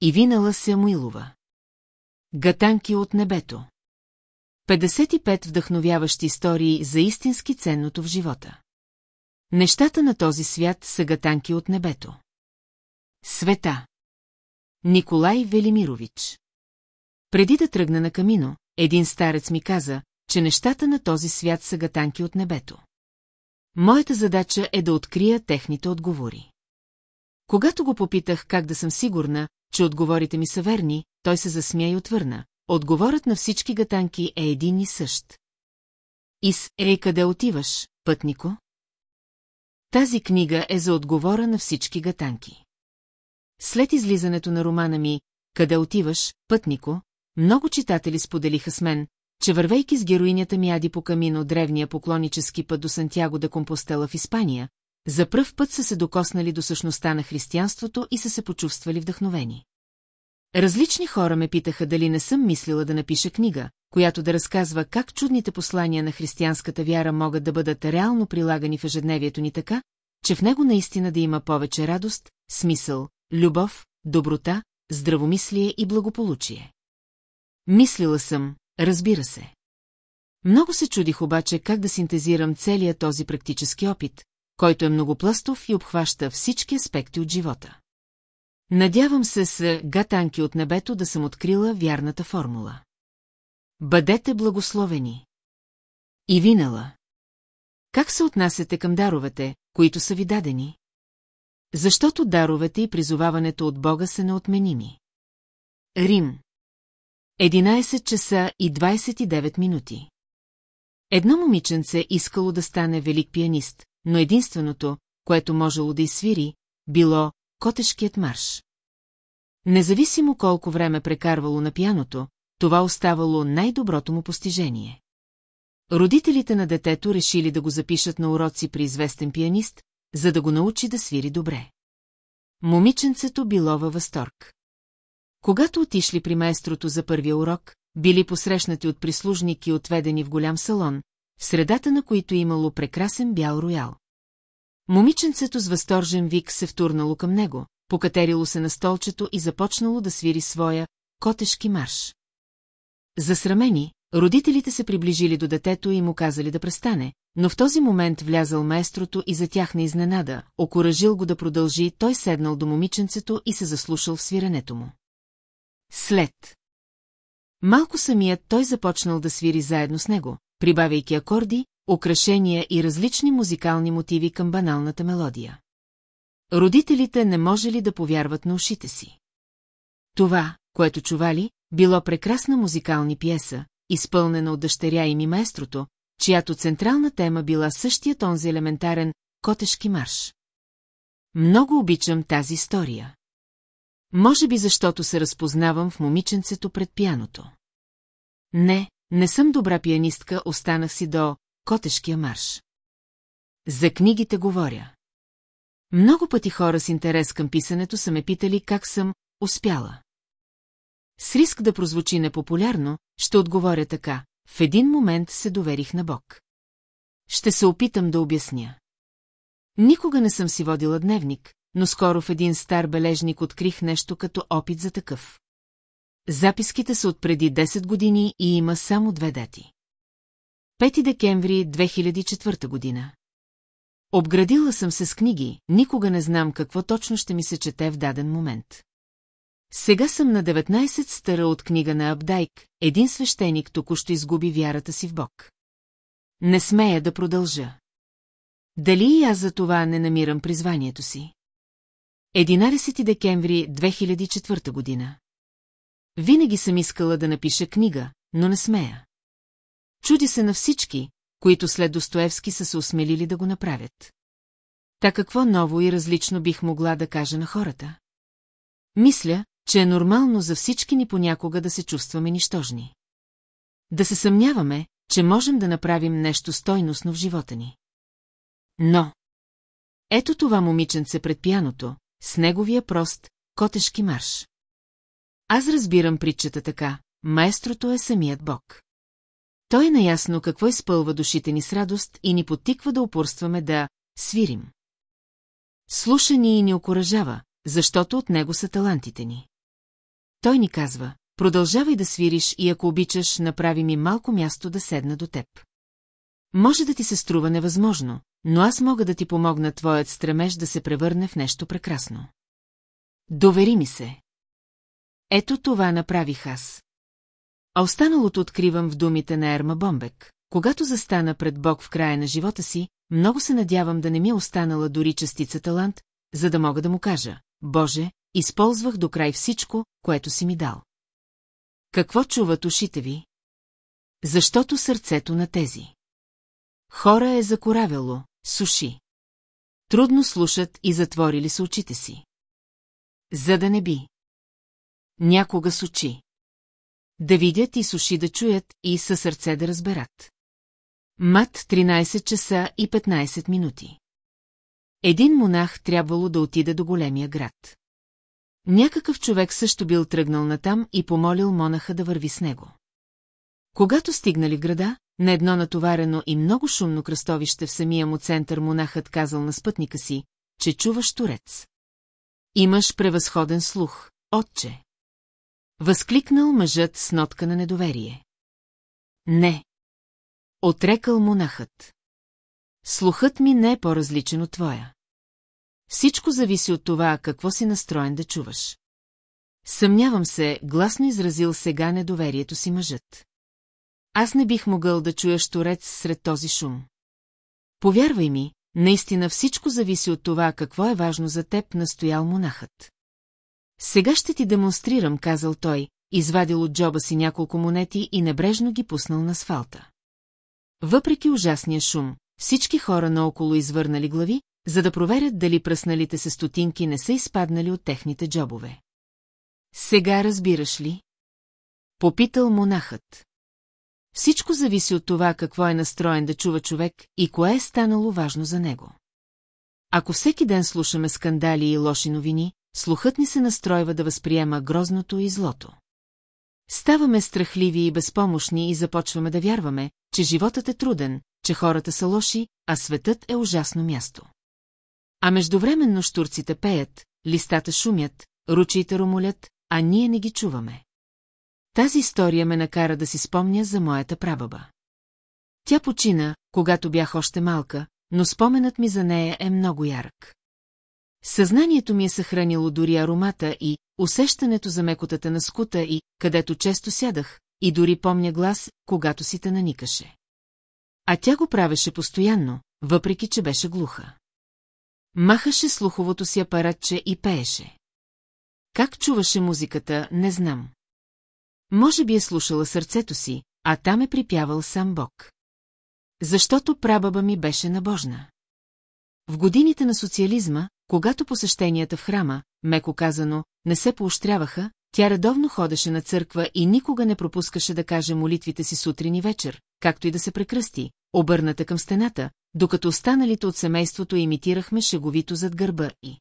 Ивинала Самуилова. Гатанки от небето. 55 вдъхновяващи истории за истински ценното в живота. Нещата на този свят са гатанки от небето. Света. Николай Велимирович. Преди да тръгна на камино, един старец ми каза, че нещата на този свят са гатанки от небето. Моята задача е да открия техните отговори. Когато го попитах как да съм сигурна, че отговорите ми са верни, той се засмя и отвърна. Отговорът на всички гатанки е един и същ. Ис, ей, къде отиваш, пътнико? Тази книга е за отговора на всички гатанки. След излизането на романа ми «Къде отиваш, пътнико», много читатели споделиха с мен, че вървейки с героинята ми Ади по камино древния поклонически път до Сантяго да Компостела в Испания, за пръв път са се докоснали до същността на християнството и са се почувствали вдъхновени. Различни хора ме питаха дали не съм мислила да напиша книга, която да разказва как чудните послания на християнската вяра могат да бъдат реално прилагани в ежедневието ни така, че в него наистина да има повече радост, смисъл, любов, доброта, здравомислие и благополучие. Мислила съм, разбира се. Много се чудих обаче как да синтезирам целия този практически опит, който е многопластов и обхваща всички аспекти от живота. Надявам се с гатанки от небето да съм открила вярната формула. Бъдете благословени. И винала. Как се отнасяте към даровете, които са ви дадени? Защото даровете и призоваването от Бога са неотменими. Рим. 11 часа и 29 минути. Едно момиченце искало да стане велик пианист, но единственото, което можело да изсвири, било котешкият марш. Независимо колко време прекарвало на пяното, това оставало най-доброто му постижение. Родителите на детето решили да го запишат на уроци при известен пианист, за да го научи да свири добре. Момиченцето било във възторг. Когато отишли при майстрото за първия урок, били посрещнати от прислужник и отведени в голям салон, в средата на които имало прекрасен бял роял. Момиченцето с възторжен вик се втурнало към него, покатерило се на столчето и започнало да свири своя котешки марш. Засрамени, родителите се приближили до детето и му казали да престане, но в този момент влязал маестрото и за тях не изненада, окоръжил го да продължи, той седнал до момиченцето и се заслушал в свирането му. След. Малко самият той започнал да свири заедно с него, прибавяйки акорди, украшения и различни музикални мотиви към баналната мелодия. Родителите не можели да повярват на ушите си. Това, което чували, било прекрасна музикални пиеса, изпълнена от дъщеря им и маестрото, чиято централна тема била същият онзи елементарен котешки марш. Много обичам тази история. Може би защото се разпознавам в момиченцето пред пяното. Не, не съм добра пианистка, останах си до котешкия марш. За книгите говоря. Много пъти хора с интерес към писането са ме питали как съм успяла. С риск да прозвучи непопулярно, ще отговоря така. В един момент се доверих на Бог. Ще се опитам да обясня. Никога не съм си водила дневник, но скоро в един стар бележник открих нещо като опит за такъв. Записките са от преди 10 години и има само две дати. 5 декември 2004 година. Обградила съм се с книги, никога не знам какво точно ще ми се чете в даден момент. Сега съм на 19 стара от книга на Абдайк, един свещеник току-що изгуби вярата си в Бог. Не смея да продължа. Дали и аз за това не намирам призванието си? 11 декември 2004 година. Винаги съм искала да напиша книга, но не смея. Чуди се на всички, които след Достоевски са се осмелили да го направят. Та какво ново и различно бих могла да кажа на хората? Мисля, че е нормално за всички ни понякога да се чувстваме нищожни. Да се съмняваме, че можем да направим нещо стойностно в живота ни. Но... Ето това момиченце пред пяното, с неговия прост, котешки марш. Аз разбирам притчата така, маестрото е самият бог. Той е наясно какво изпълва душите ни с радост и ни потиква да упорстваме да свирим. Слуша ни и ни окоръжава, защото от него са талантите ни. той ни казва, продължавай да свириш и ако обичаш, направи ми малко място да седна до теб. Може да ти се струва невъзможно, но аз мога да ти помогна твоят стремеж да се превърне в нещо прекрасно. Довери ми се. Ето това направих аз. А останалото откривам в думите на Ерма Бомбек. Когато застана пред Бог в края на живота си, много се надявам да не ми е останала дори частица талант, за да мога да му кажа, Боже, използвах до край всичко, което си ми дал. Какво чуват ушите ви? Защото сърцето на тези. Хора е закоравяло, суши. Трудно слушат и затворили са очите си. За да не би. Някога с очи. Да видят и с уши да чуят и със сърце да разберат. Мат 13 часа и 15 минути. Един монах трябвало да отиде до големия град. Някакъв човек също бил тръгнал натам и помолил монаха да върви с него. Когато стигнали града, на едно натоварено и много шумно кръстовище в самия му център монахът казал на спътника си, че чуваш турец. Имаш превъзходен слух, отче. Възкликнал мъжът с нотка на недоверие. Не. Отрекал монахът. Слухът ми не е по-различен от твоя. Всичко зависи от това, какво си настроен да чуваш. Съмнявам се, гласно изразил сега недоверието си мъжът. Аз не бих могъл да чуя шторец сред този шум. Повярвай ми, наистина всичко зависи от това, какво е важно за теб, настоял монахът. Сега ще ти демонстрирам, казал той, извадил от джоба си няколко монети и небрежно ги пуснал на асфалта. Въпреки ужасния шум, всички хора наоколо извърнали глави, за да проверят дали пръсналите се стотинки не са изпаднали от техните джобове. Сега разбираш ли? Попитал монахът. Всичко зависи от това какво е настроен да чува човек и кое е станало важно за него. Ако всеки ден слушаме скандали и лоши новини, слухът ни се настройва да възприема грозното и злото. Ставаме страхливи и безпомощни и започваме да вярваме, че животът е труден, че хората са лоши, а светът е ужасно място. А междувременно штурците пеят, листата шумят, ручиите ромолят, а ние не ги чуваме. Тази история ме накара да си спомня за моята прабаба. Тя почина, когато бях още малка, но споменът ми за нея е много ярък. Съзнанието ми е съхранило дори аромата и усещането за мекотата на скута и, където често сядах, и дори помня глас, когато си те наникаше. А тя го правеше постоянно, въпреки че беше глуха. Махаше слуховото си апаратче и пееше. Как чуваше музиката, не знам. Може би е слушала сърцето си, а там е припявал сам Бог. Защото прабаба ми беше набожна. В годините на социализма, когато посещенията в храма, меко казано, не се поощряваха, тя редовно ходеше на църква и никога не пропускаше да каже молитвите си сутрин и вечер, както и да се прекръсти, обърната към стената, докато останалите от семейството имитирахме шеговито зад гърба и.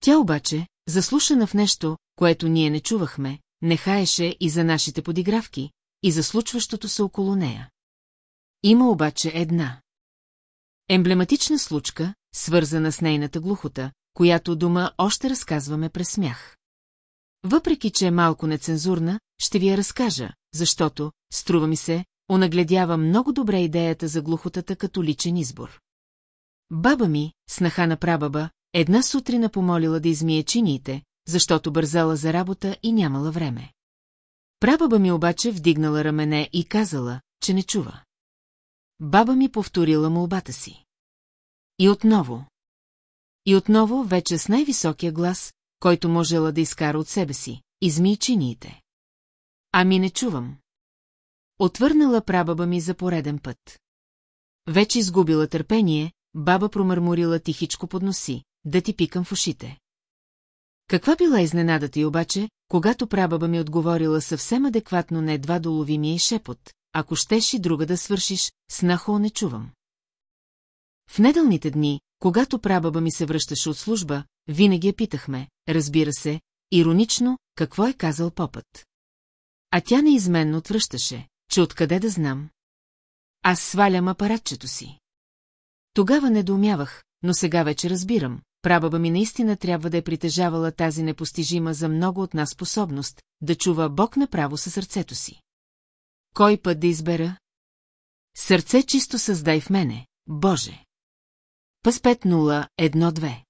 Тя обаче, заслушана в нещо, което ние не чувахме, не хаеше и за нашите подигравки, и за случващото се около нея. Има обаче една. Емблематична случка, свързана с нейната глухота, която дома още разказваме през смях. Въпреки, че е малко нецензурна, ще ви я разкажа, защото, струва ми се, онагледява много добре идеята за глухотата като личен избор. Баба ми, снаха на прабаба, една сутрина помолила да измие чиниите, защото бързала за работа и нямала време. Прабаба ми обаче вдигнала рамене и казала, че не чува. Баба ми повторила молбата си. И отново. И отново, вече с най-високия глас, който можела да изкара от себе си, изми чиниите. Ами не чувам. Отвърнала прабаба ми за пореден път. Вече изгубила търпение, баба промърморила тихичко под носи, да ти пикам в ушите. Каква била изненадата й обаче, когато прабаба ми отговорила съвсем адекватно на едва доловимия и шепот, ако щеш и друга да свършиш, снахо не чувам. В неделните дни, когато прабаба ми се връщаше от служба, винаги я питахме, разбира се, иронично, какво е казал попът. А тя неизменно отвръщаше, че откъде да знам. Аз свалям апаратчето си. Тогава недоумявах, но сега вече разбирам, прабаба ми наистина трябва да е притежавала тази непостижима за много от нас способност, да чува Бог направо със сърцето си. Кой път да избера? Сърце чисто създай в мене, Боже. Пъс 5012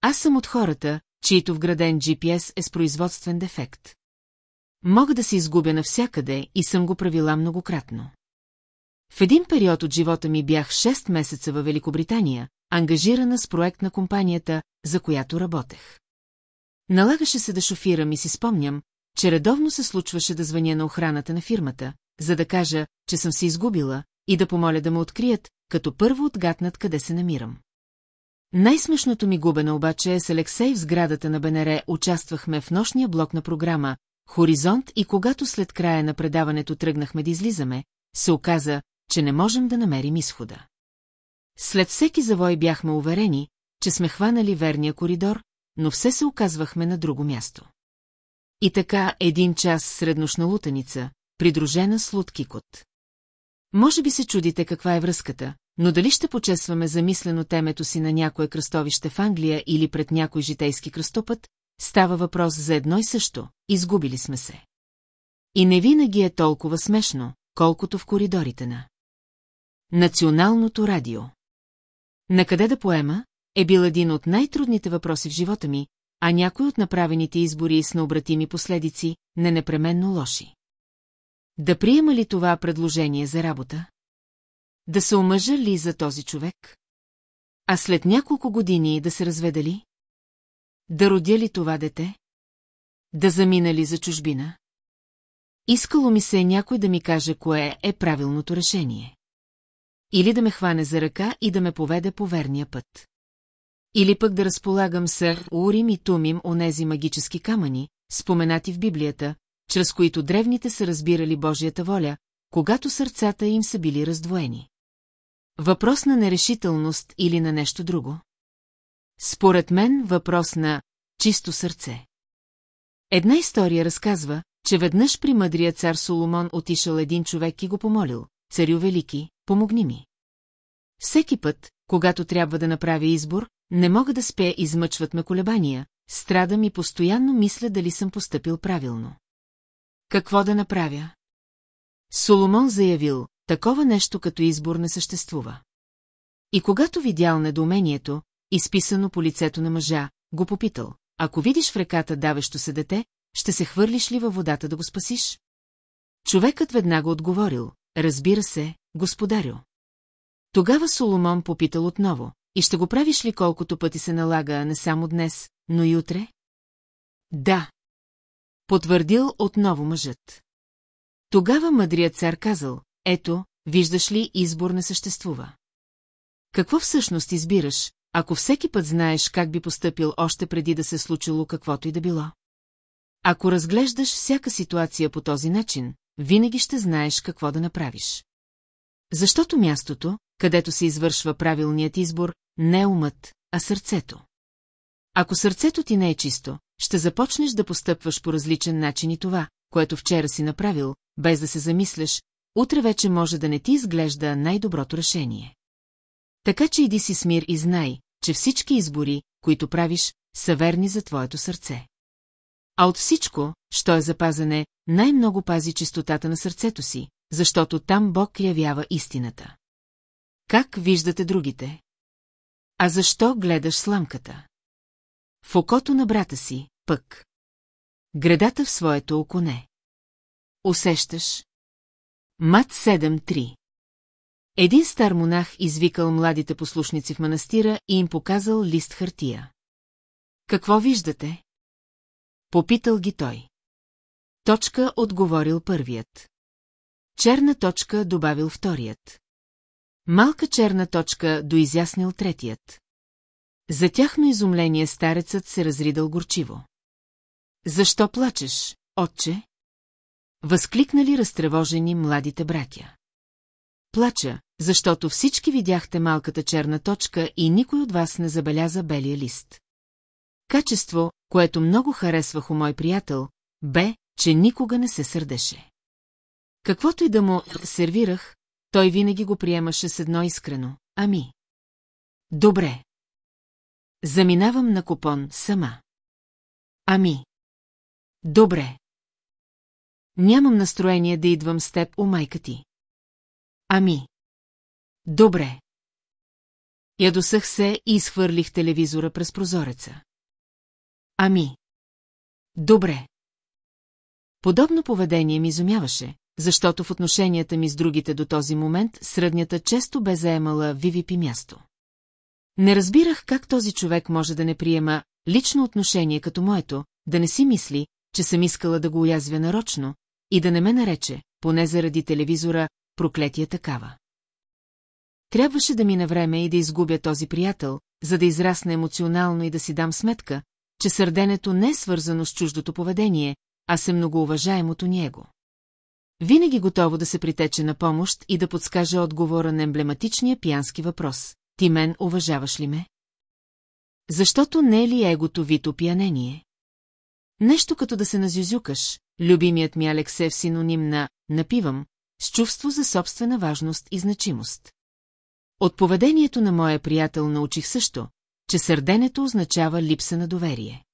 Аз съм от хората, чието вграден GPS е с производствен дефект. Мога да се изгубя навсякъде и съм го правила многократно. В един период от живота ми бях 6 месеца във Великобритания, ангажирана с проект на компанията, за която работех. Налагаше се да шофирам и си спомням, че редовно се случваше да звъня на охраната на фирмата, за да кажа, че съм се изгубила и да помоля да ме открият, като първо отгатнат къде се намирам. Най-смешното ми губене обаче е с Алексей в сградата на БНР участвахме в нощния блок на програма Хоризонт и когато след края на предаването тръгнахме да излизаме, се оказа, че не можем да намерим изхода. След всеки завой бяхме уверени, че сме хванали верния коридор, но все се оказвахме на друго място. И така един час средношна лутаница, придружена с лутки кот. Може би се чудите каква е връзката, но дали ще почесваме замислено темето си на някое кръстовище в Англия или пред някой житейски кръстопът, става въпрос за едно и също, изгубили сме се. И не винаги е толкова смешно, колкото в коридорите на Националното радио. Накъде да поема е бил един от най-трудните въпроси в живота ми, а някои от направените избори с необратими последици, не непременно лоши. Да приема ли това предложение за работа? Да се омъжа ли за този човек? А след няколко години да се разведа ли? Да родя ли това дете? Да замина ли за чужбина? Искало ми се някой да ми каже кое е правилното решение. Или да ме хване за ръка и да ме поведе по верния път. Или пък да разполагам с Урим и Тумим онези магически камъни, споменати в Библията, чрез които древните са разбирали Божията воля, когато сърцата им са били раздвоени. Въпрос на нерешителност или на нещо друго? Според мен въпрос на чисто сърце. Една история разказва, че веднъж при мъдрия цар Соломон отишъл един човек и го помолил, царю велики, помогни ми. Всеки път, когато трябва да направя избор, не мога да спя, измъчват ме колебания, страдам и постоянно мисля дали съм поступил правилно. Какво да направя? Соломон заявил, такова нещо като избор не съществува. И когато видял недоумението, изписано по лицето на мъжа, го попитал, ако видиш в реката давещо се дете, ще се хвърлиш ли във водата да го спасиш? Човекът веднага отговорил, разбира се, господарю. Тогава Соломон попитал отново, и ще го правиш ли колкото пъти се налага, не само днес, но и утре? Да. Потвърдил отново мъжът. Тогава мъдрият цар казал, ето, виждаш ли, избор не съществува. Какво всъщност избираш, ако всеки път знаеш как би поступил още преди да се случило каквото и да било? Ако разглеждаш всяка ситуация по този начин, винаги ще знаеш какво да направиш. Защото мястото, където се извършва правилният избор, не е умът, а сърцето. Ако сърцето ти не е чисто, ще започнеш да постъпваш по различен начин и това, което вчера си направил, без да се замисляш, утре вече може да не ти изглежда най-доброто решение. Така че иди си с мир и знай, че всички избори, които правиш, са верни за твоето сърце. А от всичко, що е запазене, най-много пази чистотата на сърцето си, защото там Бог явява истината. Как виждате другите? А защо гледаш сламката? В окото на брата си, пък. Гредата в своето око не. Усещаш? Мат 7-3 Един стар монах извикал младите послушници в манастира и им показал лист хартия. Какво виждате? Попитал ги той. Точка отговорил първият. Черна точка добавил вторият. Малка черна точка доизяснил третият. За тяхно изумление старецът се разридал горчиво. Защо плачеш, отче? Възкликнали разтревожени младите братя. Плача, защото всички видяхте малката черна точка и никой от вас не забеляза белия лист. Качество, което много харесвах у мой приятел, бе, че никога не се сърдеше. Каквото и да му сервирах, той винаги го приемаше с едно искрено. Ами. Добре. Заминавам на купон сама. Ами. Добре. Нямам настроение да идвам с теб у майка ти. Ами. Добре. Ядосах се и изхвърлих телевизора през прозореца. Ами. Добре. Подобно поведение ми изумяваше, защото в отношенията ми с другите до този момент среднята често бе заемала вивипи място. Не разбирах как този човек може да не приема лично отношение като моето, да не си мисли, че съм искала да го уязвя нарочно и да не ме нарече, поне заради телевизора, проклетия такава. Трябваше да мине време и да изгубя този приятел, за да израсне емоционално и да си дам сметка, че сърденето не е свързано с чуждото поведение, а се многоуважаемото ни его. Винаги готово да се притече на помощ и да подскаже отговора на емблематичния пиянски въпрос. Ти мен уважаваш ли ме? Защото не е ли егото вито пиянение? Нещо като да се назюзюкаш, любимият ми Алексев синоним на «напивам», с чувство за собствена важност и значимост. От поведението на моя приятел научих също, че сърденето означава липса на доверие.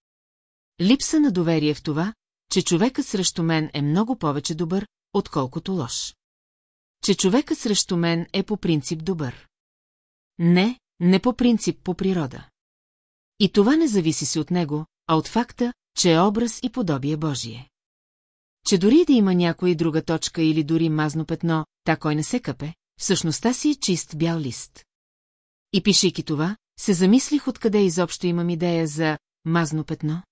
Липса на доверие в това, че човекът срещу мен е много повече добър, отколкото лош. Че човекът срещу мен е по принцип добър. Не, не по принцип по природа. И това не зависи си от него, а от факта, че е образ и подобие Божие. Че дори да има някоя друга точка или дори мазно петно, та кой не се къпе, всъщността си е чист бял лист. И пишейки това, се замислих откъде изобщо имам идея за мазно петно.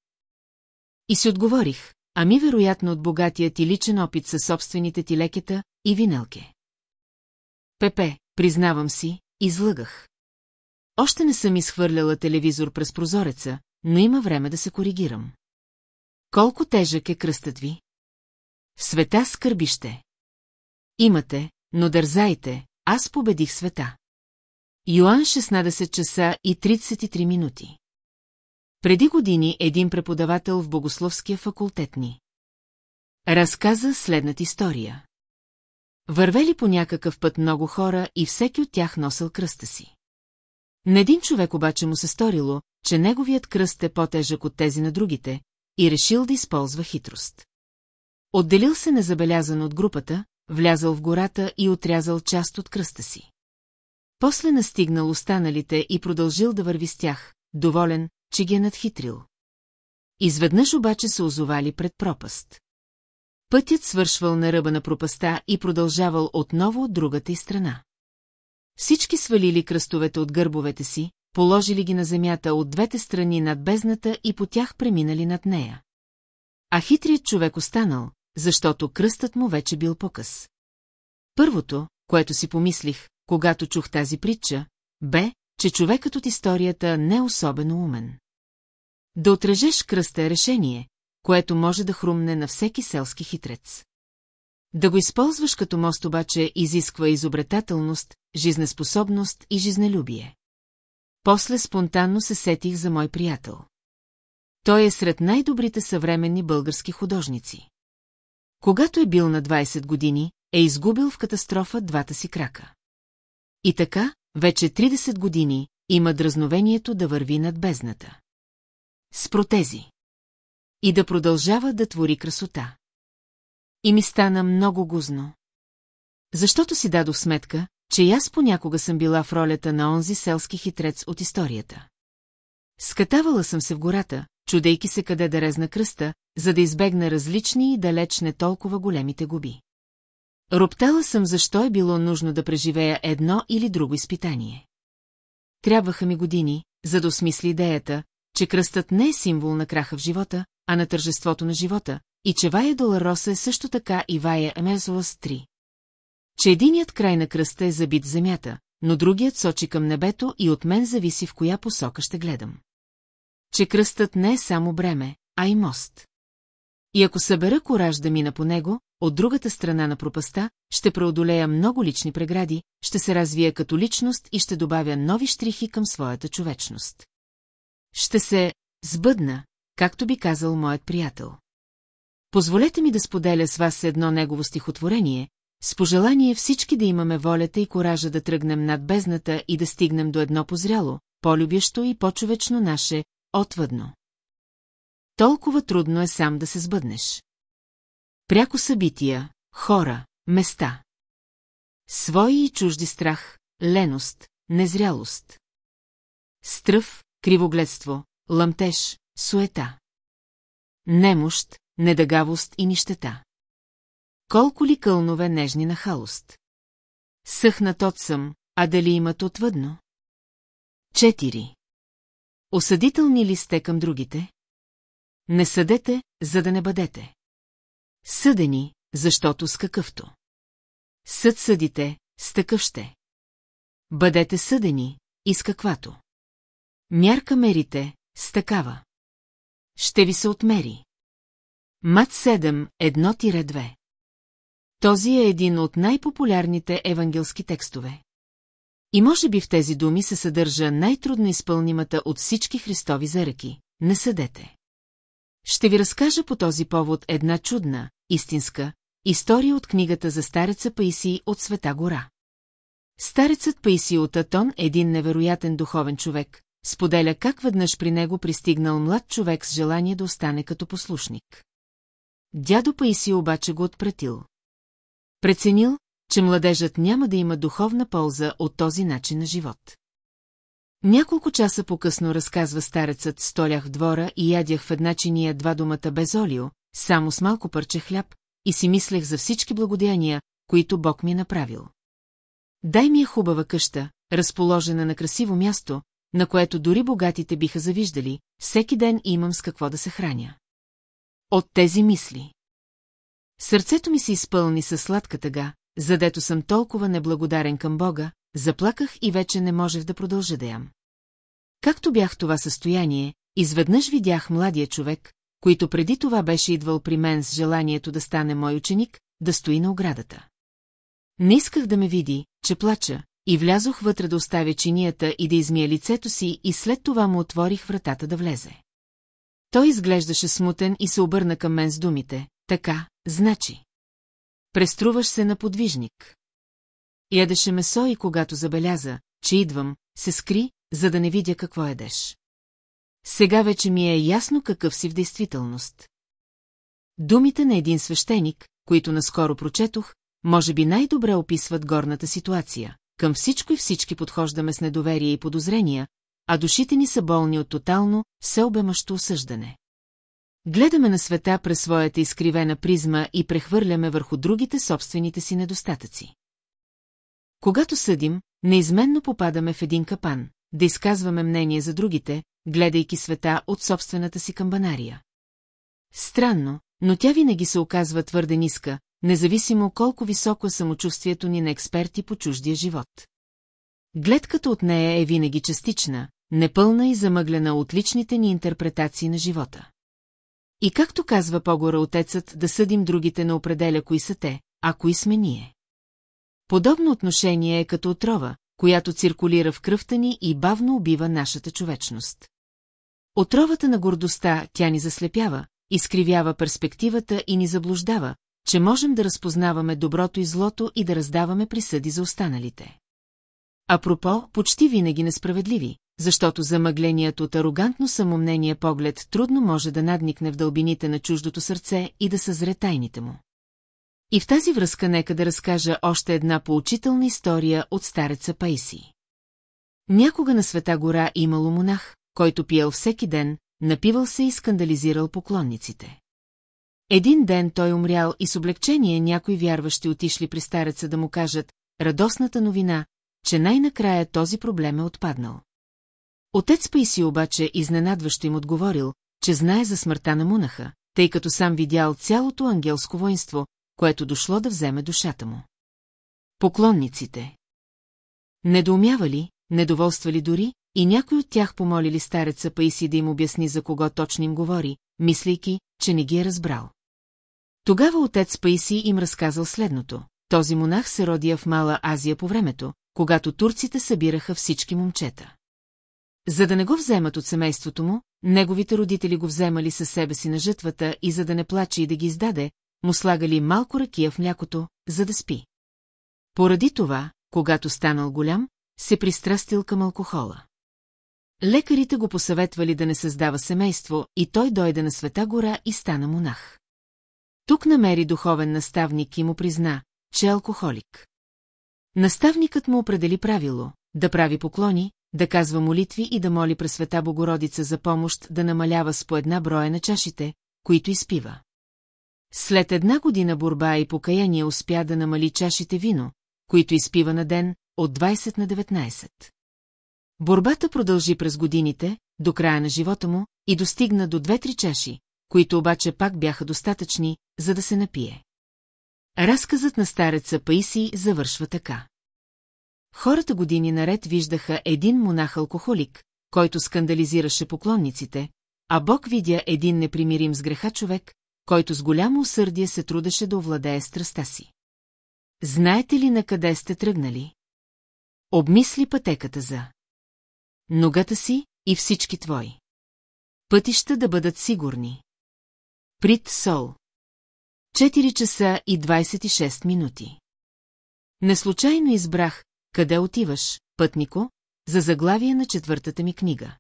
И си отговорих, ами вероятно от богатия ти личен опит със собствените ти лекета и винелке. Пепе, признавам си, излъгах. Още не съм изхвърляла телевизор през прозореца, но има време да се коригирам. Колко тежък е кръстът ви? Света скърбище. Имате, но дързайте, аз победих света. Йоан 16 часа и 33 минути. Преди години един преподавател в Богословския факултет ни. Разказа следната история. Вървели по някакъв път много хора и всеки от тях носил кръста си. На един човек обаче му се сторило, че неговият кръст е по-тежък от тези на другите, и решил да използва хитрост. Отделил се незабелязан от групата, влязал в гората и отрязал част от кръста си. После настигнал останалите и продължил да върви с тях, доволен, че ги е надхитрил. Изведнъж обаче се озовали пред пропаст. Пътят свършвал на ръба на пропаста и продължавал отново от другата и страна. Всички свалили кръстовете от гърбовете си, положили ги на земята от двете страни над бездната и по тях преминали над нея. А хитрият човек останал, защото кръстът му вече бил покъс. Първото, което си помислих, когато чух тази притча, бе, че човекът от историята не е особено умен. Да отрежеш кръста е решение, което може да хрумне на всеки селски хитрец. Да го използваш като мост обаче изисква изобретателност, жизнеспособност и жизнелюбие. После спонтанно се сетих за мой приятел. Той е сред най-добрите съвременни български художници. Когато е бил на 20 години, е изгубил в катастрофа двата си крака. И така, вече 30 години, има дразновението да върви над бездната. С протези. И да продължава да твори красота. И ми стана много гузно. Защото си дадох сметка, че и аз понякога съм била в ролята на онзи селски хитрец от историята. Скатавала съм се в гората, чудейки се къде да резна кръста, за да избегна различни и далеч не толкова големите губи. Роптала съм защо е било нужно да преживея едно или друго изпитание. Трябваха ми години, за да осмисли идеята, че кръстът не е символ на краха в живота, а на тържеството на живота, и че Вая Долароса е също така и Вая Емезолас 3. Че единият край на кръста е забит земята, но другият сочи към небето и от мен зависи в коя посока ще гледам. Че кръстът не е само бреме, а и мост. И ако събера кораж да мина по него, от другата страна на пропаста, ще преодолея много лични прегради, ще се развия като личност и ще добавя нови штрихи към своята човечност. Ще се сбъдна, както би казал моят приятел. Позволете ми да споделя с вас едно негово стихотворение, с пожелание всички да имаме волята и коража да тръгнем над бездната и да стигнем до едно позряло, по-любящо и по-човечно наше, отвъдно. Толкова трудно е сам да се сбъднеш. Пряко събития, хора, места. Свои и чужди страх, леност, незрялост. Стръв, кривогледство, лъмтеж, суета. Немощ, недъгавост и нищета. Колко ли кълнове нежни на халост. Съхнат от съм, а дали имат отвъдно? Четири. Осъдителни ли сте към другите? Не съдете, за да не бъдете. Съдени, защото с какъвто. Съд съдите, с такъв ще. Бъдете съдени, и с каквато. Мярка мерите, с такава. Ще ви се отмери. Мат 7, 1-2 Този е един от най-популярните евангелски текстове. И може би в тези думи се съдържа най-трудно изпълнимата от всички Христови заръки – не съдете. Ще ви разкажа по този повод една чудна, истинска, история от книгата за стареца Паисий от Света гора. Старецът Паисий от Атон един невероятен духовен човек, споделя как веднъж при него пристигнал млад човек с желание да остане като послушник. Дядо Паисий обаче го отпратил. Преценил, че младежът няма да има духовна полза от този начин на живот. Няколко часа по-късно разказва старецът, столях в двора и ядях в една чиния два думата без олио, само с малко парче хляб, и си мислех за всички благодеяния, които Бог ми е направил. Дай ми е хубава къща, разположена на красиво място, на което дори богатите биха завиждали, всеки ден имам с какво да се храня. От тези мисли. Сърцето ми се изпълни със сладка тъга, задето съм толкова неблагодарен към Бога, заплаках и вече не можех да продължа да ям. Както бях това състояние, изведнъж видях младия човек, който преди това беше идвал при мен с желанието да стане мой ученик, да стои на оградата. Не исках да ме види, че плача, и влязох вътре да оставя чинията и да измия лицето си и след това му отворих вратата да влезе. Той изглеждаше смутен и се обърна към мен с думите. Така, значи. Преструваш се на подвижник. Ядеше месо и когато забеляза, че идвам, се скри, за да не видя какво едеш. Сега вече ми е ясно какъв си в действителност. Думите на един свещеник, които наскоро прочетох, може би най-добре описват горната ситуация. Към всичко и всички подхождаме с недоверие и подозрения, а душите ни са болни от тотално, всеобемащо осъждане. Гледаме на света през своята изкривена призма и прехвърляме върху другите собствените си недостатъци. Когато съдим, неизменно попадаме в един капан, да изказваме мнение за другите, гледайки света от собствената си камбанария. Странно, но тя винаги се оказва твърде ниска, независимо колко високо е самочувствието ни на експерти по чуждия живот. Гледката от нея е винаги частична, непълна и замъглена от личните ни интерпретации на живота. И както казва по-горе отецът, да съдим другите на определя кои са те, а кои сме ние. Подобно отношение е като отрова, която циркулира в кръвта ни и бавно убива нашата човечност. Отровата на гордостта тя ни заслепява, изкривява перспективата и ни заблуждава, че можем да разпознаваме доброто и злото и да раздаваме присъди за останалите. Апропо, почти винаги несправедливи, защото замъгленият от арогантно самомнение поглед трудно може да надникне в дълбините на чуждото сърце и да съзре тайните му. И в тази връзка нека да разкажа още една поучителна история от стареца Паиси. Някога на Света гора имало монах, който пиел всеки ден, напивал се и скандализирал поклонниците. Един ден той умрял и с облегчение някои вярващи отишли при стареца да му кажат радостната новина, че най-накрая този проблем е отпаднал. Отец Паиси обаче изненадващо им отговорил, че знае за смъртта на Мунаха, тъй като сам видял цялото ангелско воинство, което дошло да вземе душата му. Поклонниците. Недоумявали, недоволствали дори, и някой от тях помолили стареца Паиси да им обясни за кого точно им говори, мислейки, че не ги е разбрал. Тогава отец Паиси им разказал следното. Този монах се родия в Мала Азия по времето, когато турците събираха всички момчета. За да не го вземат от семейството му, неговите родители го вземали със себе си на жътвата и за да не плаче и да ги издаде, му слагали малко ракия в млякото, за да спи. Поради това, когато станал голям, се пристрастил към алкохола. Лекарите го посъветвали да не създава семейство и той дойде на Света гора и стана монах. Тук намери духовен наставник и му призна, че е алкохолик. Наставникът му определи правило – да прави поклони, да казва молитви и да моли през Света Богородица за помощ да намалява с по една броя на чашите, които изпива. След една година борба и покаяние успя да намали чашите вино, които изпива на ден, от 20 на 19. Борбата продължи през годините, до края на живота му, и достигна до две-три чаши, които обаче пак бяха достатъчни, за да се напие. Разказът на стареца Паиси завършва така. Хората години наред виждаха един монах-алкохолик, който скандализираше поклонниците, а Бог видя един непримирим с греха човек, който с голямо усърдие се трудеше да овладее страста си. Знаете ли на къде сте тръгнали? Обмисли пътеката за ногата си и всички твои. Пътища да бъдат сигурни. Прит Сол 4 часа и 26 минути. Неслучайно избрах «Къде отиваш, пътнико?» за заглавие на четвъртата ми книга.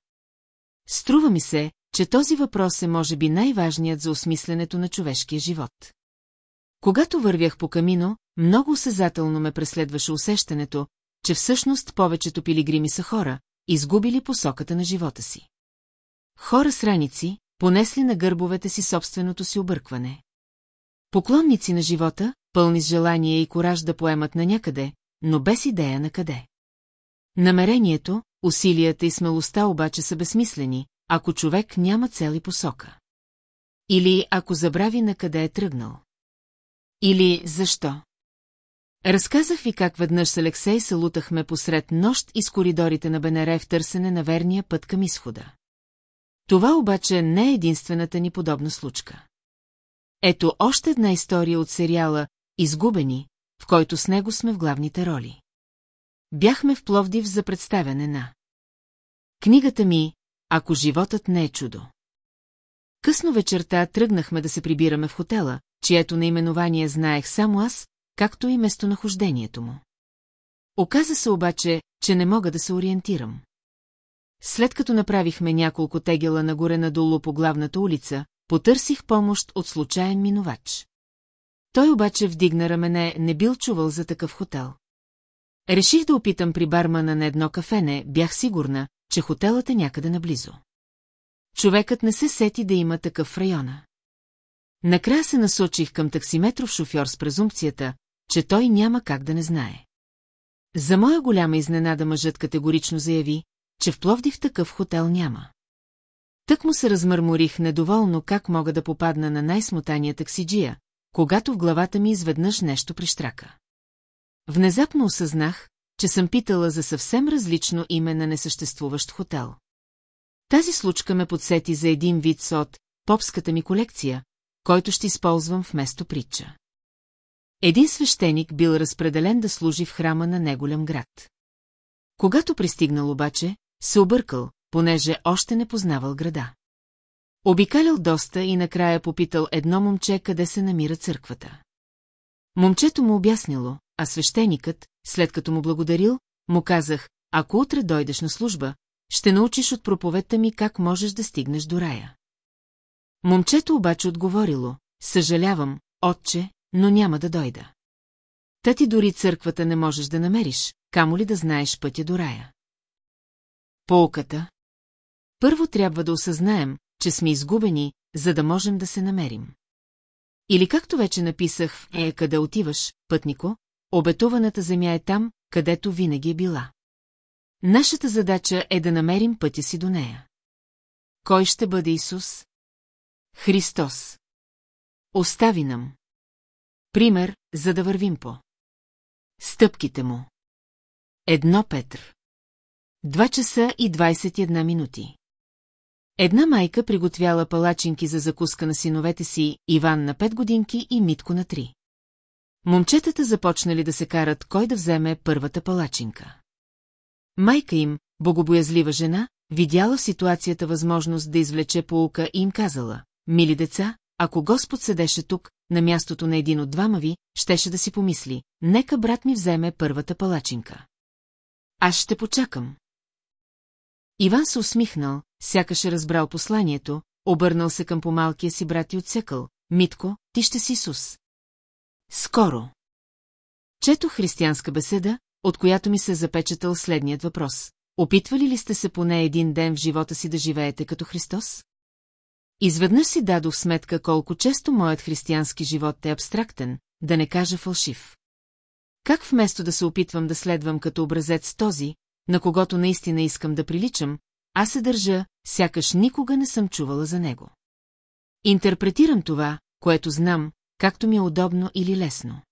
Струва ми се, че този въпрос е може би най-важният за осмисленето на човешкия живот. Когато вървях по камино, много осезателно ме преследваше усещането, че всъщност повечето пилигрими са хора, изгубили посоката на живота си. Хора с раници, понесли на гърбовете си собственото си объркване. Поклонници на живота, пълни с желание и кораж да поемат на някъде, но без идея на къде. Намерението, усилията и смелостта обаче са безсмислени, ако човек няма цел и посока. Или ако забрави на къде е тръгнал. Или защо? Разказах ви как веднъж с Алексей се лутахме посред нощ из коридорите на Бенере в търсене на верния път към изхода. Това обаче не е единствената ни подобна случка. Ето още една история от сериала «Изгубени», в който с него сме в главните роли. Бяхме в Пловдив за представяне на книгата ми «Ако животът не е чудо». Късно вечерта тръгнахме да се прибираме в хотела, чието наименование знаех само аз, както и местонахождението му. Оказа се обаче, че не мога да се ориентирам. След като направихме няколко тегела нагоре-надолу по главната улица, потърсих помощ от случайен минувач. Той обаче вдигна рамене, не бил чувал за такъв хотел. Реших да опитам при бармана на едно кафене, бях сигурна, че хотелът е някъде наблизо. Човекът не се сети да има такъв района. Накрая се насочих към таксиметров шофьор с презумпцията, че той няма как да не знае. За моя голяма изненада мъжът категорично заяви, че в Пловдив такъв хотел няма. Тък му се размърморих недоволно как мога да попадна на най-смотания таксиджия, когато в главата ми изведнъж нещо прищрака. Внезапно осъзнах, че съм питала за съвсем различно име на несъществуващ хотел. Тази случка ме подсети за един вид от попската ми колекция, който ще използвам вместо притча. Един свещеник бил разпределен да служи в храма на неголям град. Когато пристигнал обаче, се объркал, понеже още не познавал града. Обикалял доста и накрая попитал едно момче къде се намира църквата. Момчето му обяснило, а свещеникът, след като му благодарил, му казах, ако утре дойдеш на служба, ще научиш от проповедта ми как можеш да стигнеш до рая. Момчето обаче отговорило, съжалявам, отче, но няма да дойда. Та ти дори църквата не можеш да намериш, камо ли да знаеш пътя до рая. Полката. Първо трябва да осъзнаем, че сме изгубени, за да можем да се намерим. Или както вече написах в «Е, къде отиваш, пътнико», обетованата земя е там, където винаги е била. Нашата задача е да намерим пътя си до нея. Кой ще бъде Исус? Христос. Остави нам. Пример, за да вървим по. Стъпките му. Едно Петър. Два часа и 21 минути. Една майка приготвяла палачинки за закуска на синовете си, Иван на 5 годинки и Митко на 3. Момчетата започнали да се карат кой да вземе първата палачинка. Майка им, богобоязлива жена, видяла в ситуацията възможност да извлече полука и им казала, мили деца, ако Господ седеше тук, на мястото на един от двама ви, щеше да си помисли, нека брат ми вземе първата палачинка. Аз ще почакам. Иван се усмихнал, сякаш е разбрал посланието, обърнал се към помалкия си брат и отсекал. Митко, ти ще си Исус. Скоро. Чето християнска беседа, от която ми се запечатал следният въпрос. Опитвали ли сте се поне един ден в живота си да живеете като Христос? Изведнъж си дадох сметка колко често моят християнски живот е абстрактен, да не кажа фалшив. Как вместо да се опитвам да следвам като образец този, на когото наистина искам да приличам, аз се държа, сякаш никога не съм чувала за него. Интерпретирам това, което знам, както ми е удобно или лесно.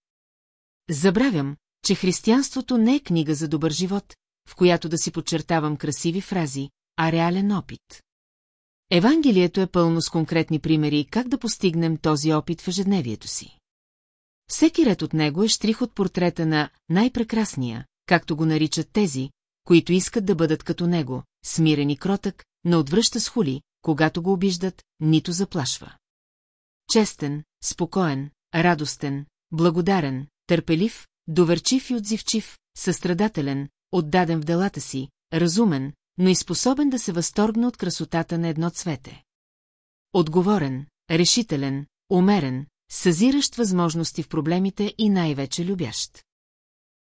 Забравям, че християнството не е книга за добър живот, в която да си подчертавам красиви фрази, а реален опит. Евангелието е пълно с конкретни примери как да постигнем този опит в ежедневието си. Всеки ред от него е штрих от портрета на най-прекрасния, както го наричат тези, които искат да бъдат като него, смирен и кротък, не отвръща с хули, когато го обиждат, нито заплашва. Честен, спокоен, радостен, благодарен, търпелив, доверчив и отзивчив, състрадателен, отдаден в делата си, разумен, но и способен да се възторгне от красотата на едно цвете. Отговорен, решителен, умерен, съзиращ възможности в проблемите и най-вече любящ.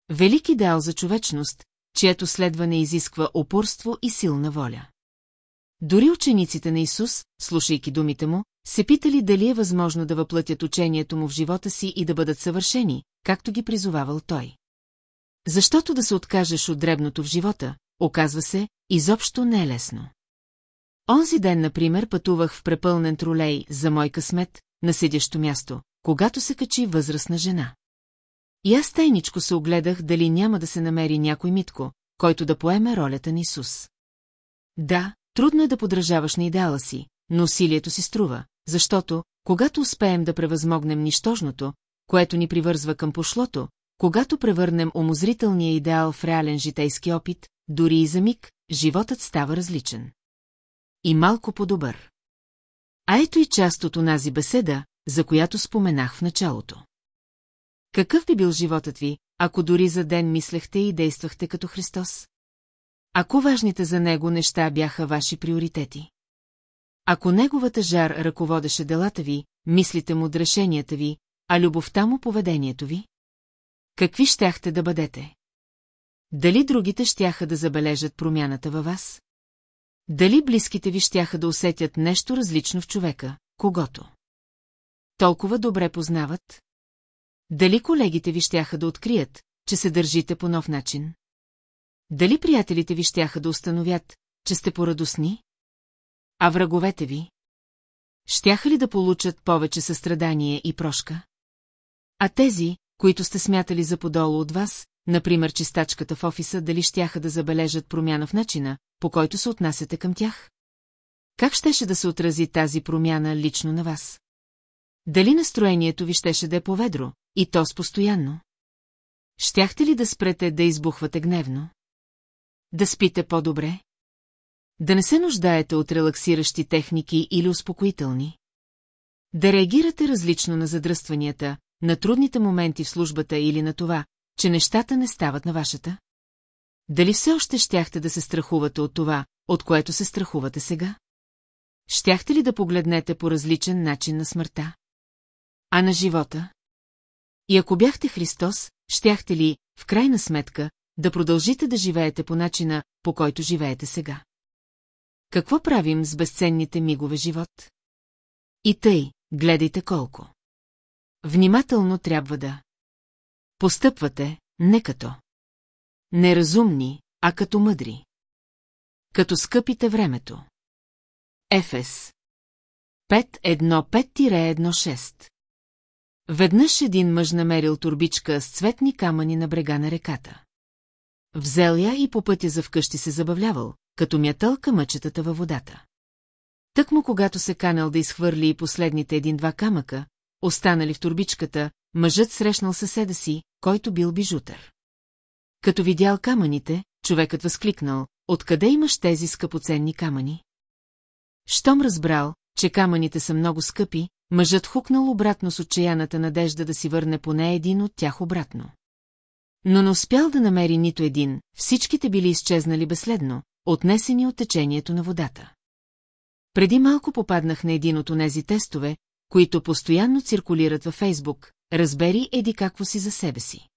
Велик идеал за човечност, чието следване изисква упорство и силна воля. Дори учениците на Исус, слушайки думите му, се питали дали е възможно да въплътят учението му в живота си и да бъдат съвършени, както ги призовавал той. Защото да се откажеш от дребното в живота, оказва се, изобщо не е лесно. Онзи ден, например, пътувах в препълнен тролей за мой късмет, на седящо място, когато се качи възрастна жена. И аз тайничко се огледах дали няма да се намери някой митко, който да поеме ролята на Исус. Да, трудно е да подражаваш на идеала си, но усилието си струва, защото, когато успеем да превъзмогнем нищожното, което ни привързва към пошлото, когато превърнем омозрителния идеал в реален житейски опит, дори и за миг, животът става различен. И малко по-добър. А ето и част от онази беседа, за която споменах в началото. Какъв би бил животът ви, ако дори за ден мислехте и действахте като Христос? Ако важните за него неща бяха ваши приоритети? Ако неговата жар ръководеше делата ви, мислите му решенията ви, а любовта му поведението ви? Какви щяхте да бъдете? Дали другите щяха да забележат промяната във вас? Дали близките ви щяха да усетят нещо различно в човека, когато? Толкова добре познават? Дали колегите ви щяха да открият, че се държите по нов начин? Дали приятелите ви щяха да установят, че сте порадосни? А враговете ви? Щяха ли да получат повече състрадание и прошка? А тези, които сте смятали за подолу от вас, например чистачката в офиса, дали щяха да забележат промяна в начина, по който се отнасяте към тях? Как щеше да се отрази тази промяна лично на вас? Дали настроението ви щеше да е поведро, и то с постоянно? Щяхте ли да спрете да избухвате гневно? Да спите по-добре? Да не се нуждаете от релаксиращи техники или успокоителни? Да реагирате различно на задръстванията, на трудните моменти в службата или на това, че нещата не стават на вашата? Дали все още щяхте да се страхувате от това, от което се страхувате сега? Щяхте ли да погледнете по различен начин на смъртта? А на живота? И ако бяхте Христос, щяхте ли, в крайна сметка, да продължите да живеете по начина, по който живеете сега? Какво правим с безценните мигове живот? И тъй, гледайте колко. Внимателно трябва да. Постъпвате, не като. Неразумни, а като мъдри. Като скъпите времето. Ефес. 5.1.5-1.6 Веднъж един мъж намерил турбичка с цветни камъни на брега на реката. Взел я и по пътя за вкъщи се забавлявал, като мятъл камъчетата във водата. Тък му когато се канал да изхвърли и последните един-два камъка, останали в турбичката, мъжът срещнал съседа си, който бил бижутър. Като видял камъните, човекът възкликнал, откъде имаш тези скъпоценни камъни? Щом разбрал, че камъните са много скъпи, мъжът хукнал обратно с отчаяната надежда да си върне поне един от тях обратно. Но не успял да намери нито един, всичките били изчезнали безследно, отнесени от течението на водата. Преди малко попаднах на един от онези тестове, които постоянно циркулират във Фейсбук, разбери еди какво си за себе си.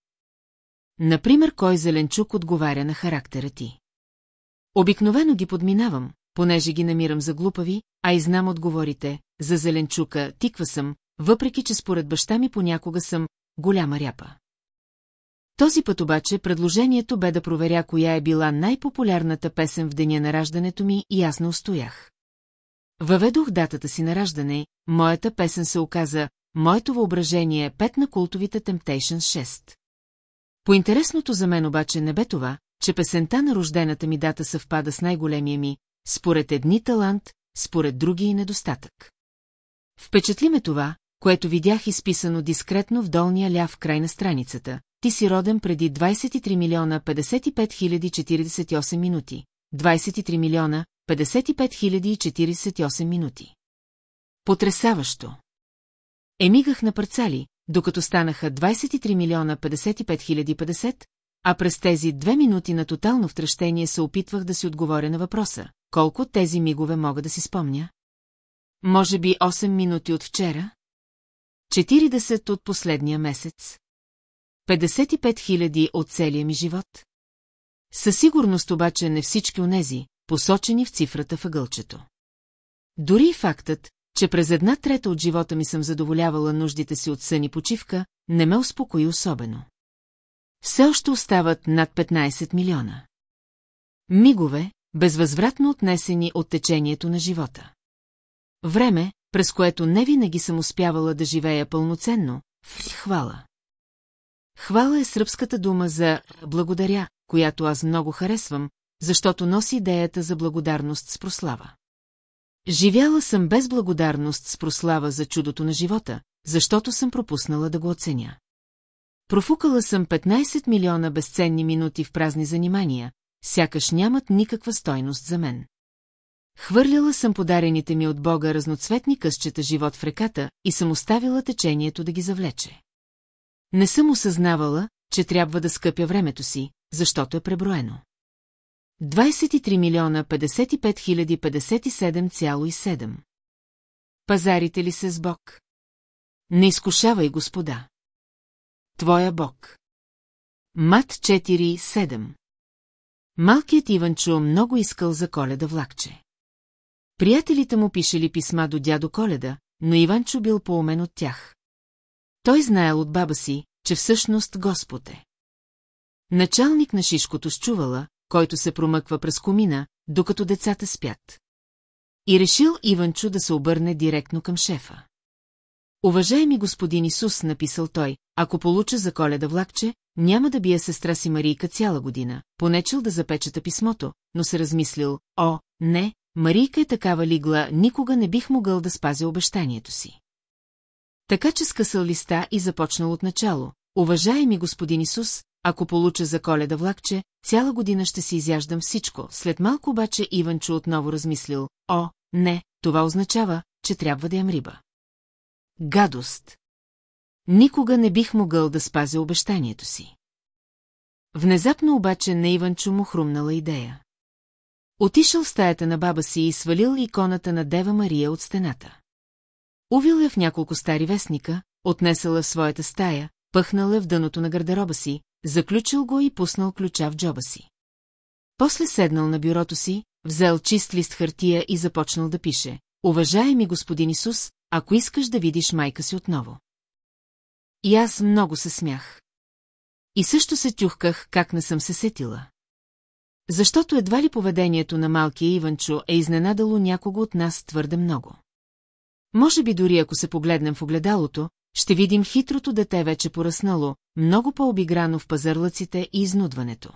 Например, кой зеленчук отговаря на характера ти. Обикновено ги подминавам, понеже ги намирам за глупави, а и знам отговорите, за зеленчука тиква съм, въпреки че според баща ми понякога съм голяма ряпа. Този път обаче предложението бе да проверя коя е била най-популярната песен в деня на раждането ми и аз не устоях. Въведох датата си на раждане, моята песен се оказа «Моето въображение е пет на култовите Temptations 6». Поинтересното за мен обаче не бе това, че песента на рождената ми дата съвпада с най-големия ми, според едни талант, според други и недостатък. Впечатли ме това, което видях изписано дискретно в долния ляв край на страницата. Ти си роден преди 23 милиона 55 хиляди 48 минути. 23 милиона 55 хиляди 48 минути. Потресаващо. Емигах на парцали, докато станаха 23 милиона 55 хиляди 50, а през тези две минути на тотално втръщение се опитвах да си отговоря на въпроса. Колко тези мигове мога да си спомня? Може би 8 минути от вчера? 40 от последния месец? 55 хиляди от целия ми живот? Със сигурност обаче не всички онези, посочени в цифрата въгълчето. Дори и фактът, че през една трета от живота ми съм задоволявала нуждите си от сън и почивка, не ме успокои особено. Все още остават над 15 милиона. Мигове, безвъзвратно отнесени от течението на живота. Време, през което не винаги съм успявала да живея пълноценно, в хвала. Хвала е сръбската дума за «благодаря», която аз много харесвам, защото носи идеята за благодарност с прослава. Живяла съм без благодарност с прослава за чудото на живота, защото съм пропуснала да го оценя. Профукала съм 15 милиона безценни минути в празни занимания, сякаш нямат никаква стойност за мен. Хвърляла съм подарените ми от Бога разноцветни късчета живот в реката и съм оставила течението да ги завлече. Не съм осъзнавала, че трябва да скъпя времето си, защото е преброено. 23 милиона 55 хиляди 57,7 Пазарите ли се с Бог? Не изкушавай, господа. Твоя Бог. Мат 4-7 Малкият Иванчо много искал за коледа влакче. Приятелите му пишели писма до дядо Коледа, но Иванчо бил поумен от тях. Той знаел от баба си, че всъщност Господ е. Началник на шишкото с чувала, който се промъква през комина, докато децата спят. И решил Иванчо да се обърне директно към шефа. Уважаеми господин Исус, написал той, ако получа за коледа влакче, няма да бия сестра си Марийка цяла година, понечел да запечата писмото, но се размислил, о, не, Марийка е такава лигла, никога не бих могъл да спазя обещанието си. Така че скъсал листа и започнал от начало. Уважаеми господин Исус, ако получа за коледа влакче, цяла година ще си изяждам всичко. След малко обаче Иванчо отново размислил, о, не, това означава, че трябва да ям риба. Гадост. Никога не бих могъл да спазя обещанието си. Внезапно обаче на Иванчо му хрумнала идея. Отишъл в стаята на баба си и свалил иконата на Дева Мария от стената. Увил я в няколко стари вестника, отнесала в своята стая, пъхнал е в дъното на гардероба си, заключил го и пуснал ключа в джоба си. После седнал на бюрото си, взел чист лист хартия и започнал да пише. Уважаеми господин Исус, ако искаш да видиш майка си отново. И аз много се смях. И също се тюхках, как не съм се сетила. Защото едва ли поведението на малкия Иванчо е изненадало някого от нас твърде много. Може би дори ако се погледнем в огледалото, ще видим хитрото дете вече поръснало, много по-обиграно в пазарлъците и изнудването.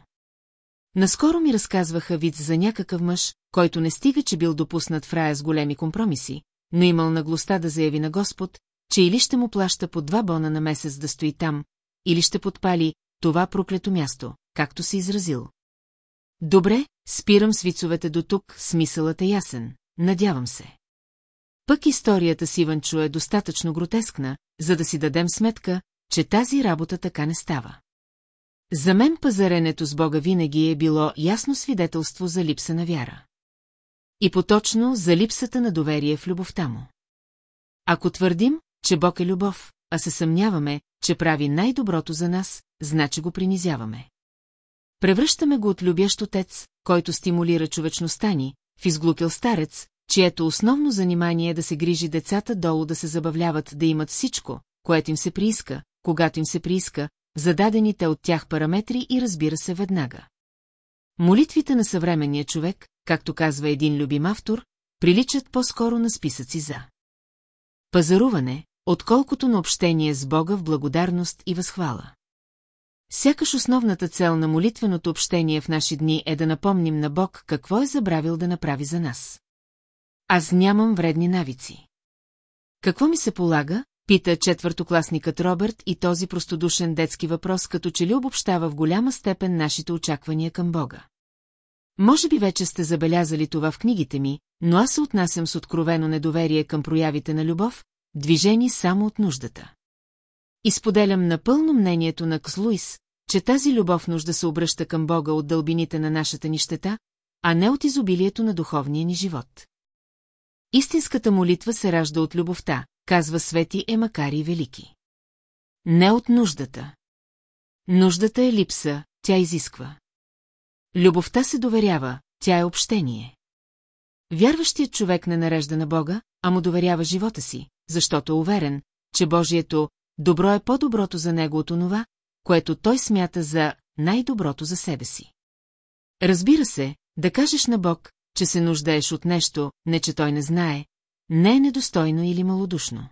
Наскоро ми разказваха вид за някакъв мъж, който не стига, че бил допуснат в рая с големи компромиси, но имал наглостта да заяви на Господ, че или ще му плаща по два бона на месец да стои там, или ще подпали това проклето място, както се изразил. Добре, спирам свицовете до тук, смисълът е ясен, надявам се. Пък историята с Иванчо е достатъчно гротескна, за да си дадем сметка, че тази работа така не става. За мен пазаренето с Бога винаги е било ясно свидетелство за липса на вяра. И поточно за липсата на доверие в любовта му. Ако твърдим, че Бог е любов, а се съмняваме, че прави най-доброто за нас, значи го принизяваме. Превръщаме го от любящ отец, който стимулира човечността ни, в изглукил старец, чието основно занимание е да се грижи децата долу да се забавляват да имат всичко, което им се прииска, когато им се прииска, зададените от тях параметри и разбира се веднага. Молитвите на съвременния човек, както казва един любим автор, приличат по-скоро на списъци за пазаруване, отколкото на общение с Бога в благодарност и възхвала. Сякаш основната цел на молитвеното общение в наши дни е да напомним на Бог какво е забравил да направи за нас. Аз нямам вредни навици. Какво ми се полага? Пита четвъртокласникът Робърт и този простодушен детски въпрос като че ли обобщава в голяма степен нашите очаквания към Бога. Може би вече сте забелязали това в книгите ми, но аз се отнасям с откровено недоверие към проявите на любов, движени само от нуждата. Изподелям напълно мнението на Кслуис, че тази любов нужда се обръща към Бога от дълбините на нашата нищета, а не от изобилието на духовния ни живот. Истинската молитва се ражда от любовта, казва Свети е макар и велики. Не от нуждата. Нуждата е липса, тя изисква. Любовта се доверява, тя е общение. Вярващият човек не нарежда на Бога, а му доверява живота си, защото е уверен, че Божието добро е по-доброто за него от онова, което той смята за най-доброто за себе си. Разбира се, да кажеш на Бог, че се нуждаеш от нещо, не че той не знае, не е недостойно или малодушно.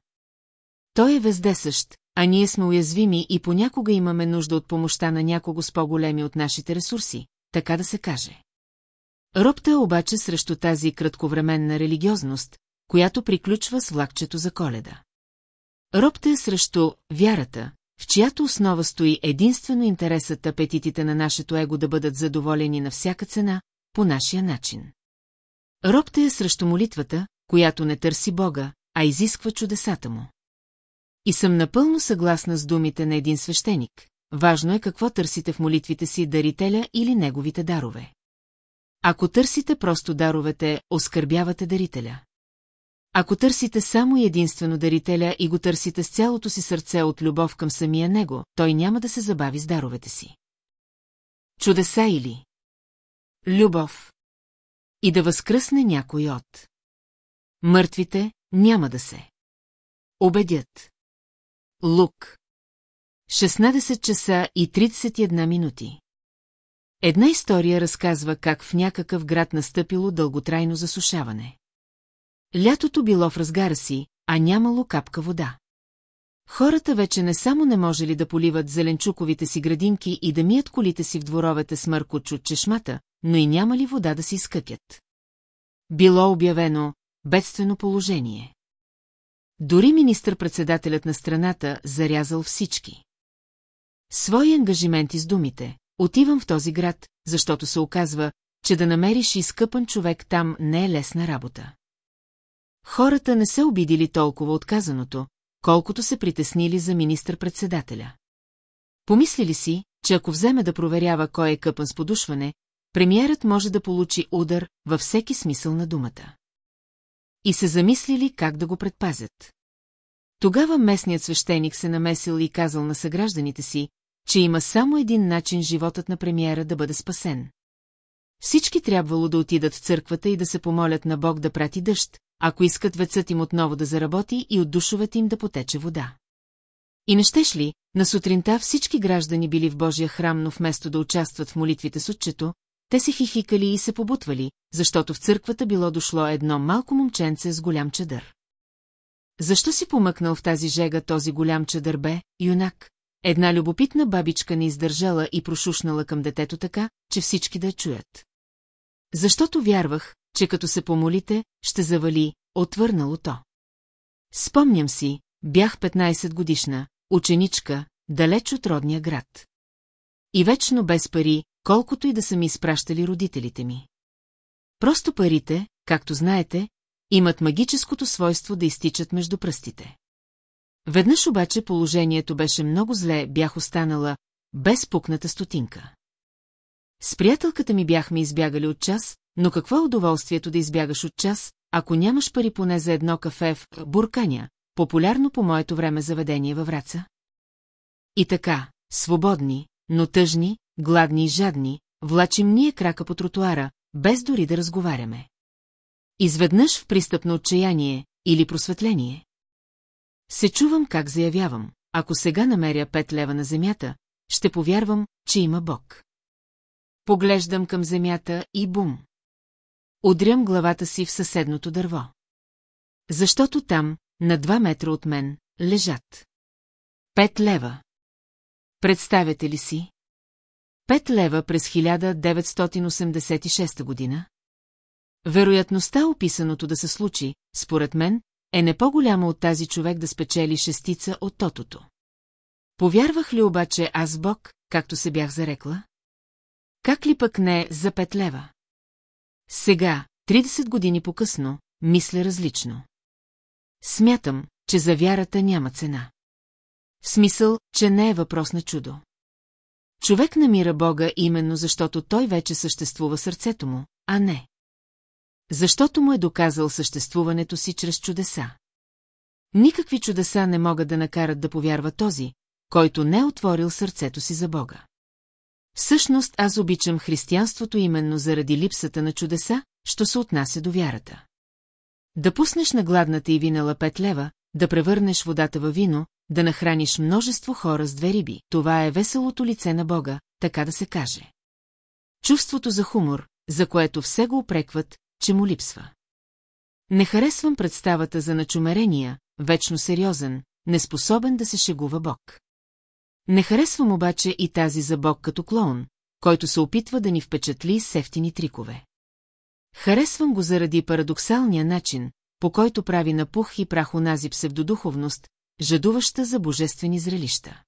Той е вездесъщ, а ние сме уязвими и понякога имаме нужда от помощта на някого с по-големи от нашите ресурси, така да се каже. Робта е обаче срещу тази кратковременна религиозност, която приключва с влакчето за коледа. Робта е срещу вярата, в чиято основа стои единствено интересът апетитите на нашето его да бъдат задоволени на всяка цена, по нашия начин. Робта е срещу молитвата, която не търси Бога, а изисква чудесата му. И съм напълно съгласна с думите на един свещеник. Важно е какво търсите в молитвите си дарителя или неговите дарове. Ако търсите просто даровете, оскърбявате дарителя. Ако търсите само единствено дарителя и го търсите с цялото си сърце от любов към самия него, той няма да се забави с даровете си. Чудеса или? Любов. И да възкръсне някой от. Мъртвите няма да се. Обедят. Лук. 16 часа и 31 минути. Една история разказва как в някакъв град настъпило дълготрайно засушаване. Лятото било в разгара си, а нямало капка вода. Хората вече не само не можели да поливат зеленчуковите си градинки и да мият колите си в дворовете с мъркоч от чешмата, но и нямали вода да си изкъкят. Било обявено бедствено положение. Дори министър-председателят на страната зарязал всички. Свои ангажименти с думите, отивам в този град, защото се оказва, че да намериш изкъпан човек там не е лесна работа. Хората не се обидили толкова отказаното, колкото се притеснили за министър-председателя. Помислили си, че ако вземе да проверява кой е къпан с подушване, премиерът може да получи удар във всеки смисъл на думата. И се замислили как да го предпазят. Тогава местният свещеник се намесил и казал на съгражданите си, че има само един начин животът на премиера да бъде спасен. Всички трябвало да отидат в църквата и да се помолят на Бог да прати дъжд, ако искат вецът им отново да заработи и от душовете им да потече вода. И не щеш ли, на сутринта всички граждани били в Божия храм, но вместо да участват в молитвите с отчето, те се хихикали и се побутвали, защото в църквата било дошло едно малко момченце с голям чадър. Защо си помъкнал в тази жега този голям чадър бе, юнак? Една любопитна бабичка не издържала и прошушнала към детето така, че всички да чуят. Защото вярвах, че като се помолите, ще завали, отвърнало то. Спомням си, бях 15 годишна, ученичка, далеч от родния град. И вечно без пари, колкото и да са ми изпращали родителите ми. Просто парите, както знаете, имат магическото свойство да изтичат между пръстите. Веднъж обаче положението беше много зле, бях останала без пукната стотинка. С приятелката ми бяхме избягали от час, но какво е удоволствието да избягаш от час, ако нямаш пари поне за едно кафе в Бурканя, популярно по моето време заведение във Враца? И така, свободни, но тъжни, гладни и жадни, влачим ние крака по тротуара, без дори да разговаряме. Изведнъж в пристъпно отчаяние или просветление. Се чувам как заявявам, ако сега намеря пет лева на земята, ще повярвам, че има Бог. Поглеждам към земята и бум. Удрям главата си в съседното дърво. Защото там, на два метра от мен, лежат. Пет лева. Представете ли си? Пет лева през 1986 година? Вероятността описаното да се случи, според мен, е не по-голяма от тази човек да спечели шестица от тотото. Повярвах ли обаче аз Бог, както се бях зарекла? Как ли пък не за пет лева? Сега, 30 години по-късно, мисля различно. Смятам, че за вярата няма цена. В смисъл, че не е въпрос на чудо. Човек намира Бога именно защото той вече съществува сърцето му, а не. Защото му е доказал съществуването си чрез чудеса. Никакви чудеса не могат да накарат да повярва този, който не е отворил сърцето си за Бога. Всъщност аз обичам християнството именно заради липсата на чудеса, що се отнася до вярата. Да пуснеш на гладната и винала пет лева, да превърнеш водата във вино, да нахраниш множество хора с две риби. Това е веселото лице на Бога, така да се каже. Чувството за хумор, за което все го опрекват, че му липсва. Не харесвам представата за начумерения, вечно сериозен, неспособен да се шегува Бог. Не харесвам обаче и тази за Бог като клоун, който се опитва да ни впечатли с ефтини трикове. Харесвам го заради парадоксалния начин, по който прави на пух и прах онази псевдодуховност, жадуваща за божествени зрелища.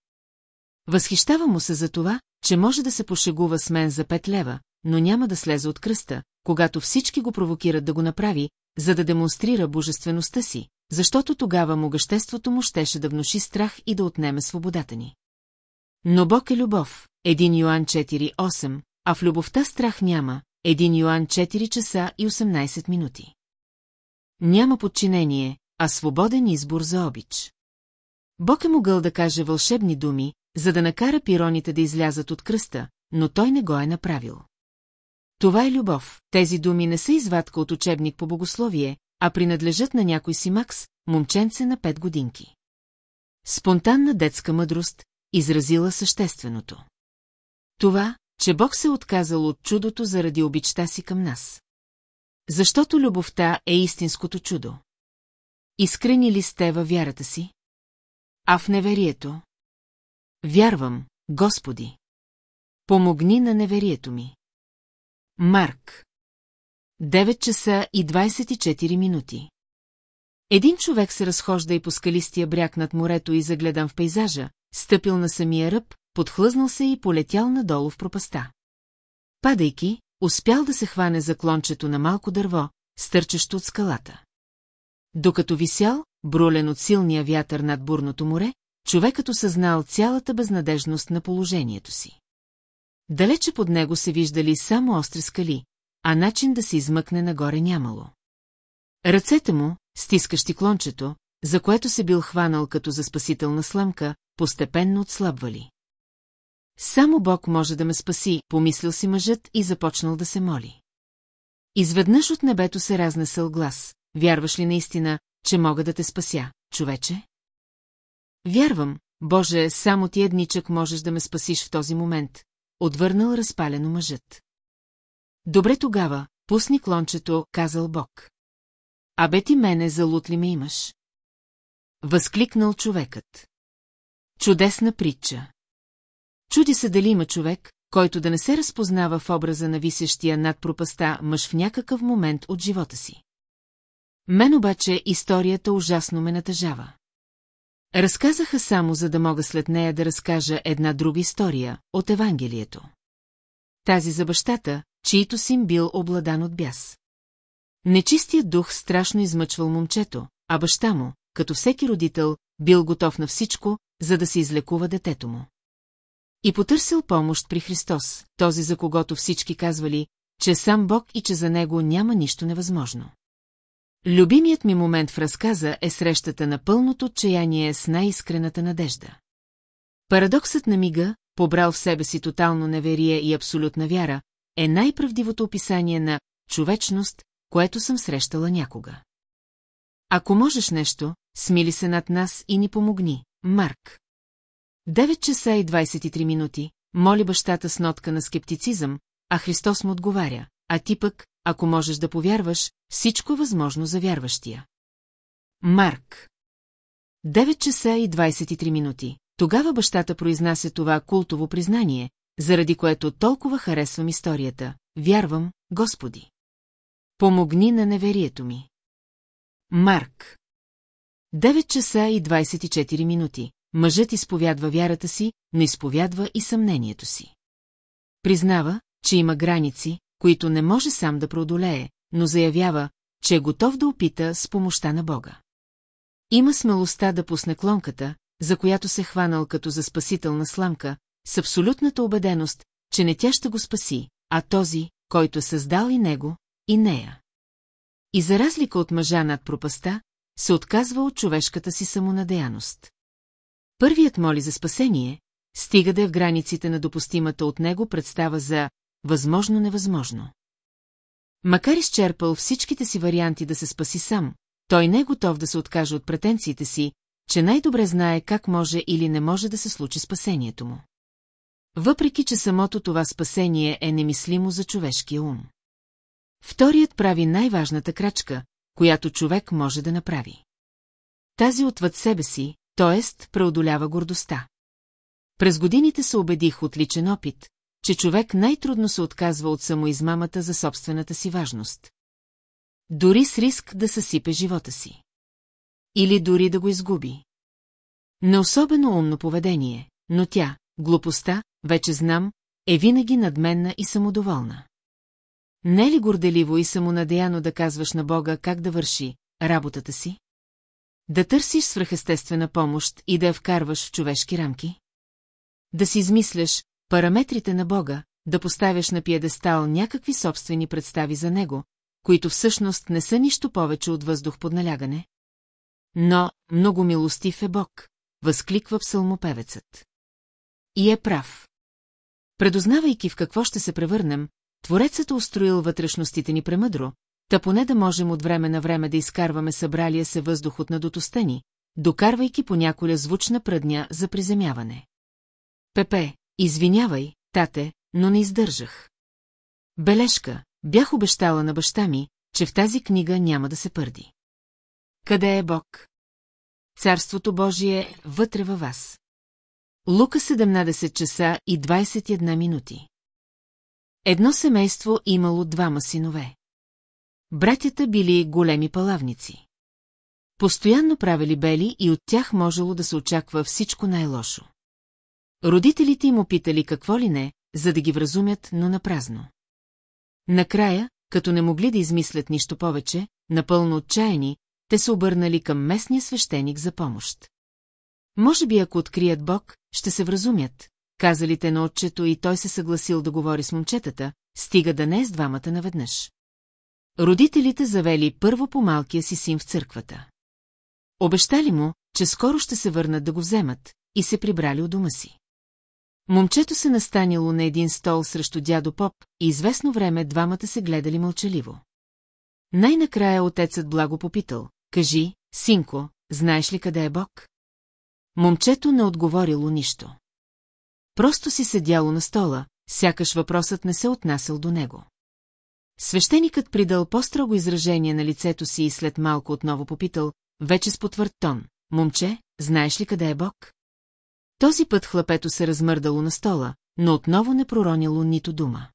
Възхищава му се за това, че може да се пошегува с мен за пет лева, но няма да слезе от кръста, когато всички го провокират да го направи, за да демонстрира божествеността си, защото тогава могъществото му щеше да внуши страх и да отнеме свободата ни. Но Бог е любов, 1 Йоан 4.8, а в любовта страх няма, 1 Йоан 4 часа и 18 минути. Няма подчинение, а свободен избор за обич. Бог е могъл да каже вълшебни думи, за да накара пироните да излязат от кръста, но той не го е направил. Това е любов. Тези думи не са извадка от учебник по богословие, а принадлежат на някой си Макс, момченце на пет годинки. Спонтанна детска мъдрост, изразила същественото. Това, че Бог се е отказал от чудото заради обичта си към нас. Защото любовта е истинското чудо. Искрени ли сте във вярата си? А в неверието? Вярвам, Господи. Помогни на неверието ми. Марк. 9 часа и 24 минути. Един човек се разхожда и по скалистия бряг над морето и загледан в пейзажа, стъпил на самия ръб, подхлъзнал се и полетял надолу в пропаста. Падайки, успял да се хване за клончето на малко дърво, стърчащо от скалата. Докато висял, брулен от силния вятър над бурното море, човекът осъзнал цялата безнадежност на положението си. Далече под него се виждали само остри скали, а начин да се измъкне нагоре нямало. Ръцете му, стискащи клончето, за което се бил хванал като за спасителна сламка, постепенно отслабвали. Само Бог може да ме спаси, помислил си мъжът и започнал да се моли. Изведнъж от небето се разнесъл глас. Вярваш ли наистина, че мога да те спася, човече? Вярвам, Боже, само ти едничък можеш да ме спасиш в този момент, отвърнал разпалено мъжът. Добре тогава, пусни клончето, казал Бог. Абе ти мене за лут ли ме имаш? Възкликнал човекът. Чудесна притча. Чуди се дали има човек, който да не се разпознава в образа на висещия над пропаста мъж в някакъв момент от живота си. Мен обаче историята ужасно ме натъжава. Разказаха само, за да мога след нея да разкажа една друга история от Евангелието. Тази за бащата, чието син бил обладан от бяс. Нечистият дух страшно измъчвал момчето, а баща му, като всеки родител, бил готов на всичко, за да се излекува детето му. И потърсил помощ при Христос, този за когото всички казвали, че сам Бог и че за него няма нищо невъзможно. Любимият ми момент в разказа е срещата на пълното отчаяние с най-искрената надежда. Парадоксът на мига, побрал в себе си тотално неверие и абсолютна вяра, е най-правдивото описание на човечност, което съм срещала някога. Ако можеш нещо, смили се над нас и ни помогни, Марк. 9 часа и 23 минути, моли бащата с нотка на скептицизъм, а Христос му отговаря, а ти пък, ако можеш да повярваш, всичко е възможно за вярващия. Марк. 9 часа и 23 минути. Тогава бащата произнася това култово признание, заради което толкова харесвам историята. Вярвам, Господи. Помогни на неверието ми. Марк. 9 часа и 24 минути. Мъжът изповядва вярата си, но изповядва и съмнението си. Признава, че има граници, които не може сам да преодолее, но заявява, че е готов да опита с помощта на Бога. Има смелостта да пусне клонката, за която се хванал като за спасителна сламка, с абсолютната убеденост, че не тя ще го спаси, а този, който е създал и него, и нея. И за разлика от мъжа над пропаста, се отказва от човешката си самонадеяност. Първият моли за спасение, стига да е в границите на допустимата от него представа за възможно невъзможно. Макар изчерпал всичките си варианти да се спаси сам, той не е готов да се откаже от претенциите си, че най-добре знае как може или не може да се случи спасението му. Въпреки, че самото това спасение е немислимо за човешкия ум. Вторият прави най-важната крачка, която човек може да направи. Тази отвъд себе си, т.е. преодолява гордостта. През годините се убедих от личен опит, че човек най-трудно се отказва от самоизмамата за собствената си важност. Дори с риск да съсипе живота си. Или дори да го изгуби. Не особено умно поведение, но тя, глупостта, вече знам, е винаги надменна и самодоволна. Не ли горделиво и самонадеяно да казваш на Бога как да върши работата си? Да търсиш свръхестествена помощ и да я вкарваш в човешки рамки? Да си измисляш параметрите на Бога, да поставяш на пиедестал някакви собствени представи за Него, които всъщност не са нищо повече от въздух под налягане? Но много милостив е Бог, възкликва псалмопевецът. И е прав. Предознавайки в какво ще се превърнем, Творецът е устроил вътрешностите ни премъдро, та поне да можем от време на време да изкарваме събралия се въздух от надутостта ни, докарвайки по няколя звучна пръдня за приземяване. Пепе, извинявай, тате, но не издържах. Бележка, бях обещала на баща ми, че в тази книга няма да се пърди. Къде е Бог? Царството Божие е вътре във вас. Лука 17 часа и 21 минути. Едно семейство имало двама синове. Братята били големи палавници. Постоянно правили бели и от тях можело да се очаква всичко най-лошо. Родителите им опитали какво ли не, за да ги вразумят, но напразно. Накрая, като не могли да измислят нищо повече, напълно отчаяни, те се обърнали към местния свещеник за помощ. Може би ако открият Бог, ще се вразумят, казали те на отчето и той се съгласил да говори с момчетата, стига да не е с двамата наведнъж. Родителите завели първо по малкия си син в църквата. Обещали му, че скоро ще се върнат да го вземат, и се прибрали у дома си. Момчето се настанило на един стол срещу дядо Поп и известно време двамата се гледали мълчаливо. Най-накрая отецът благо попитал, кажи, синко, знаеш ли къде е Бог? Момчето не отговорило нищо. Просто си седяло на стола, сякаш въпросът не се отнасял до него. Свещеникът придал по-строго изражение на лицето си и след малко отново попитал, вече с потвърд тон, момче, знаеш ли къде е Бог? Този път хлапето се размърдало на стола, но отново не проронило нито дума.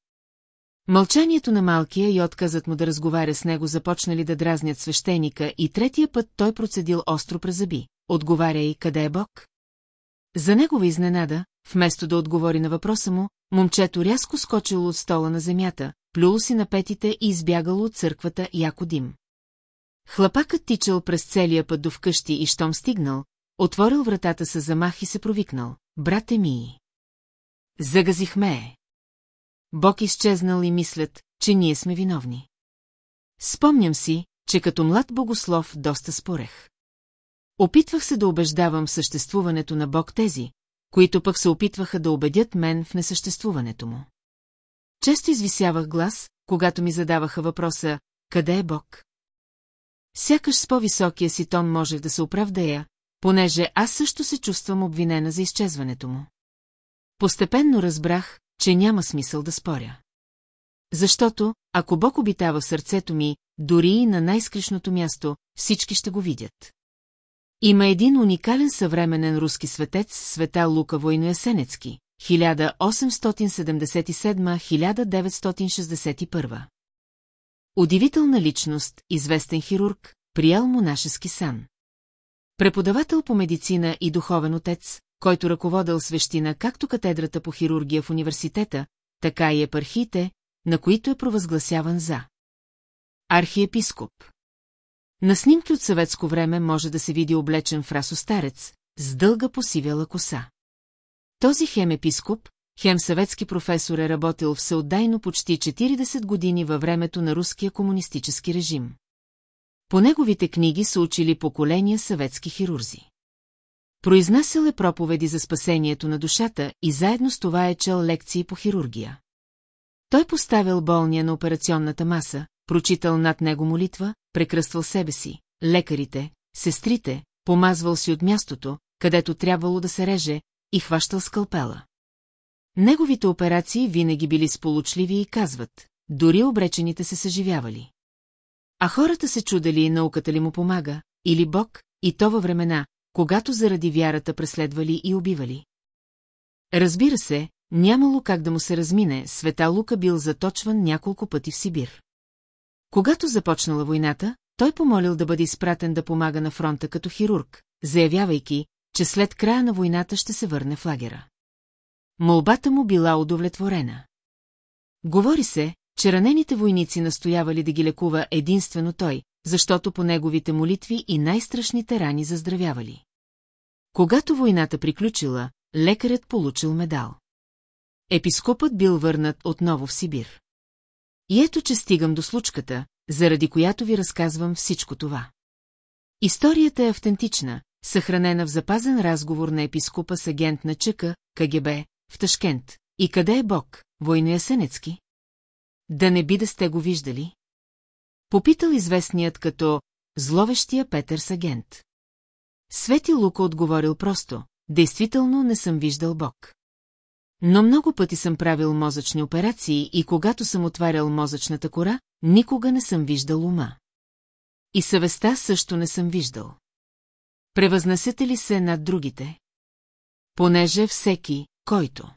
Мълчанието на малкия и отказът му да разговаря с него започнали да дразнят свещеника и третия път той процедил остро през зъби. Отговаря и къде е Бог? За негова изненада, вместо да отговори на въпроса му, момчето рязко скочило от стола на земята, плюл си на петите и избягало от църквата яко дим. Хлапакът тичал през целия път до вкъщи и щом стигнал, отворил вратата с замах и се провикнал. Брате ми! Загазихме е. Бог изчезнал и мислят, че ние сме виновни. Спомням си, че като млад богослов доста спорех. Опитвах се да убеждавам съществуването на Бог тези, които пък се опитваха да убедят мен в несъществуването му. Често извисявах глас, когато ми задаваха въпроса «Къде е Бог?». Сякаш с по-високия си тон можех да се оправдая, понеже аз също се чувствам обвинена за изчезването му. Постепенно разбрах, че няма смисъл да споря. Защото, ако Бог обитава в сърцето ми, дори и на най-скришното място, всички ще го видят. Има един уникален съвременен руски светец, света Лука Войноясенецки, 1877-1961. Удивителна личност, известен хирург, приял монашески сан. Преподавател по медицина и духовен отец, който ръководил свещина както катедрата по хирургия в университета, така и епархиите, на които е провъзгласяван за. Архиепископ. На снимки от съветско време може да се види облечен в расо старец, с дълга посивяла коса. Този хем епископ, хем съветски професор е работил всеотдайно почти 40 години във времето на руския комунистически режим. По неговите книги са учили поколения съветски хирурзи. Произнасял е проповеди за спасението на душата и заедно с това е чел лекции по хирургия. Той поставил болния на операционната маса, прочитал над него молитва, прекръствал себе си, лекарите, сестрите, помазвал си от мястото, където трябвало да се реже, и хващал скалпела. Неговите операции винаги били сполучливи и казват, дори обречените се съживявали. А хората се чудели и науката ли му помага, или Бог, и то във времена, когато заради вярата преследвали и убивали. Разбира се, нямало как да му се размине, света Лука бил заточван няколко пъти в Сибир. Когато започнала войната, той помолил да бъде изпратен да помага на фронта като хирург, заявявайки, че след края на войната ще се върне в лагера. Молбата му била удовлетворена. Говори се, че ранените войници настоявали да ги лекува единствено той, защото по неговите молитви и най-страшните рани заздравявали. Когато войната приключила, лекарят получил медал. Епископът бил върнат отново в Сибир. И ето, че стигам до случката, заради която ви разказвам всичко това. Историята е автентична, съхранена в запазен разговор на епископа с агент на ЧК, КГБ, в Ташкент. И къде е Бог, Войноясенецки? Да не би да сте го виждали? Попитал известният като зловещия Петър с агент. Свети Лука отговорил просто, действително не съм виждал Бог. Но много пъти съм правил мозъчни операции и когато съм отварял мозъчната кора, никога не съм виждал ума. И съвестта също не съм виждал. Превъзнасете ли се над другите? Понеже всеки, който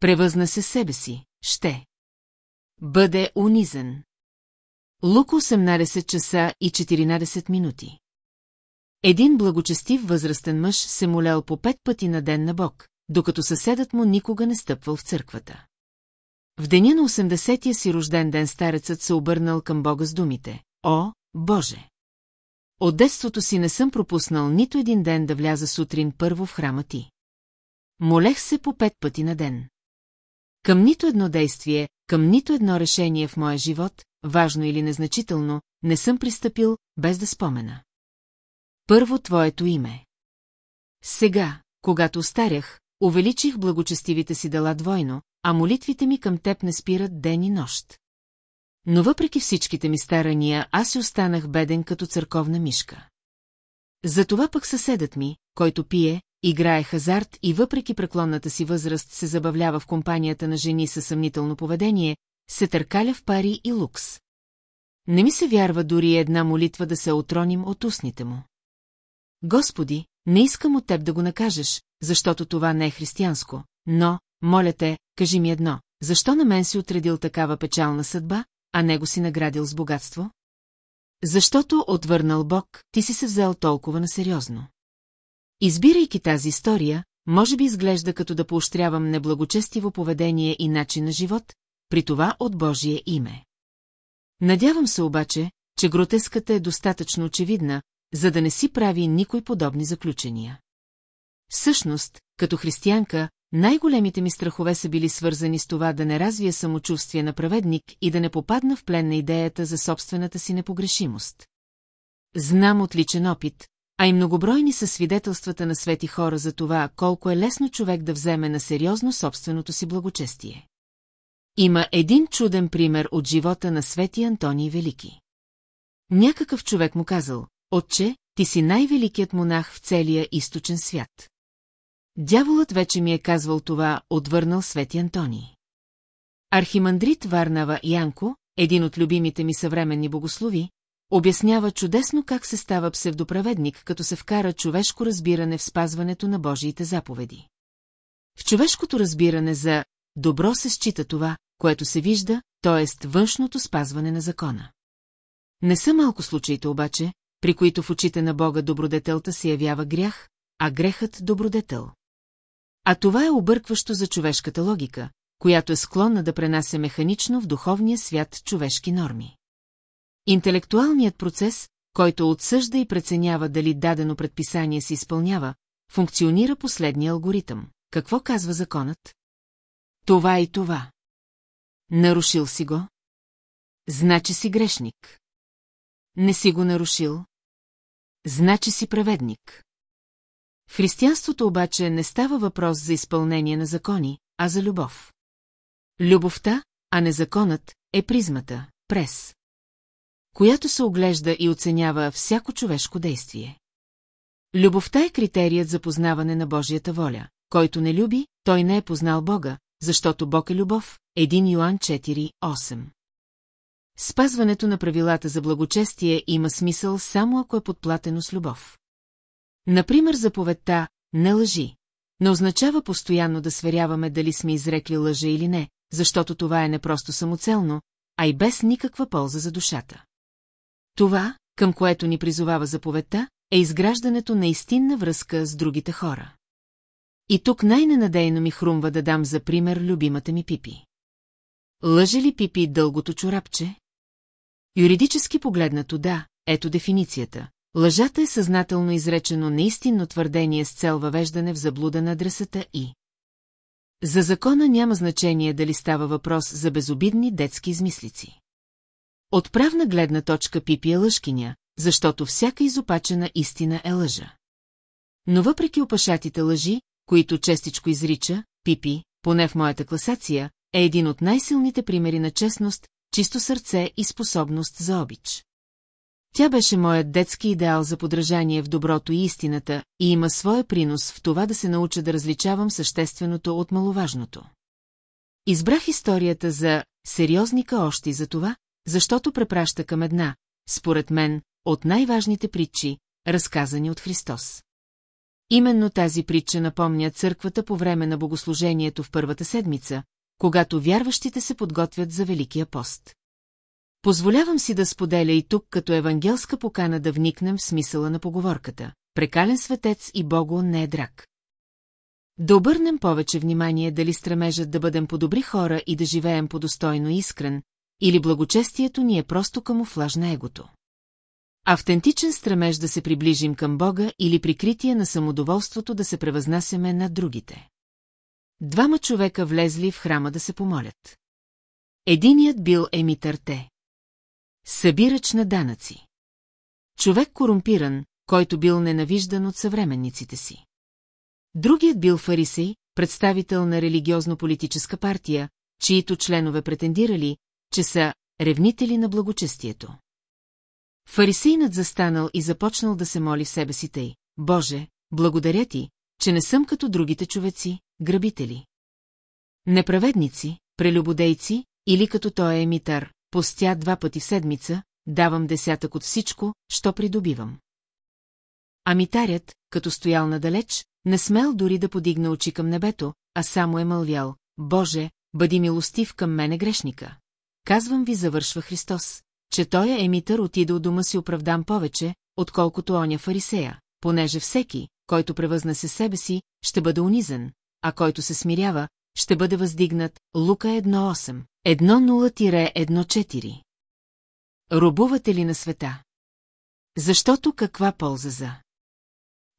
превъзнесе себе си, ще бъде унизен. Лук 18 часа и 14 минути. Един благочестив възрастен мъж се молял по пет пъти на ден на Бог, докато съседът му никога не стъпвал в църквата. В деня на 80-я си рожден ден старецът се обърнал към Бога с думите «О, Боже!» От детството си не съм пропуснал нито един ден да вляза сутрин първо в храма ти. Молех се по пет пъти на ден. Към нито едно действие, към нито едно решение в моя живот, важно или незначително, не съм пристъпил, без да спомена. Първо твоето име. Сега, когато остарях, увеличих благочестивите си дела двойно, а молитвите ми към теб не спират ден и нощ. Но въпреки всичките ми старания, аз си останах беден като църковна мишка. Затова пък съседът ми, който пие, играе хазарт и въпреки преклонната си възраст се забавлява в компанията на жени със съмнително поведение, се търкаля в пари и лукс. Не ми се вярва дори една молитва да се отроним от устните му. Господи, не искам от теб да го накажеш, защото това не е християнско, но, моля те, кажи ми едно, защо на мен си отредил такава печална съдба, а него си наградил с богатство? Защото отвърнал Бог, ти си се взел толкова насериозно. Избирайки тази история, може би изглежда като да поощрявам неблагочестиво поведение и начин на живот, при това от Божие име. Надявам се обаче, че гротеската е достатъчно очевидна, за да не си прави никой подобни заключения. Всъщност, като християнка, най-големите ми страхове са били свързани с това да не развия самочувствие на праведник и да не попадна в плен на идеята за собствената си непогрешимост. Знам отличен опит, а и многобройни са свидетелствата на свети хора за това, колко е лесно човек да вземе на сериозно собственото си благочестие. Има един чуден пример от живота на свети Антоний Велики. Някакъв човек му казал, отче, ти си най-великият монах в целия източен свят. Дяволът вече ми е казвал това, отвърнал Свети Антоний. Архимандрит Варнава Янко, един от любимите ми съвременни богослови, обяснява чудесно как се става псевдоправедник, като се вкара човешко разбиране в спазването на Божиите заповеди. В човешкото разбиране за добро се счита това, което се вижда, т.е. външното спазване на закона. Не са малко случаите обаче, при които в очите на Бога добродетелта се явява грях, а грехът – добродетел. А това е объркващо за човешката логика, която е склонна да пренася механично в духовния свят човешки норми. Интелектуалният процес, който отсъжда и преценява дали дадено предписание се изпълнява, функционира последния алгоритъм. Какво казва законът? Това и това. Нарушил си го? Значи си грешник. Не си го нарушил? Значи си праведник. В християнството обаче не става въпрос за изпълнение на закони, а за любов. Любовта, а не законът, е призмата, прес. Която се оглежда и оценява всяко човешко действие. Любовта е критерият за познаване на Божията воля. Който не люби, той не е познал Бога, защото Бог е любов. 1 Йоан 4, 8. Спазването на правилата за благочестие има смисъл само ако е подплатено с любов. Например, заповедта «Не лъжи» не означава постоянно да сверяваме дали сме изрекли лъжа или не, защото това е не просто самоцелно, а и без никаква полза за душата. Това, към което ни призовава заповедта, е изграждането на истинна връзка с другите хора. И тук най-ненадейно ми хрумва да дам за пример любимата ми Пипи. Лъже ли Пипи дългото чорапче? Юридически погледнато да, ето дефиницията. Лъжата е съзнателно изречено неистинно твърдение с цел въвеждане в заблуда на адресата и. За закона няма значение дали става въпрос за безобидни детски измислици. От правна гледна точка Пипи е лъжкиня, защото всяка изопачена истина е лъжа. Но въпреки опашатите лъжи, които честичко изрича, Пипи, поне в моята класация, е един от най-силните примери на честност, чисто сърце и способност за обич. Тя беше моят детски идеал за подражание в доброто и истината и има своя принос в това да се науча да различавам същественото от маловажното. Избрах историята за сериозника още и за това, защото препраща към една, според мен, от най-важните притчи, разказани от Христос. Именно тази притча напомня църквата по време на богослужението в първата седмица, когато вярващите се подготвят за Великия пост. Позволявам си да споделя и тук като евангелска покана да вникнем в смисъла на поговорката. Прекален светец и Бого не е драк. Да обърнем повече внимание дали стремежат да бъдем по-добри хора и да живеем по-достойно искрен, или благочестието ни е просто камуфлаж на егото. Автентичен стремеж да се приближим към Бога или прикритие на самодоволството да се превъзнасяме над другите. Двама човека влезли в храма да се помолят. Единият бил Емитър Те. Събирач на данъци. Човек корумпиран, който бил ненавиждан от съвременниците си. Другият бил фарисей, представител на религиозно-политическа партия, чието членове претендирали, че са ревнители на благочестието. Фарисейнат застанал и започнал да се моли в себе си тъй. Боже, благодаря ти, че не съм като другите човеци, грабители. Неправедници, прелюбодейци или като той е емитар, постя два пъти в седмица, давам десятък от всичко, що придобивам. Амитарят, като стоял надалеч, не смел дори да подигна очи към небето, а само е мълвял. Боже, бъди милостив към мене грешника. Казвам ви, завършва Христос, че той е емитър отида от дома си оправдан повече, отколкото оня фарисея, понеже всеки, който превъзнесе себе си, ще бъде унизен, а който се смирява, ще бъде въздигнат Лука 1.8, 1.0-1.4. Рубувате ли на света? Защото каква полза за?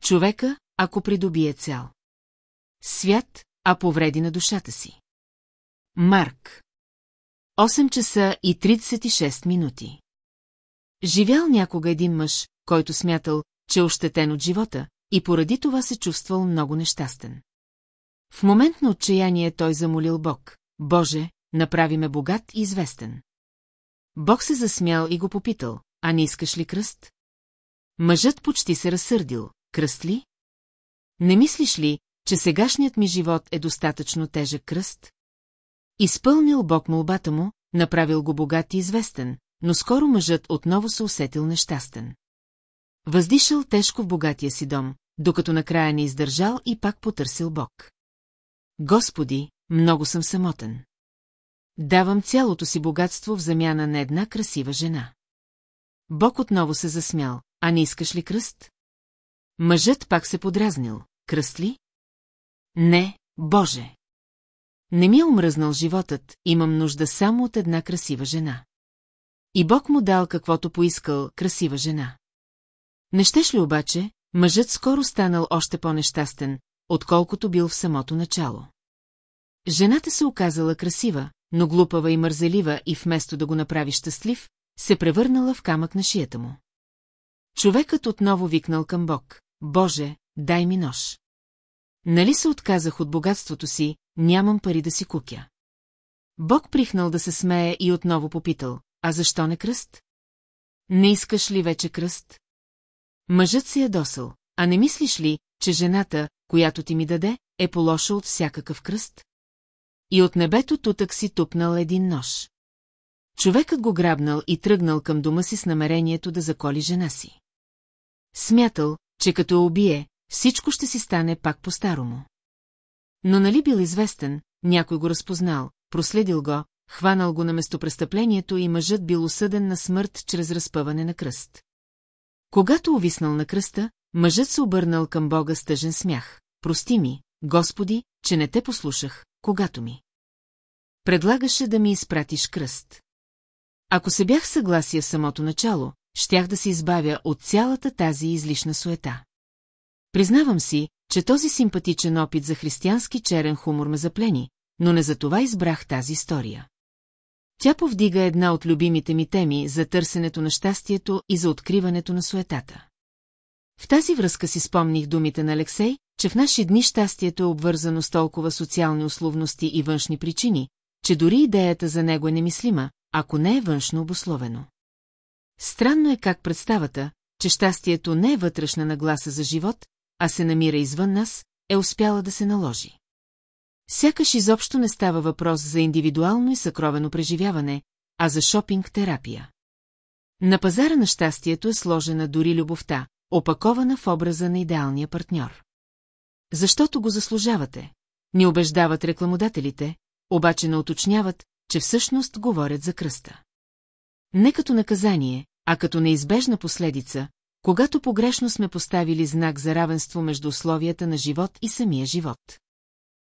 Човека, ако придобие цял. Свят, а повреди на душата си. Марк 8 часа и 36 минути Живял някога един мъж, който смятал, че е ощетен от живота, и поради това се чувствал много нещастен. В момент на отчаяние той замолил Бог. Боже, направи ме богат и известен. Бог се засмял и го попитал, а не искаш ли кръст? Мъжът почти се разсърдил. Кръст ли? Не мислиш ли, че сегашният ми живот е достатъчно тежък кръст? Изпълнил Бог молбата му, направил го богат и известен, но скоро мъжът отново се усетил нещастен. Въздишал тежко в богатия си дом, докато накрая не издържал и пак потърсил Бог. Господи, много съм самотен. Давам цялото си богатство в замяна на една красива жена. Бог отново се засмял, а не искаш ли кръст? Мъжът пак се подразнил. Кръст ли? Не, Боже! Не ми е омръзнал животът, имам нужда само от една красива жена. И Бог му дал каквото поискал, красива жена. Не щеш ли обаче, мъжът скоро станал още по-нещастен, отколкото бил в самото начало. Жената се оказала красива, но глупава и мързелива и вместо да го направи щастлив, се превърнала в камък на шията му. Човекът отново викнал към Бог. Боже, дай ми нож. Нали се отказах от богатството си, нямам пари да си купя. Бог прихнал да се смее и отново попитал, а защо не кръст? Не искаш ли вече кръст? Мъжът се ядосал, а не мислиш ли, че жената, която ти ми даде, е полоша от всякакъв кръст? И от небето тутък си тупнал един нож. Човекът го грабнал и тръгнал към дома си с намерението да заколи жена си. Смятал, че като убие, всичко ще си стане пак по-старому. Но нали бил известен, някой го разпознал, проследил го, хванал го на местопрестъплението и мъжът бил осъден на смърт чрез разпъване на кръст. Когато увиснал на кръста, мъжът се обърнал към Бога с тъжен смях. Прости ми, Господи, че не те послушах, когато ми. Предлагаше да ми изпратиш кръст. Ако се бях съгласия в самото начало, щях да се избавя от цялата тази излишна суета. Признавам си, че този симпатичен опит за християнски черен хумор ме заплени, но не за това избрах тази история. Тя повдига една от любимите ми теми за търсенето на щастието и за откриването на суетата. В тази връзка си спомних думите на Алексей, че в наши дни щастието е обвързано с толкова социални условности и външни причини, че дори идеята за него е немислима, ако не е външно обословено. Странно е как представата, че щастието не е вътрешна нагласа за живот, а се намира извън нас, е успяла да се наложи. Сякаш изобщо не става въпрос за индивидуално и съкровено преживяване, а за шопинг-терапия. На пазара на щастието е сложена дори любовта, опакована в образа на идеалния партньор. Защото го заслужавате, ни убеждават рекламодателите, обаче не уточняват, че всъщност говорят за кръста. Не като наказание, а като неизбежна последица, когато погрешно сме поставили знак за равенство между условията на живот и самия живот.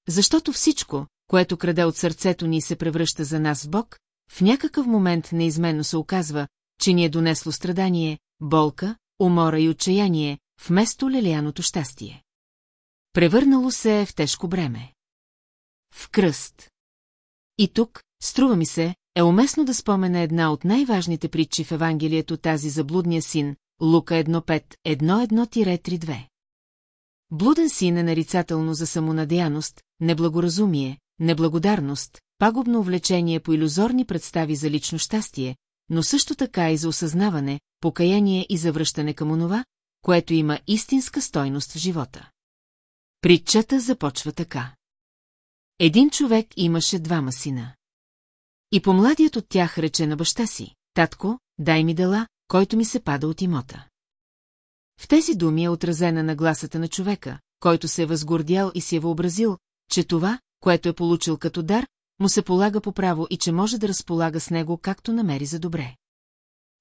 Защото всичко, което краде от сърцето ни се превръща за нас в Бог, в някакъв момент неизменно се оказва, че ни е донесло страдание, болка, умора и отчаяние, вместо лелияното щастие. Превърнало се е в тежко бреме. В кръст. И тук, струва ми се, е уместно да спомена една от най-важните притчи в Евангелието тази за блудния син, Лука 1.5.1.1-32. Блуден син е нарицателно за самонадеяност, неблагоразумие, неблагодарност, пагубно увлечение по иллюзорни представи за лично щастие, но също така и за осъзнаване, покаяние и завръщане към онова, което има истинска стойност в живота. Притчата започва така. Един човек имаше двама сина. И помладият от тях рече на баща си, татко, дай ми дела, който ми се пада от имота. В тези думи е отразена на гласата на човека, който се е възгордял и си е въобразил, че това, което е получил като дар, му се полага по право и че може да разполага с него както намери за добре.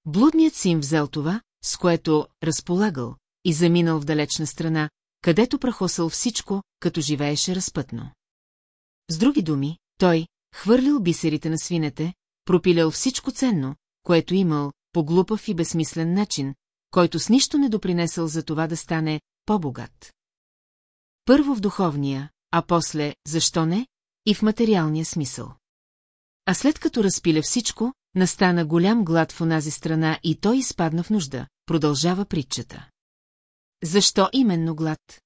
Блудният син взел това, с което разполагал, и заминал в далечна страна, където прахосал всичко, като живееше разпътно. С други думи, той, хвърлил бисерите на свинете, пропилял всичко ценно, което имал, по глупав и безсмислен начин, който с нищо не допринесъл за това да стане по-богат. Първо в духовния, а после, защо не, и в материалния смисъл. А след като разпиля всичко, настана голям глад в онази страна и той изпадна в нужда, продължава притчата. Защо именно глад?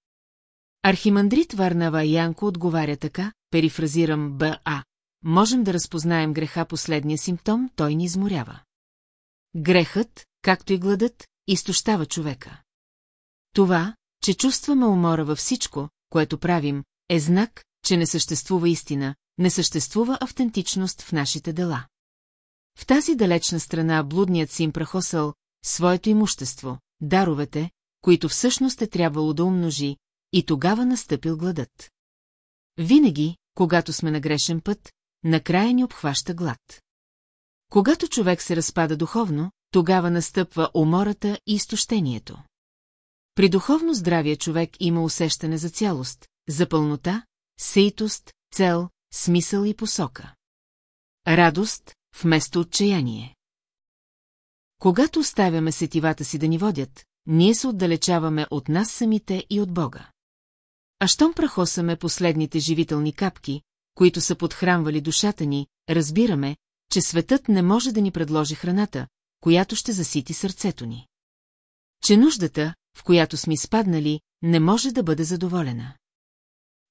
Архимандрит Варнава Янко отговаря така, перифразирам Б.А. Можем да разпознаем греха последния симптом, той ни изморява. Грехът, както и гладът, изтощава човека. Това, че чувстваме умора във всичко, което правим, е знак, че не съществува истина, не съществува автентичност в нашите дела. В тази далечна страна блудният син прахосал своето имущество, даровете, които всъщност е трябвало да умножи, и тогава настъпил гладът. Винаги, когато сме на грешен път, накрая ни обхваща глад. Когато човек се разпада духовно, тогава настъпва умората и изтощението. При духовно здравия човек има усещане за цялост, за пълнота, сейтост, цел, смисъл и посока. Радост вместо отчаяние. Когато оставяме сетивата си да ни водят, ние се отдалечаваме от нас самите и от Бога. А щом прахосаме последните живителни капки, които са подхранвали душата ни, разбираме, че светът не може да ни предложи храната, която ще засити сърцето ни. Че нуждата, в която сме изпаднали, не може да бъде задоволена.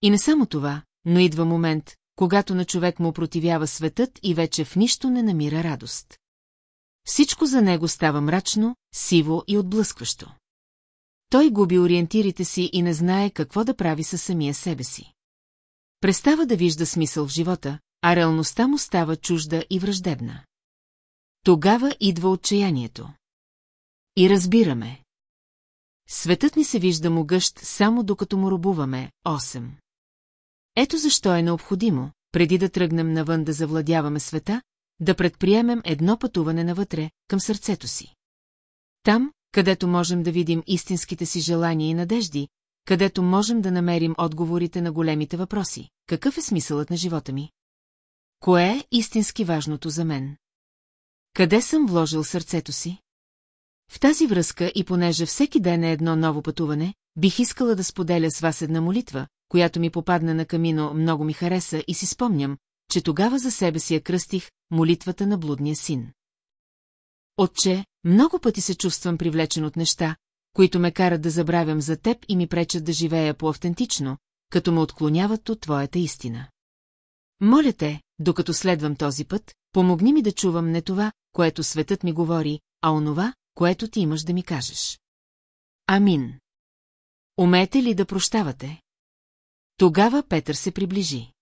И не само това, но идва момент, когато на човек му противява светът и вече в нищо не намира радост. Всичко за него става мрачно, сиво и отблъскващо. Той губи ориентирите си и не знае какво да прави със самия себе си. Престава да вижда смисъл в живота, а реалността му става чужда и враждебна. Тогава идва отчаянието. И разбираме. Светът ни се вижда могъщ само докато му робуваме, 8. Ето защо е необходимо, преди да тръгнем навън да завладяваме света, да предприемем едно пътуване навътре, към сърцето си. Там, където можем да видим истинските си желания и надежди, където можем да намерим отговорите на големите въпроси. Какъв е смисълът на живота ми? Кое е истински важното за мен? Къде съм вложил сърцето си? В тази връзка и понеже всеки ден е едно ново пътуване, бих искала да споделя с вас една молитва, която ми попадна на камино, много ми хареса и си спомням, че тогава за себе си я кръстих молитвата на блудния син. Отче, много пъти се чувствам привлечен от неща, които ме карат да забравям за теб и ми пречат да живея по-автентично, като ме отклоняват от твоята истина. Моля те, докато следвам този път, помогни ми да чувам не това, което светът ми говори, а онова, което ти имаш да ми кажеш. Амин. Умеете ли да прощавате? Тогава Петър се приближи.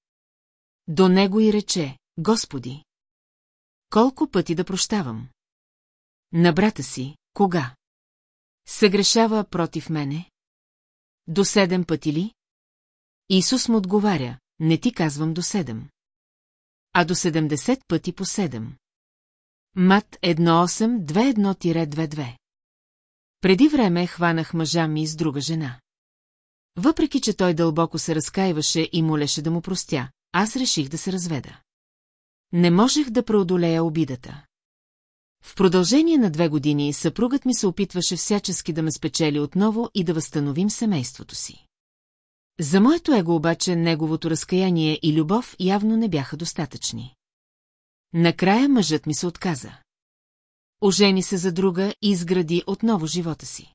До него и рече, Господи! Колко пъти да прощавам? На брата си, кога? Съгрешава против мене? До седем пъти ли? Исус му отговаря, не ти казвам до седем. А до седемдесет пъти по седем. Мат 1821-22 Преди време хванах мъжа ми с друга жена. Въпреки, че той дълбоко се разкаиваше и молеше да му простя, аз реших да се разведа. Не можех да преодолея обидата. В продължение на две години съпругът ми се опитваше всячески да ме спечели отново и да възстановим семейството си. За моето его обаче неговото разкаяние и любов явно не бяха достатъчни. Накрая мъжът ми се отказа. Ожени се за друга и изгради отново живота си.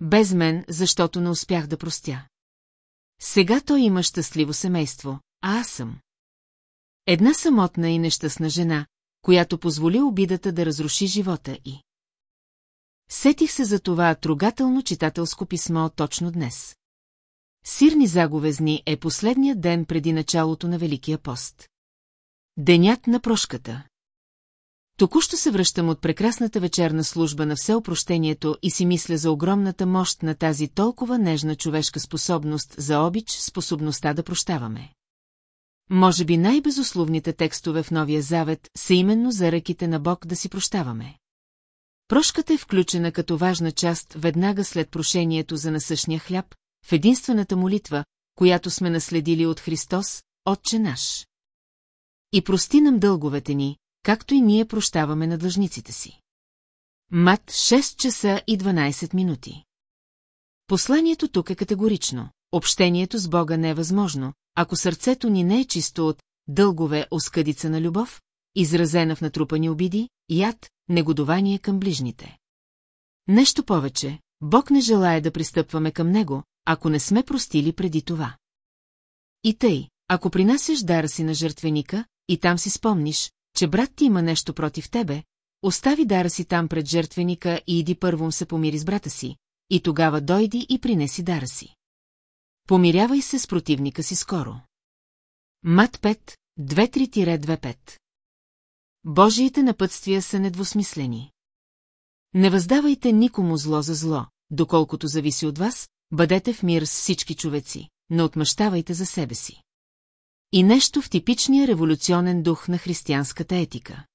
Без мен, защото не успях да простя. Сега той има щастливо семейство, а аз съм. Една самотна и нещастна жена, която позволи обидата да разруши живота и. Сетих се за това трогателно читателско писмо точно днес. Сирни заговезни е последният ден преди началото на Великия пост. Денят на прошката. Току-що се връщам от прекрасната вечерна служба на всеопрощението и си мисля за огромната мощ на тази толкова нежна човешка способност за обич, способността да прощаваме. Може би най-безусловните текстове в Новия Завет са именно за ръките на Бог да си прощаваме. Прошката е включена като важна част веднага след прошението за насъщния хляб, в единствената молитва, която сме наследили от Христос, Отче наш. И прости нам дълговете ни, както и ние прощаваме на длъжниците си. Мат 6 часа и 12 минути. Посланието тук е категорично. общението с Бога не е възможно, ако сърцето ни не е чисто от дългове оскъдица на любов, изразена в натрупани обиди, яд, негодование към ближните. Нещо повече, Бог не желая да пристъпваме към Него, ако не сме простили преди това. И тъй, ако принасяш дара си на жертвеника, и там си спомниш, че брат ти има нещо против тебе, остави дара си там пред жертвеника и иди първом се помири с брата си, и тогава дойди и принеси дара си. Помирявай се с противника си скоро. Мат 5, 2-3-25 Божиите напътствия са недвусмислени. Не въздавайте никому зло за зло, доколкото зависи от вас, бъдете в мир с всички човеци, не отмъщавайте за себе си. И нещо в типичния революционен дух на християнската етика.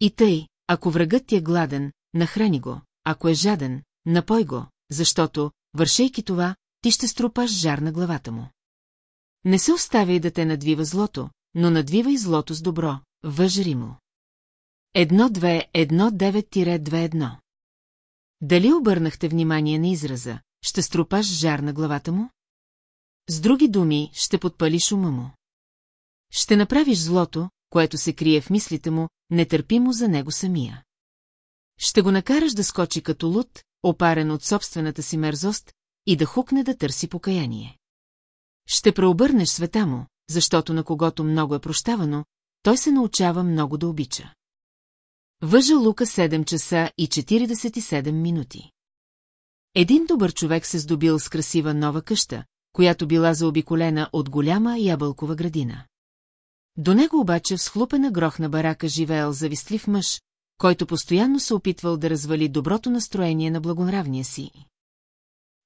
И тъй, ако врагът ти е гладен, нахрани го, ако е жаден, напой го, защото, вършейки това, ти ще струпаш жар на главата му. Не се оставяй да те надвива злото, но надвивай злото с добро, въжри му. Едно-две, едно-девет-две-едно. Дали обърнахте внимание на израза, ще струпаш жар на главата му? С други думи, ще подпалиш ума му. Ще направиш злото, което се крие в мислите му, нетърпимо за него самия. Ще го накараш да скочи като луд, опарен от собствената си мерзост, и да хукне да търси покаяние. Ще преобърнеш света му, защото на когото много е прощавано, той се научава много да обича. Въжа Лука 7 часа и 47 минути. Един добър човек се здобил с красива нова къща, която била заобиколена от голяма ябълкова градина. До него обаче в схлупена грохна барака живеел завистлив мъж, който постоянно се опитвал да развали доброто настроение на благонравния си.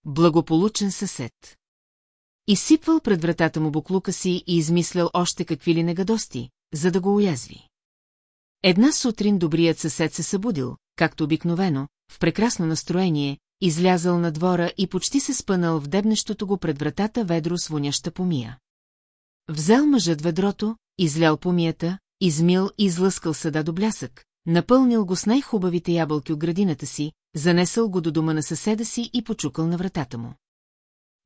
Благополучен съсед. Изсипвал пред вратата му буклука си и измислял още какви ли негадости, за да го уязви. Една сутрин добрият съсед се събудил, както обикновено, в прекрасно настроение, излязъл на двора и почти се спънал в дебнещото го пред вратата ведро с воняща помия. Взел мъжът ведрото, излял помията, измил и излъскал съда до блясък, напълнил го с най-хубавите ябълки от градината си, занесъл го до дома на съседа си и почукал на вратата му.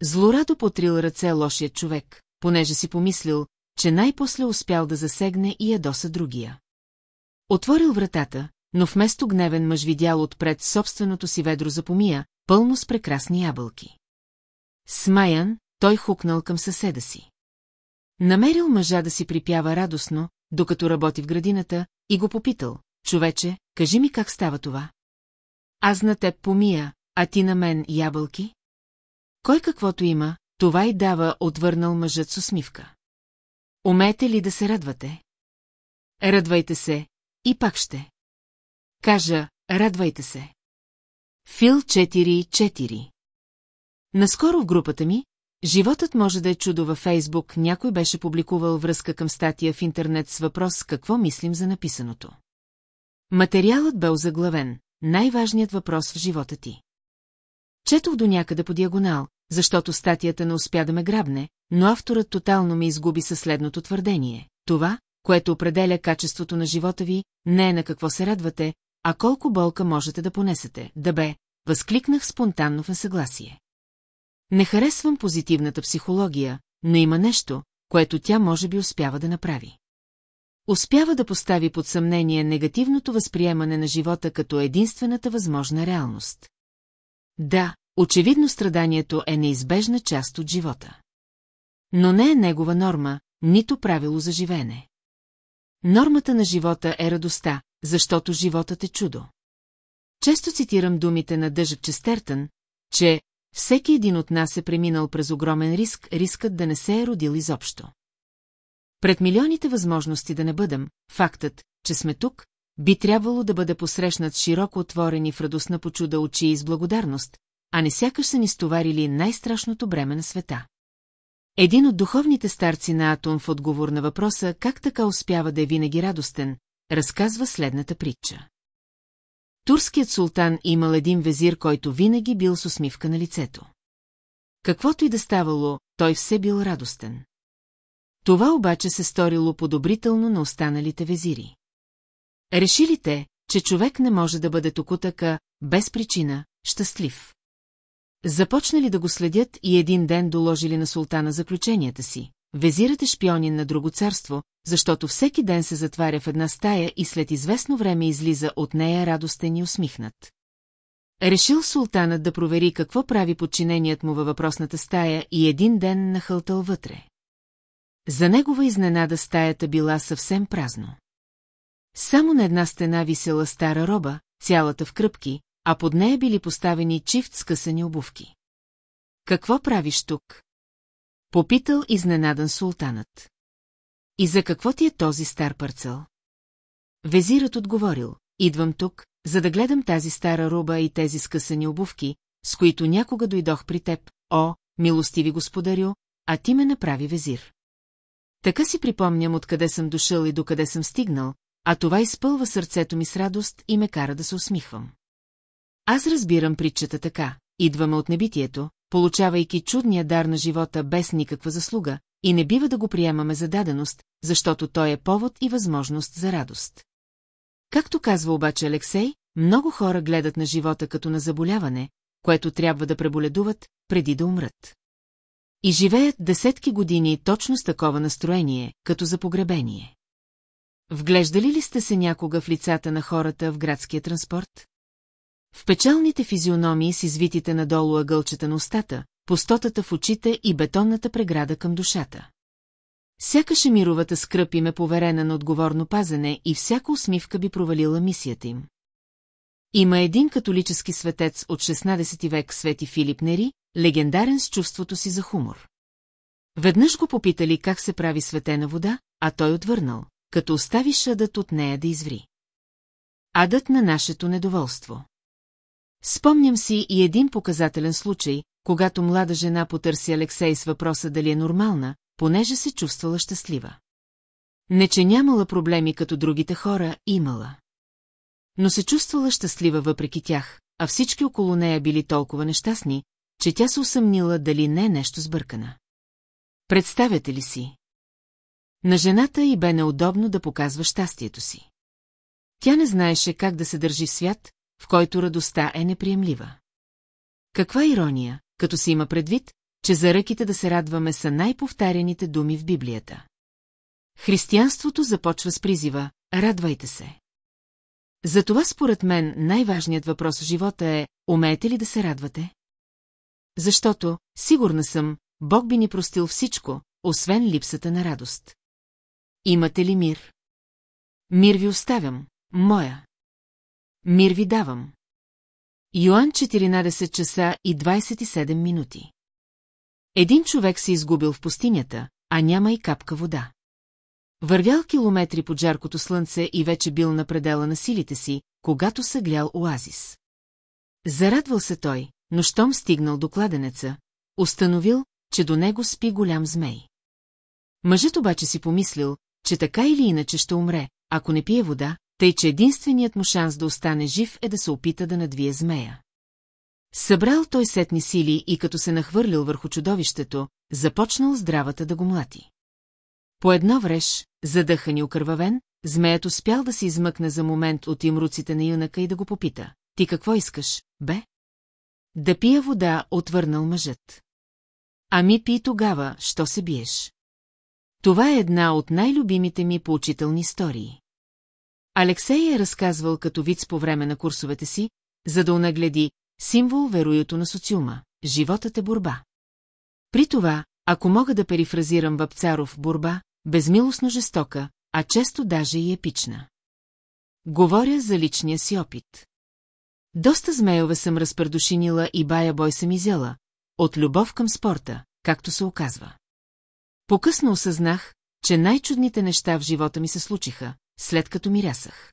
Злорадо потрил ръце лошият човек, понеже си помислил, че най-после успял да засегне и ядоса другия. Отворил вратата, но вместо гневен мъж видял отпред собственото си ведро за помия, пълно с прекрасни ябълки. Смаян, той хукнал към съседа си. Намерил мъжа да си припява радостно, докато работи в градината, и го попитал, човече, кажи ми как става това. Аз на теб помия, а ти на мен ябълки? Кой каквото има, това и дава, отвърнал мъжът с усмивка. Умеете ли да се радвате? Радвайте се, и пак ще. Кажа, радвайте се. Фил 4.4 Наскоро в групата ми, животът може да е чудо във Фейсбук, някой беше публикувал връзка към статия в интернет с въпрос какво мислим за написаното. Материалът бе озаглавен, най-важният въпрос в живота ти. Четох до някъде по диагонал, защото статията не успя да ме грабне, но авторът тотално ми изгуби със следното твърдение. Това, което определя качеството на живота ви, не е на какво се радвате, а колко болка можете да понесете. Да бе, възкликнах спонтанно в несъгласие. Не харесвам позитивната психология, но има нещо, което тя може би успява да направи. Успява да постави под съмнение негативното възприемане на живота като единствената възможна реалност. Да, очевидно страданието е неизбежна част от живота. Но не е негова норма, нито правило за живеене. Нормата на живота е радостта, защото животът е чудо. Често цитирам думите на Дъжък Честертън, че всеки един от нас е преминал през огромен риск, рискът да не се е родил изобщо. Пред милионите възможности да не бъдем, фактът, че сме тук, би трябвало да бъде посрещнат широко отворени в радостна почуда очи и с благодарност, а не сякаш са ни стоварили най-страшното бреме на света. Един от духовните старци на Атон в отговор на въпроса как така успява да е винаги радостен, разказва следната притча. Турският султан имал един везир, който винаги бил с усмивка на лицето. Каквото и да ставало, той все бил радостен. Това обаче се сторило подобрително на останалите везири. Решили те, че човек не може да бъде токутъка, без причина, щастлив. Започнали да го следят и един ден доложили на султана заключенията си. Везирате шпионин на друго царство, защото всеки ден се затваря в една стая и след известно време излиза от нея радостен и усмихнат. Решил султанът да провери какво прави подчиненият му във въпросната стая и един ден нахълтал вътре. За негова изненада стаята била съвсем празно. Само на една стена висела стара роба, цялата в кръпки, а под нея били поставени чифт скъсани обувки. Какво правиш тук? Попитал изненадан султанът. И за какво ти е този стар парцел? Везирът отговорил, идвам тук, за да гледам тази стара руба и тези скъсани обувки, с които някога дойдох при теб, о, милостиви господарю, а ти ме направи везир. Така си припомням откъде съм дошъл и докъде съм стигнал, а това изпълва сърцето ми с радост и ме кара да се усмихвам. Аз разбирам притчата така, идваме от небитието, получавайки чудния дар на живота без никаква заслуга, и не бива да го приемаме за даденост, защото той е повод и възможност за радост. Както казва обаче Алексей, много хора гледат на живота като на заболяване, което трябва да преболедуват, преди да умрат. И живеят десетки години точно с такова настроение, като за погребение. Вглеждали ли сте се някога в лицата на хората в градския транспорт? В печалните физиономии с извитите надолу ъгълчета на устата, пустотата в очите и бетонната преграда към душата. Сякаше мировата скръп им е поверена на отговорно пазене и всяка усмивка би провалила мисията им. Има един католически светец от 16 век Свети Филип Нери, легендарен с чувството си за хумор. Веднъж го попитали как се прави светена вода, а той отвърнал, като остави шадът от нея да изври. Адът на нашето недоволство. Спомням си и един показателен случай, когато млада жена потърси Алексей с въпроса дали е нормална, понеже се чувствала щастлива. Не, че нямала проблеми като другите хора, имала. Но се чувствала щастлива въпреки тях, а всички около нея били толкова нещастни, че тя се усъмнила дали не е нещо сбъркана. Представете ли си? На жената й бе неудобно да показва щастието си. Тя не знаеше как да се държи свят, в който радостта е неприемлива. Каква ирония, като се има предвид, че за ръките да се радваме са най-повтаряните думи в Библията. Християнството започва с призива «Радвайте се». Затова според мен най-важният въпрос в живота е «Умеете ли да се радвате?» Защото, сигурна съм, Бог би ни простил всичко, освен липсата на радост. Имате ли мир? Мир ви оставям, моя. Мир ви давам. Йоан 14 часа и 27 минути. Един човек се изгубил в пустинята, а няма и капка вода. Вървял километри под жаркото слънце и вече бил на предела на силите си, когато съглял оазис. Зарадвал се той, но щом стигнал до кладенеца, установил, че до него спи голям змей. Мъжът обаче си помислил, че така или иначе ще умре, ако не пие вода, тъй че единственият му шанс да остане жив е да се опита да надвие змея. Събрал той сетни сили и като се нахвърлил върху чудовището, започнал здравата да го млати. По едно вреш, задъхан и окървавен, змеят успял да се измъкне за момент от имруците на юнака и да го попита. Ти какво искаш, бе? Да пия вода, отвърнал мъжът. Ами пи тогава, що се биеш? Това е една от най-любимите ми поучителни истории. Алексей е разказвал като виц по време на курсовете си, за да унагледи символ вероюто на социума – животът е борба. При това, ако мога да перифразирам Бабцаров борба, безмилостно жестока, а често даже и епична. Говоря за личния си опит. Доста змейове съм разпредушинила и бая бой съм изяла, от любов към спорта, както се оказва. Покъсно осъзнах, че най-чудните неща в живота ми се случиха, след като мирясах.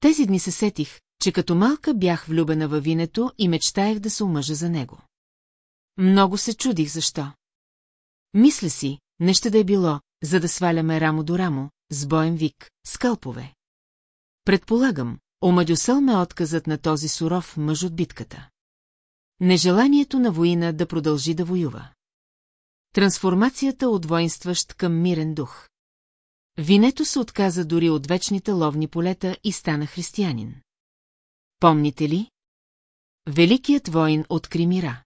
Тези дни се сетих, че като малка бях влюбена във винето и мечтаях да се омъжа за него. Много се чудих защо. Мисля си, не ще да е било, за да сваляме рамо до рамо, с боен вик, скалпове. Предполагам, омадюсъл ме отказът на този суров мъж от битката. Нежеланието на воина да продължи да воюва. Трансформацията от воинстващ към мирен дух. Винето се отказа дори от вечните ловни полета и стана християнин. Помните ли? Великият воин от Кримира.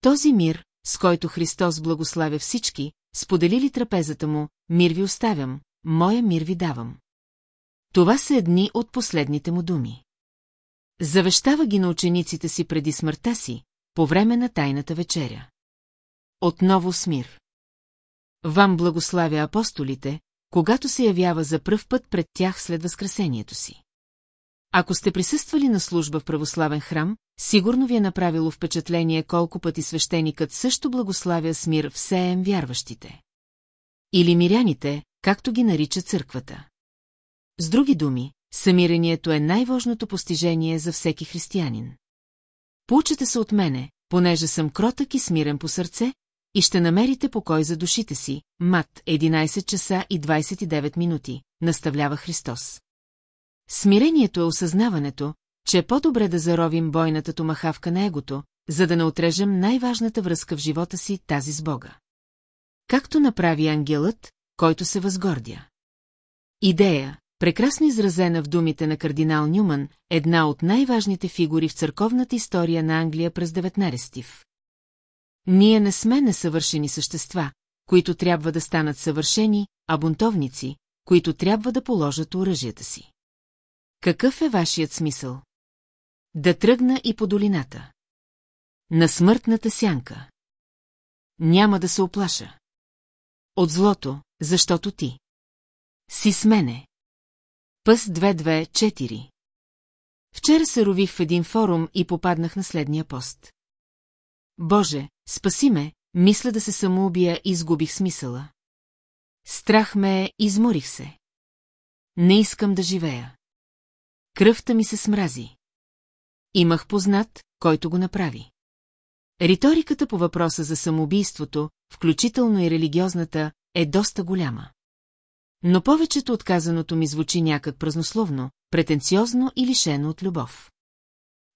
Този мир, с който Христос благославя всички, споделили трапезата му, мир ви оставям, моя мир ви давам. Това са едни от последните му думи. Завещава ги на учениците си преди смъртта си, по време на тайната вечеря. Отново с мир. Вам благославя апостолите, когато се явява за пръв път пред тях след възкресението си. Ако сте присъствали на служба в православен храм, сигурно ви е направило впечатление колко пъти свещеникът също благославя с мир всеем вярващите. Или миряните, както ги нарича църквата. С други думи, самирението е най-важното постижение за всеки християнин. Получете се от мене, понеже съм кротък и смирен по сърце, и ще намерите покой за душите си, мат 11 часа и 29 минути, наставлява Христос. Смирението е осъзнаването, че е по-добре да заровим бойната томахавка на егото, за да не отрежем най-важната връзка в живота си, тази с Бога. Както направи ангелът, който се възгордя. Идея, прекрасно изразена в думите на кардинал Нюман, една от най-важните фигури в църковната история на Англия през 19 в. Ние не сме несъвършени същества, които трябва да станат съвършени, а бунтовници, които трябва да положат оръжията си. Какъв е вашият смисъл? Да тръгна и по долината. На смъртната сянка. Няма да се оплаша. От злото, защото ти. Си с мене. Пъс 224. Вчера се рових в един форум и попаднах на следния пост. Боже, спаси ме, мисля да се самоубия и изгубих смисъла. Страх ме е, изморих се. Не искам да живея. Кръвта ми се смрази. Имах познат, който го направи. Риториката по въпроса за самоубийството, включително и религиозната, е доста голяма. Но повечето от казаното ми звучи някак празнословно, претенциозно и лишено от любов.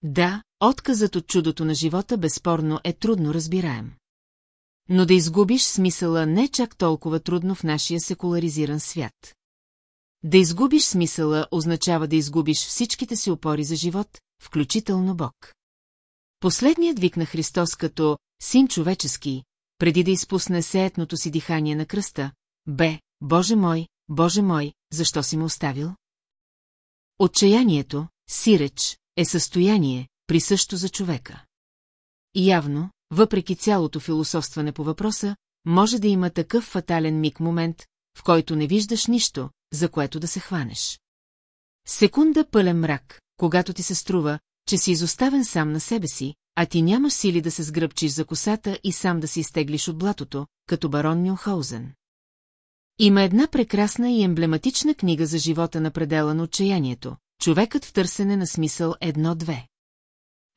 Да, отказът от чудото на живота безспорно е трудно разбираем. Но да изгубиш смисъла не чак толкова трудно в нашия секуларизиран свят. Да изгубиш смисъла означава да изгубиш всичките си опори за живот, включително Бог. Последният вик на Христос като «Син човечески», преди да изпусне сеетното си дихание на кръста, бе, Боже мой, Боже мой, защо си ме оставил? Отчаянието, сиреч, е състояние, присъщо за човека. Явно, въпреки цялото философстване по въпроса, може да има такъв фатален миг момент, в който не виждаш нищо, за което да се хванеш. Секунда пълен мрак, когато ти се струва, че си изоставен сам на себе си, а ти нямаш сили да се сгръбчиш за косата и сам да си изтеглиш от блатото, като барон Мюнхаузен. Има една прекрасна и емблематична книга за живота на предела на отчаянието «Човекът в търсене на смисъл едно-две».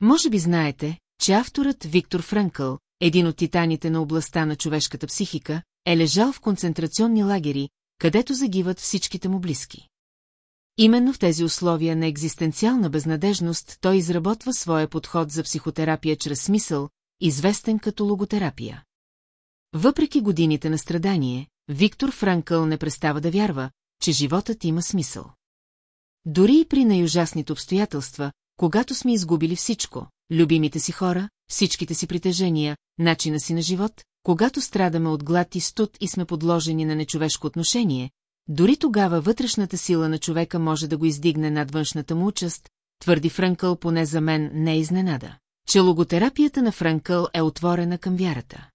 Може би знаете, че авторът Виктор Франкъл, един от титаните на областта на човешката психика, е лежал в концентрационни лагери, където загиват всичките му близки. Именно в тези условия на екзистенциална безнадежност той изработва своя подход за психотерапия чрез смисъл, известен като логотерапия. Въпреки годините на страдание, Виктор Франкъл не престава да вярва, че животът има смисъл. Дори и при най-ужасните обстоятелства, когато сме изгубили всичко, любимите си хора, всичките си притежения, начина си на живот, когато страдаме от глад и студ и сме подложени на нечовешко отношение, дори тогава вътрешната сила на човека може да го издигне над външната му участ, твърди Франкъл поне за мен не е изненада, че логотерапията на Франкъл е отворена към вярата.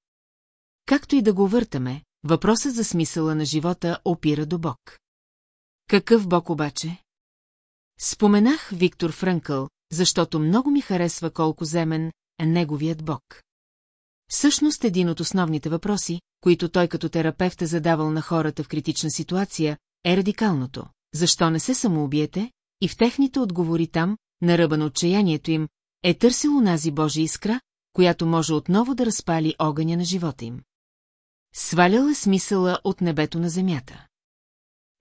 Както и да го въртаме, въпросът за смисъла на живота опира до Бог. Какъв Бог обаче? Споменах Виктор Франкъл, защото много ми харесва колко земен е неговият Бог. Всъщност един от основните въпроси, които той като терапевт е задавал на хората в критична ситуация, е радикалното. Защо не се самоубиете? И в техните отговори там, на ръба на отчаянието им, е търсил унази Божия искра, която може отново да разпали огъня на живота им. Свалял е смисъла от небето на земята.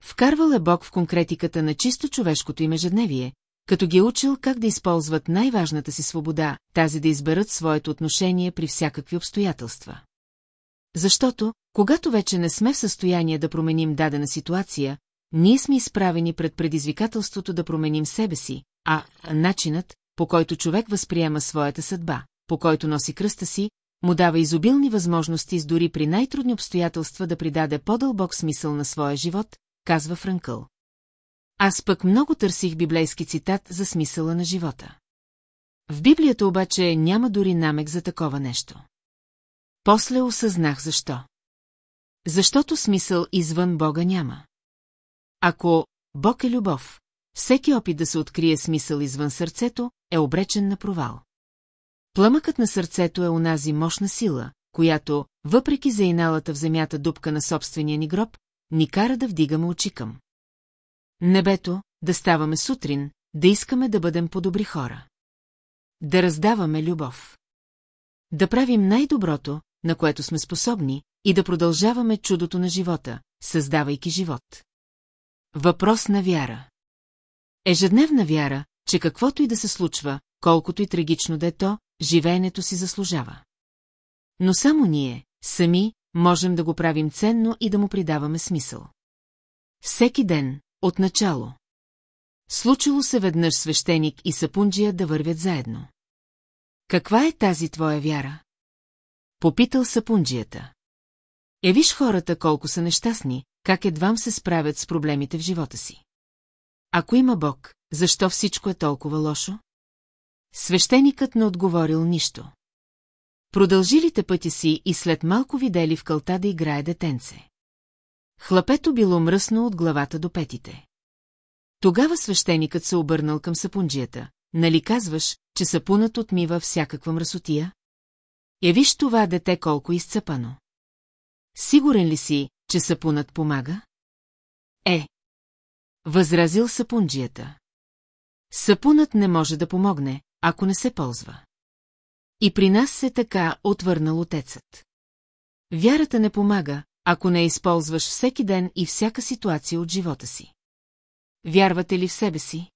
Вкарвал е Бог в конкретиката на чисто човешкото им ежедневие, като ги е учил как да използват най-важната си свобода, тази да изберат своето отношение при всякакви обстоятелства. Защото, когато вече не сме в състояние да променим дадена ситуация, ние сме изправени пред предизвикателството да променим себе си, а начинът, по който човек възприема своята съдба, по който носи кръста си, му дава изобилни възможности с дори при най-трудни обстоятелства да придаде по-дълбок смисъл на своя живот, казва Франкъл. Аз пък много търсих библейски цитат за смисъла на живота. В Библията обаче няма дори намек за такова нещо. После осъзнах защо. Защото смисъл извън Бога няма. Ако Бог е любов, всеки опит да се открие смисъл извън сърцето е обречен на провал. Пламъкът на сърцето е онази мощна сила, която, въпреки заиналата в земята дупка на собствения ни гроб, ни кара да вдигаме очи към. Небето, да ставаме сутрин, да искаме да бъдем по-добри хора. Да раздаваме любов. Да правим най-доброто, на което сме способни, и да продължаваме чудото на живота, създавайки живот. Въпрос на вяра. Ежедневна вяра, че каквото и да се случва, колкото и трагично да е то, живеенето си заслужава. Но само ние, сами, можем да го правим ценно и да му придаваме смисъл. Всеки ден, от начало. Случило се веднъж свещеник и сапунджия да вървят заедно. Каква е тази твоя вяра? Попитал сапунджията. Е виж хората колко са нещастни, как едвам се справят с проблемите в живота си. Ако има Бог, защо всичко е толкова лошо? Свещеникът не отговорил нищо. Продължилите пътя си и след малко видели в кълта да играе детенце. Хлапето било мръсно от главата до петите. Тогава свещеникът се обърнал към сапунджията. Нали казваш, че сапунът отмива всякаква мръсотия? Я виж това дете колко изцъпано. Сигурен ли си, че сапунът помага? Е. Възразил сапунджията. Сапунът не може да помогне, ако не се ползва. И при нас се така отвърнал отецът. Вярата не помага, ако не използваш всеки ден и всяка ситуация от живота си. Вярвате ли в себе си?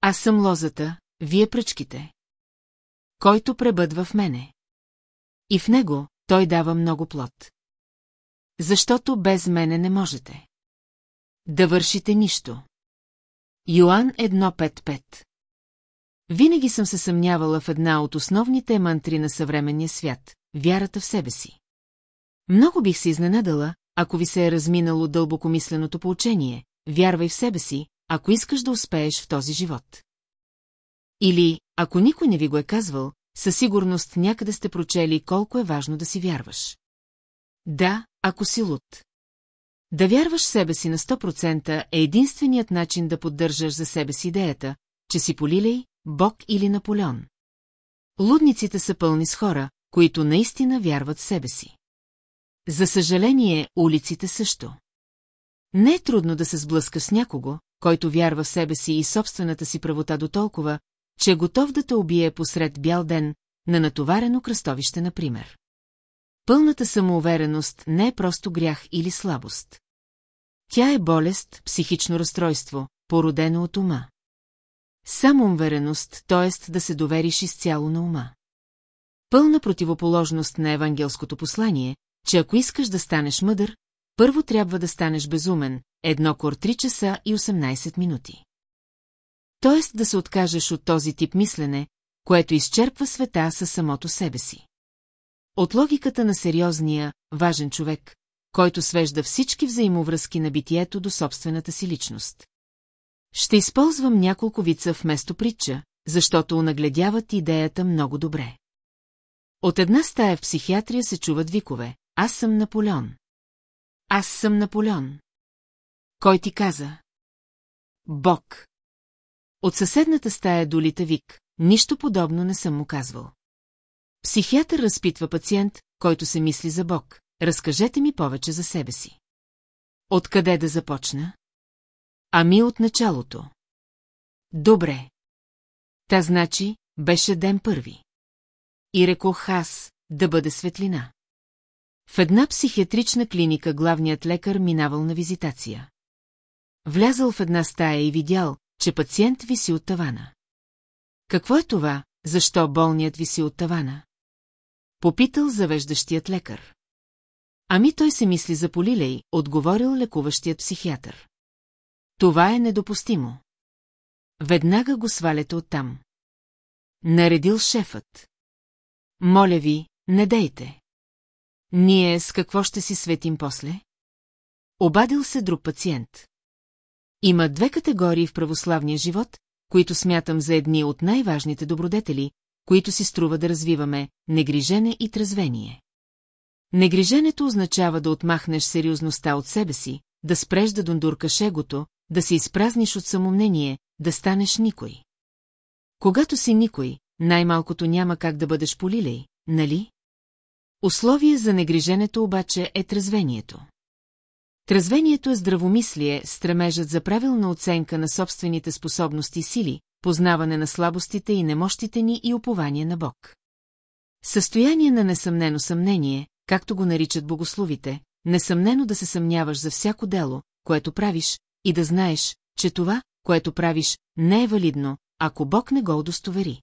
Аз съм лозата, вие пръчките. Който пребъдва в мене. И в него той дава много плод. Защото без мене не можете. Да вършите нищо. Йоан 1.5.5 Винаги съм се съмнявала в една от основните мантри на съвременния свят – вярата в себе си. Много бих се изненадала, ако ви се е разминало дълбокомисленото поучение, вярвай в себе си, ако искаш да успееш в този живот. Или, ако никой не ви го е казвал, със сигурност някъде сте прочели колко е важно да си вярваш. Да, ако си луд. Да вярваш себе си на 100% е единственият начин да поддържаш за себе си идеята, че си полилей, Бог или Наполеон. Лудниците са пълни с хора, които наистина вярват в себе си. За съжаление, улиците също. Не е трудно да се сблъска с някого, който вярва в себе си и собствената си правота до толкова, че е готов да те убие посред бял ден, на натоварено кръстовище, например. Пълната самоувереност не е просто грях или слабост. Тя е болест, психично разстройство, породено от ума. Самоувереност, т.е. да се довериш изцяло на ума. Пълна противоположност на евангелското послание, че ако искаш да станеш мъдър, първо трябва да станеш безумен, едно кор 3 часа и 18 минути. Тоест да се откажеш от този тип мислене, което изчерпва света със самото себе си. От логиката на сериозния, важен човек, който свежда всички взаимовръзки на битието до собствената си личност. Ще използвам няколко вица вместо притча, защото унагледяват идеята много добре. От една стая в психиатрия се чуват викове. Аз съм Наполеон. Аз съм Наполеон. Кой ти каза? Бог. От съседната стая долита вик. Нищо подобно не съм му казвал. Психиатър разпитва пациент, който се мисли за Бог. Разкажете ми повече за себе си. Откъде да започна? Ами от началото. Добре. Та значи, беше ден първи. И рекох аз, да бъде светлина. В една психиатрична клиника главният лекар минавал на визитация. Влязал в една стая и видял, че пациент виси от тавана. Какво е това, защо болният виси от тавана? Попитал завеждащият лекар. Ами той се мисли за полилей, отговорил лекуващият психиатър. Това е недопустимо. Веднага го сваляте оттам. Наредил шефът. Моля ви, не дейте. Ние с какво ще си светим после? Обадил се друг пациент. Има две категории в православния живот, които смятам за едни от най-важните добродетели, които си струва да развиваме – негрижене и трезвение. Негриженето означава да отмахнеш сериозността от себе си, да спреш да дундуркаш егото, да се изпразниш от самомнение, да станеш никой. Когато си никой, най-малкото няма как да бъдеш полилей, нали? Условие за негриженето обаче е трезвението. Трезвението е здравомислие, стремежът за правилна оценка на собствените способности и сили, познаване на слабостите и немощите ни и упование на Бог. Състояние на несъмнено съмнение, както го наричат богословите, несъмнено да се съмняваш за всяко дело, което правиш, и да знаеш, че това, което правиш, не е валидно, ако Бог не го удостовери.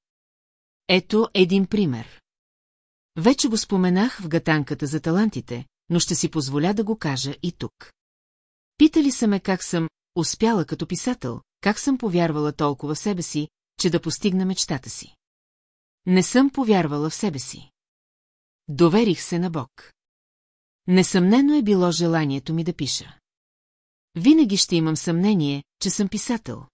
Ето един пример. Вече го споменах в гатанката за талантите, но ще си позволя да го кажа и тук. Питали са ме как съм успяла като писател, как съм повярвала толкова в себе си, че да постигна мечтата си. Не съм повярвала в себе си. Доверих се на Бог. Несъмнено е било желанието ми да пиша. Винаги ще имам съмнение, че съм писател.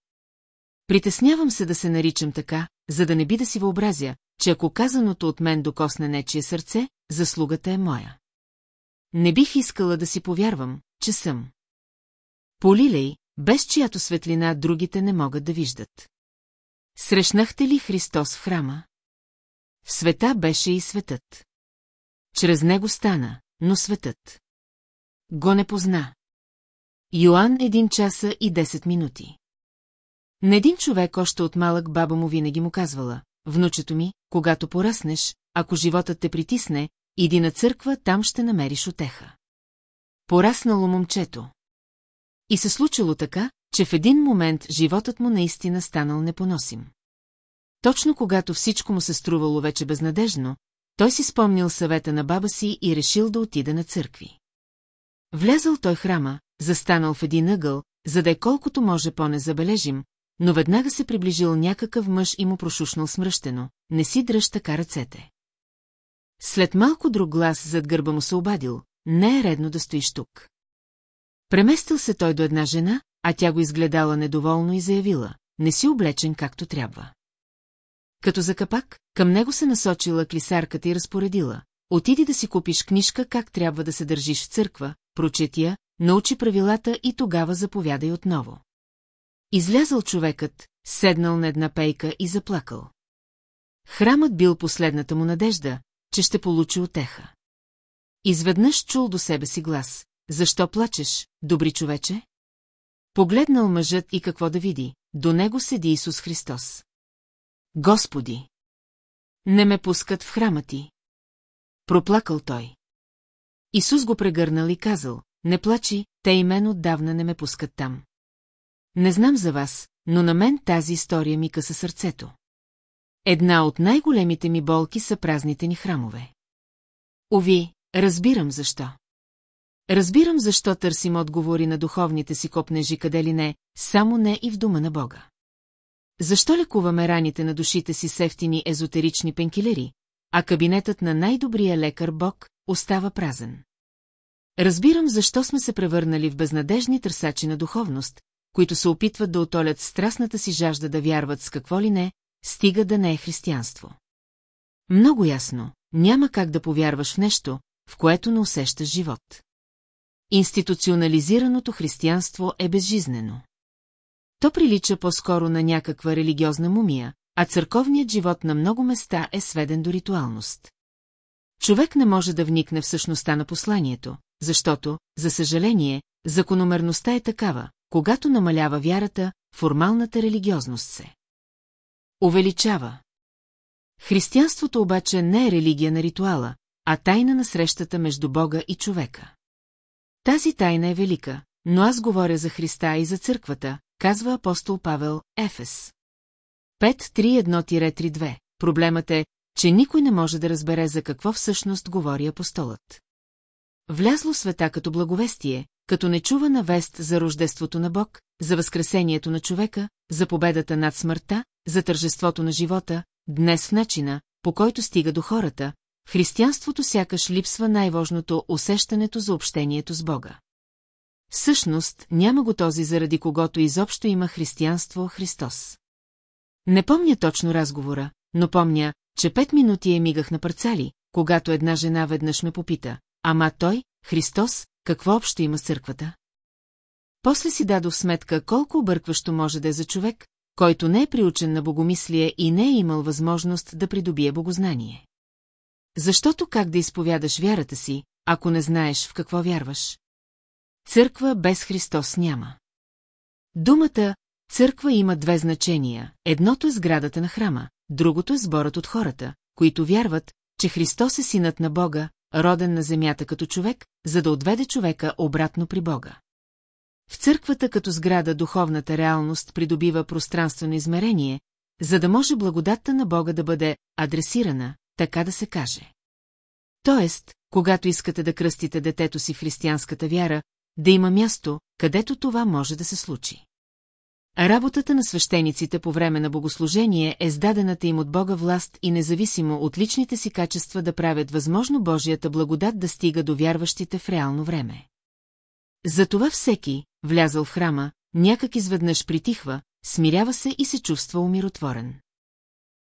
Притеснявам се да се наричам така, за да не би да си въобразя, че ако казаното от мен докосне нечие сърце, заслугата е моя. Не бих искала да си повярвам, че съм. Полилей, без чиято светлина другите не могат да виждат. Срещнахте ли Христос в храма? В света беше и светът. Чрез него стана, но светът. Го не позна. Йоан един часа и 10 минути. На един човек още от малък баба му винаги му казвала, внучето ми, когато пораснеш, ако животът те притисне, иди на църква, там ще намериш отеха. Пораснало момчето. И се случило така, че в един момент животът му наистина станал непоносим. Точно когато всичко му се струвало вече безнадежно, той си спомнил съвета на баба си и решил да отида на църкви. Влязъл той храма, застанал в един ъгъл, за да е колкото може по-незабележим, но веднага се приближил някакъв мъж и му прошушнал смръщено, не си дръж така ръцете. След малко друг глас зад гърба му се обадил, не е редно да стоиш тук. Преместил се той до една жена, а тя го изгледала недоволно и заявила, не си облечен както трябва. Като за капак, към него се насочила клисарката и разпоредила. Отиди да си купиш книжка как трябва да се държиш в църква, прочети я, научи правилата и тогава заповядай отново. Излязъл човекът, седнал на една пейка и заплакал. Храмът бил последната му надежда, че ще получи отеха. Изведнъж чул до себе си глас. Защо плачеш, добри човече? Погледнал мъжът и какво да види, до него седи Исус Христос. Господи! Не ме пускат в храма ти. Проплакал той. Исус го прегърнал и казал, не плачи, те и мен отдавна не ме пускат там. Не знам за вас, но на мен тази история ми къса сърцето. Една от най-големите ми болки са празните ни храмове. Ови, разбирам защо. Разбирам защо търсим отговори на духовните си копнежи къде ли не, само не и в дома на Бога. Защо лекуваме раните на душите си с ефтини езотерични пенкилери, а кабинетът на най-добрия лекар Бог остава празен? Разбирам защо сме се превърнали в безнадежни търсачи на духовност, които се опитват да отолят страстната си жажда да вярват с какво ли не, стига да не е християнство. Много ясно, няма как да повярваш в нещо, в което не усещаш живот. Институционализираното християнство е безжизнено. То прилича по-скоро на някаква религиозна мумия, а църковният живот на много места е сведен до ритуалност. Човек не може да вникне в същността на посланието, защото, за съжаление, закономерността е такава, когато намалява вярата, формалната религиозност се увеличава. Християнството обаче не е религия на ритуала, а тайна на срещата между Бога и човека. Тази тайна е велика, но аз говоря за Христа и за църквата, казва апостол Павел, Ефес. 5.3.1-32. Проблемът е, че никой не може да разбере за какво всъщност говори апостолът. Влязло света като благовестие, като нечувана вест за рождеството на Бог, за възкресението на човека, за победата над смъртта, за тържеството на живота, днес в начина, по който стига до хората, християнството сякаш липсва най-важното усещането за общението с Бога. Всъщност, няма го този, заради когото изобщо има християнство Христос. Не помня точно разговора, но помня, че пет минути е мигах на парцали, когато една жена веднъж ме попита, ама той, Христос, какво общо има църквата? После си дадох сметка колко объркващо може да е за човек, който не е приучен на богомислие и не е имал възможност да придобие богознание. Защото как да изповядаш вярата си, ако не знаеш в какво вярваш? Църква без Христос няма. Думата църква има две значения. Едното е сградата на храма, другото е сборът от хората, които вярват, че Христос е синът на Бога, роден на земята като човек, за да отведе човека обратно при Бога. В църквата като сграда духовната реалност придобива пространствено измерение, за да може благодатта на Бога да бъде адресирана, така да се каже. Тоест, когато искате да кръстите детето си в християнската вяра, да има място, където това може да се случи. Работата на свещениците по време на богослужение е сдадената им от Бога власт и независимо от личните си качества да правят възможно Божията благодат да стига до вярващите в реално време. Затова всеки, влязъл в храма, някак изведнъж притихва, смирява се и се чувства умиротворен.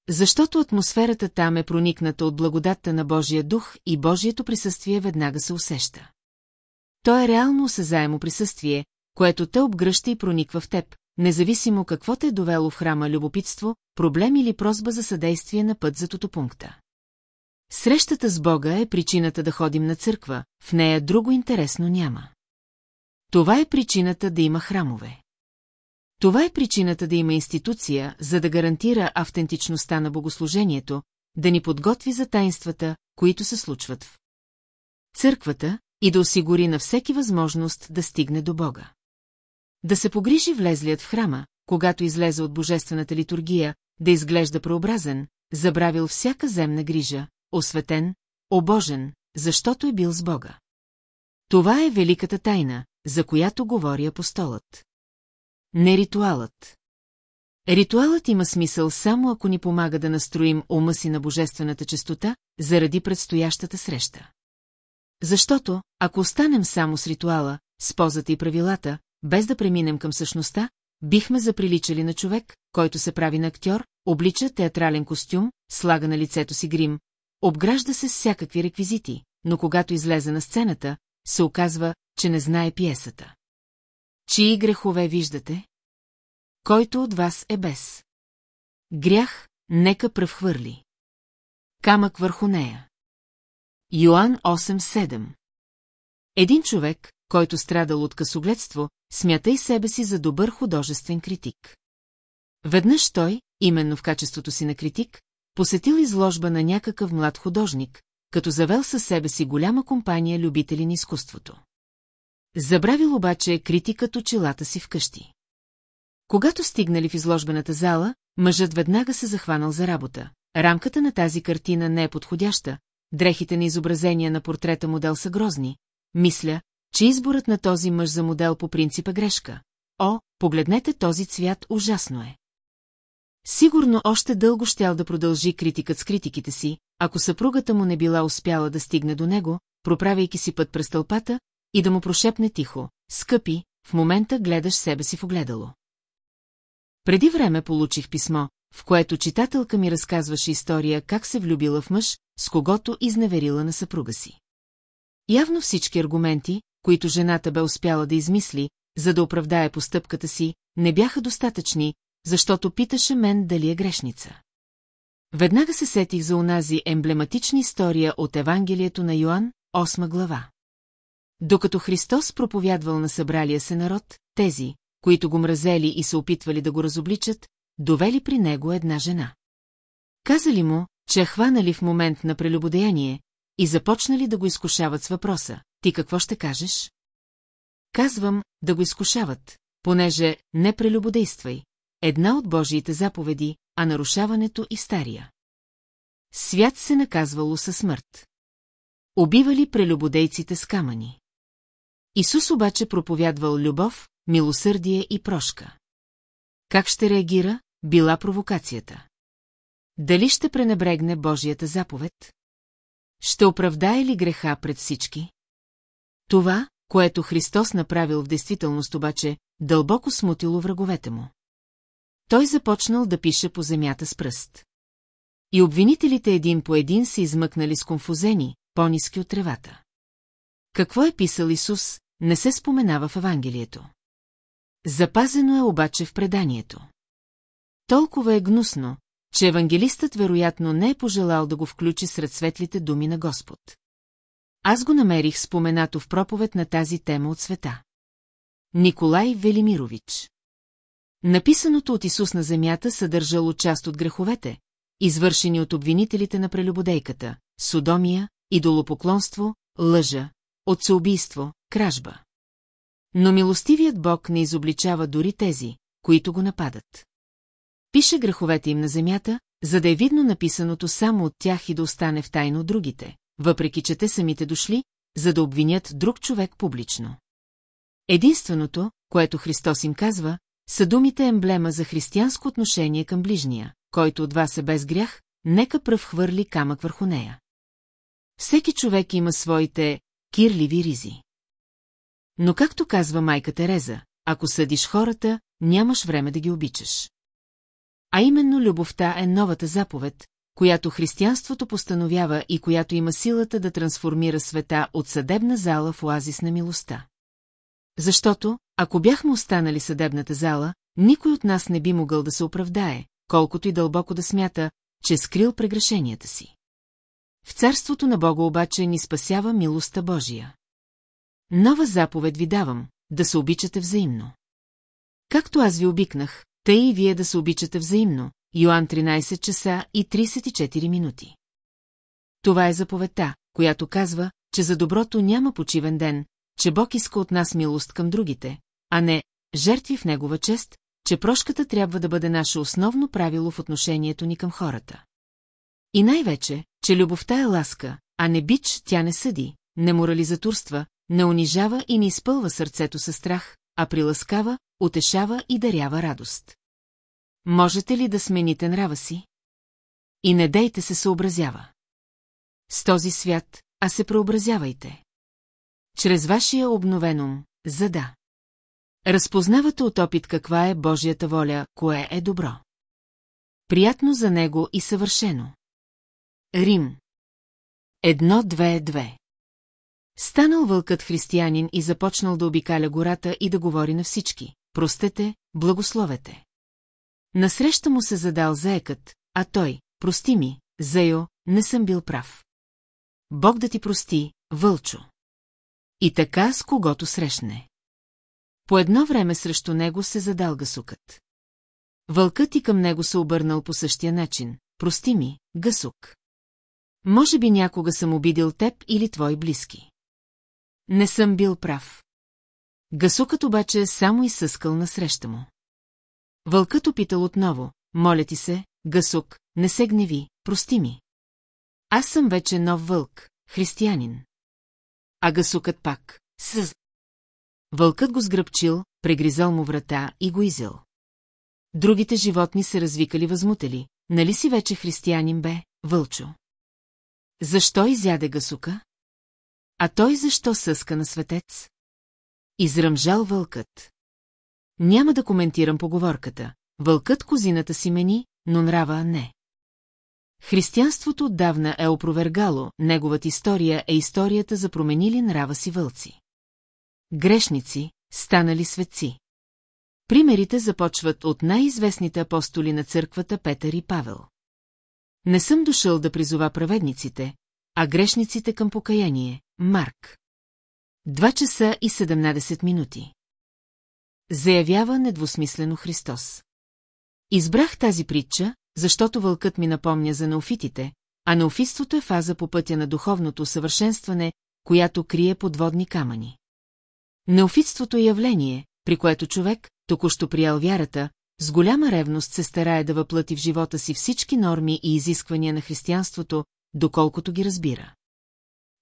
Защото атмосферата там е проникната от благодатта на Божия дух и Божието присъствие веднага се усеща. То е реално осезаемо присъствие, което те обгръща и прониква в теб, независимо какво те е довело в храма любопитство, проблем или просба за съдействие на път за тотопункта. Срещата с Бога е причината да ходим на църква, в нея друго интересно няма. Това е причината да има храмове. Това е причината да има институция, за да гарантира автентичността на богослужението, да ни подготви за таинствата, които се случват в църквата и да осигури на всеки възможност да стигне до Бога. Да се погрижи влезлият в храма, когато излезе от божествената литургия, да изглежда преобразен, забравил всяка земна грижа, осветен, обожен, защото е бил с Бога. Това е великата тайна, за която говори апостолът. Не ритуалът. Ритуалът има смисъл само ако ни помага да настроим ума си на божествената чистота заради предстоящата среща. Защото, ако останем само с ритуала, с позата и правилата, без да преминем към същността, бихме заприличали на човек, който се прави на актьор, облича театрален костюм, слага на лицето си грим, обгражда се с всякакви реквизити, но когато излезе на сцената, се оказва, че не знае пиесата. Чии грехове виждате? Който от вас е без? Грях, нека пръвхвърли. Камък върху нея. Йоан 8.7 Един човек, който страдал от късогледство, смята и себе си за добър художествен критик. Веднъж той, именно в качеството си на критик, посетил изложба на някакъв млад художник, като завел със себе си голяма компания любители на изкуството. Забравил обаче критикът очилата си вкъщи. Когато стигнали в изложбената зала, мъжът веднага се захванал за работа. Рамката на тази картина не е подходяща, дрехите на изобразения на портрета модел са грозни. Мисля, че изборът на този мъж за модел по принцип е грешка. О, погледнете този цвят, ужасно е. Сигурно още дълго щял да продължи критикът с критиките си, ако съпругата му не била успяла да стигне до него, проправяйки си път през тълпата, и да му прошепне тихо, скъпи, в момента гледаш себе си в огледало. Преди време получих писмо, в което читателка ми разказваше история как се влюбила в мъж, с когото изневерила на съпруга си. Явно всички аргументи, които жената бе успяла да измисли, за да оправдае постъпката си, не бяха достатъчни, защото питаше мен дали е грешница. Веднага се сетих за онази емблематична история от Евангелието на Йоанн, 8 глава. Докато Христос проповядвал на събралия се народ, тези, които го мразели и се опитвали да го разобличат, довели при него една жена. Казали му, че е хванали в момент на прелюбодеяние и започнали да го изкушават с въпроса, ти какво ще кажеш? Казвам, да го изкушават, понеже не прелюбодействай, една от Божиите заповеди, а нарушаването и стария. Свят се наказвало със смърт. Убивали прелюбодейците с камъни. Исус обаче проповядвал любов, милосърдие и прошка. Как ще реагира, била провокацията? Дали ще пренебрегне Божията заповед? Ще оправдае ли греха пред всички? Това, което Христос направил в действителност обаче, дълбоко смутило враговете му. Той започнал да пише по земята с пръст. И обвинителите един по един се измъкнали с конфузени, по-низки от тревата. Какво е писал Исус, не се споменава в Евангелието. Запазено е обаче в преданието. Толкова е гнусно, че евангелистът вероятно не е пожелал да го включи сред светлите думи на Господ. Аз го намерих споменато в проповед на тази тема от света. Николай Велимирович Написаното от Исус на земята съдържало част от греховете, извършени от обвинителите на прелюбодейката, судомия, идолопоклонство, лъжа, отцеубийство, кражба. Но милостивият Бог не изобличава дори тези, които го нападат. Пише греховете им на земята, за да е видно написаното само от тях и да остане в тайно от другите, въпреки че те самите дошли, за да обвинят друг човек публично. Единственото, което Христос им казва, са думите емблема за християнско отношение към ближния, който от вас е без грях, нека пръв хвърли камък върху нея. Всеки човек има своите кирливи ризи. Но както казва майка Тереза, ако съдиш хората, нямаш време да ги обичаш. А именно любовта е новата заповед, която християнството постановява и която има силата да трансформира света от съдебна зала в оазис на милостта. Защото, ако бяхме останали съдебната зала, никой от нас не би могъл да се оправдае, колкото и дълбоко да смята, че е скрил прегрешенията си. В царството на Бога обаче ни спасява милостта Божия. Нова заповед ви давам, да се обичате взаимно. Както аз ви обикнах, тъй и вие да се обичате взаимно, Йоан 13 часа и 34 минути. Това е заповедта, която казва, че за доброто няма почивен ден, че Бог иска от нас милост към другите, а не жертви в Негова чест, че прошката трябва да бъде наше основно правило в отношението ни към хората. И най-вече, че любовта е ласка, а не бич, тя не съди, не морализатурства, не унижава и не изпълва сърцето със страх, а приласкава, утешава и дарява радост. Можете ли да смените нрава си? И не дейте се съобразява. С този свят, а се преобразявайте. Чрез вашия обновен ум, за да. Разпознавате от опит каква е Божията воля, кое е добро. Приятно за него и съвършено. Рим. Едно, две, две. Станал вълкът християнин и започнал да обикаля гората и да говори на всички. Простете, благословете. Насреща му се задал заекът, а той, прости ми, Зайо, не съм бил прав. Бог да ти прости, вълчо. И така с когото срещне. По едно време срещу него се задал гасукът. Вълкът и към него се обърнал по същия начин. Прости ми, гасук. Може би някога съм обидил теб или твои близки. Не съм бил прав. Гасукът обаче е само изсъскал насреща му. Вълкът опитал отново, моля ти се, гасук, не се гневи, прости ми. Аз съм вече нов вълк, християнин. А гасукът пак, с... Вълкът го сгръбчил, прегризал му врата и го изел. Другите животни се развикали възмутели. Нали си вече християнин бе, вълчо? Защо изяде гасука? А той защо съска на светец? Изръмжал вълкът. Няма да коментирам поговорката. Вълкът козината си мени, но нрава не. Християнството отдавна е опровергало, неговата история е историята за променили нрава си вълци. Грешници, станали светци. Примерите започват от най-известните апостоли на църквата Петър и Павел. Не съм дошъл да призова праведниците, а грешниците към покаяние, Марк. Два часа и 17 минути. Заявява недвусмислено Христос. Избрах тази притча, защото вълкът ми напомня за неофитите, а неофитството е фаза по пътя на духовното усъвършенстване, която крие подводни камъни. Неофитството е явление, при което човек, току-що приял вярата, с голяма ревност се старае да въплати в живота си всички норми и изисквания на християнството, доколкото ги разбира.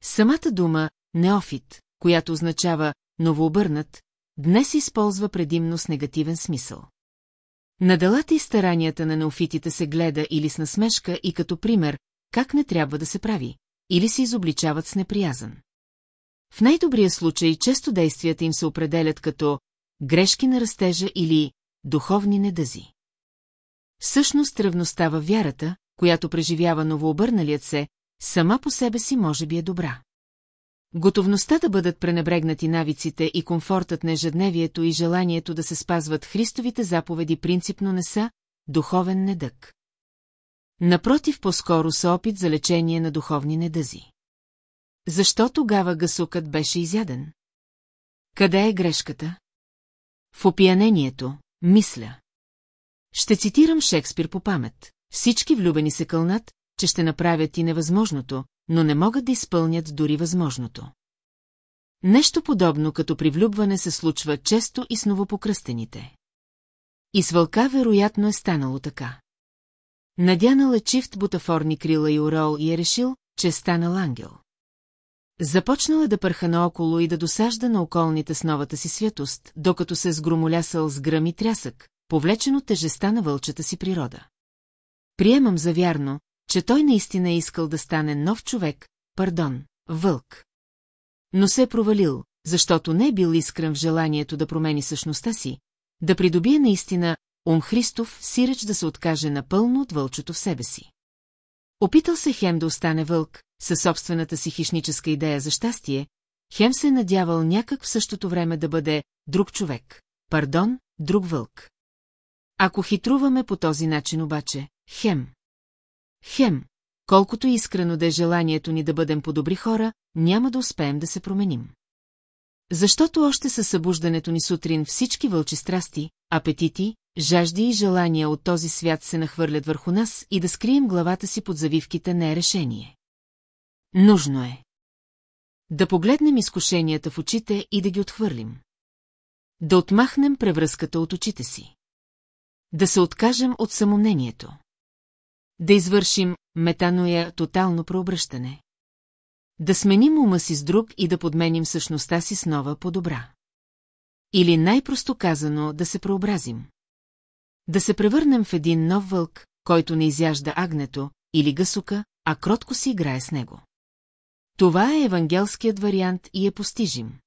Самата дума «неофит», която означава «новообърнат», днес използва предимно с негативен смисъл. На делата и старанията на неофитите се гледа или с насмешка и като пример, как не трябва да се прави, или се изобличават с неприязън. В най-добрия случай често действията им се определят като грешки на растежа или духовни недъзи. Всъщност ревността във вярата, която преживява новообърналият се, сама по себе си може би е добра. Готовността да бъдат пренебрегнати навиците и комфортът на ежедневието и желанието да се спазват Христовите заповеди принципно не са духовен недък. Напротив, по-скоро са опит за лечение на духовни недъзи. Защо тогава гасукът беше изяден? Къде е грешката? В опиянението, мисля. Ще цитирам Шекспир по памет. Всички влюбени се кълнат, че ще направят и невъзможното, но не могат да изпълнят дори възможното. Нещо подобно като при влюбване се случва често и с новопокръстените. И с вълка вероятно е станало така. Надянал е чифт бутафорни крила и орол и е решил, че е станал ангел. Започнал е да пърха наоколо и да досажда на околните с новата си святост, докато се сгромолясал с гръм и трясък, повлечен от тежеста на вълчата си природа. Приемам за вярно, че той наистина е искал да стане нов човек, пардон, вълк. Но се е провалил, защото не е бил искрен в желанието да промени същността си, да придобие наистина ум Христов, сиреч да се откаже напълно от вълчото в себе си. Опитал се Хем да остане вълк, със собствената си хищническа идея за щастие, Хем се е надявал някак в същото време да бъде друг човек, пардон, друг вълк. Ако хитруваме по този начин обаче, Хем. Хем, колкото искрено да е желанието ни да бъдем по-добри хора, няма да успеем да се променим. Защото още със събуждането ни сутрин всички вълчи страсти, апетити, жажди и желания от този свят се нахвърлят върху нас и да скрием главата си под завивките не е решение. Нужно е. Да погледнем изкушенията в очите и да ги отхвърлим. Да отмахнем превръзката от очите си. Да се откажем от самомнението. Да извършим метаноя тотално преобръщане. Да сменим ума си с друг и да подменим същността си с нова по-добра. Или най-просто казано да се преобразим. Да се превърнем в един нов вълк, който не изяжда агнето или гъсука, а кротко си играе с него. Това е евангелският вариант и е постижим.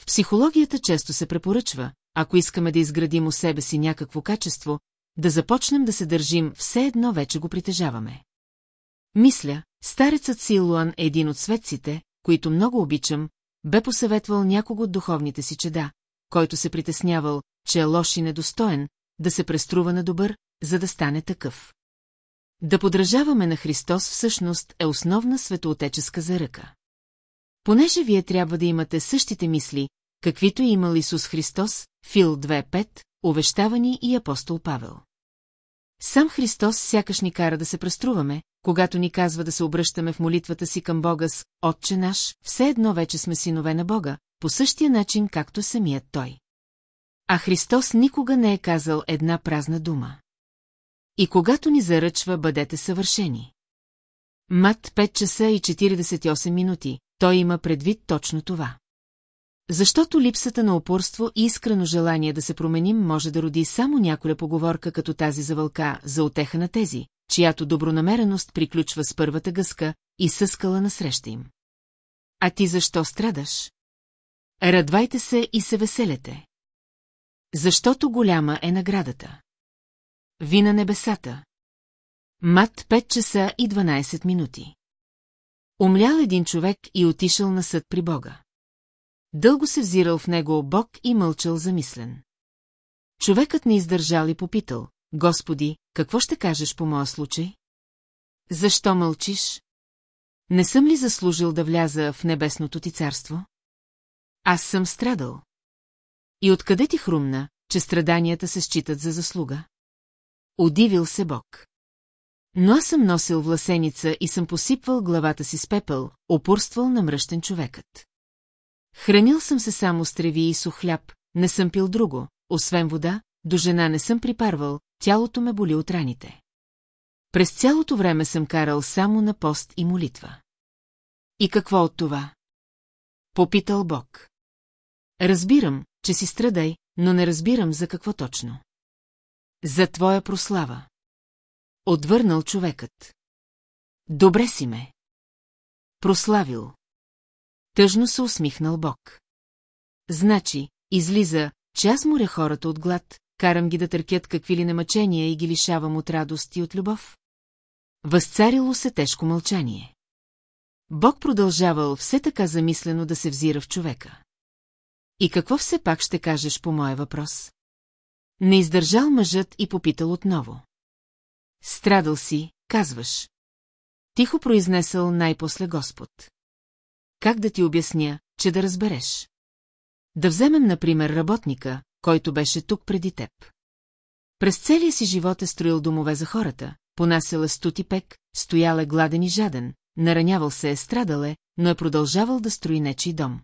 В психологията често се препоръчва, ако искаме да изградим у себе си някакво качество, да започнем да се държим все едно вече го притежаваме. Мисля, старецът Силуан е един от светците, които много обичам, бе посъветвал някого от духовните си чеда, който се притеснявал, че е лош и недостоен, да се преструва на добър, за да стане такъв. Да подражаваме на Христос всъщност е основна светоотеческа заръка. Понеже вие трябва да имате същите мисли, каквито е имал Исус Христос, Фил 2.5, увещавани и апостол Павел. Сам Христос сякаш ни кара да се преструваме, когато ни казва да се обръщаме в молитвата си към Бога с «Отче наш», все едно вече сме синове на Бога, по същия начин, както самият Той. А Христос никога не е казал една празна дума. И когато ни заръчва, бъдете съвършени. Мат 5 часа и 48 минути, той има предвид точно това. Защото липсата на упорство и искрено желание да се променим може да роди само няколя поговорка като тази за вълка, за отеха на тези, чиято добронамереност приключва с първата гъска и съскала насреща им. А ти защо страдаш? Радвайте се и се веселете. Защото голяма е наградата. Вина небесата. Мат 5 часа и 12 минути. Умлял един човек и отишъл на съд при Бога. Дълго се взирал в него Бог и мълчал замислен. Човекът не издържал и попитал, Господи, какво ще кажеш по моя случай? Защо мълчиш? Не съм ли заслужил да вляза в небесното ти царство? Аз съм страдал. И откъде ти хрумна, че страданията се считат за заслуга? Удивил се Бог. Но аз съм носил власеница и съм посипвал главата си с пепел, опорствал на мръщен човекът. Хранил съм се само с треви и сух хляб, не съм пил друго, освен вода, до жена не съм припарвал, тялото ме боли от раните. През цялото време съм карал само на пост и молитва. И какво от това? Попитал Бог. Разбирам, че си страдай, но не разбирам за какво точно. За твоя прослава. Отвърнал човекът. Добре си ме. прославил. Тъжно се усмихнал Бог. Значи, излиза, че аз моря хората от глад, карам ги да търкят какви ли немъчения и ги лишавам от радост и от любов? Възцарило се тежко мълчание. Бог продължавал все така замислено да се взира в човека. И какво все пак ще кажеш по моя въпрос? Не издържал мъжът и попитал отново. Страдал си, казваш. Тихо произнесъл най-после Господ. Как да ти обясня, че да разбереш? Да вземем, например, работника, който беше тук преди теб. През целия си живот е строил домове за хората, понасял е стути пек, стоял е гладен и жаден, наранявал се е, страдал е, но е продължавал да строи нечий дом.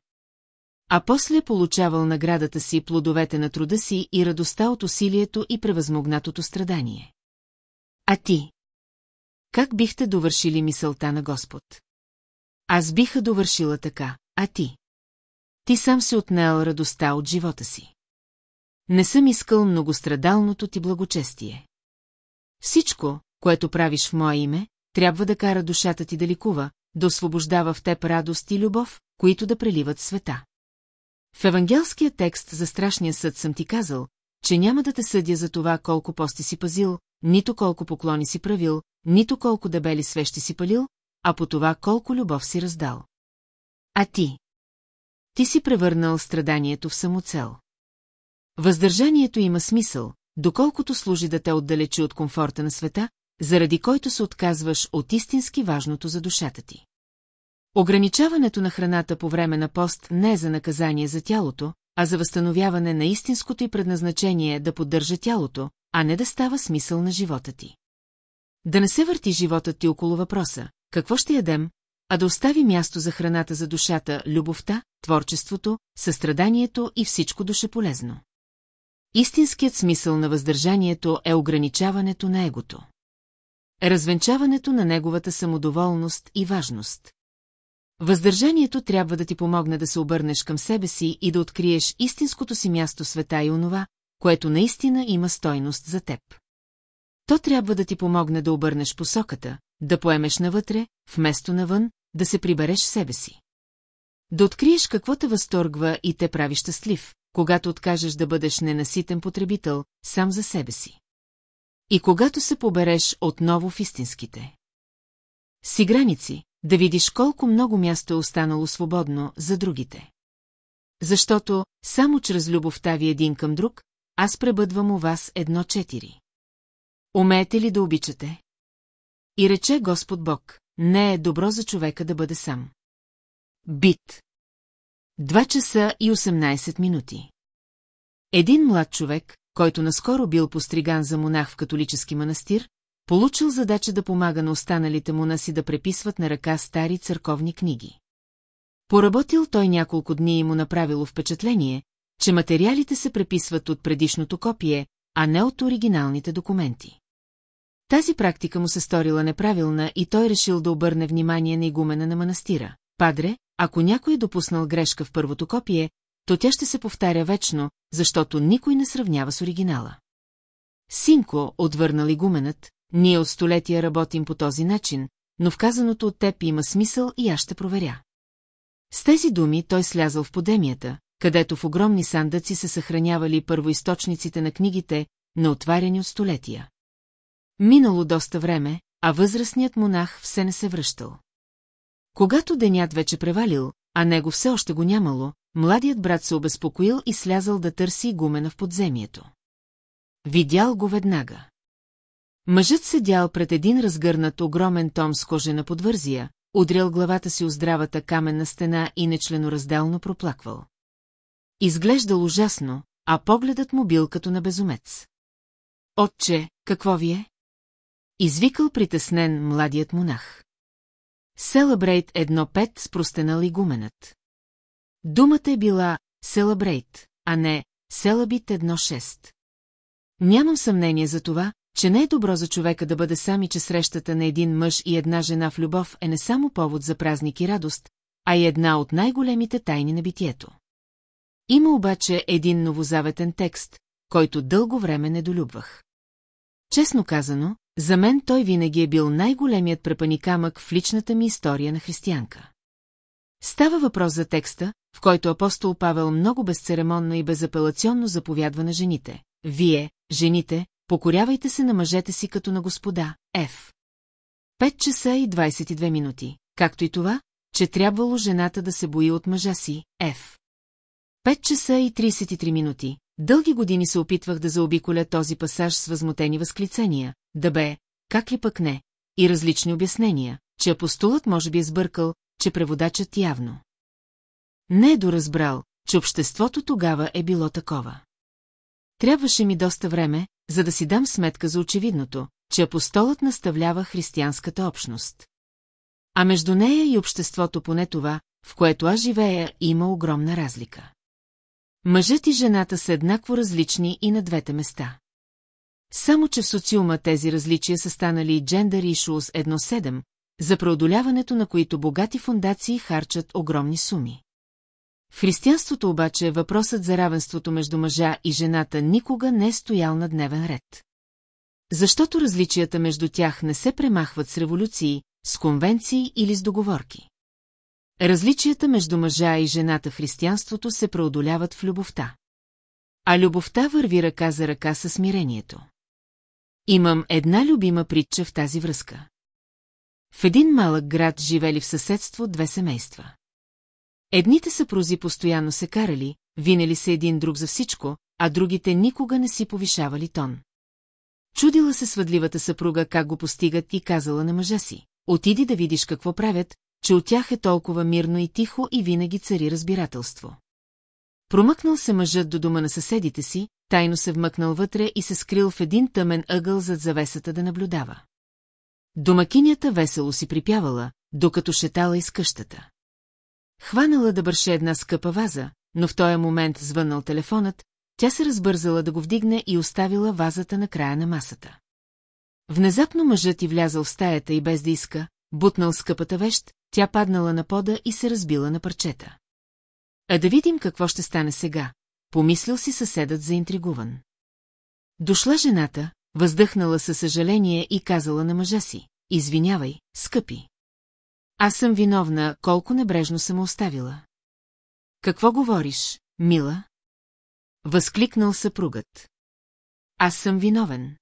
А после е получавал наградата си, плодовете на труда си и радостта от усилието и превъзмогнатото страдание. А ти? Как бихте довършили мисълта на Господ? Аз биха довършила така, а ти? Ти сам си отнел радостта от живота си. Не съм искал многострадалното ти благочестие. Всичко, което правиш в мое име, трябва да кара душата ти да ликува, да освобождава в теб радост и любов, които да преливат света. В евангелския текст за страшния съд съм ти казал, че няма да те съдя за това колко пости си пазил, нито колко поклони си правил, нито колко дебели свещи си палил, а по това колко любов си раздал. А ти? Ти си превърнал страданието в самоцел. Въздържанието има смисъл, доколкото служи да те отдалечи от комфорта на света, заради който се отказваш от истински важното за душата ти. Ограничаването на храната по време на пост не е за наказание за тялото, а за възстановяване на истинското и предназначение да поддържа тялото, а не да става смисъл на живота ти. Да не се върти живота ти около въпроса, какво ще ядем, а да остави място за храната за душата, любовта, творчеството, състраданието и всичко душеполезно. Истинският смисъл на въздържанието е ограничаването на егото. Развенчаването на неговата самодоволност и важност. Въздържанието трябва да ти помогне да се обърнеш към себе си и да откриеш истинското си място света и онова, което наистина има стойност за теб. То трябва да ти помогне да обърнеш посоката, да поемеш навътре, вместо навън, да се прибереш себе си. Да откриеш какво те възторгва и те прави щастлив, когато откажеш да бъдеш ненаситен потребител, сам за себе си. И когато се побереш отново в истинските. Си граници, да видиш колко много място е останало свободно за другите. Защото, само чрез любовта ви един към друг, аз пребъдвам у вас едно-четири. Умеете ли да обичате? И рече Господ Бог, не е добро за човека да бъде сам. Бит. Два часа и 18 минути. Един млад човек, който наскоро бил постриган за монах в католически манастир, получил задача да помага на останалите монаси да преписват на ръка стари църковни книги. Поработил той няколко дни и му направило впечатление, че материалите се преписват от предишното копие, а не от оригиналните документи. Тази практика му се сторила неправилна и той решил да обърне внимание на игумена на манастира. Падре, ако някой е допуснал грешка в първото копие, то тя ще се повтаря вечно, защото никой не сравнява с оригинала. Синко, отвърнал игуменът, ние от столетия работим по този начин, но вказаното от теб има смисъл и аз ще проверя. С тези думи той слязал в подемията, където в огромни сандъци се съхранявали първоисточниците на книгите, на отваряни от столетия. Минало доста време, а възрастният монах все не се връщал. Когато денят вече превалил, а него все още го нямало, младият брат се обезпокоил и слязал да търси гумена в подземието. Видял го веднага. Мъжът седял пред един разгърнат огромен том с кожена подвързия, удрял главата си о здравата каменна стена и нечленоразделно проплаквал. Изглеждал ужасно, а погледът му бил като на безумец. Отче, какво ви е? Извикал притеснен младият монах. Селабрейт едно пет спростенал игуменът. Думата е била Селабрейт, а не Селабит едно шест. Нямам съмнение за това, че не е добро за човека да бъде сам и че срещата на един мъж и една жена в любов е не само повод за празник и радост, а и една от най-големите тайни на битието. Има обаче един новозаветен текст, който дълго време недолюбвах. Честно казано, за мен той винаги е бил най-големият препаникамък в личната ми история на християнка. Става въпрос за текста, в който апостол Павел много безцеремонно и безапелационно заповядва на жените. Вие, жените, покорявайте се на мъжете си като на господа, Ф. 5 часа и 22 минути, както и това, че трябвало жената да се бои от мъжа си, Ф. 5 часа и 33 минути. Дълги години се опитвах да заобиколя този пасаж с възмутени възклицания, да бе, как ли пък не, и различни обяснения, че апостолът може би е сбъркал, че преводачът явно. Не е доразбрал, че обществото тогава е било такова. Трябваше ми доста време, за да си дам сметка за очевидното, че апостолът наставлява християнската общност. А между нея и обществото поне това, в което аз живея, има огромна разлика. Мъжът и жената са еднакво различни и на двете места. Само, че в социума тези различия са станали Gender Issues 1.7, за преодоляването на които богати фундации харчат огромни суми. В християнството обаче въпросът за равенството между мъжа и жената никога не е стоял на дневен ред. Защото различията между тях не се премахват с революции, с конвенции или с договорки. Различията между мъжа и жената в християнството се преодоляват в любовта. А любовта върви ръка за ръка с смирението. Имам една любима притча в тази връзка. В един малък град живели в съседство две семейства. Едните съпрузи постоянно се карали, винели се един друг за всичко, а другите никога не си повишавали тон. Чудила се свъдливата съпруга как го постигат и казала на мъжа си. Отиди да видиш какво правят, че от тях е толкова мирно и тихо и винаги цари разбирателство. Промъкнал се мъжът до дома на съседите си, тайно се вмъкнал вътре и се скрил в един тъмен ъгъл зад завесата да наблюдава. Домакинята весело си припявала, докато шетала из къщата. Хванала да бърше една скъпа ваза, но в този момент звъннал телефонът, тя се разбързала да го вдигне и оставила вазата на края на масата. Внезапно мъжът и влязал в стаята и без да иска, бутнал скъпата вещ, тя паднала на пода и се разбила на парчета. А да видим какво ще стане сега, помислил си съседът заинтригуван. Дошла жената, въздъхнала със съжаление и казала на мъжа си, извинявай, скъпи. Аз съм виновна, колко небрежно съм оставила. Какво говориш, мила? Възкликнал съпругът. Аз съм виновен.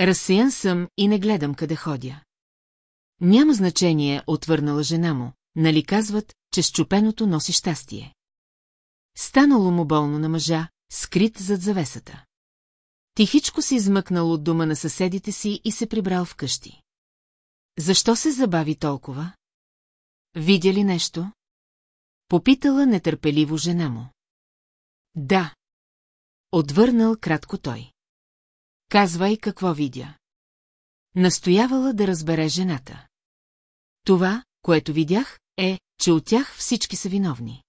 Разсеян съм и не гледам къде ходя. Няма значение, отвърнала жена му, нали казват, че щупеното носи щастие. Станало му болно на мъжа, скрит зад завесата. Тихичко се измъкнал от дома на съседите си и се прибрал в къщи. Защо се забави толкова? Видя ли нещо? Попитала нетърпеливо жена му. Да. Отвърнал кратко той. Казвай какво видя. Настоявала да разбере жената. Това, което видях, е, че от тях всички са виновни.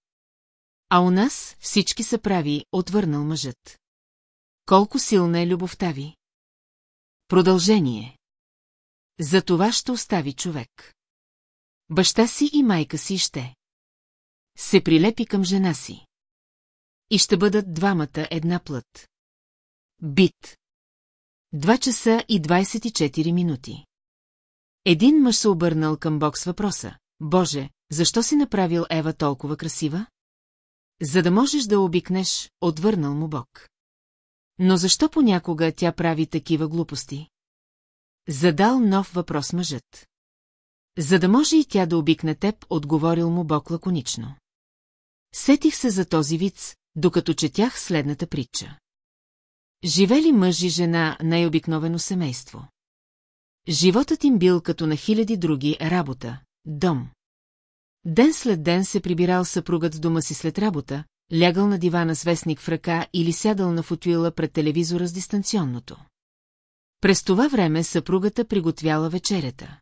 А у нас всички са прави, отвърнал мъжът. Колко силна е любовта ви? Продължение. За това ще остави човек. Баща си и майка си ще. Се прилепи към жена си. И ще бъдат двамата една плът. Бит. Два часа и 24 минути. Един мъж се обърнал към Бог с въпроса. Боже, защо си направил Ева толкова красива? За да можеш да обикнеш, отвърнал му Бог. Но защо понякога тя прави такива глупости? Задал нов въпрос мъжът. За да може и тя да обикне теб, отговорил му Бог лаконично. Сетих се за този виц, докато четях следната притча. Живели мъж и жена най-обикновено семейство. Животът им бил като на хиляди други работа, дом. Ден след ден се прибирал съпругът с дома си след работа, лягал на дивана с вестник в ръка или сядал на футуила пред телевизора с дистанционното. През това време съпругата приготвяла вечерята.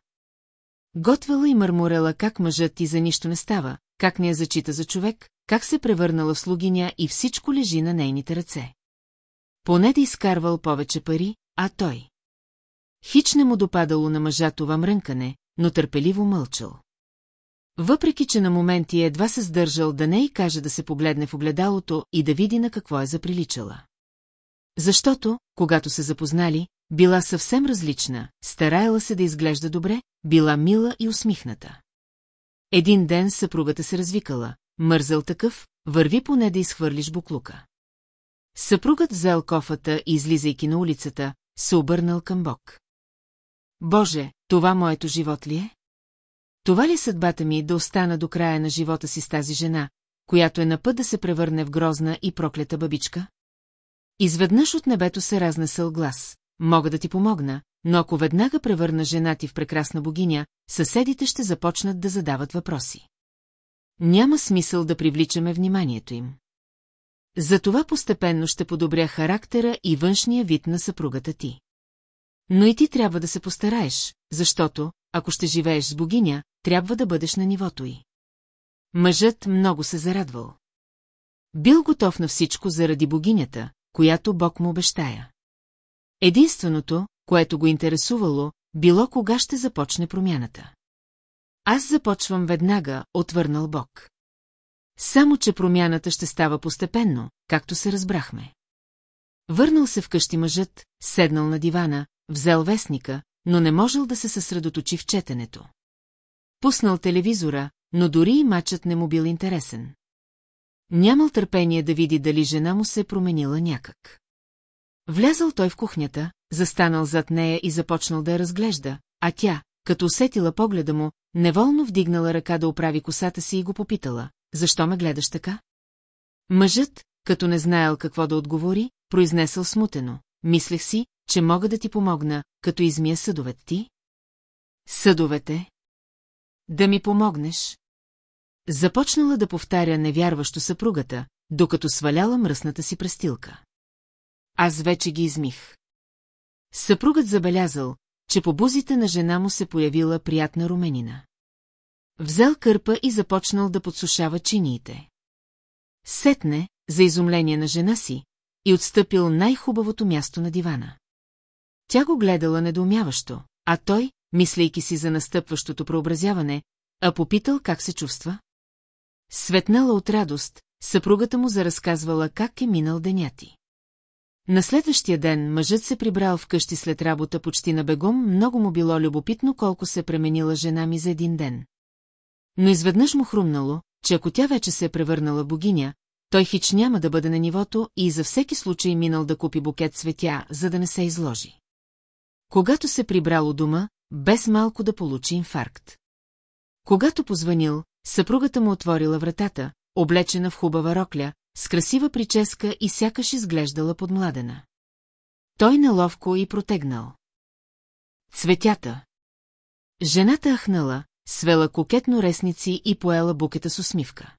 Готвела и мърморела как мъжът ти за нищо не става, как не я зачита за човек, как се превърнала в слугиня и всичко лежи на нейните ръце. Поне да изкарвал повече пари, а той. Хич не му допадало на мъжа това мрънкане, но търпеливо мълчал. Въпреки, че на моменти едва се сдържал да не и каже да се погледне в огледалото и да види на какво е заприличала. Защото, когато се запознали, била съвсем различна, стараяла се да изглежда добре, била мила и усмихната. Един ден съпругата се развикала, мързъл такъв, върви поне да изхвърлиш буклука. Съпругът взел кофата и, излизайки на улицата, се обърнал към Бог. Боже, това моето живот ли е? Това ли е съдбата ми да остана до края на живота си с тази жена, която е на път да се превърне в грозна и проклята бабичка? Изведнъж от небето се разнесъл глас. Мога да ти помогна, но ако веднага превърна жена ти в прекрасна богиня, съседите ще започнат да задават въпроси. Няма смисъл да привличаме вниманието им. Затова постепенно ще подобря характера и външния вид на съпругата ти. Но и ти трябва да се постараеш, защото, ако ще живееш с богиня, трябва да бъдеш на нивото й. Мъжът много се зарадвал. Бил готов на всичко заради богинята, която Бог му обещая. Единственото, което го интересувало, било кога ще започне промяната. Аз започвам веднага, отвърнал Бог. Само, че промяната ще става постепенно, както се разбрахме. Върнал се вкъщи мъжът, седнал на дивана, взел вестника, но не можел да се съсредоточи в четенето. Пуснал телевизора, но дори и мачът не му бил интересен. Нямал търпение да види дали жена му се е променила някак. Влязъл той в кухнята, застанал зад нея и започнал да я разглежда, а тя, като усетила погледа му, неволно вдигнала ръка да оправи косата си и го попитала, защо ме гледаш така? Мъжът, като не знаел какво да отговори, произнесъл смутено. Мислех си, че мога да ти помогна, като измия съдовет ти. Съдовете? Да ми помогнеш? Започнала да повтаря невярващо съпругата, докато сваляла мръсната си престилка. Аз вече ги измих. Съпругът забелязал, че по бузите на жена му се появила приятна руменина. Взел кърпа и започнал да подсушава чиниите. Сетне, за изумление на жена си, и отстъпил най-хубавото място на дивана. Тя го гледала недоумяващо, а той, мислейки си за настъпващото преобразяване, а попитал как се чувства. Светнала от радост, съпругата му заразказвала как е минал деня ти. На следващия ден мъжът се прибрал вкъщи след работа почти на бегом, много му било любопитно колко се пременила жена ми за един ден. Но изведнъж му хрумнало, че ако тя вече се е превърнала богиня, той хич няма да бъде на нивото и за всеки случай минал да купи букет цветя, за да не се изложи. Когато се прибрал у дома, без малко да получи инфаркт. Когато позванил, съпругата му отворила вратата, облечена в хубава рокля, с красива прическа и сякаш изглеждала подмладена. Той неловко и протегнал. Цветята. Жената ахнала, свела кокетно ресници и поела букета с усмивка.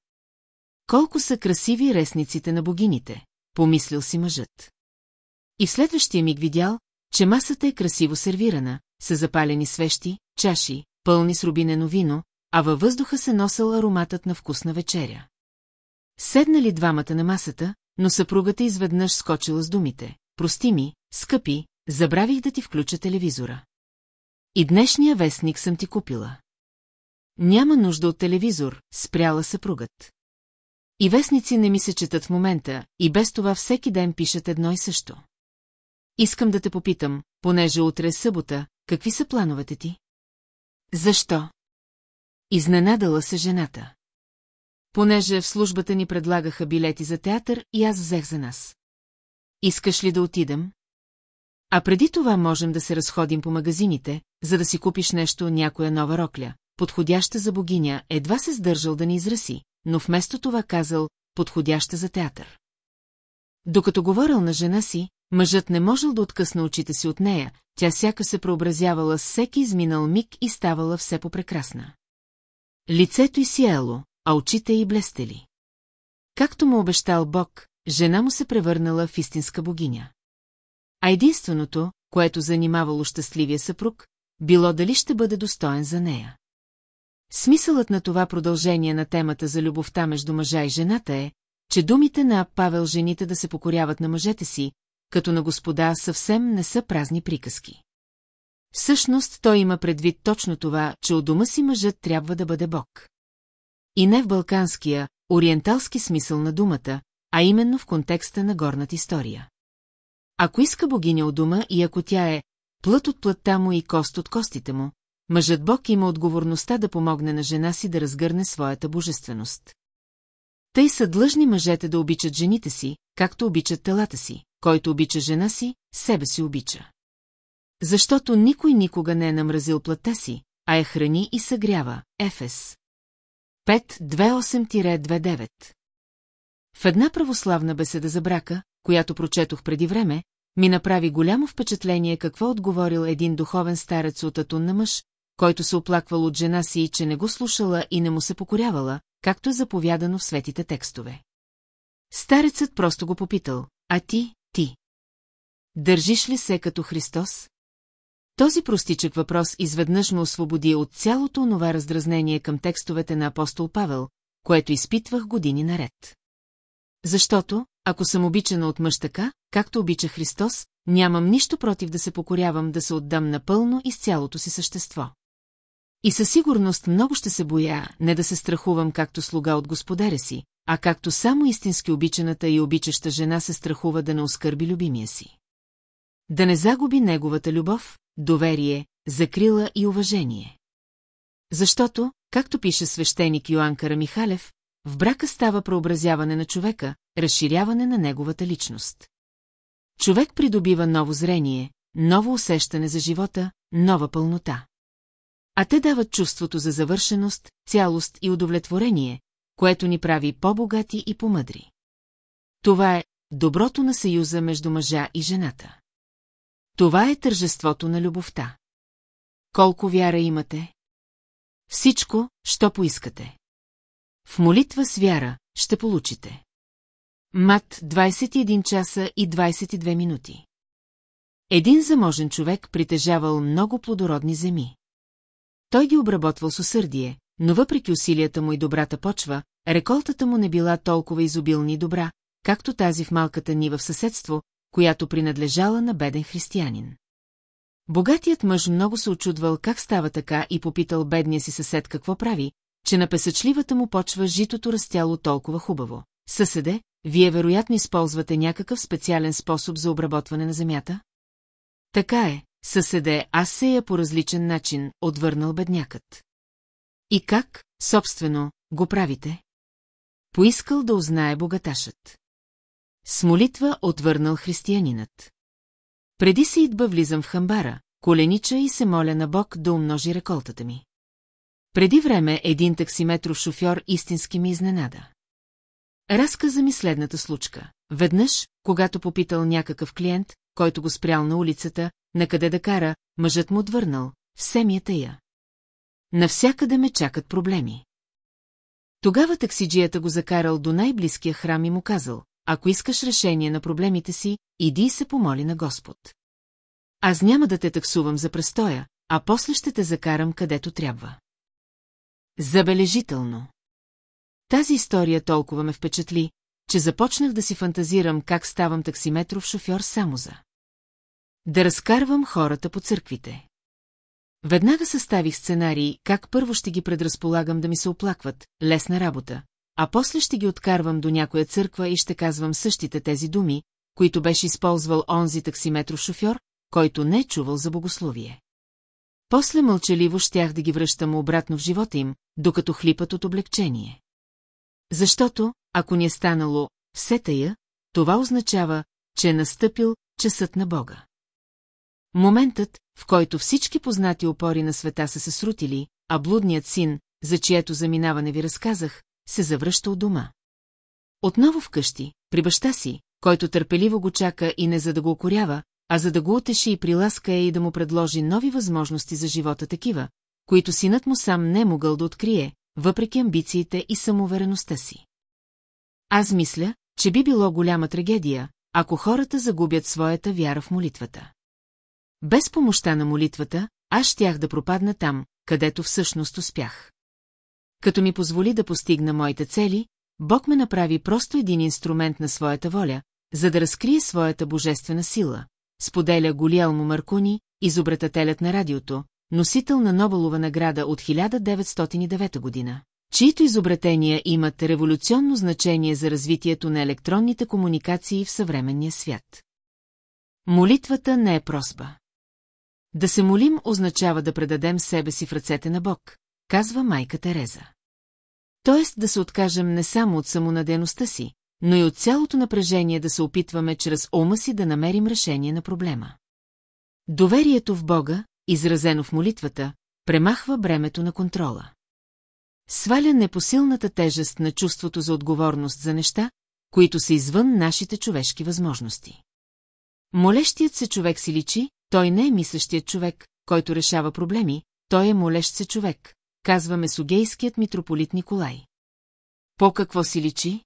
Колко са красиви ресниците на богините, помислил си мъжът. И в следващия миг видял, че масата е красиво сервирана, са запалени свещи, чаши, пълни с рубинено вино, а във въздуха се носил ароматът на вкусна вечеря. Седнали двамата на масата, но съпругата изведнъж скочила с думите. Прости ми, скъпи, забравих да ти включа телевизора. И днешния вестник съм ти купила. Няма нужда от телевизор, спряла съпругът. И вестници не ми се четат в момента, и без това всеки ден пишат едно и също. Искам да те попитам, понеже утре е събота, какви са плановете ти? Защо? Изненадала се жената. Понеже в службата ни предлагаха билети за театър и аз взех за нас. Искаш ли да отидем? А преди това можем да се разходим по магазините, за да си купиш нещо, някоя нова рокля, подходяща за богиня, едва се сдържал да ни израси, но вместо това казал, подходяща за театър. Докато говорил на жена си, мъжът не можел да откъсна очите си от нея, тя сяка се преобразявала с всеки изминал миг и ставала все по-прекрасна. Лицето й сияло, а очите й блестели. Както му обещал Бог, жена му се превърнала в истинска богиня. А единственото, което занимавало щастливия съпруг, било дали ще бъде достоен за нея. Смисълът на това продължение на темата за любовта между мъжа и жената е, че думите на Павел жените да се покоряват на мъжете си, като на господа съвсем не са празни приказки. Всъщност той има предвид точно това, че у дома си мъжът трябва да бъде бог. И не в балканския, ориенталски смисъл на думата, а именно в контекста на горната история. Ако иска богиня от дома и ако тя е плът от плътта му и кост от костите му, мъжът Бог има отговорността да помогне на жена си да разгърне своята божественост. Тъй са длъжни мъжете да обичат жените си, както обичат телата си, който обича жена си, себе си обича. Защото никой никога не е намразил плътта си, а я храни и съгрява, Ефес. 5.28-29 В една православна беседа за брака, която прочетох преди време, ми направи голямо впечатление какво отговорил един духовен старец от Атун на мъж, който се оплаквал от жена си, че не го слушала и не му се покорявала, както е заповядано в светите текстове. Старецът просто го попитал, а ти, ти. Държиш ли се като Христос? Този простичък въпрос изведнъж ме освободи от цялото онова раздразнение към текстовете на апостол Павел, което изпитвах години наред. Защото, ако съм обичана от мъж така, както обича Христос, нямам нищо против да се покорявам да се отдам напълно и с цялото си същество. И със сигурност много ще се боя, не да се страхувам както слуга от господаря си, а както само истински обичаната и обичаща жена се страхува да не оскърби любимия си. Да не загуби неговата любов, доверие, закрила и уважение. Защото, както пише свещеник Йоанн Карамихалев, в брака става преобразяване на човека, разширяване на неговата личност. Човек придобива ново зрение, ново усещане за живота, нова пълнота. А те дават чувството за завършеност, цялост и удовлетворение, което ни прави по-богати и по-мъдри. Това е доброто на съюза между мъжа и жената. Това е тържеството на любовта. Колко вяра имате? Всичко, що поискате. В молитва с вяра ще получите. Мат 21 часа и 22 минути. Един заможен човек притежавал много плодородни земи. Той ги обработвал с усърдие, но въпреки усилията му и добрата почва, реколтата му не била толкова изобилна и добра, както тази в малката нива в съседство, която принадлежала на беден християнин. Богатият мъж много се очудвал как става така и попитал бедния си съсед какво прави, че на песъчливата му почва житото растяло толкова хубаво. Съседе, вие вероятно използвате някакъв специален способ за обработване на земята? Така е, съседе, аз се я по различен начин, отвърнал беднякът. И как, собствено, го правите? Поискал да узнае богаташът. С молитва отвърнал християнинът. Преди се идба влизам в хамбара, коленича и се моля на Бог да умножи реколтата ми. Преди време един таксиметров шофьор истински ми изненада. Разказа ми следната случка. Веднъж, когато попитал някакъв клиент, който го спрял на улицата, на къде да кара, мъжът му отвърнал, все ми е тая. Навсякъде ме чакат проблеми. Тогава таксиджията го закарал до най-близкия храм и му казал, ако искаш решение на проблемите си, иди и се помоли на Господ. Аз няма да те таксувам за престоя, а после ще те закарам където трябва. Забележително. Тази история толкова ме впечатли, че започнах да си фантазирам как ставам таксиметров шофьор само за. Да разкарвам хората по църквите. Веднага съставих сценарий, как първо ще ги предразполагам да ми се оплакват, лесна работа, а после ще ги откарвам до някоя църква и ще казвам същите тези думи, които беше използвал онзи таксиметров шофьор, който не е чувал за богословие. После мълчаливо щях да ги връщам обратно в живота им, докато хлипат от облегчение. Защото, ако ни е станало все тая, това означава, че е настъпил часът на Бога. Моментът, в който всички познати опори на света са се срутили, а блудният син, за чието заминаване ви разказах, се завръща от дома. Отново вкъщи, при баща си, който търпеливо го чака и не за да го окорява, а за да го утеши и приласка е и да му предложи нови възможности за живота такива, които синът му сам не е могъл да открие, въпреки амбициите и самоувереността си. Аз мисля, че би било голяма трагедия, ако хората загубят своята вяра в молитвата. Без помощта на молитвата, аз щях да пропадна там, където всъщност успях. Като ми позволи да постигна моите цели, Бог ме направи просто един инструмент на своята воля, за да разкрие своята божествена сила, споделя Голиелмо Маркуни, изобретателят на радиото, носител на Нобелова награда от 1909 година, чието изобретения имат революционно значение за развитието на електронните комуникации в съвременния свят. Молитвата не е просба. Да се молим означава да предадем себе си в ръцете на Бог, казва майка Тереза. Тоест да се откажем не само от самонадеността си, но и от цялото напрежение да се опитваме чрез ума си да намерим решение на проблема. Доверието в Бога, изразено в молитвата, премахва бремето на контрола. Сваля непосилната тежест на чувството за отговорност за неща, които са извън нашите човешки възможности. Молещият се човек си личи, той не е мислещият човек, който решава проблеми, той е молещ се човек, казва месогейският митрополит Николай. По какво си личи?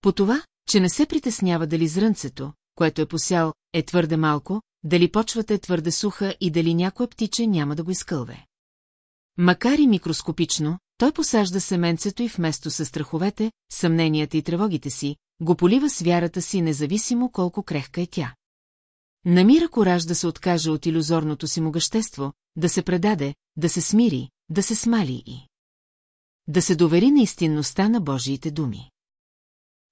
По това, че не се притеснява дали зрънцето, което е посял, е твърде малко, дали почвата е твърде суха и дали някоя птиче няма да го изкълве. Макар и микроскопично, той посажда семенцето и вместо със страховете, съмненията и тревогите си, го полива с вярата си, независимо колко крехка е тя. Намира кораж да се откаже от иллюзорното си могъщество, да се предаде, да се смири, да се смали и да се довери на истинността на Божиите думи.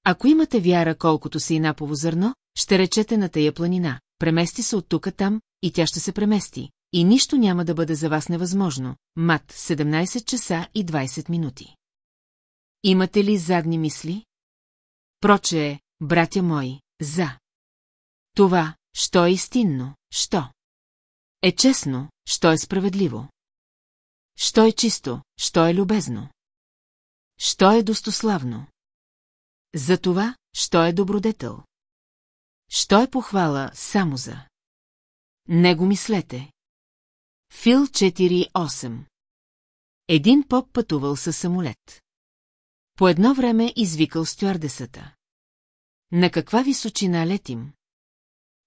Ако имате вяра колкото си и напово зърно, ще речете на тая планина, премести се от тука там, и тя ще се премести, и нищо няма да бъде за вас невъзможно. Мат, 17 часа и 20 минути. Имате ли задни мисли? Проче е, братя мои, за. Това, що е истинно, що? Е честно, що е справедливо. Що е чисто, що е любезно. Що е достославно. За това, що е добродетел. Що е похвала само за. Него мислете. Фил 4.8 Един поп пътувал със самолет. По едно време извикал стюардесата. На каква височина летим?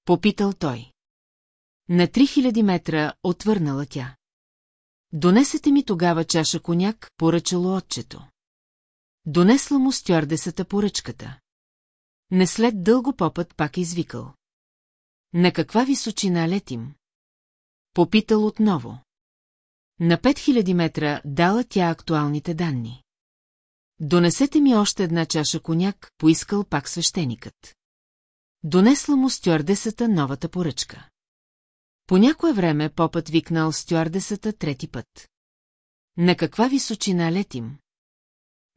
Попитал той. На 3000 метра отвърнала тя. Донесете ми тогава чаша коняк, поръчало отчето. Донесла му стюардесата поръчката. Не след дълго попът пак е извикал. На каква височина летим? Попитал отново. На 5000 метра дала тя актуалните данни. Донесете ми още една чаша коняк, поискал пак свещеникът. Донесла му стюардесата новата поръчка. По някое време попът викнал стюардесата трети път. На каква височина летим?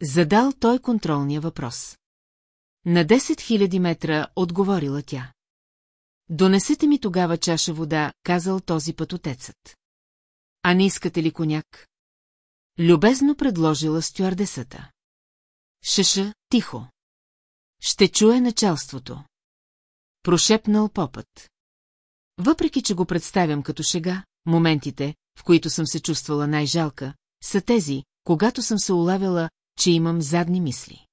Задал той контролния въпрос. На 10 000 метра отговорила тя. Донесете ми тогава чаша вода, казал този път отецът. А не искате ли коняк? Любезно предложила стюардесата. Шеша, тихо. Ще чуе началството. Прошепнал попът. Въпреки, че го представям като шега, моментите, в които съм се чувствала най-жалка, са тези, когато съм се улавяла, че имам задни мисли.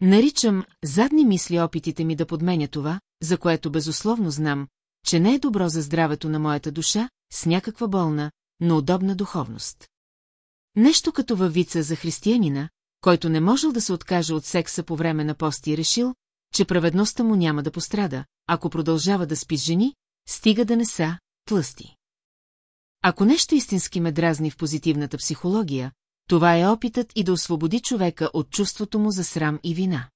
Наричам задни мисли опитите ми да подменя това, за което безусловно знам, че не е добро за здравето на моята душа, с някаква болна, но удобна духовност. Нещо като във вица за християнина, който не можел да се откаже от секса по време на пост и решил, че праведността му няма да пострада, ако продължава да спи с жени, стига да не са тлъсти. Ако нещо истински ме дразни в позитивната психология, това е опитът и да освободи човека от чувството му за срам и вина.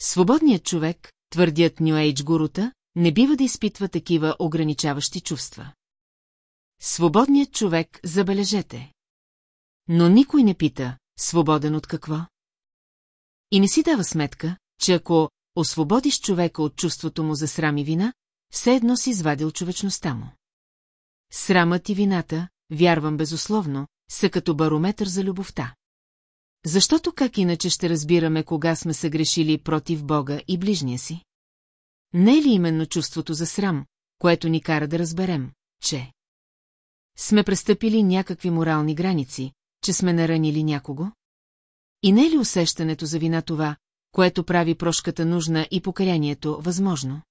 Свободният човек, твърдят Нью Ейдж гурута, не бива да изпитва такива ограничаващи чувства. Свободният човек, забележете. Но никой не пита, свободен от какво? И не си дава сметка, че ако освободиш човека от чувството му за срам и вина, все едно си извадил човечността му. Срамът и вината, вярвам безусловно, са като барометър за любовта. Защото как иначе ще разбираме кога сме се грешили против Бога и ближния си? Не е ли именно чувството за срам, което ни кара да разберем, че сме престъпили някакви морални граници, че сме наранили някого? И не е ли усещането за вина това, което прави прошката нужна и покаянието възможно?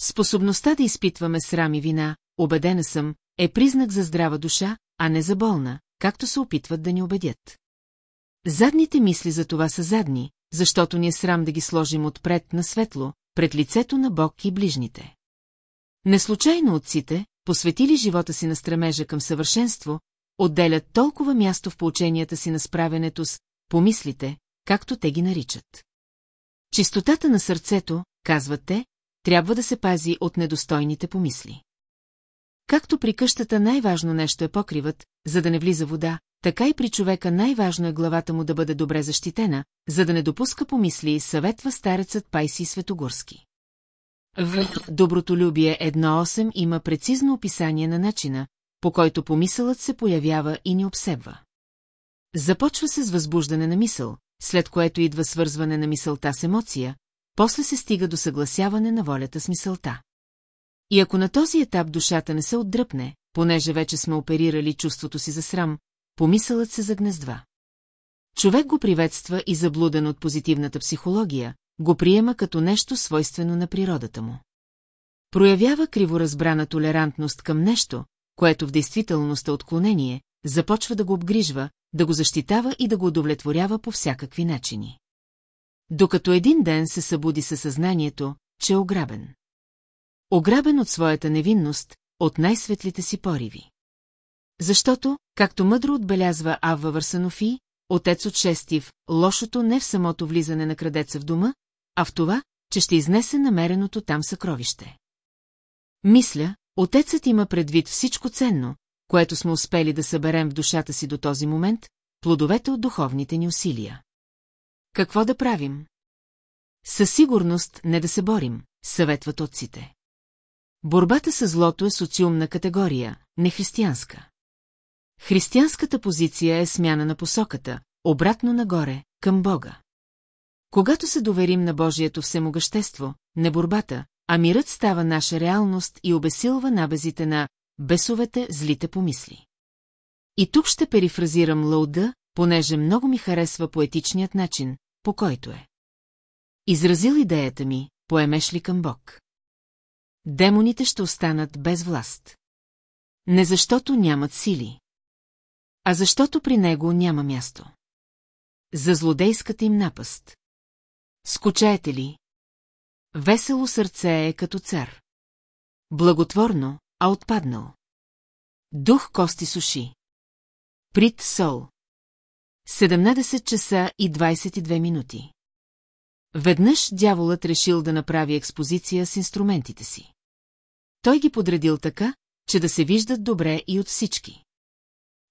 Способността да изпитваме срам и вина, убедена съм, е признак за здрава душа, а не за болна, както се опитват да ни убедят. Задните мисли за това са задни, защото ни е срам да ги сложим отпред на светло, пред лицето на Бог и ближните. Неслучайно отците, посветили живота си на стремежа към съвършенство, отделят толкова място в поученията си на справянето с помислите, както те ги наричат. Чистотата на сърцето, казват те, трябва да се пази от недостойните помисли. Както при къщата най-важно нещо е покривът, за да не влиза вода, така и при човека най-важно е главата му да бъде добре защитена, за да не допуска помисли, съветва старецът Пайси Светогорски. В Доброто любие 1.8 има прецизно описание на начина, по който помисълът се появява и ни обсебва. Започва се с възбуждане на мисъл, след което идва свързване на мисълта с емоция, после се стига до съгласяване на волята с мисълта. И ако на този етап душата не се отдръпне, понеже вече сме оперирали чувството си за срам, помисълът се загнездва. Човек го приветства и заблуден от позитивната психология, го приема като нещо свойствено на природата му. Проявява криворазбрана толерантност към нещо, което в действителност е отклонение, започва да го обгрижва, да го защитава и да го удовлетворява по всякакви начини. Докато един ден се събуди със съзнанието, че е ограбен. Ограбен от своята невинност, от най-светлите си пориви. Защото, както мъдро отбелязва Авва Варсанофи, отец от Шестив, лошото не в самото влизане на крадеца в дома, а в това, че ще изнесе намереното там съкровище. Мисля, отецът има предвид всичко ценно, което сме успели да съберем в душата си до този момент, плодовете от духовните ни усилия. Какво да правим? Със сигурност не да се борим, съветват отците. Борбата с злото е социумна категория, не християнска. Християнската позиция е смяна на посоката, обратно нагоре, към Бога. Когато се доверим на Божието всемогъщество, не борбата, а мирът става наша реалност и обесилва набезите на бесовете злите помисли. И тук ще перифразирам Лауда, понеже много ми харесва поетичният начин, по който е. Изразил идеята ми, поемеш ли към Бог? Демоните ще останат без власт. Не защото нямат сили, а защото при него няма място. За злодейската им напаст. Скучаете ли? Весело сърце е като цар. Благотворно, а отпаднал. Дух кости суши. Прит сол. 17 часа и 22 минути. Веднъж дяволът решил да направи експозиция с инструментите си. Той ги подредил така, че да се виждат добре и от всички.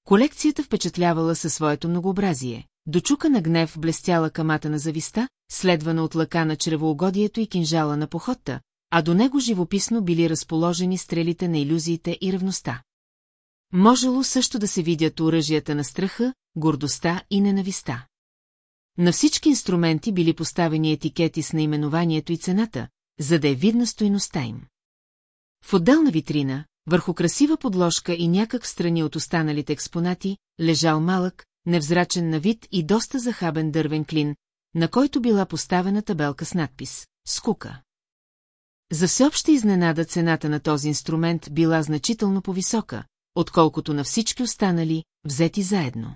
Колекцията впечатлявала със своето многообразие. Дочука на гнев блестяла камата на зависта, следвана от лъка на чревоугодието и кинжала на походта, а до него живописно били разположени стрелите на иллюзиите и ревността. Можело също да се видят оръжията на страха, гордостта и ненависта. На всички инструменти били поставени етикети с наименованието и цената, за да е видна стойността им. В отделна витрина, върху красива подложка и някак в страни от останалите експонати, лежал малък, невзрачен на вид и доста захабен дървен клин, на който била поставена табелка с надпис «Скука». За всеобща изненада цената на този инструмент била значително по-висока, отколкото на всички останали, взети заедно.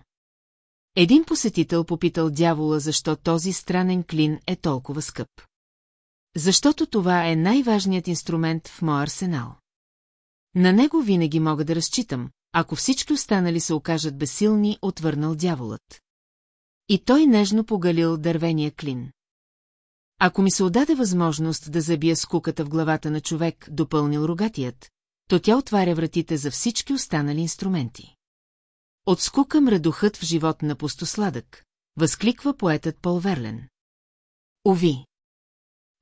Един посетител попитал дявола, защо този странен клин е толкова скъп. Защото това е най-важният инструмент в моя арсенал. На него винаги мога да разчитам, ако всички останали се окажат безсилни, отвърнал дяволът. И той нежно погалил дървения клин. Ако ми се отдаде възможност да забия скуката в главата на човек, допълнил рогатият, то тя отваря вратите за всички останали инструменти. От скука мредухът в живот на пустосладък, възкликва поетът Пол Верлен. Ови!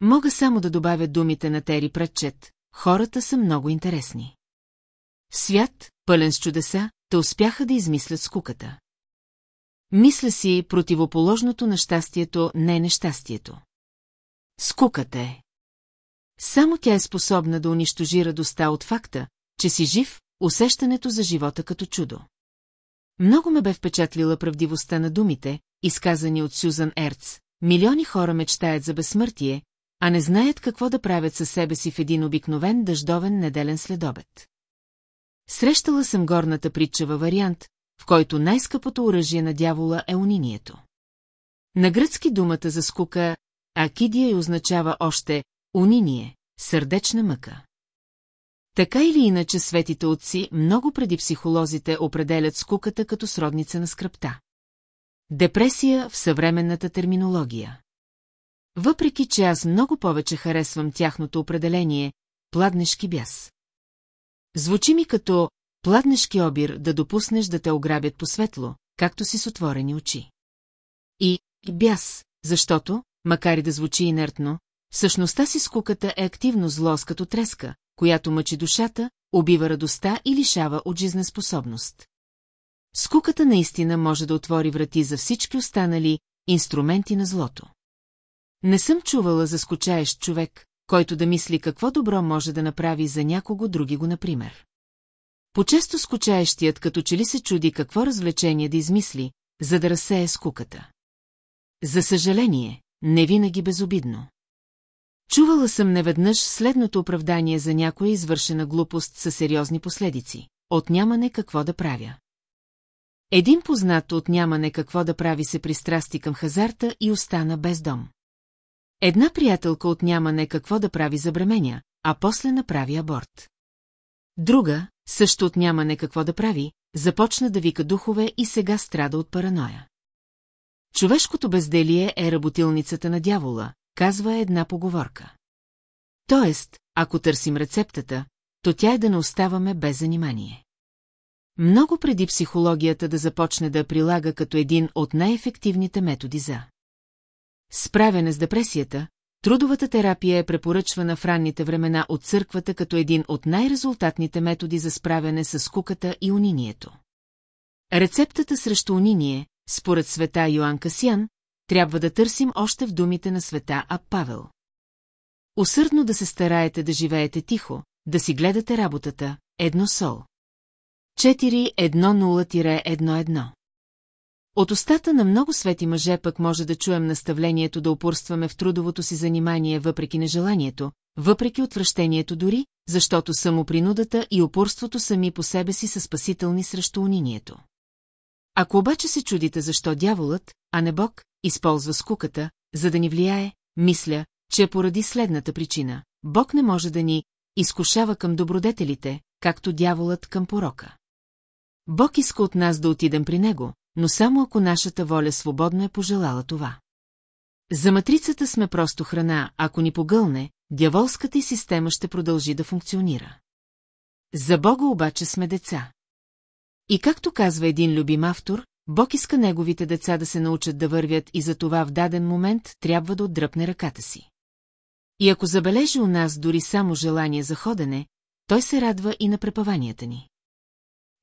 Мога само да добавя думите на Тери Пратчет, хората са много интересни. Свят, пълен с чудеса, те успяха да измислят скуката. Мисля си, противоположното на щастието не е нещастието. Скуката е. Само тя е способна да унищожи радостта от факта, че си жив, усещането за живота като чудо. Много ме бе впечатлила правдивостта на думите, изказани от Сюзан Ерц. Милиони хора мечтаят за безсмъртие, а не знаят какво да правят със себе си в един обикновен дъждовен неделен следобед. Срещала съм горната притча във вариант, в който най-скъпото оръжие на дявола е унинието. На гръцки думата за скука Акидия и означава още униние, сърдечна мъка. Така или иначе светите отци много преди психолозите определят скуката като сродница на скръпта. Депресия в съвременната терминология. Въпреки, че аз много повече харесвам тяхното определение «пладнешки бяс». Звучи ми като «пладнешки обир да допуснеш да те ограбят по светло, както си с отворени очи». И бяс, защото, макар и да звучи инертно, същността си скуката е активно злост като треска, която мъчи душата, убива радостта и лишава от жизнеспособност. Скуката наистина може да отвори врати за всички останали инструменти на злото. Не съм чувала за скучаещ човек, който да мисли какво добро може да направи за някого други го, например. Почесто скучаещият като че ли се чуди какво развлечение да измисли, за да разсее скуката. За съжаление, не винаги безобидно. Чувала съм неведнъж следното оправдание за някоя извършена глупост със сериозни последици. От нямане какво да правя. Един познат от нямане какво да прави се пристрасти към хазарта и остана без дом. Една приятелка от нямане какво да прави забременя, а после направи аборт. Друга, също от нямане какво да прави, започна да вика духове и сега страда от параноя. Човешкото безделие е работилницата на дявола, казва една поговорка. Тоест, ако търсим рецептата, то тя е да не оставаме без занимание. Много преди психологията да започне да прилага като един от най-ефективните методи за справяне с депресията, трудовата терапия е препоръчвана в ранните времена от църквата като един от най-резултатните методи за справяне с скуката и унинието. Рецептата срещу униние, според света Йоан Касян, трябва да търсим още в думите на света А. Павел. Усърдно да се стараете да живеете тихо, да си гледате работата, едно сол. 4.1.0-1.1 От устата на много свети мъже пък може да чуем наставлението да упорстваме в трудовото си занимание въпреки нежеланието, въпреки отвращението дори, защото самопринудата и упорството сами по себе си са спасителни срещу унинието. Ако обаче се чудите защо дяволът, а не Бог, използва скуката, за да ни влияе, мисля, че е поради следната причина. Бог не може да ни изкушава към добродетелите, както дяволът към порока. Бог иска от нас да отидем при него, но само ако нашата воля свободно е пожелала това. За матрицата сме просто храна, ако ни погълне, дяволската и система ще продължи да функционира. За Бога обаче сме деца. И както казва един любим автор, Бог иска неговите деца да се научат да вървят и за това в даден момент трябва да отдръпне ръката си. И ако забележи у нас дори само желание за ходене, той се радва и на препаванията ни.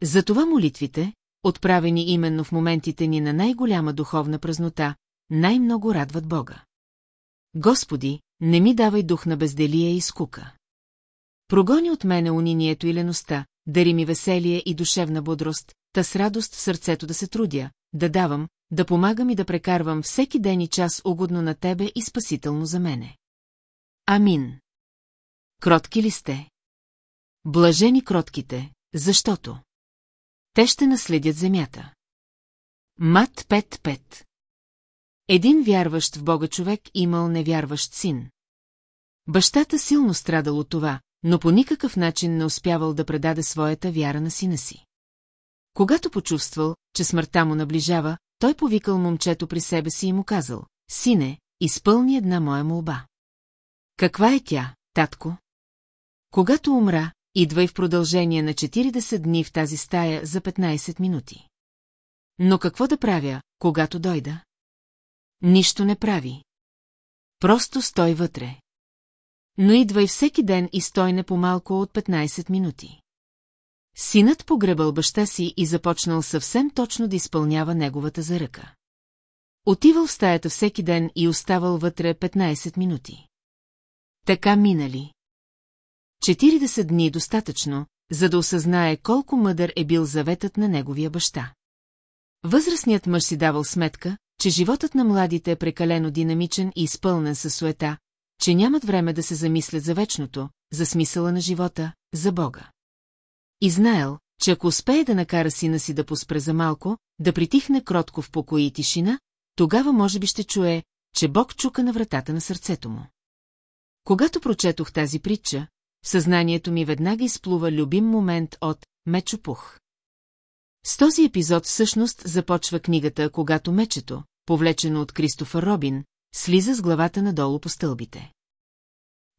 Затова молитвите, отправени именно в моментите ни на най-голяма духовна празнота, най-много радват Бога. Господи, не ми давай дух на безделие и скука. Прогони от мене унинието и леността, дари ми веселие и душевна бодрост, та с радост в сърцето да се трудя, да давам, да помагам и да прекарвам всеки ден и час угодно на тебе и спасително за мене. Амин. Кротки ли сте? Блажени кротките, защото те ще наследят земята. Мат 5-5 Един вярващ в Бога човек имал невярващ син. Бащата силно страдал от това, но по никакъв начин не успявал да предаде своята вяра на сина си. Когато почувствал, че смъртта му наближава, той повикал момчето при себе си и му казал, «Сине, изпълни една моя молба». Каква е тя, татко? Когато умра, идвай в продължение на 40 дни в тази стая за 15 минути. Но какво да правя, когато дойда? Нищо не прави. Просто стой вътре. Но идвай всеки ден и стой не по-малко от 15 минути. Синът погребал баща си и започнал съвсем точно да изпълнява неговата заръка. Отивал в стаята всеки ден и оставал вътре 15 минути. Така минали. 40 дни достатъчно, за да осъзнае колко мъдър е бил заветът на неговия баща. Възрастният мъж си давал сметка, че животът на младите е прекалено динамичен и изпълнен със суета, че нямат време да се замислят за вечното, за смисъла на живота, за Бога. И знаел, че ако успее да накара сина си да поспре за малко, да притихне кротко в покои и тишина, тогава може би ще чуе, че Бог чука на вратата на сърцето му. Когато прочетох тази притча, в съзнанието ми веднага изплува любим момент от Мечопух. С този епизод всъщност започва книгата, когато мечето, повлечено от Кристофър Робин, слиза с главата надолу по стълбите.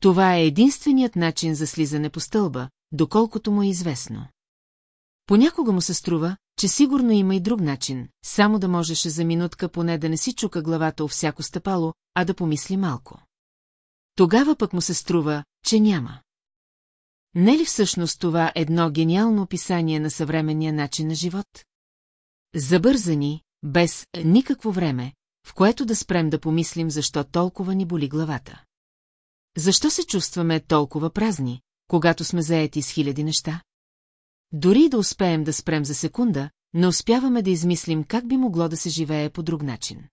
Това е единственият начин за слизане по стълба, доколкото му е известно. Понякога му се струва, че сигурно има и друг начин, само да можеше за минутка поне да не си чука главата у всяко стъпало, а да помисли малко. Тогава пък му се струва, че няма. Не ли всъщност това едно гениално описание на съвременния начин на живот? Забързани, без никакво време, в което да спрем да помислим защо толкова ни боли главата. Защо се чувстваме толкова празни, когато сме заети с хиляди неща? Дори да успеем да спрем за секунда, не успяваме да измислим как би могло да се живее по друг начин.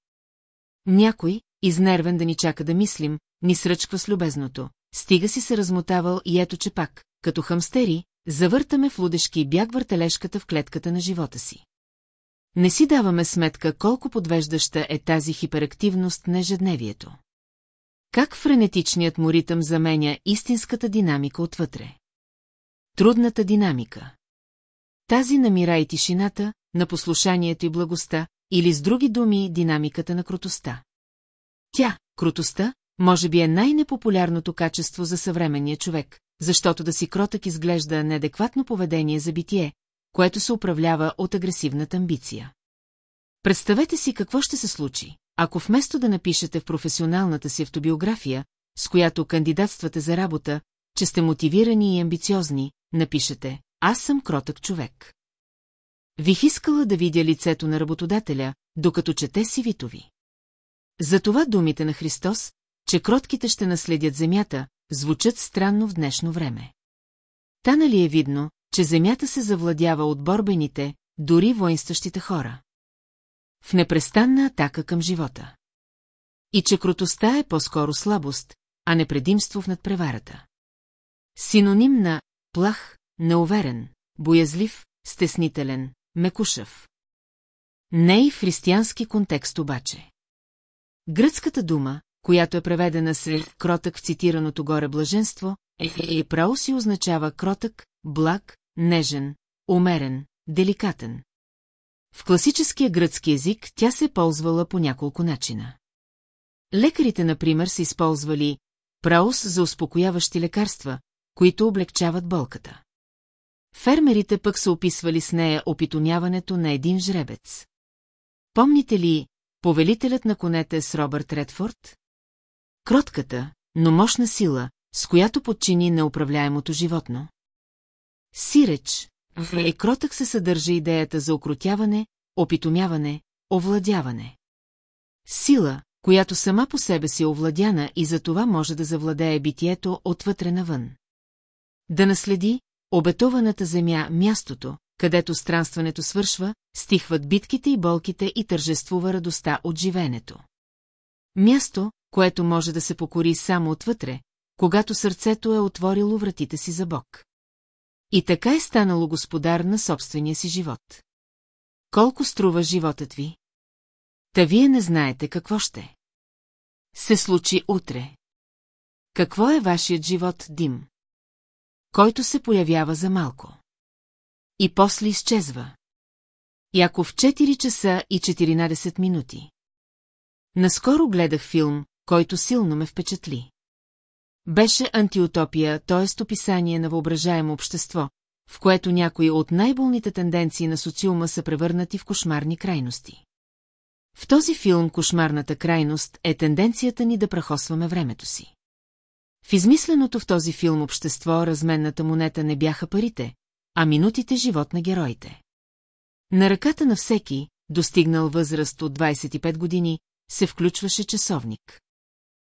Някой, изнервен да ни чака да мислим, ни сръчква с любезното. Стига си се размотавал и ето че пак, като хамстери, завъртаме в лудешки бяг въртележката в клетката на живота си. Не си даваме сметка колко подвеждаща е тази хиперактивност на ежедневието. Как френетичният му ритъм заменя истинската динамика отвътре? Трудната динамика. Тази намира и тишината, на послушанието и благостта, или с други думи динамиката на крутостта. Тя, крутостта, може би е най-непопулярното качество за съвременния човек, защото да си кротък изглежда неадекватно поведение за битие, което се управлява от агресивната амбиция. Представете си какво ще се случи, ако вместо да напишете в професионалната си автобиография, с която кандидатствате за работа, че сте мотивирани и амбициозни, напишете «Аз съм кротък човек». Вих искала да видя лицето на работодателя, докато чете си витови. Затова думите на Христос, че кротките ще наследят земята, звучат странно в днешно време. Та нали е видно, че земята се завладява от борбените, дори воинстващите хора. В непрестанна атака към живота. И че крутостта е по-скоро слабост, а не предимство в надпреварата. Синоним на плах, неуверен, боязлив, стеснителен, мекушав. Не и в християнски контекст обаче. Гръцката дума, която е преведена с кротък в цитираното горе блаженство, е, е право си означава кротък, благ, нежен, умерен, деликатен. В класическия гръцки език тя се ползвала по няколко начина. Лекарите, например, са използвали праус за успокояващи лекарства, които облегчават болката. Фермерите пък са описвали с нея опитоняването на един жребец. Помните ли повелителят на конете с Робърт Редфорд? Кротката, но мощна сила, с която подчини неуправляемото животно. Сиреч, в е кротък се съдържа идеята за окротяване, опитомяване, овладяване. Сила, която сама по себе си е овладяна и за това може да завладее битието отвътре навън. Да наследи обетованата земя мястото, където странстването свършва, стихват битките и болките и тържествува радостта от живеенето. Място, което може да се покори само отвътре, когато сърцето е отворило вратите си за Бог. И така е станало господар на собствения си живот. Колко струва животът ви? Та вие не знаете какво ще. Се случи утре. Какво е вашият живот, Дим? Който се появява за малко. И после изчезва. Яко в 4 часа и 14 минути. Наскоро гледах филм, който силно ме впечатли. Беше антиутопия, т.е. описание на въображаемо общество, в което някои от най-болните тенденции на социума са превърнати в кошмарни крайности. В този филм кошмарната крайност е тенденцията ни да прахосваме времето си. В измисленото в този филм общество разменната монета не бяха парите, а минутите живот на героите. На ръката на всеки, достигнал възраст от 25 години, се включваше часовник.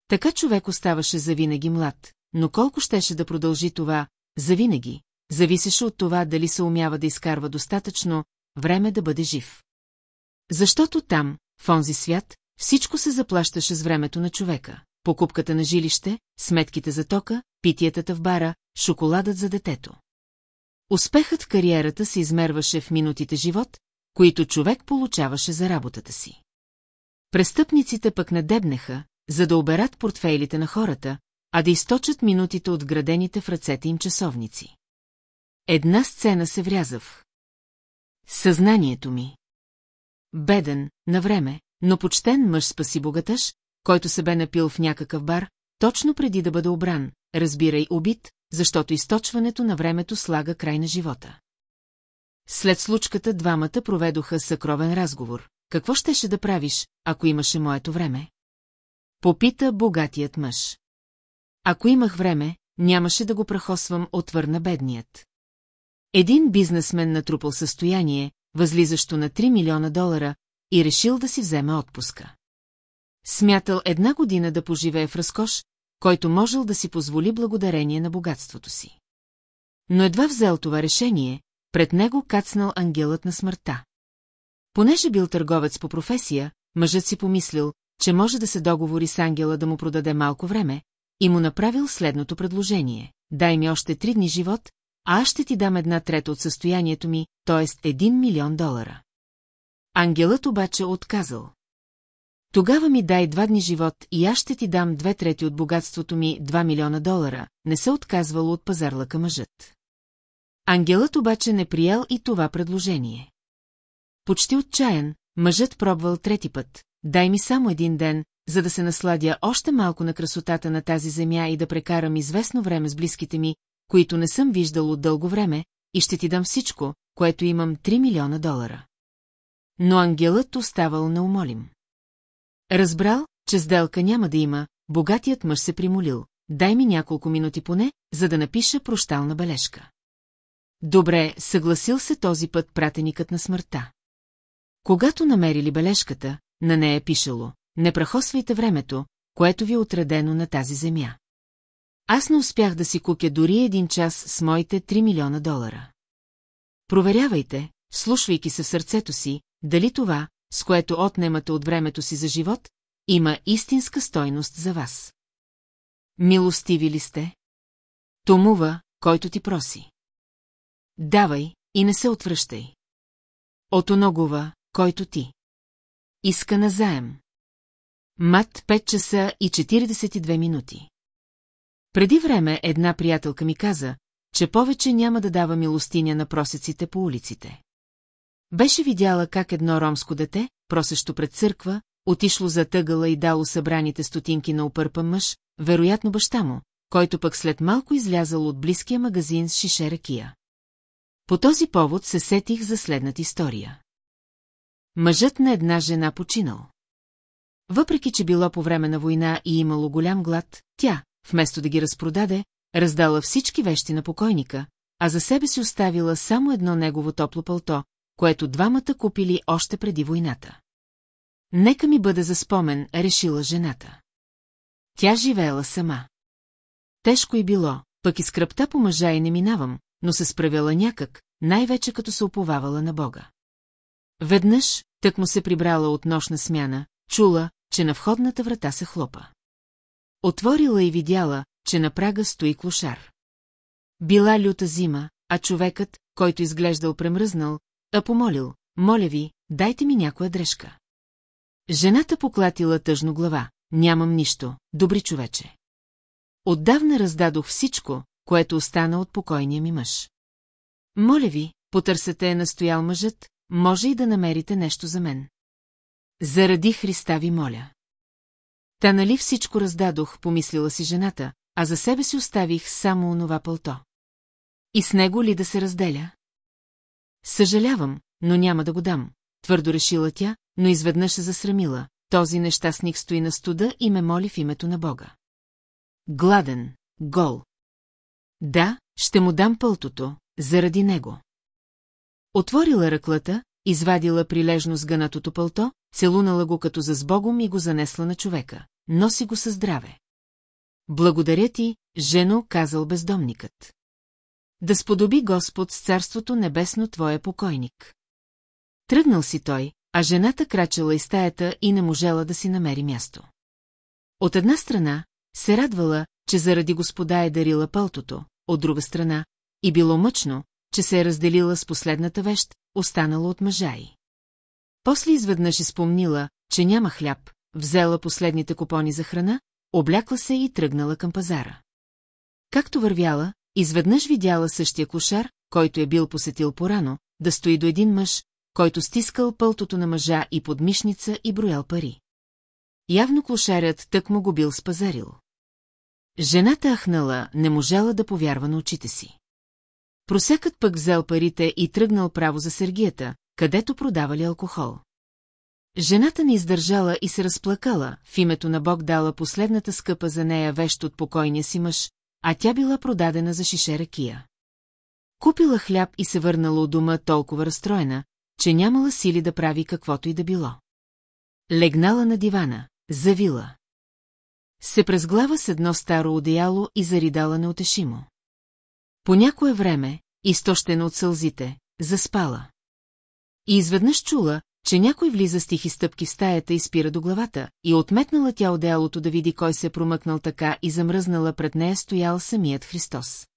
Така човек оставаше завинаги млад, но колко щеше да продължи това, завинаги, зависеше от това дали се умява да изкарва достатъчно време да бъде жив. Защото там, в онзи свят, всичко се заплащаше с времето на човека. Покупката на жилище, сметките за тока, питиетата в бара, шоколадът за детето. Успехът в кариерата се измерваше в минутите живот, които човек получаваше за работата си. Престъпниците пък надебнеха, за да оберат портфейлите на хората, а да източат минутите от градените в ръцете им часовници. Една сцена се вряза в съзнанието ми. Беден, на време, но почтен мъж спаси богатъж, който се бе напил в някакъв бар, точно преди да бъде обран, разбирай убит, защото източването на времето слага край на живота. След случката двамата проведоха съкровен разговор. Какво щеше да правиш, ако имаше моето време? Попита богатият мъж. Ако имах време, нямаше да го прахосвам, отвърна бедният. Един бизнесмен натрупал състояние, възлизащо на 3 милиона долара, и решил да си вземе отпуска. Смятал една година да поживее в разкош, който можел да си позволи благодарение на богатството си. Но едва взел това решение, пред него кацнал ангелът на смъртта. Понеже бил търговец по професия, мъжът си помислил, че може да се договори с ангела да му продаде малко време, и му направил следното предложение. Дай ми още три дни живот, а аз ще ти дам една трета от състоянието ми, т.е. един милион долара. Ангелът обаче отказал. Тогава ми дай два дни живот и аз ще ти дам две трети от богатството ми, 2 милиона долара, не се отказвало от пазарлъка мъжът. Ангелът обаче не приял и това предложение. Почти отчаян, мъжът пробвал трети път, дай ми само един ден, за да се насладя още малко на красотата на тази земя и да прекарам известно време с близките ми, които не съм виждал от дълго време, и ще ти дам всичко, което имам 3 милиона долара. Но ангелът оставал неумолим. Разбрал, че сделка няма да има, богатият мъж се примолил. Дай ми няколко минути поне, за да напиша прощална бележка. Добре, съгласил се този път пратеникът на смъртта. Когато намерили бележката, на нея е пишало «Не прахосвайте времето, което ви е отредено на тази земя». Аз не успях да си купя дори един час с моите 3 милиона долара. Проверявайте, слушвайки се в сърцето си, дали това, с което отнемате от времето си за живот, има истинска стойност за вас. Милостиви ли сте? Томува, който ти проси. Давай и не се отвръщай. От оногова, който ти. Иска на заем. Мат 5 часа и 42 минути. Преди време една приятелка ми каза, че повече няма да дава милостиня на просеците по улиците. Беше видяла как едно ромско дете, просещо пред църква, отишло за тъгъла и дало събраните стотинки на опърпан мъж, вероятно баща му, който пък след малко излязал от близкия магазин с шише ракия. По този повод се сетих за следната история. Мъжът на една жена починал. Въпреки, че било по време на война и имало голям глад, тя, вместо да ги разпродаде, раздала всички вещи на покойника, а за себе си оставила само едно негово топло пълто, което двамата купили още преди войната. Нека ми бъде за спомен, решила жената. Тя живеела сама. Тежко и било, пък и скръпта по мъжа и не минавам, но се справяла някак, най-вече като се оповавала на Бога. Веднъж, тък му се прибрала от нощна смяна, чула, че на входната врата се хлопа. Отворила и видяла, че на прага стои клошар. Била люта зима, а човекът, който изглеждал премръзнал, а помолил, моля ви, дайте ми някоя дрежка. Жената поклатила тъжно глава, нямам нищо, добри човече. Отдавна раздадох всичко, което остана от покойния ми мъж. Моля ви, потърсете е настоял мъжът, може и да намерите нещо за мен. Заради Христа ви моля. Та нали всичко раздадох, помислила си жената, а за себе си оставих само онова пълто. И с него ли да се разделя? Съжалявам, но няма да го дам, твърдо решила тя, но изведнъж се засрамила. Този нещастник стои на студа и ме моли в името на Бога. Гладен, гол. Да, ще му дам пълтото, заради него. Отворила ръклата, извадила прилежно сгънатото пълто, целунала го като за сбогом и го занесла на човека. Носи го със здраве. Благодаря ти, жено, казал бездомникът. Да сподоби Господ с царството небесно твоя покойник. Тръгнал си той, а жената крачала из стаята и не можела да си намери място. От една страна, се радвала, че заради господа е дарила пълтото, от друга страна, и било мъчно, че се е разделила с последната вещ, останала от мъжа й. После изведнъж изпомнила, че няма хляб, взела последните купони за храна, облякла се и тръгнала към пазара. Както вървяла, изведнъж видяла същия кошар, който е бил посетил порано, да стои до един мъж, който стискал пълтото на мъжа и подмишница и броял пари. явно клошарят тък му го бил спазарил. Жената ахнала, не можела да повярва на очите си. Просекът пък взел парите и тръгнал право за Сергията, където продавали алкохол. Жената не издържала и се разплакала, в името на Бог дала последната скъпа за нея вещ от покойния си мъж, а тя била продадена за шише ракия. Купила хляб и се върнала от дома толкова разстроена, че нямала сили да прави каквото и да било. Легнала на дивана, завила. Се презглава с едно старо одеяло и заридала неотешимо. По някое време, изтощена от сълзите, заспала. И изведнъж чула, че някой влиза с тихи стъпки в стаята и спира до главата, и отметнала тя одеялото да види кой се е промъкнал така и замръзнала пред нея стоял самият Христос.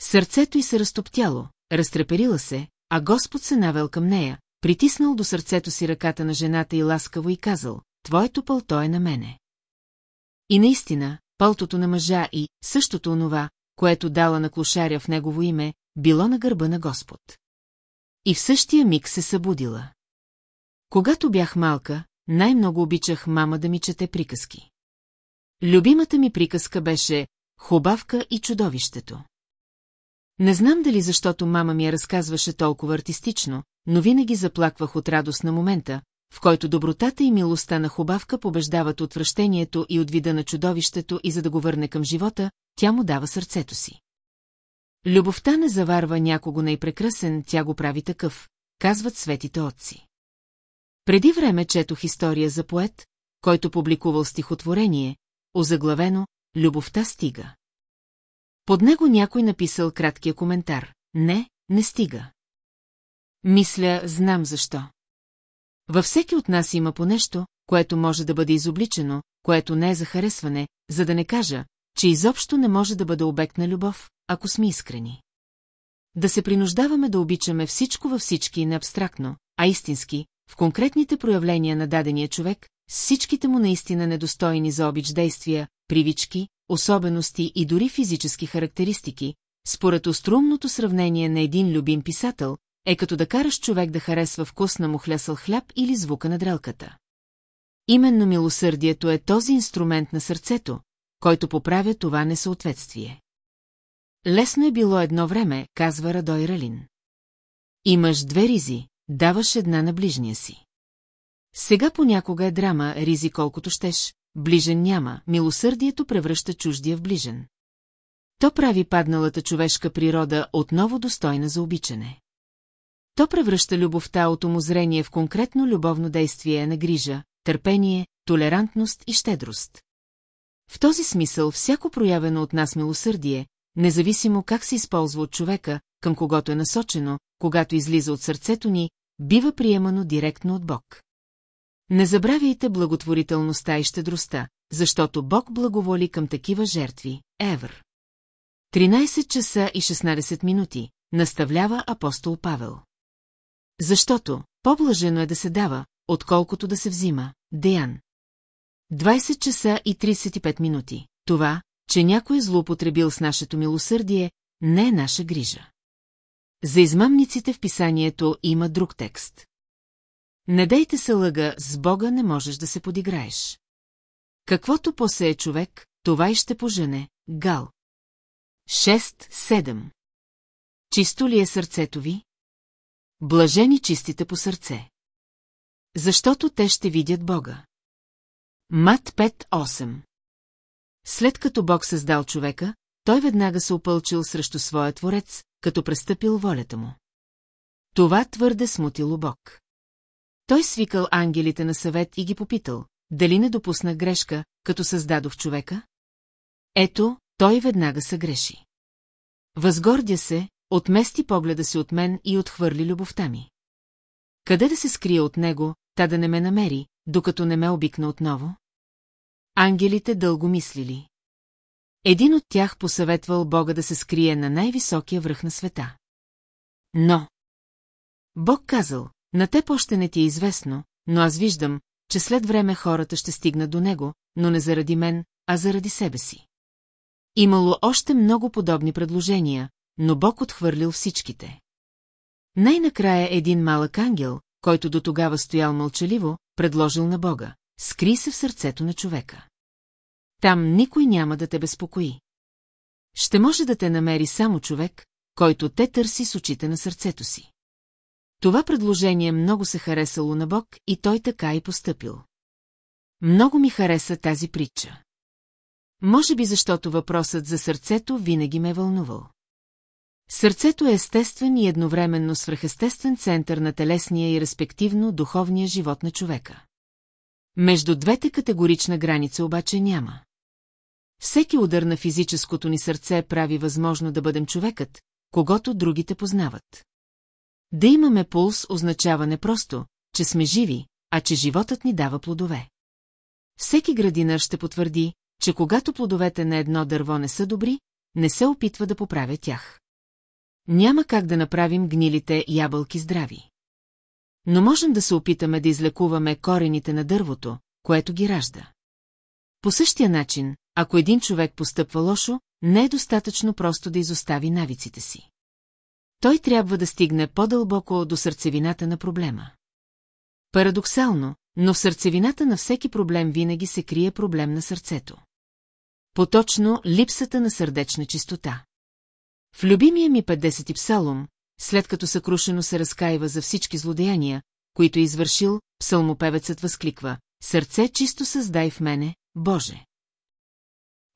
Сърцето й се разтоптяло, разтреперила се, а Господ се навел към нея, притиснал до сърцето си ръката на жената и ласкаво и казал, твоето пълто е на мене. И наистина, пълтото на мъжа и същото онова, което дала на клошаря в негово име, било на гърба на Господ. И в същия миг се събудила. Когато бях малка, най-много обичах мама да ми чете приказки. Любимата ми приказка беше «Хубавка и чудовището». Не знам дали защото мама ми я разказваше толкова артистично, но винаги заплаквах от радост на момента, в който добротата и милостта на хубавка побеждават отвращението и от вида на чудовището и за да го върне към живота, тя му дава сърцето си. Любовта не заварва някого най-прекрасен, тя го прави такъв, казват светите отци. Преди време четох история за поет, който публикувал стихотворение, озаглавено «Любовта стига». Под него някой написал краткия коментар «Не, не стига». Мисля, знам защо. Във всеки от нас има по нещо, което може да бъде изобличено, което не е за харесване, за да не кажа, че изобщо не може да бъде обект на любов, ако сме искрени. Да се принуждаваме да обичаме всичко във всички не абстрактно, а истински, в конкретните проявления на дадения човек, с всичките му наистина недостойни за обич действия, привички, особености и дори физически характеристики, според острумното сравнение на един любим писател, е като да караш човек да харесва вкус на мухлясъл хляб или звука на дрелката. Именно милосърдието е този инструмент на сърцето, който поправя това несъответствие. Лесно е било едно време, казва Радой Ралин. Имаш две ризи, даваш една на ближния си. Сега понякога е драма, ризи колкото щеш, ближен няма, милосърдието превръща чуждия в ближен. То прави падналата човешка природа отново достойна за обичане. То превръща любовта от умозрение в конкретно любовно действие на грижа, търпение, толерантност и щедрост. В този смисъл всяко проявено от нас милосърдие, независимо как се използва от човека, към когото е насочено, когато излиза от сърцето ни, бива приемано директно от Бог. Не забравяйте благотворителността и щедростта, защото Бог благоволи към такива жертви, Евр. 13 часа и 16 минути, наставлява апостол Павел. Защото по-блажено е да се дава, отколкото да се взима, Деян. 20 часа и 35 минути. Това, че някой е злоупотребил с нашето милосърдие, не е наша грижа. За измамниците в писанието има друг текст. Не дейте се лъга, с Бога не можеш да се подиграеш. Каквото посее човек, това и ще пожене, Гал. 6-7 Чисто ли е сърцето ви? Блажени чистите по сърце. Защото те ще видят Бога. Мат 5-8 След като Бог създал човека, той веднага се опълчил срещу своя творец, като престъпил волята му. Това твърде смутило Бог. Той свикал ангелите на съвет и ги попитал, дали не допусна грешка, като създадох човека? Ето, той веднага се греши. Възгордя се, отмести погледа си от мен и отхвърли любовта ми. Къде да се скрия от него, та да не ме намери, докато не ме обикна отново? Ангелите дълго мислили. Един от тях посъветвал Бога да се скрие на най-високия връх на света. Но... Бог казал, на теб още не ти е известно, но аз виждам, че след време хората ще стигнат до него, но не заради мен, а заради себе си. Имало още много подобни предложения, но Бог отхвърлил всичките. Най-накрая един малък ангел, който до тогава стоял мълчаливо, предложил на Бога. скри се в сърцето на човека. Там никой няма да те безпокои. Ще може да те намери само човек, който те търси с очите на сърцето си. Това предложение много се харесало на Бог и той така и постъпил. Много ми хареса тази притча. Може би защото въпросът за сърцето винаги ме е вълнувал. Сърцето е естествен и едновременно свръхестествен център на телесния и респективно духовния живот на човека. Между двете категорична граница обаче няма. Всеки удар на физическото ни сърце прави възможно да бъдем човекът, когато другите познават. Да имаме пулс означава не просто, че сме живи, а че животът ни дава плодове. Всеки градинар ще потвърди, че когато плодовете на едно дърво не са добри, не се опитва да поправя тях. Няма как да направим гнилите ябълки здрави. Но можем да се опитаме да излекуваме корените на дървото, което ги ражда. По същия начин, ако един човек постъпва лошо, не е достатъчно просто да изостави навиците си. Той трябва да стигне по-дълбоко до сърцевината на проблема. Парадоксално, но в сърцевината на всеки проблем винаги се крие проблем на сърцето. Поточно липсата на сърдечна чистота. В любимия ми 50 псалом, след като съкрушено се разкаива за всички злодеяния, които е извършил, псалмопевецът възкликва «Сърце чисто създай в мене, Боже!»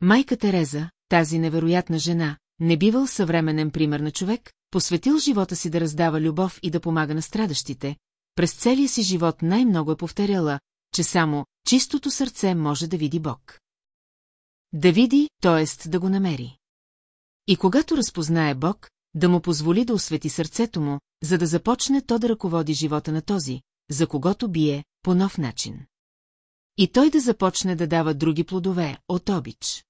Майка Тереза, тази невероятна жена, не бивал съвременен пример на човек, посветил живота си да раздава любов и да помага на страдащите, през целия си живот най-много е повторяла, че само чистото сърце може да види Бог. Да види, т.е. да го намери. И когато разпознае Бог, да му позволи да освети сърцето му, за да започне то да ръководи живота на този, за когото бие, по нов начин. И той да започне да дава други плодове от обич.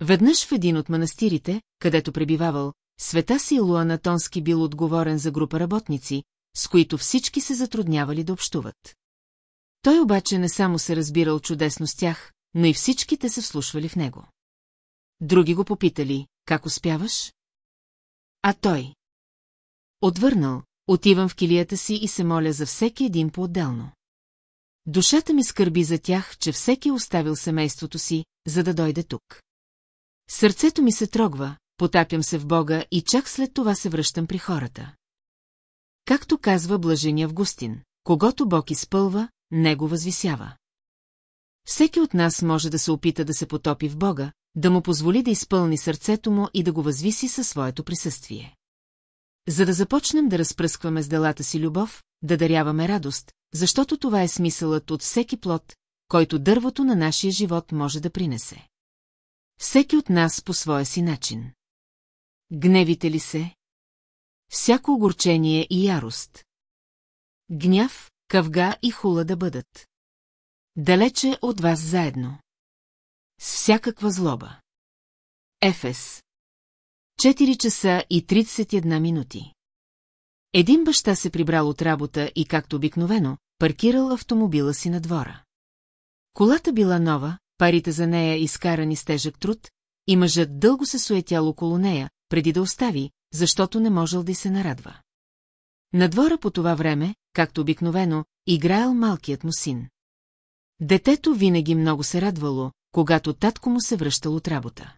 Веднъж в един от манастирите, където пребивавал, света си Анатонски бил отговорен за група работници, с които всички се затруднявали да общуват. Той обаче не само се разбирал чудесно с тях, но и всичките се вслушвали в него. Други го попитали, как успяваш? А той? Отвърнал, отивам в килията си и се моля за всеки един по-отделно. Душата ми скърби за тях, че всеки е оставил семейството си, за да дойде тук. Сърцето ми се трогва, потапям се в Бога и чак след това се връщам при хората. Както казва Блажен Августин, когато Бог изпълва, него възвисява. Всеки от нас може да се опита да се потопи в Бога, да му позволи да изпълни сърцето му и да го възвиси със своето присъствие. За да започнем да разпръскваме с делата си любов, да даряваме радост, защото това е смисълът от всеки плод, който дървото на нашия живот може да принесе. Всеки от нас по своя си начин. Гневите ли се? Всяко огорчение и ярост. Гняв, къвга и хула да бъдат. Далече от вас заедно. С всякаква злоба. Ефес. 4 часа и 31 минути. Един баща се прибрал от работа и, както обикновено, паркирал автомобила си на двора. Колата била нова, парите за нея изкарани с тежък труд, и мъжът дълго се суетял около нея, преди да остави, защото не можел да й се нарадва. На двора по това време, както обикновено, играел малкият му син. Детето винаги много се радвало, когато татко му се връщал от работа.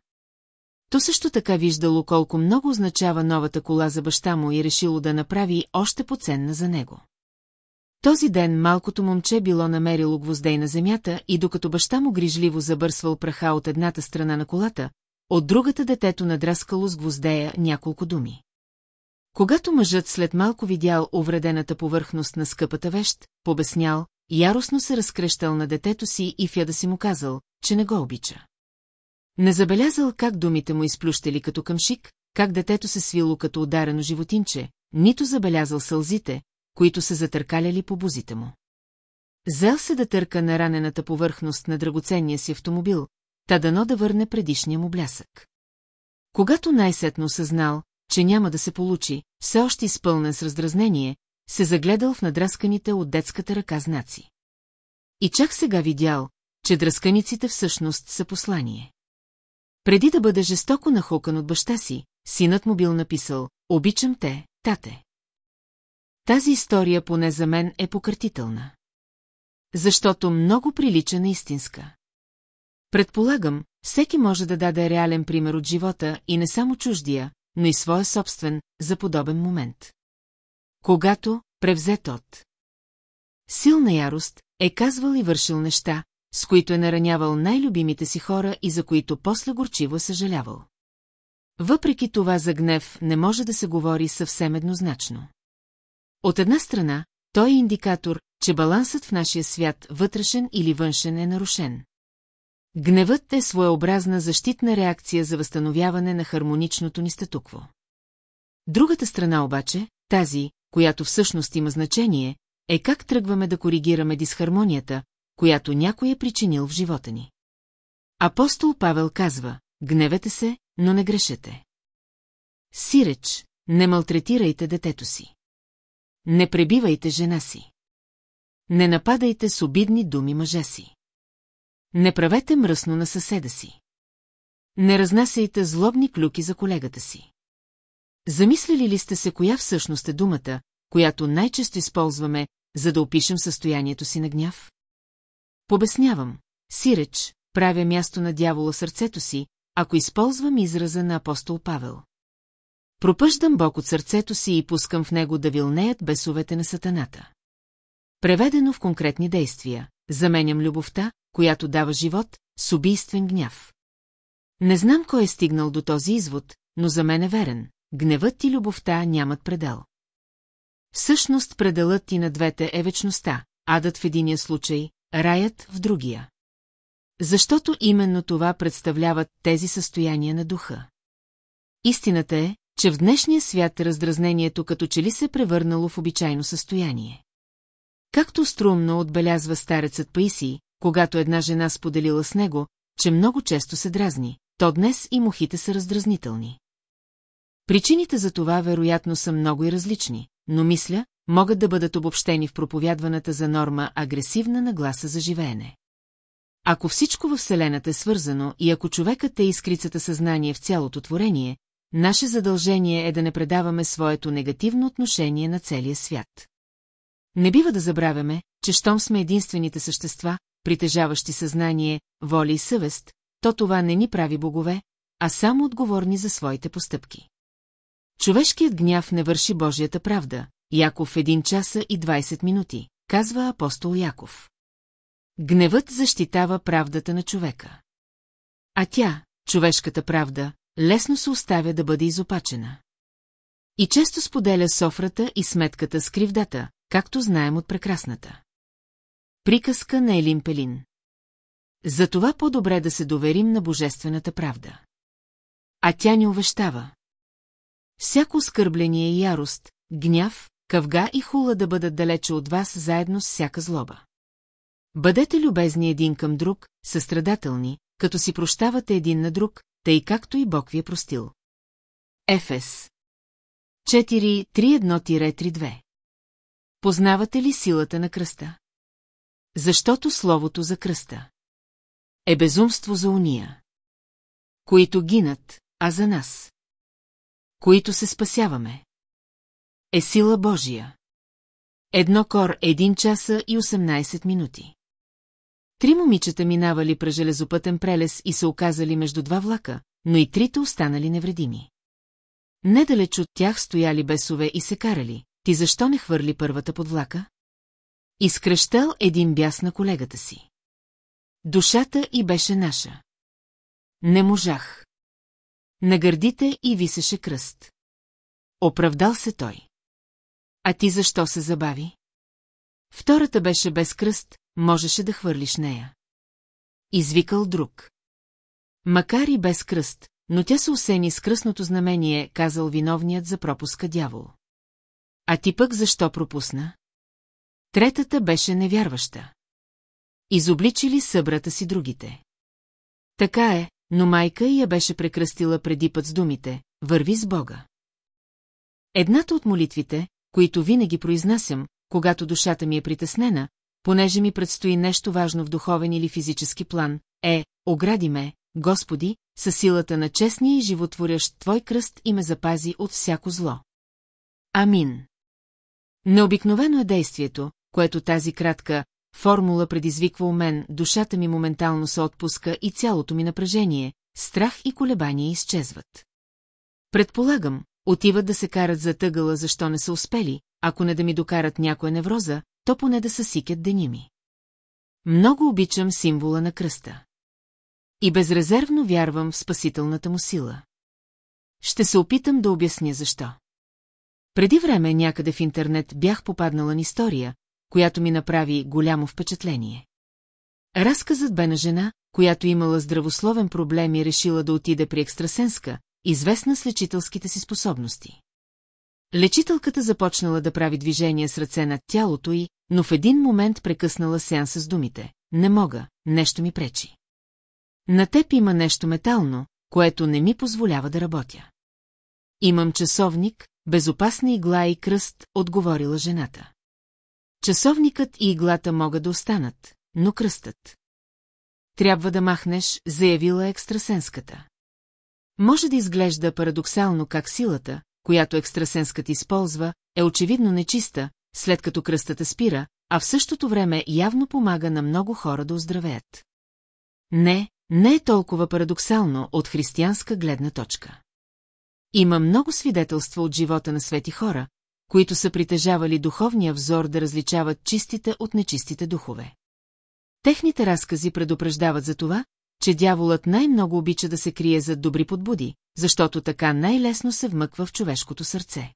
То също така виждало колко много означава новата кола за баща му и решило да направи още поценна за него. Този ден малкото момче било намерило гвоздей на земята и докато баща му грижливо забърсвал праха от едната страна на колата, от другата детето надраскало с гвоздея няколко думи. Когато мъжът след малко видял увредената повърхност на скъпата вещ, побеснял, яростно се разкрещал на детето си и в да си му казал, че не го обича. Не забелязал как думите му изплющели като къмшик, как детето се свило като ударено животинче, нито забелязал сълзите, които се затъркаляли по бузите му. Зел се да търка на ранената повърхност на драгоценния си автомобил, та дано да върне предишния му блясък. Когато най-сетно съзнал, че няма да се получи, все още изпълнен с раздразнение, се загледал в надрасканите от детската ръка знаци. И чак сега видял, че дръсканиците всъщност са послание. Преди да бъде жестоко нахукан от баща си, синът му бил написал «Обичам те, тате». Тази история поне за мен е пократителна. Защото много прилича на истинска. Предполагам, всеки може да даде реален пример от живота и не само чуждия, но и своя собствен, за подобен момент. Когато, превзет от силна ярост, е казвал и вършил неща, с които е наранявал най-любимите си хора и за които после горчиво е съжалявал. Въпреки това за гнев не може да се говори съвсем еднозначно. От една страна, той е индикатор, че балансът в нашия свят, вътрешен или външен, е нарушен. Гневът е своеобразна защитна реакция за възстановяване на хармоничното ни статукво. Другата страна обаче, тази, която всъщност има значение, е как тръгваме да коригираме дисхармонията, която някой е причинил в живота ни. Апостол Павел казва, гневете се, но не грешете. Сиреч, не малтретирайте детето си. Не пребивайте жена си. Не нападайте с обидни думи мъжа си. Не правете мръсно на съседа си. Не разнасяйте злобни клюки за колегата си. Замислили ли сте се коя всъщност е думата, която най-често използваме, за да опишем състоянието си на гняв? Побеснявам. Сиреч, правя място на дявола сърцето си, ако използвам израза на апостол Павел. Пропъждам Бог от сърцето си и пускам в него да вилнеят бесовете на сатаната. Преведено в конкретни действия, заменям любовта, която дава живот, с убийствен гняв. Не знам кой е стигнал до този извод, но за мен е верен. Гневът и любовта нямат предел. Всъщност пределът и на двете е вечността, адът в единия случай, раят в другия. Защото именно това представляват тези състояния на духа. Истината е, че в днешния свят раздразнението като че ли се е превърнало в обичайно състояние. Както струмно отбелязва старецът Паисий, когато една жена споделила с него, че много често се дразни, то днес и мухите са раздразнителни. Причините за това вероятно са много и различни, но мисля, могат да бъдат обобщени в проповядваната за норма агресивна нагласа за живеене. Ако всичко във Вселената е свързано и ако човекът е изкрицата съзнание в цялото творение, наше задължение е да не предаваме своето негативно отношение на целия свят. Не бива да забравяме, че щом сме единствените същества, притежаващи съзнание, воля и съвест, то това не ни прави богове, а само отговорни за своите постъпки. Човешкият гняв не върши Божията правда, Яков в един часа и 20 минути, казва апостол Яков. Гневът защитава правдата на човека. А тя, човешката правда, лесно се оставя да бъде изопачена. И често споделя софрата и сметката с кривдата, както знаем от прекрасната. Приказка на Елин Пелин Затова по-добре да се доверим на божествената правда. А тя ни увещава. Всяко оскърбление и ярост, гняв, къвга и хула да бъдат далече от вас заедно с всяка злоба. Бъдете любезни един към друг, състрадателни, като си прощавате един на друг, тъй както и Бог ви е простил. Ефес 4.3.1-32 Познавате ли силата на кръста? Защото словото за кръста е безумство за уния, които гинат, а за нас, които се спасяваме. Е сила Божия. Едно кор един часа и 18 минути. Три момичета минавали през железопътен прелес и се оказали между два влака, но и трите останали невредими. Недалеч от тях стояли бесове и се карали. Ти защо не хвърли първата под влака? Изкръщал един бяс на колегата си. Душата и беше наша. Не можах. На гърдите и висеше кръст. Оправдал се той. А ти защо се забави? Втората беше без кръст, можеше да хвърлиш нея. Извикал друг. Макар и без кръст, но тя се усени с кръстното знамение, казал виновният за пропуска дявол. А ти пък защо пропусна? Третата беше невярваща. Изобличили събрата си другите. Така е, но майка я беше прекръстила преди път с думите «Върви с Бога». Едната от молитвите, които винаги произнасям, когато душата ми е притеснена, понеже ми предстои нещо важно в духовен или физически план, е «Огради ме, Господи, със силата на честния и животворящ Твой кръст и ме запази от всяко зло». Амин. Необикновено е действието, което тази кратка формула предизвиква у мен, душата ми моментално се отпуска и цялото ми напрежение, страх и колебания изчезват. Предполагам, отиват да се карат за тъгъла, защо не са успели, ако не да ми докарат някоя невроза, то поне да съсикят дени ми. Много обичам символа на кръста. И безрезервно вярвам в спасителната му сила. Ще се опитам да обясня защо. Преди време някъде в интернет бях попаднала на история, която ми направи голямо впечатление. Разказът бе на жена, която имала здравословен проблем и решила да отиде при екстрасенска, известна с лечителските си способности. Лечителката започнала да прави движения с ръце над тялото й, но в един момент прекъснала сеанса с думите. Не мога, нещо ми пречи. На теб има нещо метално, което не ми позволява да работя. Имам часовник, безопасна игла и кръст, отговорила жената. Часовникът и иглата могат да останат, но кръстът. Трябва да махнеш, заявила екстрасенската. Може да изглежда парадоксално как силата, която екстрасенската използва, е очевидно нечиста, след като кръстата спира, а в същото време явно помага на много хора да оздравеят. Не, не е толкова парадоксално от християнска гледна точка. Има много свидетелства от живота на свети хора, които са притежавали духовния взор да различават чистите от нечистите духове. Техните разкази предупреждават за това, че дяволът най-много обича да се крие зад добри подбуди, защото така най-лесно се вмъква в човешкото сърце.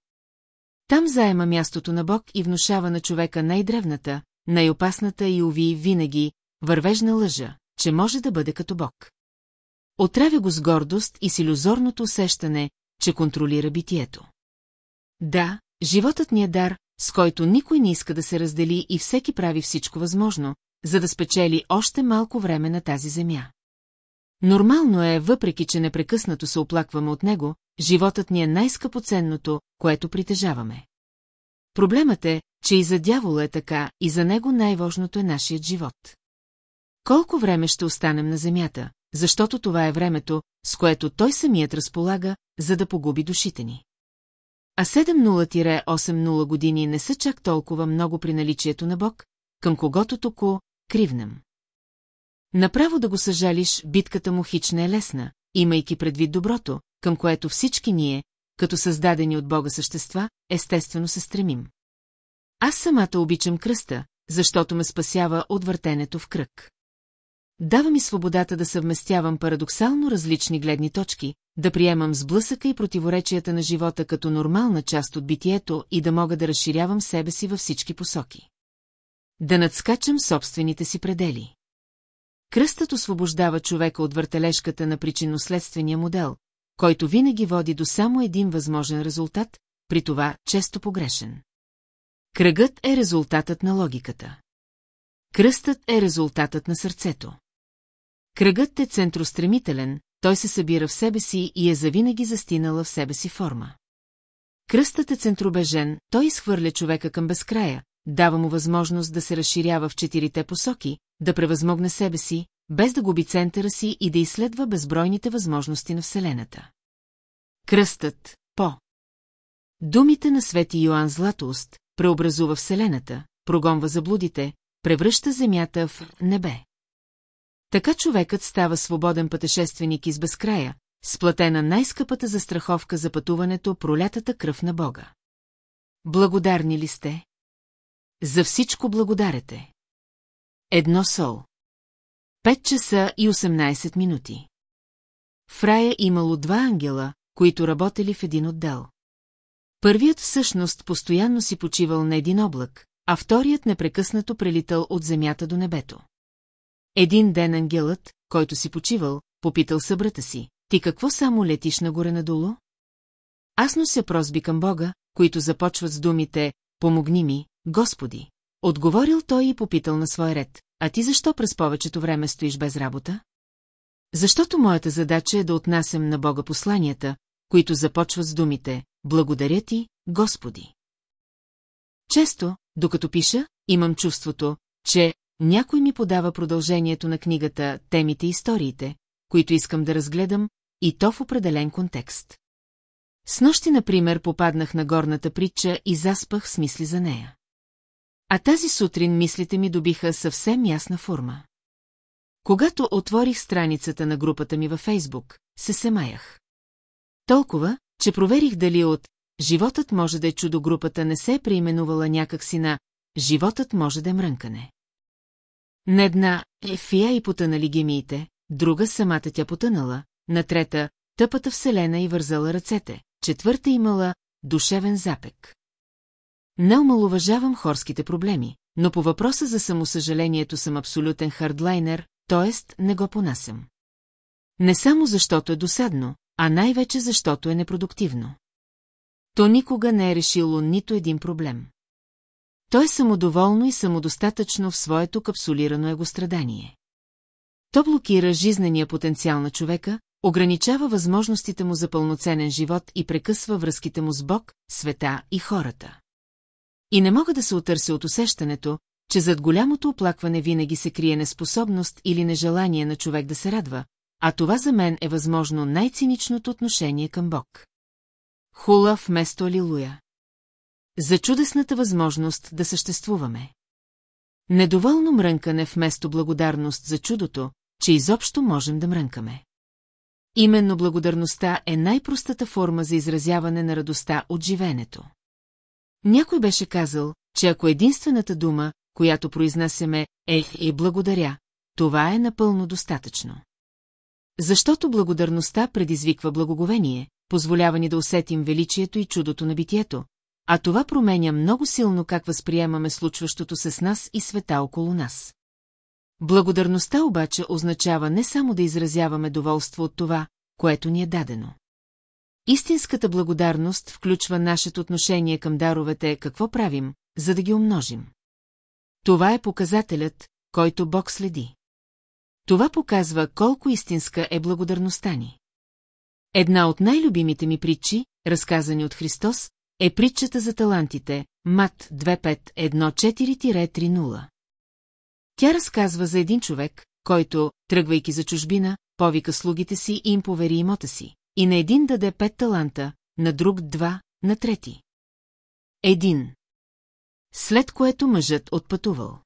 Там заема мястото на Бог и внушава на човека най-древната, най-опасната и уви винаги вървежна лъжа, че може да бъде като Бог. Отравя го с гордост и с иллюзорното усещане, че контролира битието. Да, животът ни е дар, с който никой не иска да се раздели и всеки прави всичко възможно, за да спечели още малко време на тази земя. Нормално е, въпреки че непрекъснато се оплакваме от него, животът ни е най-скъпоценното, което притежаваме. Проблемът е, че и за дявола е така, и за него най-важното е нашият живот. Колко време ще останем на земята, защото това е времето, с което той самият разполага, за да погуби душите ни. А 7-0-8-0 години не са чак толкова много при наличието на Бог, към когото току кривнем. Направо да го съжалиш, битката му хич не е лесна, имайки предвид доброто, към което всички ние, като създадени от Бога същества, естествено се стремим. Аз самата обичам кръста, защото ме спасява от въртенето в кръг. Дава ми свободата да съвместявам парадоксално различни гледни точки, да приемам сблъсъка и противоречията на живота като нормална част от битието и да мога да разширявам себе си във всички посоки. Да надскачам собствените си предели. Кръстът освобождава човека от въртележката на причинно-следствения модел, който винаги води до само един възможен резултат, при това често погрешен. Кръгът е резултатът на логиката. Кръстът е резултатът на сърцето. Кръгът е центростремителен, той се събира в себе си и е завинаги застинала в себе си форма. Кръстът е центробежен, той изхвърля човека към безкрая, дава му възможност да се разширява в четирите посоки, да превъзмогне себе си, без да губи центъра си и да изследва безбройните възможности на Вселената. Кръстът, по. Думите на свети Йоанн Златоуст преобразува Вселената, прогонва заблудите, превръща Земята в небе. Така човекът става свободен пътешественик из безкрая, сплатена най-скъпата застраховка за пътуването пролятата кръв на Бога. Благодарни ли сте? За всичко благодарете. Едно сол. 5 часа и 18 минути. В рая имало два ангела, които работели в един отдел. Първият всъщност постоянно си почивал на един облак, а вторият непрекъснато прелитал от земята до небето. Един ден ангелът, който си почивал, попитал събрата си, ти какво само летиш нагоре-надолу? Аз нося просби към Бога, които започват с думите «Помогни ми, Господи». Отговорил той и попитал на свой ред, а ти защо през повечето време стоиш без работа? Защото моята задача е да отнасям на Бога посланията, които започват с думите «Благодаря ти, Господи». Често, докато пиша, имам чувството, че някой ми подава продължението на книгата «Темите и историите», които искам да разгледам, и то в определен контекст. С нощи, например, попаднах на горната притча и заспах с мисли за нея. А тази сутрин мислите ми добиха съвсем ясна форма. Когато отворих страницата на групата ми във Фейсбук, се семаях. Толкова, че проверих дали от «Животът може да е чудо» групата не се е преименувала някакси на «Животът може да е мрънкане». На една е фия и потънали гемиите, друга самата тя потънала, на трета – тъпата вселена и вързала ръцете, четвърта имала душевен запек. Не омалуважавам хорските проблеми, но по въпроса за самосъжалението съм абсолютен хардлайнер, т.е. не го понасям. Не само защото е досадно, а най-вече защото е непродуктивно. То никога не е решило нито един проблем. То е самодоволно и самодостатъчно в своето капсулирано егострадание. То блокира жизнения потенциал на човека, ограничава възможностите му за пълноценен живот и прекъсва връзките му с Бог, света и хората. И не мога да се отърся от усещането, че зад голямото оплакване винаги се крие неспособност или нежелание на човек да се радва, а това за мен е възможно най-циничното отношение към Бог. Хула вместо Алилуя. За чудесната възможност да съществуваме. Недоволно мрънкане вместо благодарност за чудото, че изобщо можем да мрънкаме. Именно благодарността е най-простата форма за изразяване на радостта от живеенето. Някой беше казал, че ако единствената дума, която произнасяме е и благодаря, това е напълно достатъчно. Защото благодарността предизвиква благоговение, позволява ни да усетим величието и чудото на битието, а това променя много силно как възприемаме случващото се с нас и света около нас. Благодарността обаче означава не само да изразяваме доволство от това, което ни е дадено. Истинската благодарност включва нашето отношение към даровете, какво правим, за да ги умножим. Това е показателят, който Бог следи. Това показва колко истинска е благодарността ни. Една от най-любимите ми притчи, разказани от Христос, е притчата за талантите, Мат 2514-30. Тя разказва за един човек, който, тръгвайки за чужбина, повика слугите си и им повери имота си. И на един даде пет таланта, на друг два, на трети. Един. След което мъжът отпътувал.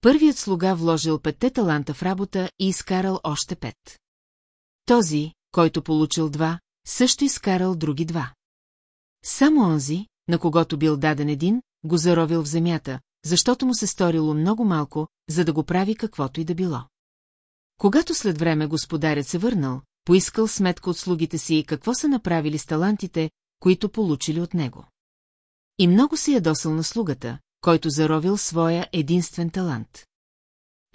Първият слуга вложил петте таланта в работа и изкарал още пет. Този, който получил два, също изкарал други два. Само онзи, на когото бил даден един, го заровил в земята, защото му се сторило много малко, за да го прави каквото и да било. Когато след време господарят се върнал, поискал сметка от слугите си и какво са направили с талантите, които получили от него. И много се ядосал на слугата, който заровил своя единствен талант.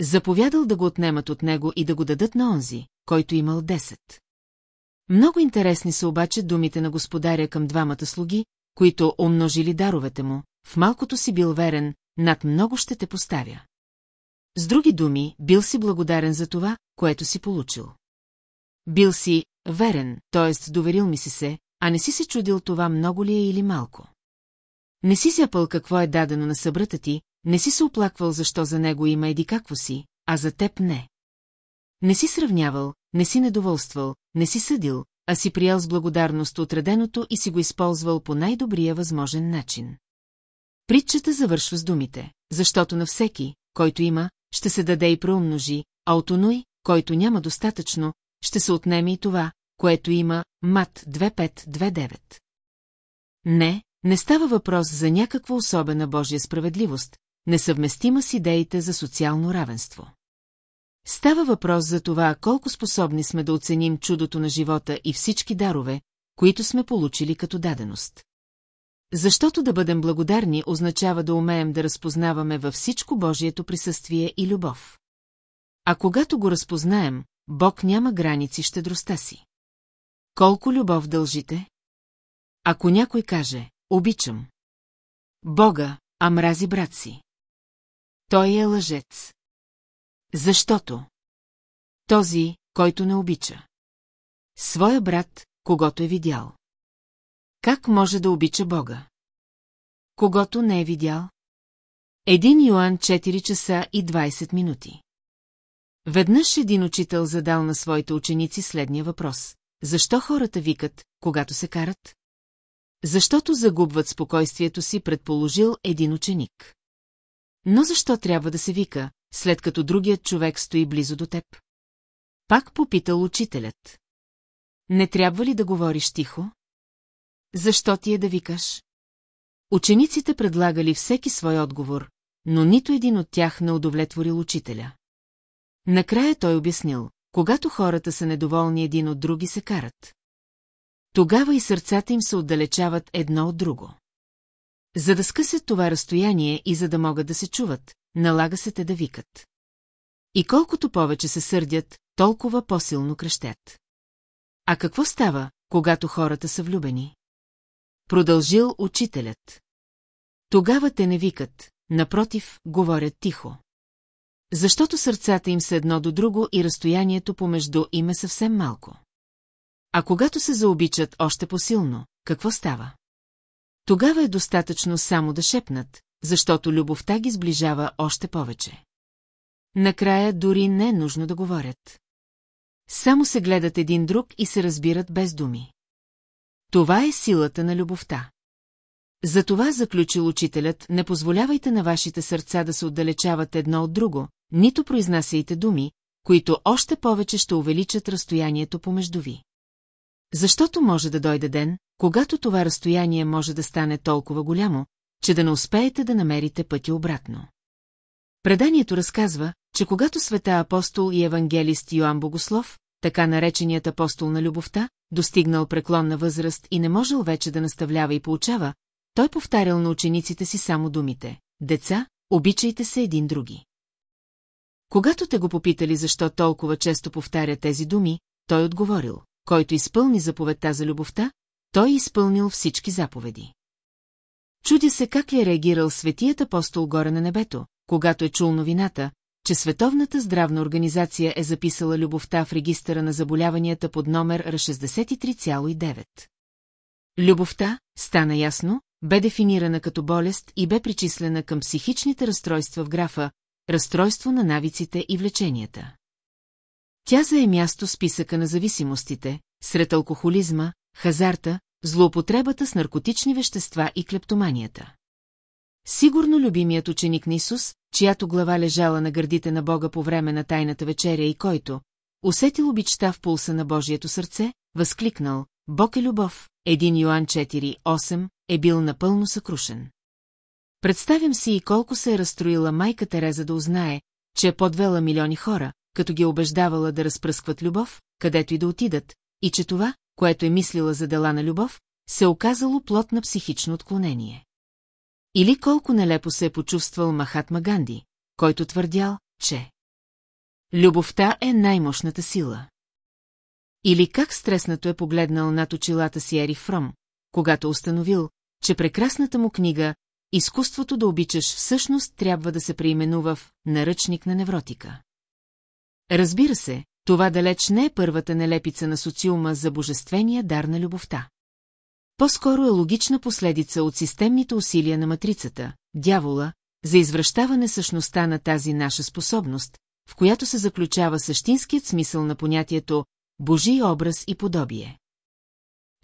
Заповядал да го отнемат от него и да го дадат на онзи, който имал 10. Много интересни са обаче думите на господаря към двамата слуги, които умножили даровете му, в малкото си бил верен, над много ще те поставя. С други думи, бил си благодарен за това, което си получил. Бил си верен, т.е. доверил ми си се, а не си се чудил това много ли е или малко. Не си сяпал какво е дадено на събрата ти, не си се оплаквал защо за него има еди какво си, а за теб не. Не си сравнявал, не си недоволствал, не си съдил, а си приял с благодарност отреденото и си го използвал по най-добрия възможен начин. Притчата завършва с думите, защото на всеки, който има, ще се даде и преумножи, а от оной, който няма достатъчно, ще се отнеме и това, което има МАТ 2529. Не, не става въпрос за някаква особена Божия справедливост, несъвместима с идеите за социално равенство. Става въпрос за това колко способни сме да оценим чудото на живота и всички дарове, които сме получили като даденост. Защото да бъдем благодарни означава да умеем да разпознаваме във всичко Божието присъствие и любов. А когато го разпознаем, Бог няма граници щедростта си. Колко любов дължите? Ако някой каже, обичам. Бога, а мрази брат си. Той е лъжец. Защото? Този, който не обича. Своя брат, когато е видял. Как може да обича Бога? Когато не е видял? Един Йоан 4 часа и 20 минути. Веднъж един учител задал на своите ученици следния въпрос. Защо хората викат, когато се карат? Защото загубват спокойствието си, предположил един ученик. Но защо трябва да се вика, след като другият човек стои близо до теб? Пак попитал учителят. Не трябва ли да говориш тихо? Защо ти е да викаш? Учениците предлагали всеки свой отговор, но нито един от тях не удовлетворил учителя. Накрая той обяснил, когато хората са недоволни един от други се карат. Тогава и сърцата им се отдалечават едно от друго. За да скъсят това разстояние и за да могат да се чуват, налага се те да викат. И колкото повече се сърдят, толкова по-силно крещят. А какво става, когато хората са влюбени? Продължил учителят. Тогава те не викат, напротив, говорят тихо. Защото сърцата им са едно до друго и разстоянието помежду им е съвсем малко. А когато се заобичат още по-силно, какво става? Тогава е достатъчно само да шепнат, защото любовта ги сближава още повече. Накрая дори не е нужно да говорят. Само се гледат един друг и се разбират без думи. Това е силата на любовта. Затова заключил учителят, не позволявайте на вашите сърца да се отдалечават едно от друго, нито произнасяйте думи, които още повече ще увеличат разстоянието помежду ви. Защото може да дойде ден, когато това разстояние може да стане толкова голямо, че да не успеете да намерите пътя обратно. Преданието разказва, че когато света апостол и евангелист Йоанн Богослов, така нареченият апостол на любовта, достигнал преклонна възраст и не можел вече да наставлява и получава, той повтарял на учениците си само думите «Деца, обичайте се един други». Когато те го попитали защо толкова често повтаря тези думи, той отговорил, който изпълни заповедта за любовта, той изпълнил всички заповеди. Чудя се как е реагирал светият апостол горе на небето, когато е чул новината, че Световната здравна организация е записала любовта в регистъра на заболяванията под номер R63,9. Любовта, стана ясно, бе дефинирана като болест и бе причислена към психичните разстройства в графа разстройство на навиците и влеченията. Тя зае място в списъка на зависимостите, сред алкохолизма, хазарта, злоупотребата с наркотични вещества и клептоманията. Сигурно любимият ученик на Исус, чиято глава лежала на гърдите на Бога по време на тайната вечеря и който, усетил обичта в пулса на Божието сърце, възкликнал «Бог е любов», 1 Йоан 4.8, е бил напълно съкрушен. Представям си и колко се е разстроила майка Тереза да узнае, че е подвела милиони хора, като ги обеждавала да разпръскват любов, където и да отидат, и че това, което е мислила за дела на любов, се оказало плод на психично отклонение. Или колко нелепо се е почувствал Махатма Ганди, който твърдял, че любовта е най-мощната сила. Или как стреснато е погледнал над очилата си Ерих Фром, когато установил, че прекрасната му книга Изкуството да обичаш всъщност трябва да се преименува в наръчник на невротика. Разбира се, това далеч не е първата нелепица на социума за божествения дар на любовта. По-скоро е логична последица от системните усилия на матрицата, дявола, за извръщаване същността на тази наша способност, в която се заключава същинският смисъл на понятието Божий образ и подобие.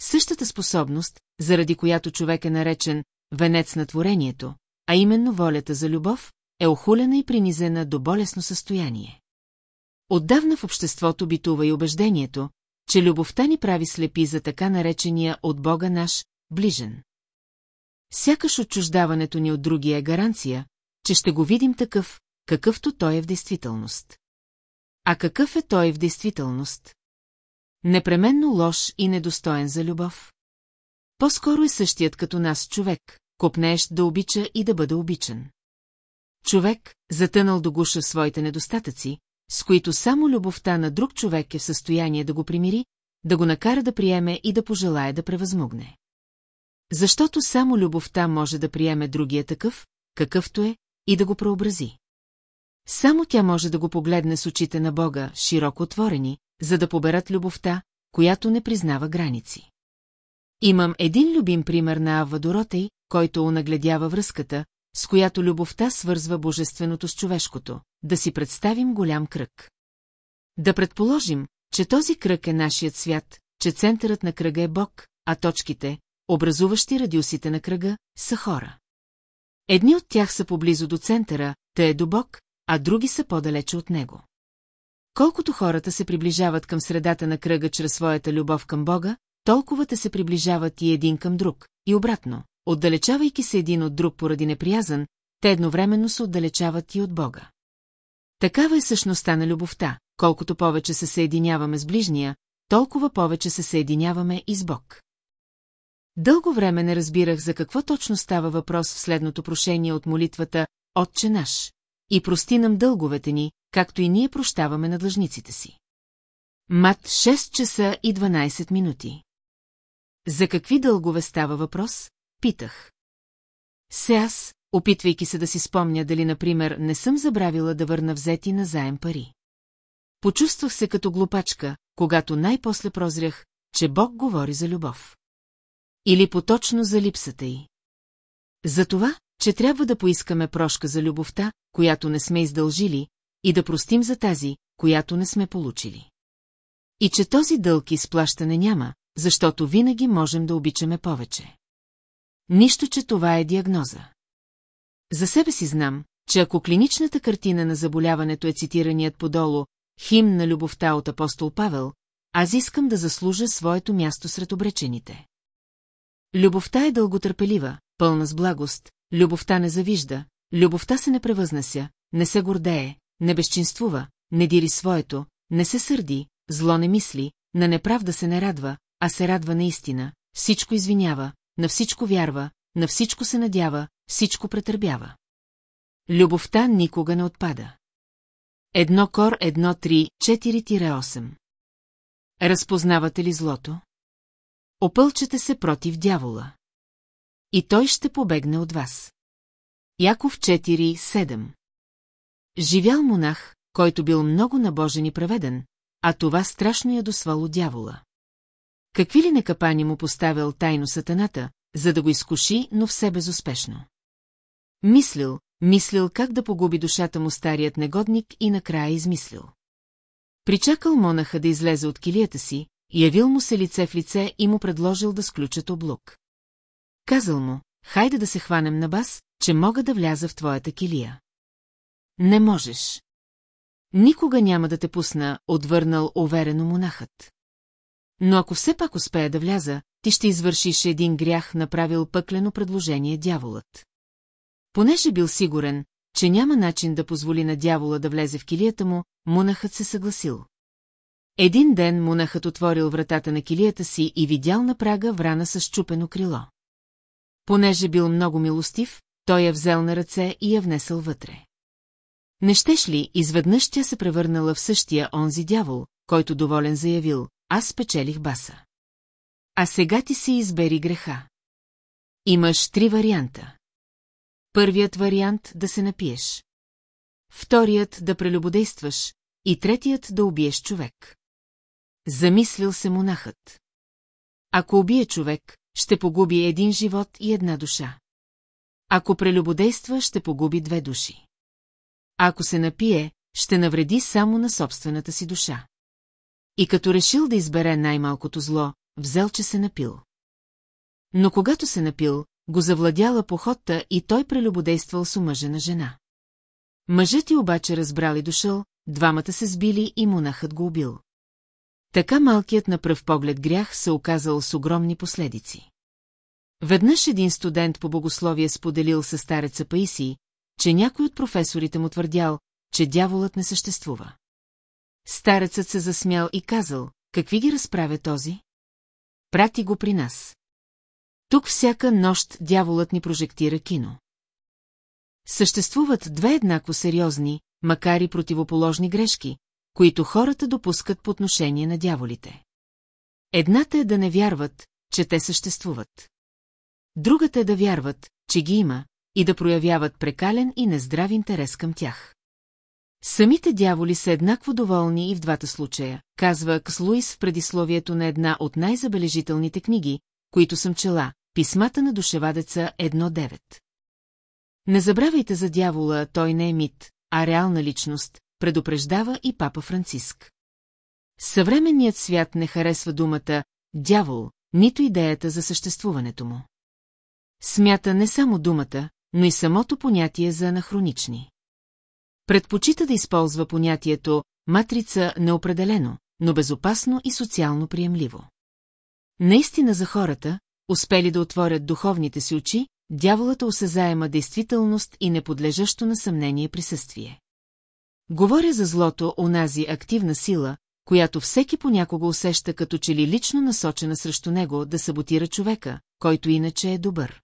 Същата способност, заради която човек е наречен венец на творението, а именно волята за любов, е охулена и принизена до болесно състояние. Отдавна в обществото битува и убеждението, че любовта ни прави слепи за така наречения от Бога наш, ближен. Сякаш отчуждаването ни от другия е гаранция, че ще го видим такъв, какъвто той е в действителност. А какъв е той в действителност? Непременно лош и недостоен за любов. По-скоро е същият като нас човек, копнеещ да обича и да бъде обичан. Човек, затънал до гуша своите недостатъци, с които само любовта на друг човек е в състояние да го примири, да го накара да приеме и да пожелая да превъзмогне. Защото само любовта може да приеме другия такъв, какъвто е, и да го преобрази. Само тя може да го погледне с очите на Бога, широко отворени, за да поберат любовта, която не признава граници. Имам един любим пример на Авва Доротей, който унагледява връзката, с която любовта свързва божественото с човешкото, да си представим голям кръг. Да предположим, че този кръг е нашият свят, че центърът на кръга е Бог, а точките, образуващи радиусите на кръга, са хора. Едни от тях са поблизо до центъра, те е до Бог, а други са по-далече от него. Колкото хората се приближават към средата на кръга чрез своята любов към Бога, толкова те се приближават и един към друг, и обратно, отдалечавайки се един от друг поради неприязан, те едновременно се отдалечават и от Бога. Такава е същността на любовта, колкото повече се съединяваме с ближния, толкова повече се съединяваме и с Бог. Дълго време не разбирах за какво точно става въпрос в следното прошение от молитвата «Отче наш» и прости нам дълговете ни, както и ние прощаваме на длъжниците си. Мат 6 часа и 12 минути. За какви дългове става въпрос? Питах. Се аз, опитвайки се да си спомня дали, например, не съм забравила да върна взети на заем пари. Почувствах се като глупачка, когато най-после прозрях, че Бог говори за любов. Или поточно за липсата й. За това, че трябва да поискаме прошка за любовта, която не сме издължили, и да простим за тази, която не сме получили. И че този дълг изплащане няма, защото винаги можем да обичаме повече. Нищо, че това е диагноза. За себе си знам, че ако клиничната картина на заболяването е цитираният подолу «Хим на любовта» от апостол Павел, аз искам да заслужа своето място сред обречените. Любовта е дълготърпелива, пълна с благост, любовта не завижда, любовта се не превъзнася, не се гордее, не безчинствува, не дири своето, не се сърди, зло не мисли, на неправда се не радва, а се радва наистина, всичко извинява, на всичко вярва, на всичко се надява, всичко претърбява. Любовта никога не отпада. Едно кор 1-3-4-8 Разпознавате ли злото? Опълчете се против дявола. И той ще побегне от вас. Яков 4-7 Живял монах, който бил много набожен и праведен, а това страшно я досвало дявола. Какви ли некапани му поставил тайно сатаната, за да го изкуши, но все безуспешно. Мислил, мислил как да погуби душата му старият негодник и накрая измислил. Причакал монаха да излезе от килията си, явил му се лице в лице и му предложил да сключат облук. Казал му, хайде да се хванем на бас, че мога да вляза в твоята килия. Не можеш. Никога няма да те пусна, отвърнал уверено монахът. Но ако все пак успея да вляза, ти ще извършиш един грях, направил пъклено предложение дяволът. Понеже бил сигурен, че няма начин да позволи на дявола да влезе в килията му, монахът се съгласил. Един ден монахът отворил вратата на килията си и видял на прага врана с чупено крило. Понеже бил много милостив, той я взел на ръце и я внесъл вътре. Не щеш ли, изведнъж тя се превърнала в същия онзи дявол, който доволен заявил, аз спечелих баса. А сега ти си избери греха. Имаш три варианта. Първият вариант да се напиеш. Вторият да прелюбодействаш и третият да убиеш човек. Замислил се монахът. Ако убие човек, ще погуби един живот и една душа. Ако прелюбодейства, ще погуби две души. Ако се напие, ще навреди само на собствената си душа. И като решил да избере най-малкото зло, взел, че се напил. Но когато се напил, го завладяла похотта и той прелюбодействал с омъжена жена. Мъжът ти обаче разбрал и дошъл, двамата се сбили и монахът го убил. Така малкият на пръв поглед грях се оказал с огромни последици. Веднъж един студент по богословие споделил със стареца Паисий, че някой от професорите му твърдял, че дяволът не съществува. Старецът се засмял и казал, какви ги разправя този? Прати го при нас. Тук всяка нощ дяволът ни прожектира кино. Съществуват две еднакво сериозни, макар и противоположни грешки, които хората допускат по отношение на дяволите. Едната е да не вярват, че те съществуват. Другата е да вярват, че ги има, и да проявяват прекален и нездрав интерес към тях. Самите дяволи са еднакво доволни и в двата случая, казва Кс Луис в предисловието на една от най-забележителните книги, които съм чела, Писмата на душевадеца 1.9. Не забравяйте за дявола, той не е мит, а реална личност, предупреждава и папа Франциск. Съвременният свят не харесва думата «дявол», нито идеята за съществуването му. Смята не само думата, но и самото понятие за анахронични. Предпочита да използва понятието матрица неопределено, но безопасно и социално приемливо. Наистина за хората, успели да отворят духовните си очи, дяволата осезаема действителност и неподлежащо на съмнение присъствие. Говоря за злото, онази активна сила, която всеки понякога усеща като че ли лично насочена срещу него да саботира човека, който иначе е добър.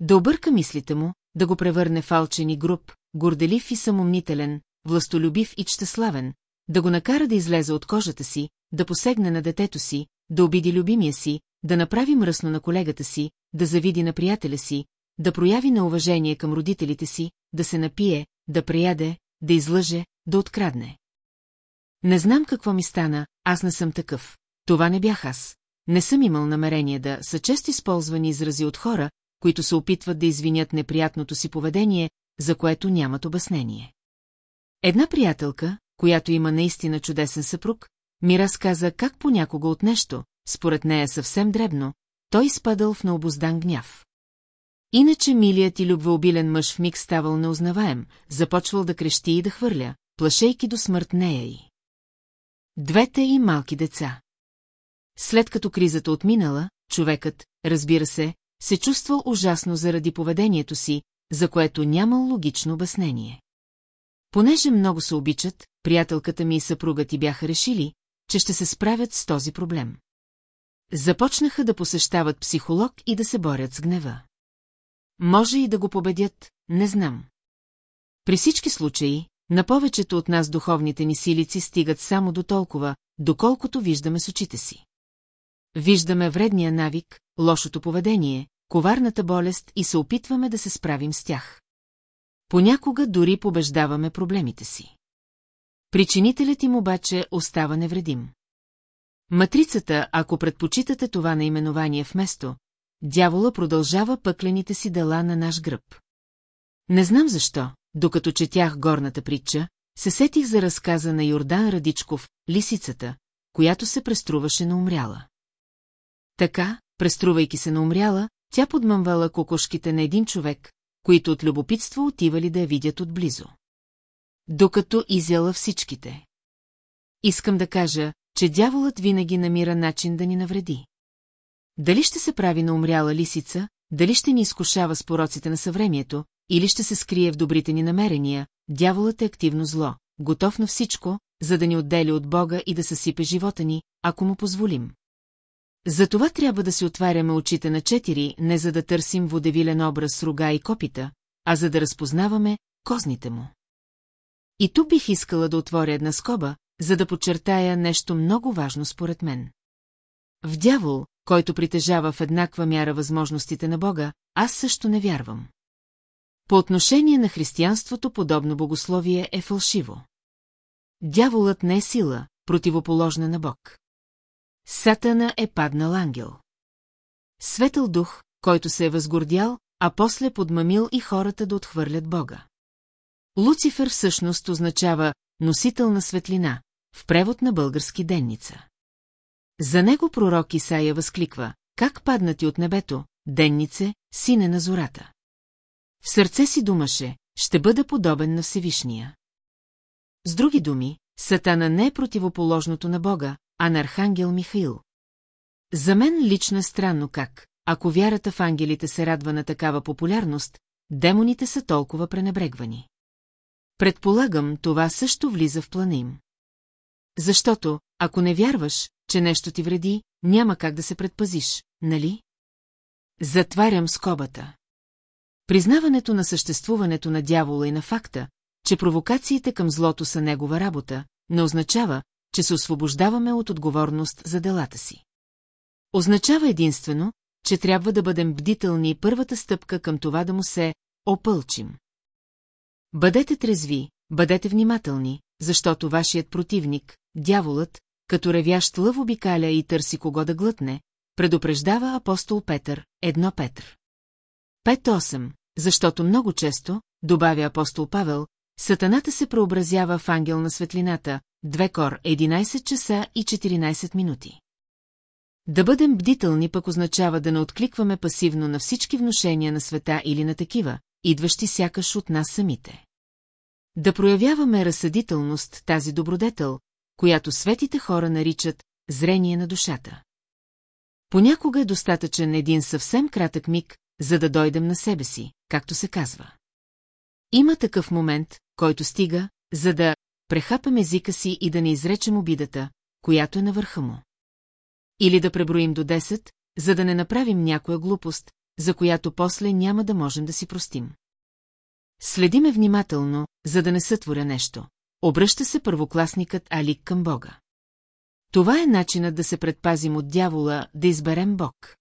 Да обърка мислите му, да го превърне в алчен и груб, горделив и самомнителен, властолюбив и чтеславен, да го накара да излезе от кожата си, да посегне на детето си, да обиди любимия си, да направи мръсно на колегата си, да завиди на приятеля си, да прояви неуважение към родителите си, да се напие, да прияде, да излъже, да открадне. Не знам какво ми стана, аз не съм такъв. Това не бях аз. Не съм имал намерение да са често използвани изрази от хора, които се опитват да извинят неприятното си поведение, за което нямат обяснение. Една приятелка, която има наистина чудесен съпруг, ми разказа как понякога от нещо, според нея съвсем дребно, той изпадал в необоздан гняв. Иначе милият и любвеобилен мъж в миг ставал неузнаваем, започвал да крещи и да хвърля, плашейки до смърт нея и. Двете и малки деца. След като кризата отминала, човекът, разбира се, се чувствал ужасно заради поведението си, за което нямал логично обяснение. Понеже много се обичат, приятелката ми и съпругът ти бяха решили, че ще се справят с този проблем. Започнаха да посещават психолог и да се борят с гнева. Може и да го победят, не знам. При всички случаи, на повечето от нас духовните ни силици стигат само до толкова, доколкото виждаме с очите си. Виждаме вредния навик, лошото поведение, коварната болест и се опитваме да се справим с тях. Понякога дори побеждаваме проблемите си. Причинителят им обаче остава невредим. Матрицата, ако предпочитате това наименование вместо, дявола продължава пъклените си дела на наш гръб. Не знам защо, докато четях горната притча, се сетих за разказа на Йордан Радичков, лисицата, която се преструваше на умряла. Така, преструвайки се на умряла, тя подмъмвала кокошките на един човек, които от любопитство отивали да я видят отблизо. Докато изяла всичките. Искам да кажа, че дяволът винаги намира начин да ни навреди. Дали ще се прави на умряла лисица, дали ще ни изкушава с пороците на съвремието, или ще се скрие в добрите ни намерения, дяволът е активно зло, готов на всичко, за да ни отдели от Бога и да съсипе живота ни, ако му позволим. Затова трябва да си отваряме очите на четири, не за да търсим водевилен образ с рога и копита, а за да разпознаваме козните му. И тук бих искала да отворя една скоба, за да подчертая нещо много важно според мен. В дявол, който притежава в еднаква мяра възможностите на Бога, аз също не вярвам. По отношение на християнството подобно богословие е фалшиво. Дяволът не е сила, противоположна на Бог. Сатана е паднал ангел. Светъл дух, който се е възгордял, а после подмамил и хората да отхвърлят Бога. Луцифер всъщност означава носител на светлина, в превод на български денница. За него пророк Исаия възкликва, как паднати от небето, деннице, сине на зората. В сърце си думаше, ще бъда подобен на Всевишния. С други думи, Сатана не е противоположното на Бога, а на Архангел Михаил. За мен лично е странно как, ако вярата в ангелите се радва на такава популярност, демоните са толкова пренебрегвани. Предполагам, това също влиза в плана им. Защото, ако не вярваш, че нещо ти вреди, няма как да се предпазиш, нали? Затварям скобата. Признаването на съществуването на дявола и на факта, че провокациите към злото са негова работа, не означава, че се освобождаваме от отговорност за делата си. Означава единствено, че трябва да бъдем бдителни и първата стъпка към това да му се опълчим. Бъдете трезви, бъдете внимателни, защото вашият противник, дяволът, като ревящ лъв обикаля и търси кого да глътне, предупреждава апостол Петър, едно Петър. 5-8, защото много често, добавя апостол Павел, сатаната се преобразява в ангел на светлината, две кор, 11 часа и 14 минути. Да бъдем бдителни пък означава да не откликваме пасивно на всички внушения на света или на такива, идващи сякаш от нас самите. Да проявяваме разсъдителност тази добродетел, която светите хора наричат зрение на душата. Понякога е достатъчен един съвсем кратък миг, за да дойдем на себе си, както се казва. Има такъв момент, който стига, за да прехапем езика си и да не изречем обидата, която е на върха му. Или да преброим до 10, за да не направим някоя глупост, за която после няма да можем да си простим. Следиме внимателно, за да не сътворя нещо. Обръща се първокласникът Алик към Бога. Това е начинът да се предпазим от дявола, да изберем Бог.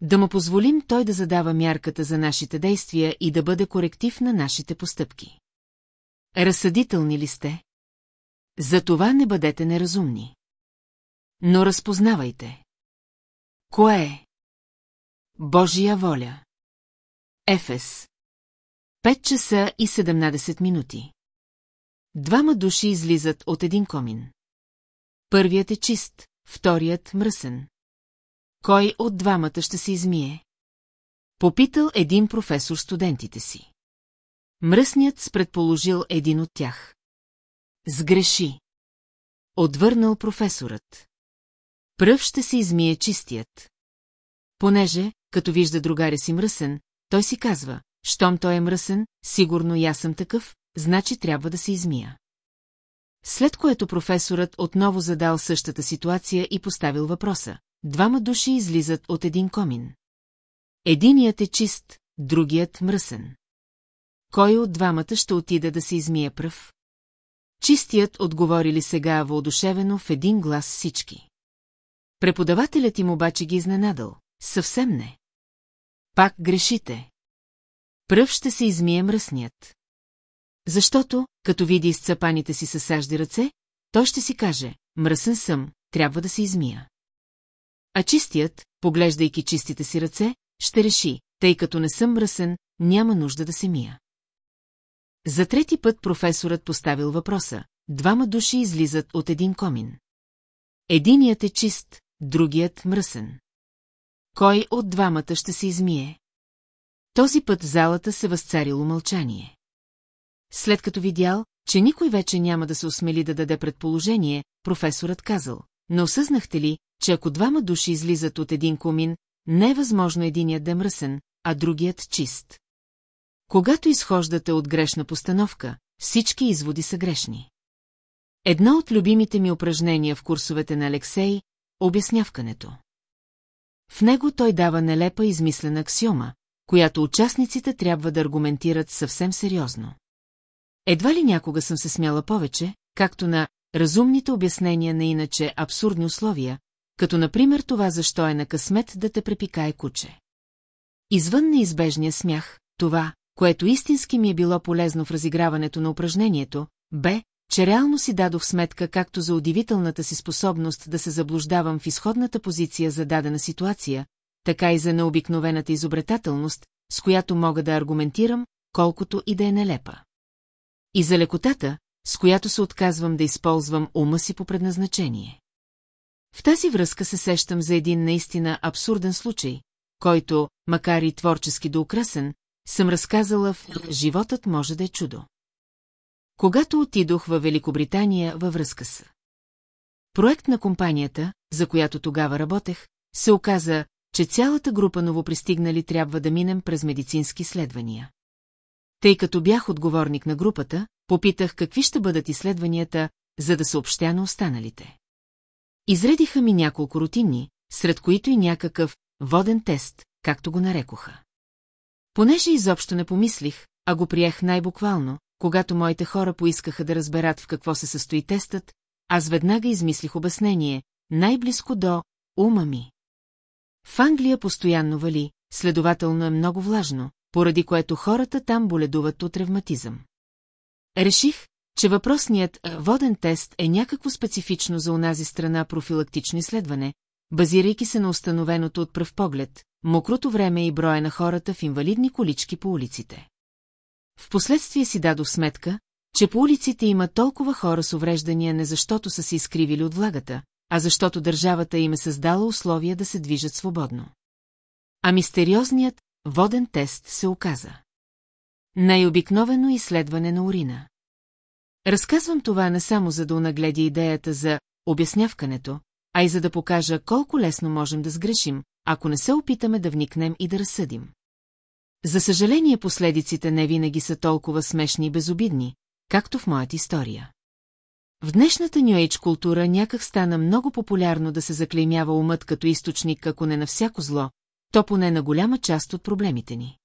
Да му позволим той да задава мярката за нашите действия и да бъде коректив на нашите постъпки. Разсъдителни ли сте? За това не бъдете неразумни. Но разпознавайте. Кое е? Божия воля. Ефес. 5 часа и 17 минути. Двама души излизат от един комин. Първият е чист, вторият мръсен. Кой от двамата ще се измие? Попитал един професор студентите си. Мръсният спредположил един от тях. Сгреши. Отвърнал професорът. Пръв ще се измие чистият. Понеже, като вижда другаря си мръсен, той си казва, щом той е мръсен, сигурно и аз съм такъв, значи трябва да се измия. След което професорът отново задал същата ситуация и поставил въпроса. Двама души излизат от един комин. Единият е чист, другият мръсен. Кой от двамата ще отида да се измие пръв? Чистият отговорили сега въодушевено в един глас всички. Преподавателят им обаче ги изненадал. Съвсем не. Пак грешите. Пръв ще се измие мръсният. Защото, като види изцапаните си съсажди ръце, той ще си каже, мръсен съм, трябва да се измия. А чистият, поглеждайки чистите си ръце, ще реши, тъй като не съм мръсен, няма нужда да се мия. За трети път професорът поставил въпроса. Двама души излизат от един комин. Единият е чист, другият мръсен. Кой от двамата ще се измие? Този път залата се възцарило мълчание. След като видял, че никой вече няма да се осмели да даде предположение, професорът казал, но осъзнахте ли, че ако двама души излизат от един комин, не е възможно единият да е мръсен, а другият чист. Когато изхождате от грешна постановка, всички изводи са грешни. Едно от любимите ми упражнения в курсовете на Алексей – обяснявкането. В него той дава нелепа измислена аксиома, която участниците трябва да аргументират съвсем сериозно. Едва ли някога съм се смяла повече, както на разумните обяснения на иначе абсурдни условия, като например това защо е на късмет да те препикае куче. Извън неизбежния смях, това, което истински ми е било полезно в разиграването на упражнението, бе, че реално си дадох сметка както за удивителната си способност да се заблуждавам в изходната позиция за дадена ситуация, така и за необикновената изобретателност, с която мога да аргументирам, колкото и да е нелепа. И за лекотата, с която се отказвам да използвам ума си по предназначение. В тази връзка се сещам за един наистина абсурден случай, който, макар и творчески доукрасен, съм разказала в «Животът може да е чудо». Когато отидох във Великобритания във връзка с проект на компанията, за която тогава работех, се оказа, че цялата група новопристигнали трябва да минем през медицински следвания. Тъй като бях отговорник на групата, попитах какви ще бъдат изследванията, за да съобщя на останалите. Изредиха ми няколко рутинни, сред които и някакъв воден тест, както го нарекоха. Понеже изобщо не помислих, а го приех най-буквално, когато моите хора поискаха да разберат в какво се състои тестът, аз веднага измислих обяснение, най-близко до ума ми. В Англия постоянно вали, следователно е много влажно, поради което хората там боледуват от ревматизъм. Реших, че въпросният воден тест е някакво специфично за онази страна профилактично изследване, базирайки се на установеното от пръв поглед, мокрото време и броя на хората в инвалидни колички по улиците. Впоследствие си дадох сметка, че по улиците има толкова хора с увреждания не защото са се изкривили от влагата, а защото държавата им е създала условия да се движат свободно. А мистериозният воден тест се оказа. Най-обикновено изследване на урина. Разказвам това не само за да унагледя идеята за обяснявкането, а и за да покажа колко лесно можем да сгрешим, ако не се опитаме да вникнем и да разсъдим. За съжаление последиците не винаги са толкова смешни и безобидни, както в моята история. В днешната Нью култура някак стана много популярно да се заклеймява умът като източник, ако не на всяко зло, то поне на голяма част от проблемите ни.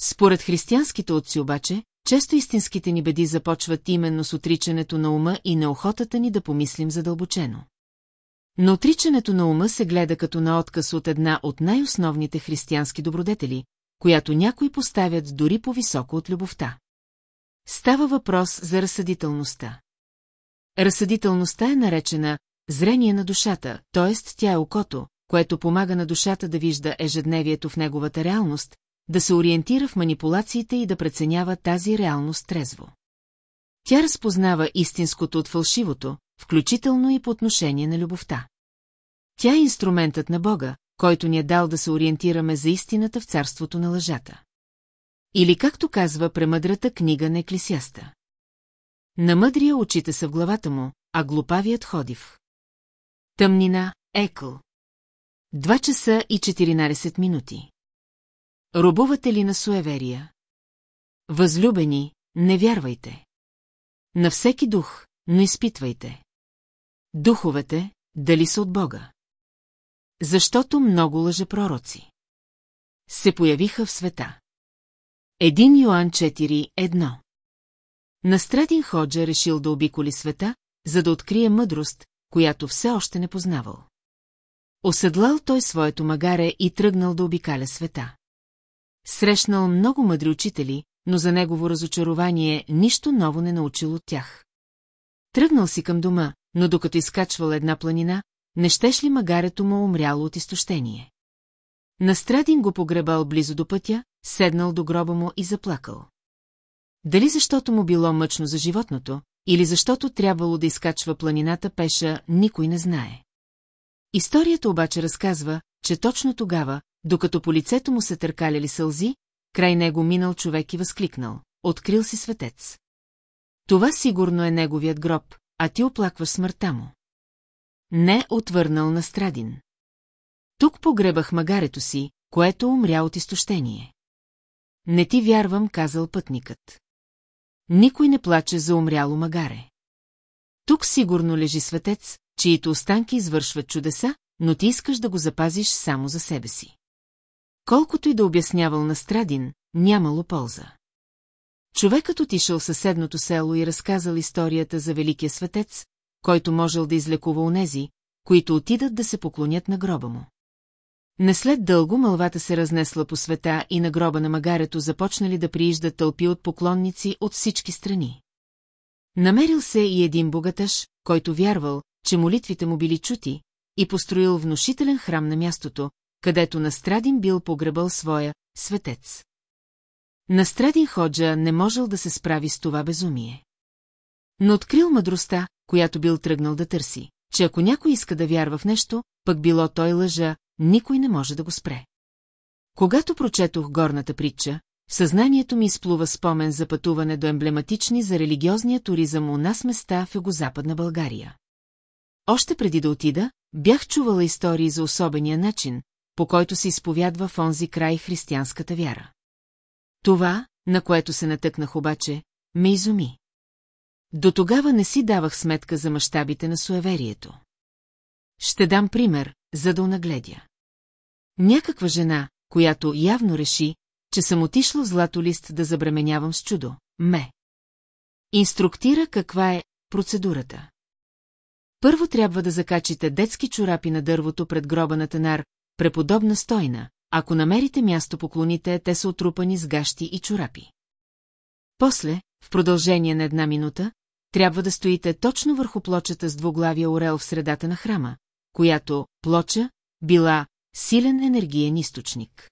Според християнските отци обаче, често истинските ни беди започват именно с отричането на ума и неохотата ни да помислим задълбочено. Но отричането на ума се гледа като на отказ от една от най-основните християнски добродетели, която някои поставят дори по-високо от любовта. Става въпрос за разсъдителността. Разсъдителността е наречена зрение на душата, т.е. тя е окото, което помага на душата да вижда ежедневието в неговата реалност, да се ориентира в манипулациите и да преценява тази реалност трезво. Тя разпознава истинското от фалшивото, включително и по отношение на любовта. Тя е инструментът на Бога, който ни е дал да се ориентираме за истината в царството на лъжата. Или както казва премъдрата книга на Еклисяста. На мъдрия очите са в главата му, а глупавият ходи в. Тъмнина, екъл. Два часа и 14 минути. Робувате ли на суеверия? Възлюбени, не вярвайте. На всеки дух, но изпитвайте. Духовете, дали са от Бога? Защото много лъжепророци. Се появиха в света. Един Йоан 4.1 Настрадин Ходжа решил да обиколи света, за да открие мъдрост, която все още не познавал. Оседлал той своето магаре и тръгнал да обикаля света. Срещнал много мъдри учители, но за негово разочарование нищо ново не научил от тях. Тръгнал си към дома, но докато изкачвал една планина, не щеш ли магарето му умряло от изтощение. Настрадин го погребал близо до пътя, седнал до гроба му и заплакал. Дали защото му било мъчно за животното, или защото трябвало да изкачва планината пеша, никой не знае. Историята обаче разказва, че точно тогава, докато по лицето му се търкаляли сълзи, край него минал човек и възкликнал. Открил си светец. Това сигурно е неговият гроб, а ти оплакваш смъртта му. Не отвърнал на Страдин. Тук погребах магарето си, което умря от изтощение. Не ти вярвам, казал пътникът. Никой не плаче за умряло магаре. Тук сигурно лежи светец, чието останки извършват чудеса, но ти искаш да го запазиш само за себе си. Колкото и да обяснявал на Страдин, нямало полза. Човекът отишъл в съседното село и разказал историята за Великия светец, който можел да излекува онези, които отидат да се поклонят на гроба му. Не след дълго мълвата се разнесла по света и на гроба на магарето започнали да прииждат тълпи от поклонници от всички страни. Намерил се и един богатъж, който вярвал, че молитвите му били чути, и построил внушителен храм на мястото, където Настрадин бил погребал своя светец. Настрадин Ходжа не можел да се справи с това безумие. Но открил мъдростта, която бил тръгнал да търси, че ако някой иска да вярва в нещо, пък било той лъжа, никой не може да го спре. Когато прочетох горната притча, в съзнанието ми изплува спомен за пътуване до емблематични за религиозния туризъм у нас места в югозападна България. Още преди да отида, бях чувала истории за особения начин, по който се изповядва в онзи край християнската вяра. Това, на което се натъкнах обаче, ме изуми. До тогава не си давах сметка за мащабите на суеверието. Ще дам пример, за да унагледя. Някаква жена, която явно реши, че съм отишла в златолист да забременявам с чудо, ме. Инструктира каква е процедурата. Първо трябва да закачите детски чорапи на дървото пред гроба на тенар, преподобна стойна, ако намерите място поклоните, те са отрупани с гащи и чорапи. После, в продължение на една минута, трябва да стоите точно върху плочата с двуглавия орел в средата на храма, която, плоча, била силен енергиен източник.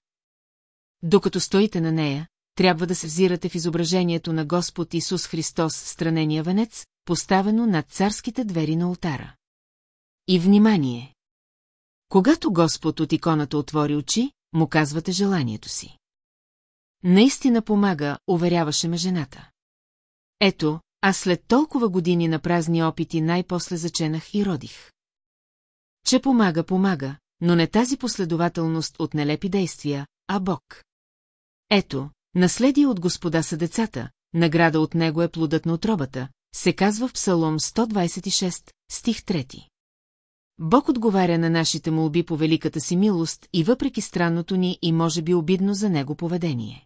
Докато стоите на нея, трябва да се взирате в изображението на Господ Исус Христос странения венец, поставено над царските двери на ултара. И внимание! Когато Господ от иконата отвори очи, му казвате желанието си. Наистина помага, уверяваше ме жената. Ето, аз след толкова години на празни опити най-после заченах и родих. Че помага, помага, но не тази последователност от нелепи действия, а Бог. Ето, наследие от господа са децата, награда от него е плодът на отробата, се казва в Псалом 126, стих 3. Бог отговаря на нашите молби по великата си милост и въпреки странното ни и може би обидно за него поведение.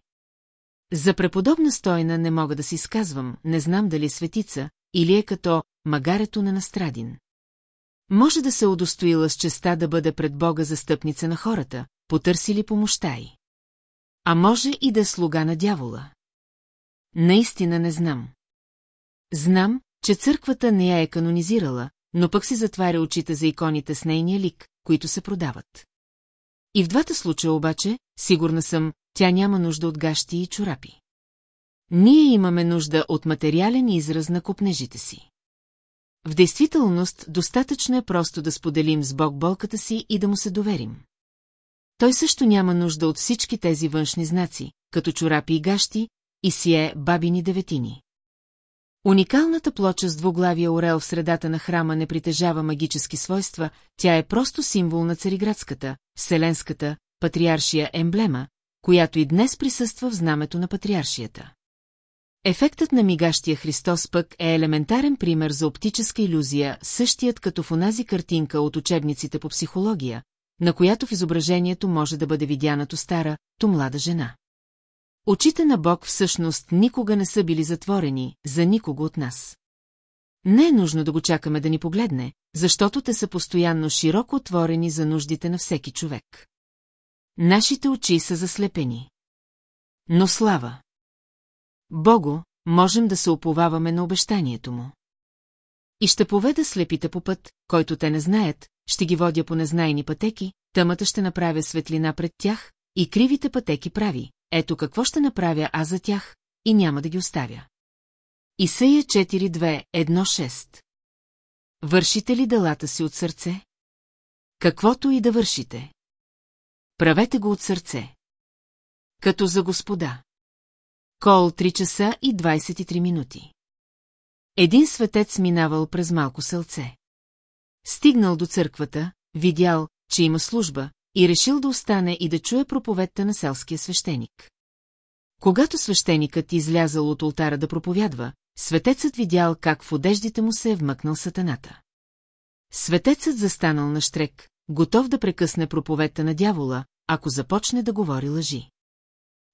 За преподобна стойна не мога да си изказвам, не знам дали е светица, или е като магарето на Настрадин. Може да се удостоила с честа да бъде пред Бога застъпница на хората, потърсили помощта й. А може и да е слуга на дявола. Наистина не знам. Знам, че църквата не я е канонизирала, но пък си затваря очите за иконите с нейния лик, които се продават. И в двата случая обаче, сигурна съм, тя няма нужда от гащи и чорапи. Ние имаме нужда от материален израз на купнежите си. В действителност, достатъчно е просто да споделим с Бог болката си и да му се доверим. Той също няма нужда от всички тези външни знаци, като чорапи и гащи, и си е бабини деветини. Уникалната плоча с двуглавия орел в средата на храма не притежава магически свойства, тя е просто символ на цариградската, вселенската, патриаршия емблема, която и днес присъства в знамето на патриаршията. Ефектът на мигащия Христос пък е елементарен пример за оптическа иллюзия, същият като в онази картинка от учебниците по психология, на която в изображението може да бъде видяна то стара, то млада жена. Очите на Бог всъщност никога не са били затворени, за никого от нас. Не е нужно да го чакаме да ни погледне, защото те са постоянно широко отворени за нуждите на всеки човек. Нашите очи са заслепени. Но слава! Богу, можем да се оповаваме на обещанието му. И ще поведа слепите по път, който те не знаят, ще ги водя по незнайни пътеки, тъмата ще направя светлина пред тях, и кривите пътеки прави, ето какво ще направя аз за тях, и няма да ги оставя. Исея 4.2.1.6 Вършите ли делата си от сърце? Каквото и да вършите. Правете го от сърце. Като за господа. Кол 3 часа и 23 минути. Един светец минавал през малко селце. Стигнал до църквата, видял, че има служба, и решил да остане и да чуе проповедта на селския свещеник. Когато свещеникът излязал от ултара да проповядва, светецът видял как в одеждите му се е вмъкнал сатаната. Светецът застанал на штрек, готов да прекъсне проповедта на дявола, ако започне да говори лъжи.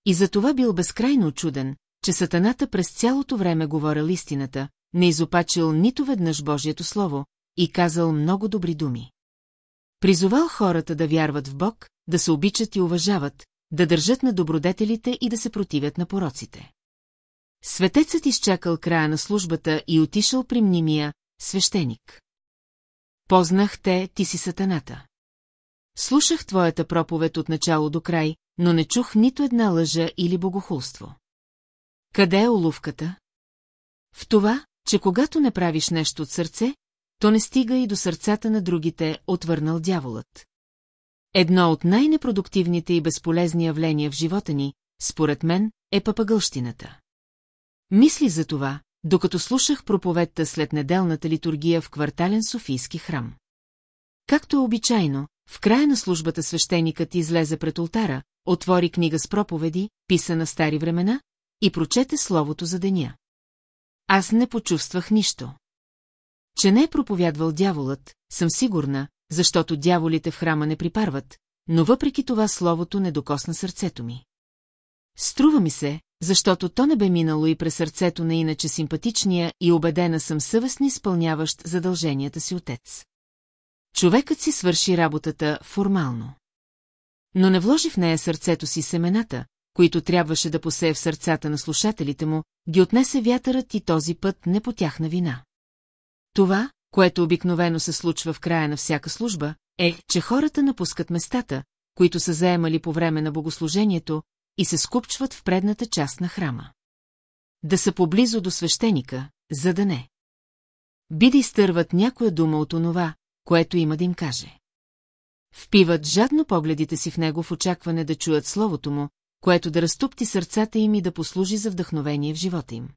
И за това бил безкрайно очуден, че сатаната през цялото време говорил истината, не изопачил нито веднъж Божието Слово и казал много добри думи. Призовал хората да вярват в Бог, да се обичат и уважават, да държат на добродетелите и да се противят на пороците. Светецът изчакал края на службата и отишъл при мнимия свещеник. Познах те, ти си сатаната. Слушах твоята проповед от начало до край, но не чух нито една лъжа или богохулство. Къде е олувката? В това, че когато не правиш нещо от сърце, то не стига и до сърцата на другите, отвърнал дяволът. Едно от най-непродуктивните и безполезни явления в живота ни, според мен, е папагълщината. Мисли за това, докато слушах проповедта след неделната литургия в квартален Софийски храм. Както е обичайно, в края на службата свещеникът излезе пред ултара, отвори книга с проповеди, писана стари времена, и прочете словото за деня. Аз не почувствах нищо. Че не е проповядвал дяволът, съм сигурна, защото дяволите в храма не припарват, но въпреки това словото не докосна сърцето ми. Струва ми се, защото то не бе минало и през сърцето на иначе симпатичния и убедена съм съвестно изпълняващ задълженията си отец. Човекът си свърши работата формално. Но не вложи в нея сърцето си семената, които трябваше да посее в сърцата на слушателите му, ги отнесе вятърът и този път не по тяхна вина. Това, което обикновено се случва в края на всяка служба, е, че хората напускат местата, които са заемали по време на богослужението, и се скупчват в предната част на храма. Да са поблизо до свещеника, за да не. Би да изтърват някоя дума от онова, което има да им каже. Впиват жадно погледите си в него в очакване да чуят словото му, което да разтупти сърцата им и да послужи за вдъхновение в живота им.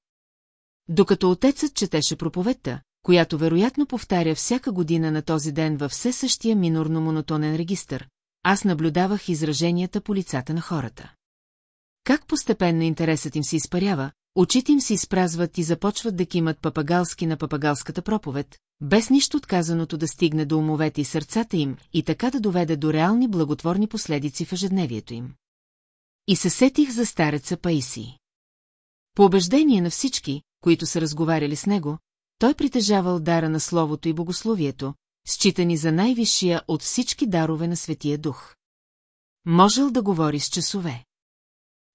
Докато отецът четеше проповедта, която вероятно повтаря всяка година на този ден във все същия минорно-монотонен регистър, аз наблюдавах израженията по лицата на хората. Как постепенно интересът им се изпарява, очите им се изпразват и започват да кимат папагалски на папагалската проповед, без нищо отказаното да стигне до умовете и сърцата им и така да доведе до реални благотворни последици в ежедневието им. И се сетих за стареца Паиси. По убеждение на всички, които са разговаряли с него, той притежавал дара на словото и богословието, считани за най-висшия от всички дарове на Светия Дух. Можел да говори с часове.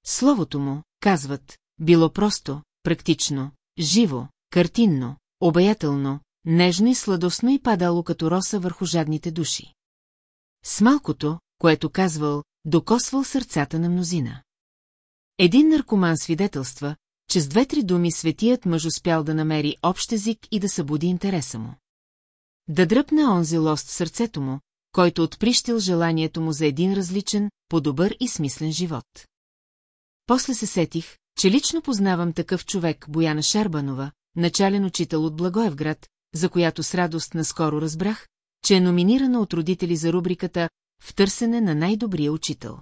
Словото му, казват, било просто, практично, живо, картинно, обаятелно, нежно и сладостно и падало като роса върху жадните души. С малкото, което казвал, докосвал сърцата на мнозина. Един наркоман свидетелства, че с две-три думи светият мъж успял да намери общ език и да събуди интереса му. Да дръпне онзи лост в сърцето му, който отприщил желанието му за един различен, по-добър и смислен живот. После се сетих, че лично познавам такъв човек, Бояна Шарбанова, начален учител от Благоевград, за която с радост наскоро разбрах, че е номинирана от родители за рубриката «В търсене на най-добрия учител».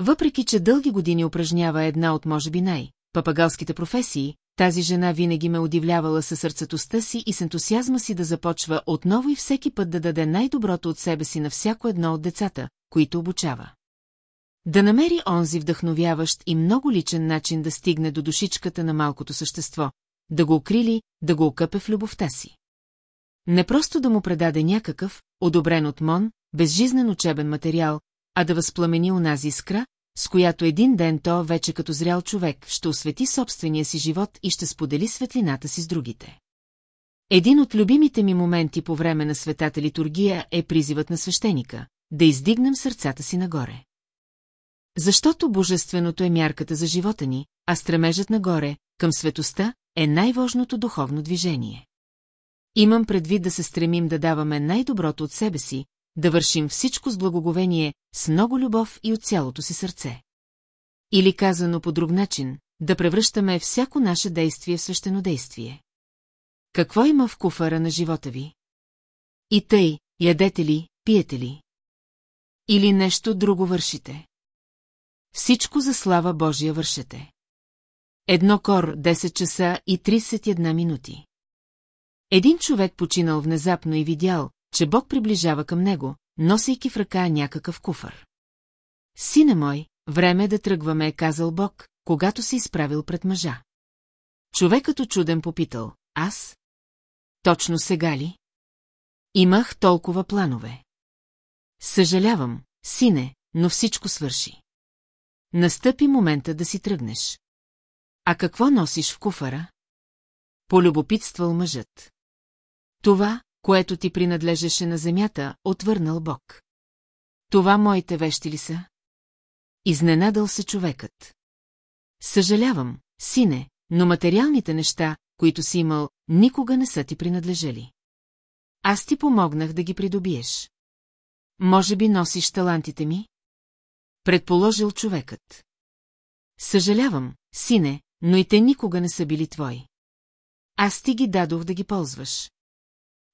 Въпреки, че дълги години упражнява една от може би най- папагалските професии, тази жена винаги ме удивлявала със сърцатостта си и с ентусиазма си да започва отново и всеки път да даде най-доброто от себе си на всяко едно от децата, които обучава. Да намери онзи вдъхновяващ и много личен начин да стигне до душичката на малкото същество, да го укрили, да го окъпе в любовта си. Не просто да му предаде някакъв, одобрен от Мон, безжизнен учебен материал, а да възпламени унази искра, с която един ден то, вече като зрял човек, ще освети собствения си живот и ще сподели светлината си с другите. Един от любимите ми моменти по време на светата литургия е призивът на свещеника – да издигнем сърцата си нагоре. Защото божественото е мярката за живота ни, а стремежът нагоре, към светоста, е най-важното духовно движение. Имам предвид да се стремим да даваме най-доброто от себе си, да вършим всичко с благоговение, с много любов и от цялото си сърце. Или казано по друг начин, да превръщаме всяко наше действие в свещенодействие. Какво има в куфара на живота ви? И тъй, ядете ли, пиете ли? Или нещо друго вършите? Всичко за слава Божия вършете. Едно кор, 10 часа и 31 минути. Един човек починал внезапно и видял, че Бог приближава към него, носейки в ръка някакъв куфър. Сине мой, време е да тръгваме, е казал Бог, когато се изправил пред мъжа. Човекът чуден попитал, аз? Точно сега ли? Имах толкова планове. Съжалявам, сине, но всичко свърши. Настъпи момента да си тръгнеш. А какво носиш в куфара? Полюбопитствал мъжът. Това, което ти принадлежеше на земята, отвърнал Бог. Това моите вещи ли са? Изненадал се човекът. Съжалявам, сине, но материалните неща, които си имал, никога не са ти принадлежали. Аз ти помогнах да ги придобиеш. Може би носиш талантите ми? Предположил човекът. Съжалявам, сине, но и те никога не са били твои. Аз ти ги дадох да ги ползваш.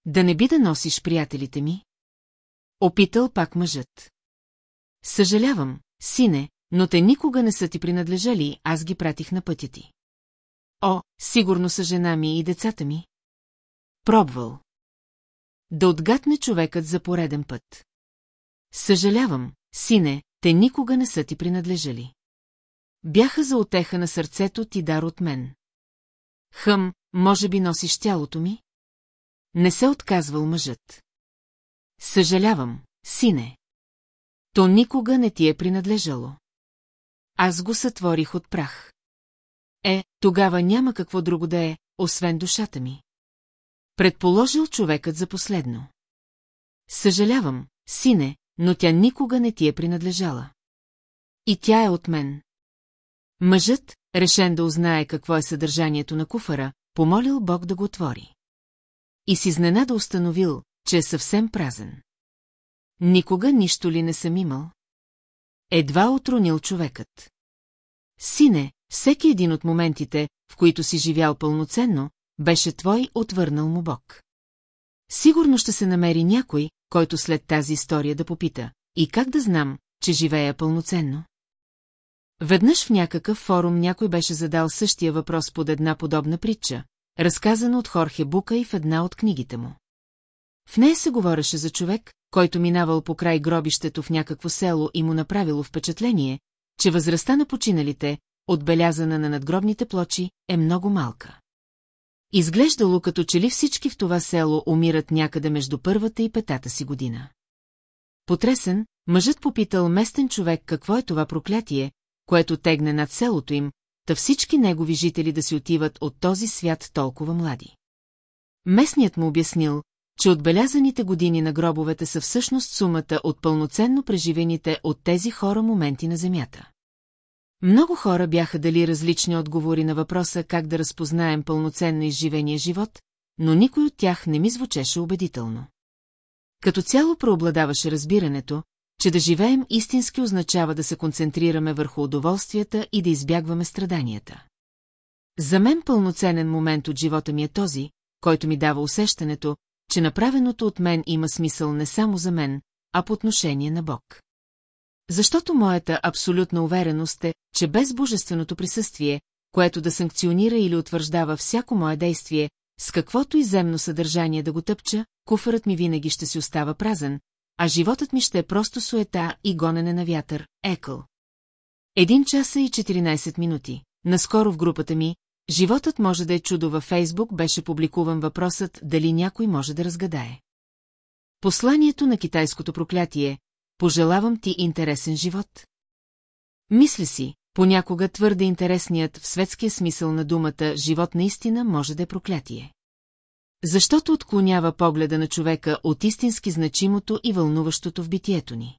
Да не би да носиш приятелите ми? Опитал пак мъжът. Съжалявам, сине, но те никога не са ти принадлежали, аз ги пратих на пътя ти. О, сигурно са жена ми и децата ми. Пробвал. Да отгатне човекът за пореден път. Съжалявам, сине, те никога не са ти принадлежали. Бяха за отеха на сърцето ти дар от мен. Хъм, може би носиш тялото ми? Не се отказвал мъжът. Съжалявам, сине. То никога не ти е принадлежало. Аз го сътворих от прах. Е, тогава няма какво друго да е, освен душата ми. Предположил човекът за последно. Съжалявам, сине, но тя никога не ти е принадлежала. И тя е от мен. Мъжът, решен да узнае какво е съдържанието на куфара, помолил Бог да го отвори. И си изненада установил, че е съвсем празен. Никога нищо ли не съм имал? едва отрунил човекът. Сине, всеки един от моментите, в които си живял пълноценно, беше твой отвърнал му Бог. Сигурно ще се намери някой, който след тази история да попита, и как да знам, че живея пълноценно? Веднъж в някакъв форум някой беше задал същия въпрос под една подобна притча, разказана от Хорхе Бука и в една от книгите му. В нея се говореше за човек, който минавал по край гробището в някакво село и му направило впечатление, че възрастта на починалите, отбелязана на надгробните плочи, е много малка. Изглеждало като че ли всички в това село умират някъде между първата и петата си година. Потресен, мъжът попитал местен човек какво е това проклятие, което тегне над селото им, та всички негови жители да си отиват от този свят толкова млади. Местният му обяснил, че отбелязаните години на гробовете са всъщност сумата от пълноценно преживените от тези хора моменти на Земята. Много хора бяха дали различни отговори на въпроса как да разпознаем пълноценно изживения живот, но никой от тях не ми звучеше убедително. Като цяло преобладаваше разбирането, че да живеем истински означава да се концентрираме върху удоволствията и да избягваме страданията. За мен пълноценен момент от живота ми е този, който ми дава усещането, че направеното от мен има смисъл не само за мен, а по отношение на Бог. Защото моята абсолютна увереност е, че без божественото присъствие, което да санкционира или утвърждава всяко мое действие, с каквото и земно съдържание да го тъпча, куфърът ми винаги ще си остава празен, а животът ми ще е просто суета и гонене на вятър, екъл. Един часа и 14 минути. Наскоро в групата ми, Животът може да е чудо във Фейсбук беше публикуван въпросът дали някой може да разгадае. Посланието на китайското проклятие «Пожелавам ти интересен живот». Мисли си, понякога твърде интересният в светския смисъл на думата живот наистина може да е проклятие. Защото отклонява погледа на човека от истински значимото и вълнуващото в битието ни.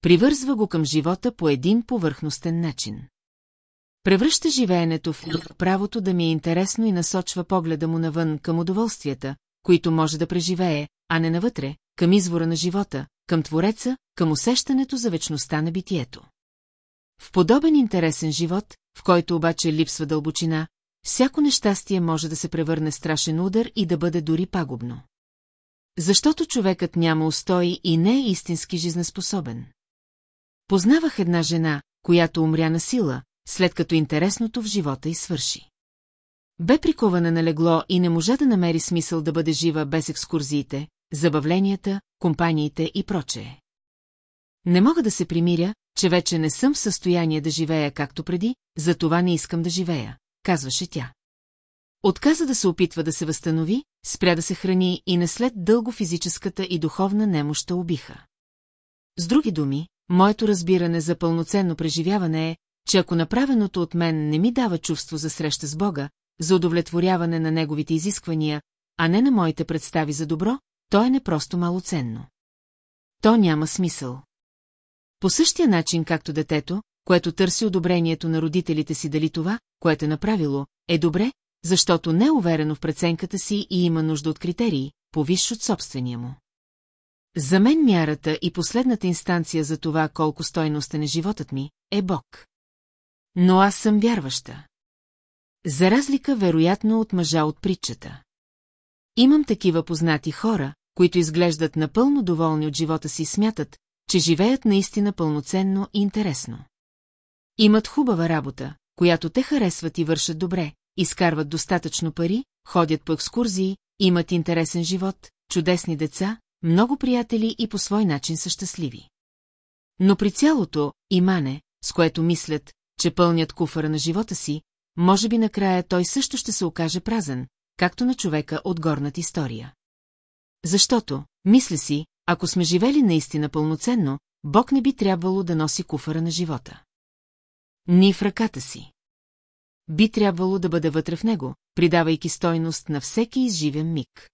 Привързва го към живота по един повърхностен начин. Превръща живеенето в правото да ми е интересно и насочва погледа му навън към удоволствията, които може да преживее, а не навътре, към извора на живота, към Твореца, към усещането за вечността на битието. В подобен интересен живот, в който обаче липсва дълбочина, всяко нещастие може да се превърне страшен удар и да бъде дори пагубно. Защото човекът няма устои и не е истински жизнеспособен. Познавах една жена, която умря на сила, след като интересното в живота й свърши. Бе прикована на легло и не можа да намери смисъл да бъде жива без екскурзиите, забавленията, компаниите и прочее. Не мога да се примиря, че вече не съм в състояние да живея както преди, за това не искам да живея, казваше тя. Отказа да се опитва да се възстанови, спря да се храни и не след дълго физическата и духовна немощта убиха. С други думи, моето разбиране за пълноценно преживяване е, че ако направеното от мен не ми дава чувство за среща с Бога, за удовлетворяване на неговите изисквания, а не на моите представи за добро, то е не просто малоценно. То няма смисъл. По същия начин, както детето, което търси одобрението на родителите си дали това, което е направило, е добре, защото не е уверено в преценката си и има нужда от критерии, повиш от собствения му. За мен мярата и последната инстанция за това колко стойностен е животът ми, е Бог. Но аз съм вярваща. За разлика, вероятно, от мъжа от притчата. Имам такива познати хора, които изглеждат напълно доволни от живота си и смятат, че живеят наистина пълноценно и интересно. Имат хубава работа, която те харесват и вършат добре, изкарват достатъчно пари, ходят по екскурзии, имат интересен живот, чудесни деца, много приятели и по свой начин са щастливи. Но при цялото имане, с което мислят, че пълнят куфара на живота си, може би накрая той също ще се окаже празен, както на човека от горната история. Защото, мисля си, ако сме живели наистина пълноценно, Бог не би трябвало да носи куфара на живота. Ни в ръката си. Би трябвало да бъде вътре в него, придавайки стойност на всеки изживен миг.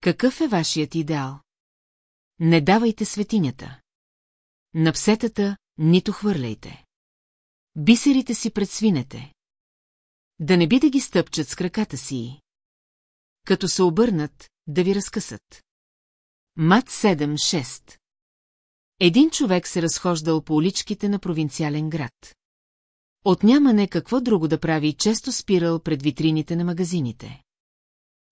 Какъв е вашият идеал? Не давайте светинята. На псетата нито хвърляйте. Бисерите си пред свинете. Да не би да ги стъпчат с краката си. Като се обърнат, да ви разкъсат. Мат 7-6 Един човек се разхождал по уличките на провинциален град. От нямане какво друго да прави, често спирал пред витрините на магазините.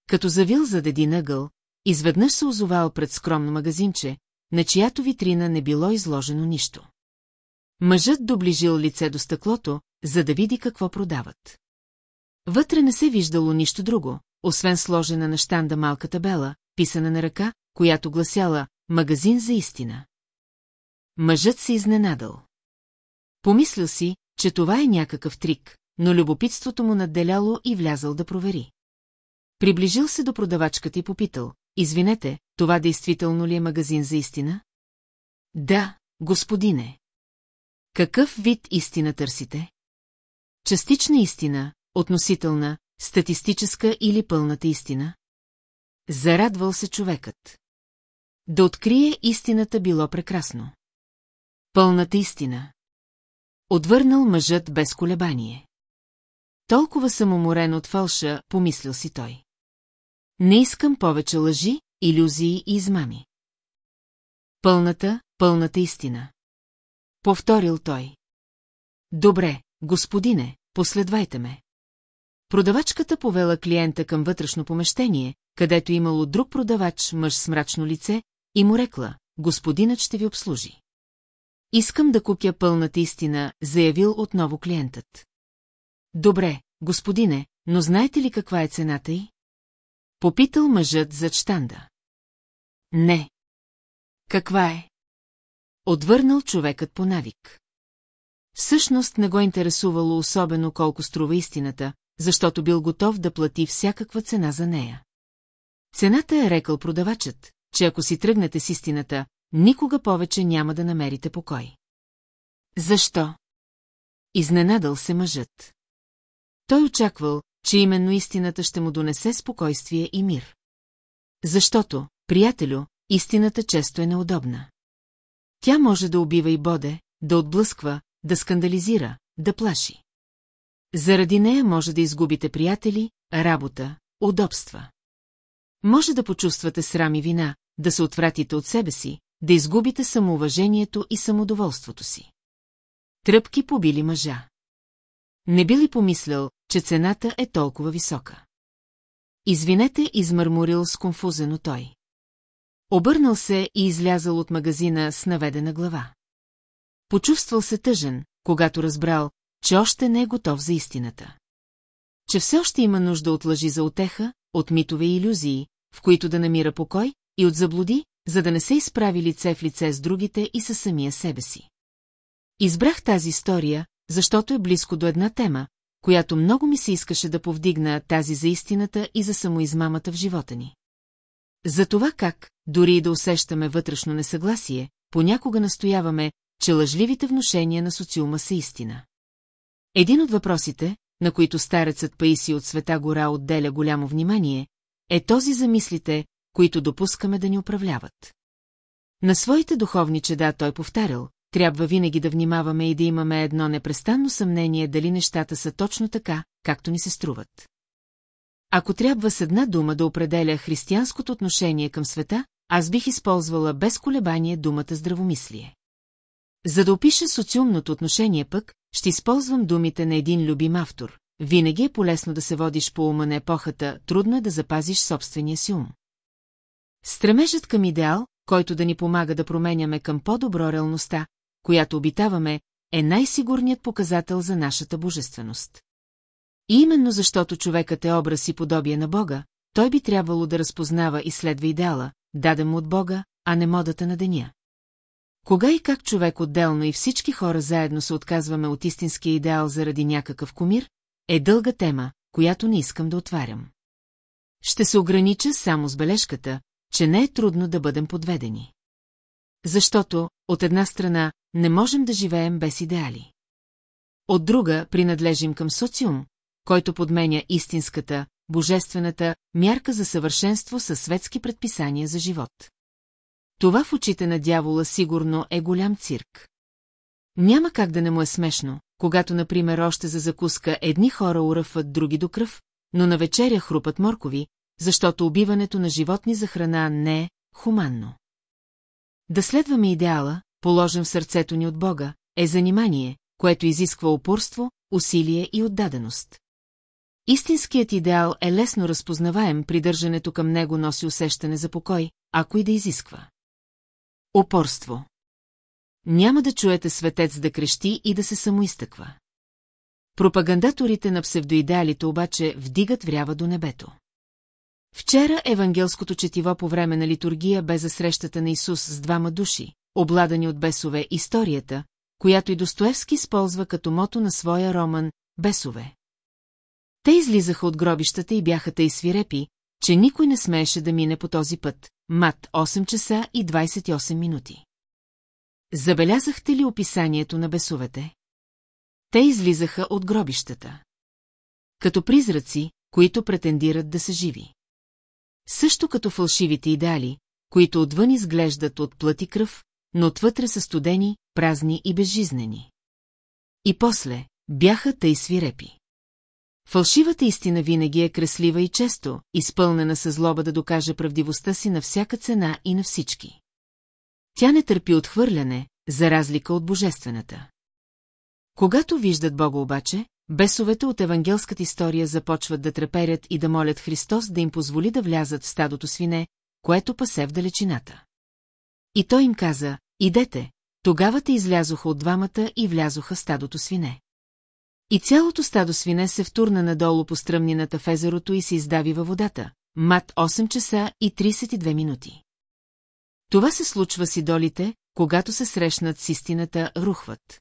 Като завил зад един ъгъл, изведнъж се озовал пред скромно магазинче, на чиято витрина не било изложено нищо. Мъжът доближил лице до стъклото, за да види какво продават. Вътре не се виждало нищо друго, освен сложена на щанда малка табела, писана на ръка, която гласяла «Магазин за истина». Мъжът се изненадал. Помислил си, че това е някакъв трик, но любопитството му надделяло и влязал да провери. Приближил се до продавачката и попитал, извинете, това действително ли е магазин за истина? Да, господине. Какъв вид истина търсите? Частична истина, относителна, статистическа или пълната истина? Зарадвал се човекът. Да открие истината било прекрасно. Пълната истина. Отвърнал мъжът без колебание. Толкова съм уморен от фалша, помислил си той. Не искам повече лъжи, иллюзии и измами. Пълната, пълната истина. Повторил той. Добре, господине, последвайте ме. Продавачката повела клиента към вътрешно помещение, където имало друг продавач, мъж с мрачно лице, и му рекла, господинът ще ви обслужи. Искам да купя пълната истина, заявил отново клиентът. Добре, господине, но знаете ли каква е цената й? Попитал мъжът зад штанда. Не. Каква е? Отвърнал човекът по навик. Всъщност не го интересувало особено колко струва истината, защото бил готов да плати всякаква цена за нея. Цената е рекал продавачът, че ако си тръгнете с истината, никога повече няма да намерите покой. Защо? Изненадал се мъжът. Той очаквал, че именно истината ще му донесе спокойствие и мир. Защото, приятелю, истината често е неудобна. Тя може да убива и боде, да отблъсква, да скандализира, да плаши. Заради нея може да изгубите приятели, работа, удобства. Може да почувствате срам и вина, да се отвратите от себе си, да изгубите самоуважението и самодоволството си. Тръпки побили мъжа. Не би ли помислял, че цената е толкова висока? Извинете, измърморил сконфузено той. Обърнал се и излязал от магазина с наведена глава. Почувствал се тъжен, когато разбрал, че още не е готов за истината. Че все още има нужда от лъжи за отеха, от митове и иллюзии, в които да намира покой, и от заблуди, за да не се изправи лице в лице с другите и със самия себе си. Избрах тази история, защото е близко до една тема, която много ми се искаше да повдигна тази за истината и за самоизмамата в живота ни. За това как, дори и да усещаме вътрешно несъгласие, понякога настояваме, че лъжливите внушения на социума са истина. Един от въпросите, на които старецът Паиси от Света гора отделя голямо внимание, е този за мислите, които допускаме да ни управляват. На своите духовни чеда той повтарял, трябва винаги да внимаваме и да имаме едно непрестанно съмнение дали нещата са точно така, както ни се струват. Ако трябва с една дума да определя християнското отношение към света, аз бих използвала без колебание думата здравомислие. За да опиша социумното отношение пък, ще използвам думите на един любим автор. Винаги е полезно да се водиш по ума на епохата, трудно е да запазиш собствения си ум. Стремежът към идеал, който да ни помага да променяме към по-добро реалността, която обитаваме, е най-сигурният показател за нашата божественост. И именно защото човекът е образ и подобие на Бога, той би трябвало да разпознава и следва идеала, даден му от Бога, а не модата на деня. Кога и как човек отделно и всички хора заедно се отказваме от истинския идеал заради някакъв комир, е дълга тема, която не искам да отварям. Ще се огранича само с бележката, че не е трудно да бъдем подведени. Защото, от една страна, не можем да живеем без идеали. От друга, принадлежим към социум, който подменя истинската, божествената мярка за съвършенство със светски предписания за живот. Това в очите на дявола сигурно е голям цирк. Няма как да не му е смешно, когато, например, още за закуска едни хора уръфват други до кръв, но на вечеря хрупат моркови, защото убиването на животни за храна не е хуманно. Да следваме идеала, положен в сърцето ни от Бога, е занимание, което изисква упорство, усилие и отдаденост. Истинският идеал е лесно разпознаваем, придържането към него носи усещане за покой, ако и да изисква. Опорство Няма да чуете светец да крещи и да се самоизтъква. Пропагандаторите на псевдоидеалите обаче вдигат врява до небето. Вчера евангелското четиво по време на литургия бе за срещата на Исус с двама души, обладани от бесове историята, която и Достоевски използва като мото на своя роман «Бесове». Те излизаха от гробищата и бяха тъй свирепи, че никой не смееше да мине по този път. Мат 8 часа и 28 минути. Забелязахте ли описанието на бесовете? Те излизаха от гробищата. Като призраци, които претендират да са живи. Също като фалшивите идеали, които отвън изглеждат от плът и кръв, но отвътре са студени, празни и безжизнени. И после бяха тъй свирепи. Фалшивата истина винаги е креслива и често, изпълнена със злоба да докаже правдивостта си на всяка цена и на всички. Тя не търпи отхвърляне, за разлика от божествената. Когато виждат Бога обаче, бесовете от евангелската история започват да треперят и да молят Христос да им позволи да влязат в стадото свине, което пасе в далечината. И той им каза, идете, тогава те излязоха от двамата и влязоха в стадото свине. И цялото стадо свине се втурна надолу по стръмнината в езерото и се издави във водата. Мат 8 часа и 32 минути. Това се случва с идолите, когато се срещнат с истината, рухват.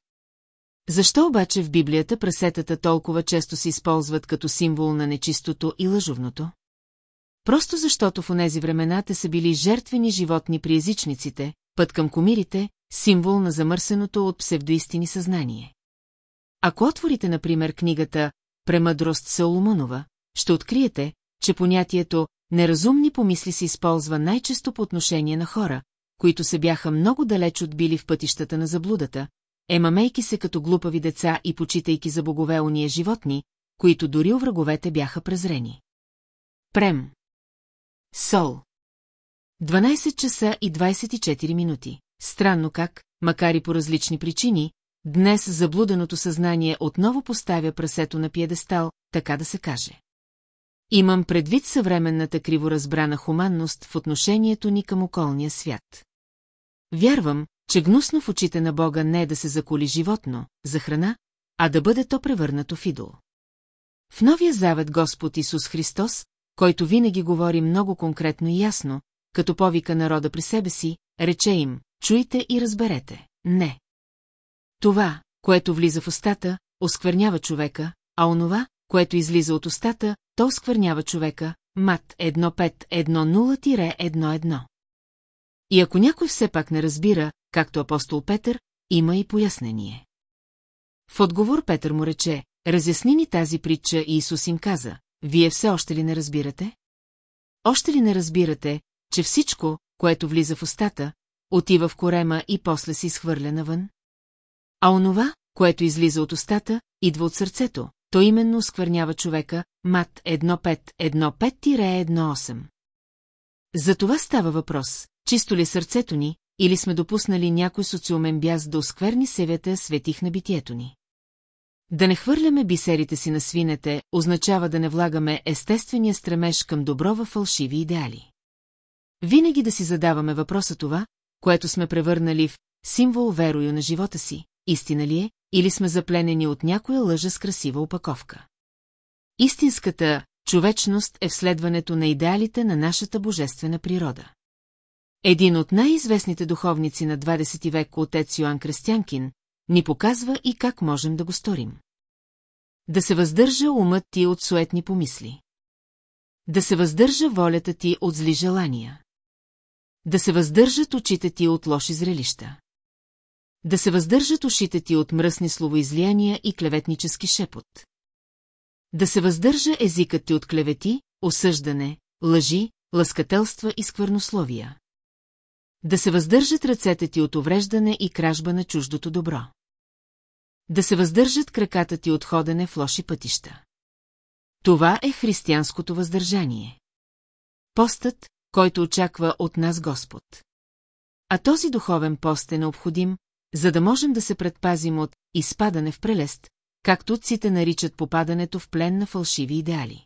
Защо обаче в Библията прасетата толкова често се използват като символ на нечистото и лъжовното? Просто защото в онези времена те са били жертвени животни при езичниците, път към комирите, символ на замърсеното от псевдоистини съзнание. Ако отворите, например, книгата «Премъдрост Соломонова», ще откриете, че понятието «неразумни помисли» се използва най-често по отношение на хора, които се бяха много далеч отбили в пътищата на заблудата, емамейки се като глупави деца и почитайки за богове уния животни, които дори у враговете бяха презрени. Прем. Сол. 12 часа и 24 минути. Странно как, макар и по различни причини, днес заблуденото съзнание отново поставя прасето на пиедестал, така да се каже. Имам предвид съвременната криворазбрана хуманност в отношението ни към околния свят. Вярвам, че гнусно в очите на Бога не е да се заколи животно, за храна, а да бъде то превърнато в идол. В Новия Завет Господ Исус Христос, който винаги говори много конкретно и ясно, като повика народа при себе си, рече им, чуйте и разберете, не. Това, което влиза в устата, осквернява човека, а онова, което излиза от устата, то осквернява човека, мат 1510-11. И ако някой все пак не разбира, както апостол Петър, има и пояснение. В отговор Петър му рече, разясни ни тази притча и Исус им каза, вие все още ли не разбирате? Още ли не разбирате, че всичко, което влиза в устата, отива в корема и после се изхвърля навън? А онова, което излиза от устата, идва от сърцето, то именно сквърнява човека, мат 1515-18. За това става въпрос, чисто ли сърцето ни, или сме допуснали някой социумен бяз да оскверни севята светих на битието ни. Да не хвърляме бисерите си на свинете, означава да не влагаме естествения стремеж към добро във фалшиви идеали. Винаги да си задаваме въпроса това, което сме превърнали в символ верою на живота си, истина ли е, или сме запленени от някоя лъжа с красива опаковка. Истинската човечност е вследването на идеалите на нашата божествена природа. Един от най-известните духовници на 20 век, отец Йоан Крестянкин, ни показва и как можем да го сторим. Да се въздържа умът ти от суетни помисли. Да се въздържа волята ти от зли желания. Да се въздържат очите ти от лоши зрелища. Да се въздържат ушите ти от мръсни словоизлияния и клеветнически шепот. Да се въздържа езикът ти от клевети, осъждане, лъжи, лъскателства и сквърнословия. Да се въздържат ръцете ти от увреждане и кражба на чуждото добро. Да се въздържат краката ти от ходене в лоши пътища. Това е християнското въздържание. Постът, който очаква от нас Господ. А този духовен пост е необходим, за да можем да се предпазим от изпадане в прелест, както отците наричат попадането в плен на фалшиви идеали.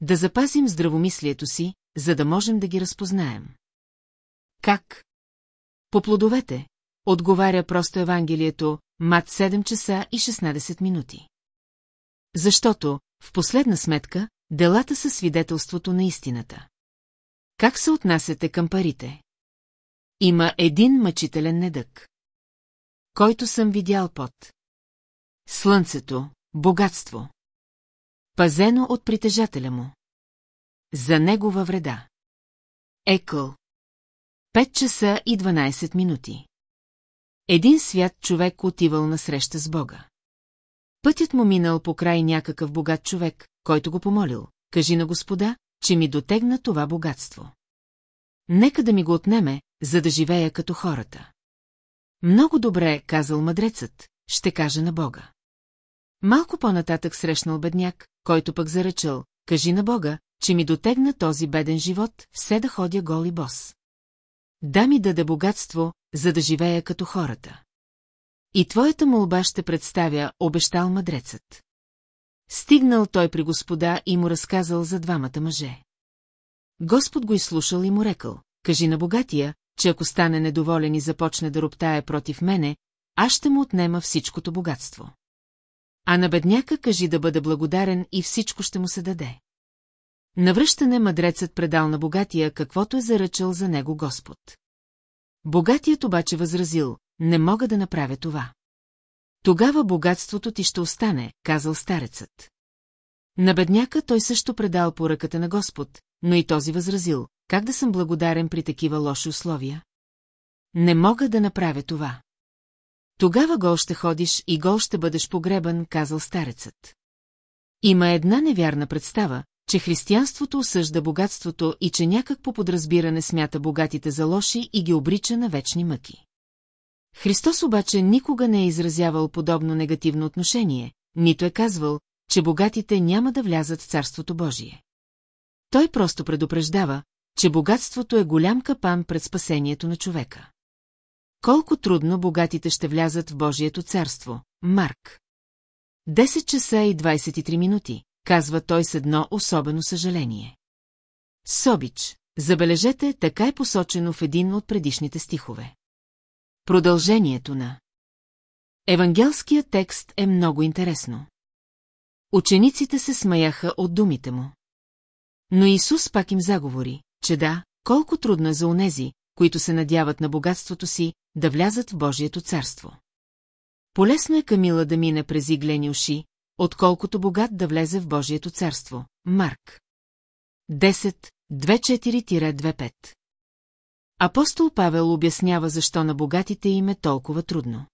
Да запазим здравомислието си, за да можем да ги разпознаем. Как? По плодовете, отговаря просто Евангелието, мат 7 часа и 16 минути. Защото, в последна сметка, делата са свидетелството на истината. Как се отнасяте към парите? Има един мъчителен недък. Който съм видял под. Слънцето, богатство. Пазено от притежателя му. За негова вреда. Екъл. 5 часа и 12 минути. Един свят човек отивал на среща с Бога. Пътят му минал по край някакъв богат човек, който го помолил. Кажи на господа, че ми дотегна това богатство. Нека да ми го отнеме, за да живея като хората. Много добре, казал мъдрецът, ще каже на Бога. Малко по-нататък срещнал бедняк, който пък заръчал, кажи на Бога, че ми дотегна този беден живот, все да ходя гол и бос. Да ми даде богатство, за да живея като хората. И твоята молба ще представя, обещал мъдрецът. Стигнал той при господа и му разказал за двамата мъже. Господ го изслушал и му рекал, кажи на богатия, че ако стане недоволен и започне да роптае против мене, аз ще му отнема всичкото богатство. А на бедняка кажи да бъде благодарен и всичко ще му се даде. Навръщане мъдрецът предал на богатия каквото е заръчал за него Господ. Богатият обаче възразил, не мога да направя това. Тогава богатството ти ще остане, казал старецът. На бедняка той също предал по ръката на Господ, но и този възразил, как да съм благодарен при такива лоши условия? Не мога да направя това. Тогава гол ще ходиш и гол ще бъдеш погребан, казал старецът. Има една невярна представа, че християнството осъжда богатството и че някак по подразбиране смята богатите за лоши и ги обрича на вечни мъки. Христос обаче никога не е изразявал подобно негативно отношение, нито е казвал, че богатите няма да влязат в Царството Божие. Той просто предупреждава, че богатството е голям капан пред спасението на човека. Колко трудно богатите ще влязат в Божието царство, Марк. 10 часа и 23 минути, казва той с едно особено съжаление. Собич, забележете, така е посочено в един от предишните стихове. Продължението на Евангелският текст е много интересно. Учениците се смаяха от думите му. Но Исус пак им заговори, че да, колко трудно е за онези, които се надяват на богатството си, да влязат в Божието царство. Полесно е Камила да мине през иглени уши, отколкото богат да влезе в Божието царство. Марк. 10, 24-25 Апостол Павел обяснява защо на богатите им е толкова трудно.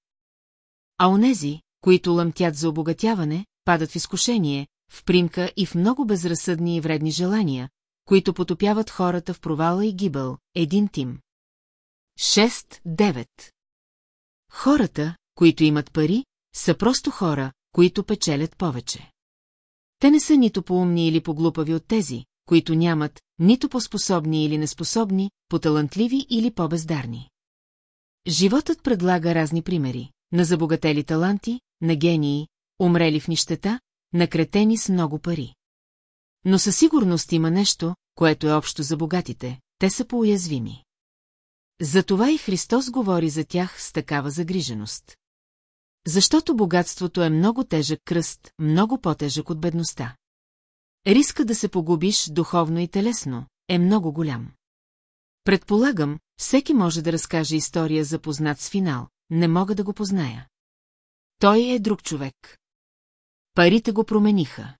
А онези, които лъмтят за обогатяване, падат в изкушение, в примка и в много безразсъдни и вредни желания, които потопяват хората в провала и гибел, един тим. 6-9 Хората, които имат пари, са просто хора, които печелят повече. Те не са нито поумни или поглупави от тези, които нямат, нито по-способни или неспособни, поталантливи или по-бездарни. Животът предлага разни примери на забогатели таланти, на гении, умрели в нищета, на кретени с много пари. Но със сигурност има нещо, което е общо за богатите, те са поуязвими. Затова и Христос говори за тях с такава загриженост. Защото богатството е много тежък кръст, много по-тежък от бедността. Риска да се погубиш духовно и телесно е много голям. Предполагам, всеки може да разкаже история за познат с финал, не мога да го позная. Той е друг човек. Парите го промениха.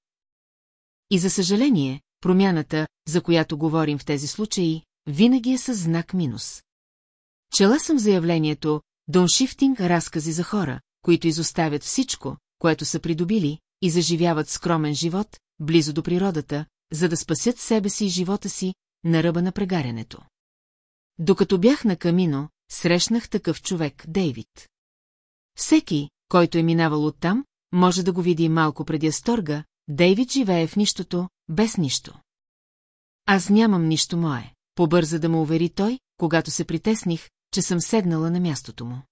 И за съжаление, промяната, за която говорим в тези случаи, винаги е с знак минус. Чела съм заявлението «Доншифтинг разкази за хора, които изоставят всичко, което са придобили, и заживяват скромен живот, близо до природата, за да спасят себе си и живота си на ръба на прегарянето. Докато бях на камино, срещнах такъв човек, Дейвид. Всеки, който е минавал оттам, може да го види малко преди Асторга, Дейвид живее в нищото, без нищо. Аз нямам нищо мое, побърза да му увери той, когато се притесних, че съм седнала на мястото му.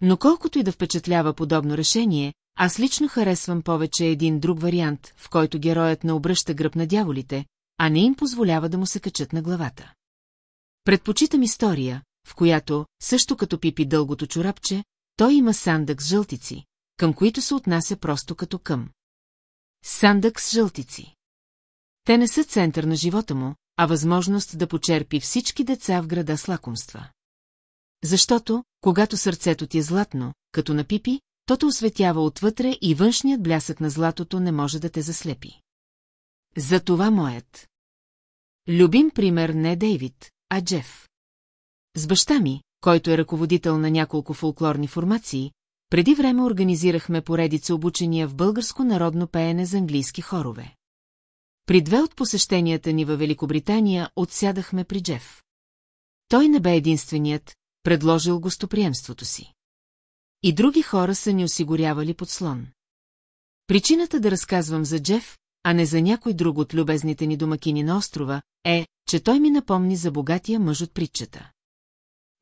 Но колкото и да впечатлява подобно решение, аз лично харесвам повече един друг вариант, в който героят не обръща гръб на дяволите, а не им позволява да му се качат на главата. Предпочитам история, в която, също като пипи дългото чорапче, той има сандък с жълтици, към които се отнася просто като към. Сандък с жълтици. Те не са център на живота му, а възможност да почерпи всички деца в града с лакомства. Защото, когато сърцето ти е златно, като на пипи, то те осветява отвътре и външният блясък на златото не може да те заслепи. За това моят. Любим пример не е Дейвид, а Джеф. С баща ми, който е ръководител на няколко фолклорни формации, преди време организирахме поредица обучения в българско народно пеене за английски хорове. При две от посещенията ни във Великобритания отсядахме при Джеф. Той не бе единственият, предложил гостоприемството си. И други хора са ни осигурявали подслон. Причината да разказвам за Джеф, а не за някой друг от любезните ни домакини на острова, е, че той ми напомни за богатия мъж от притчата.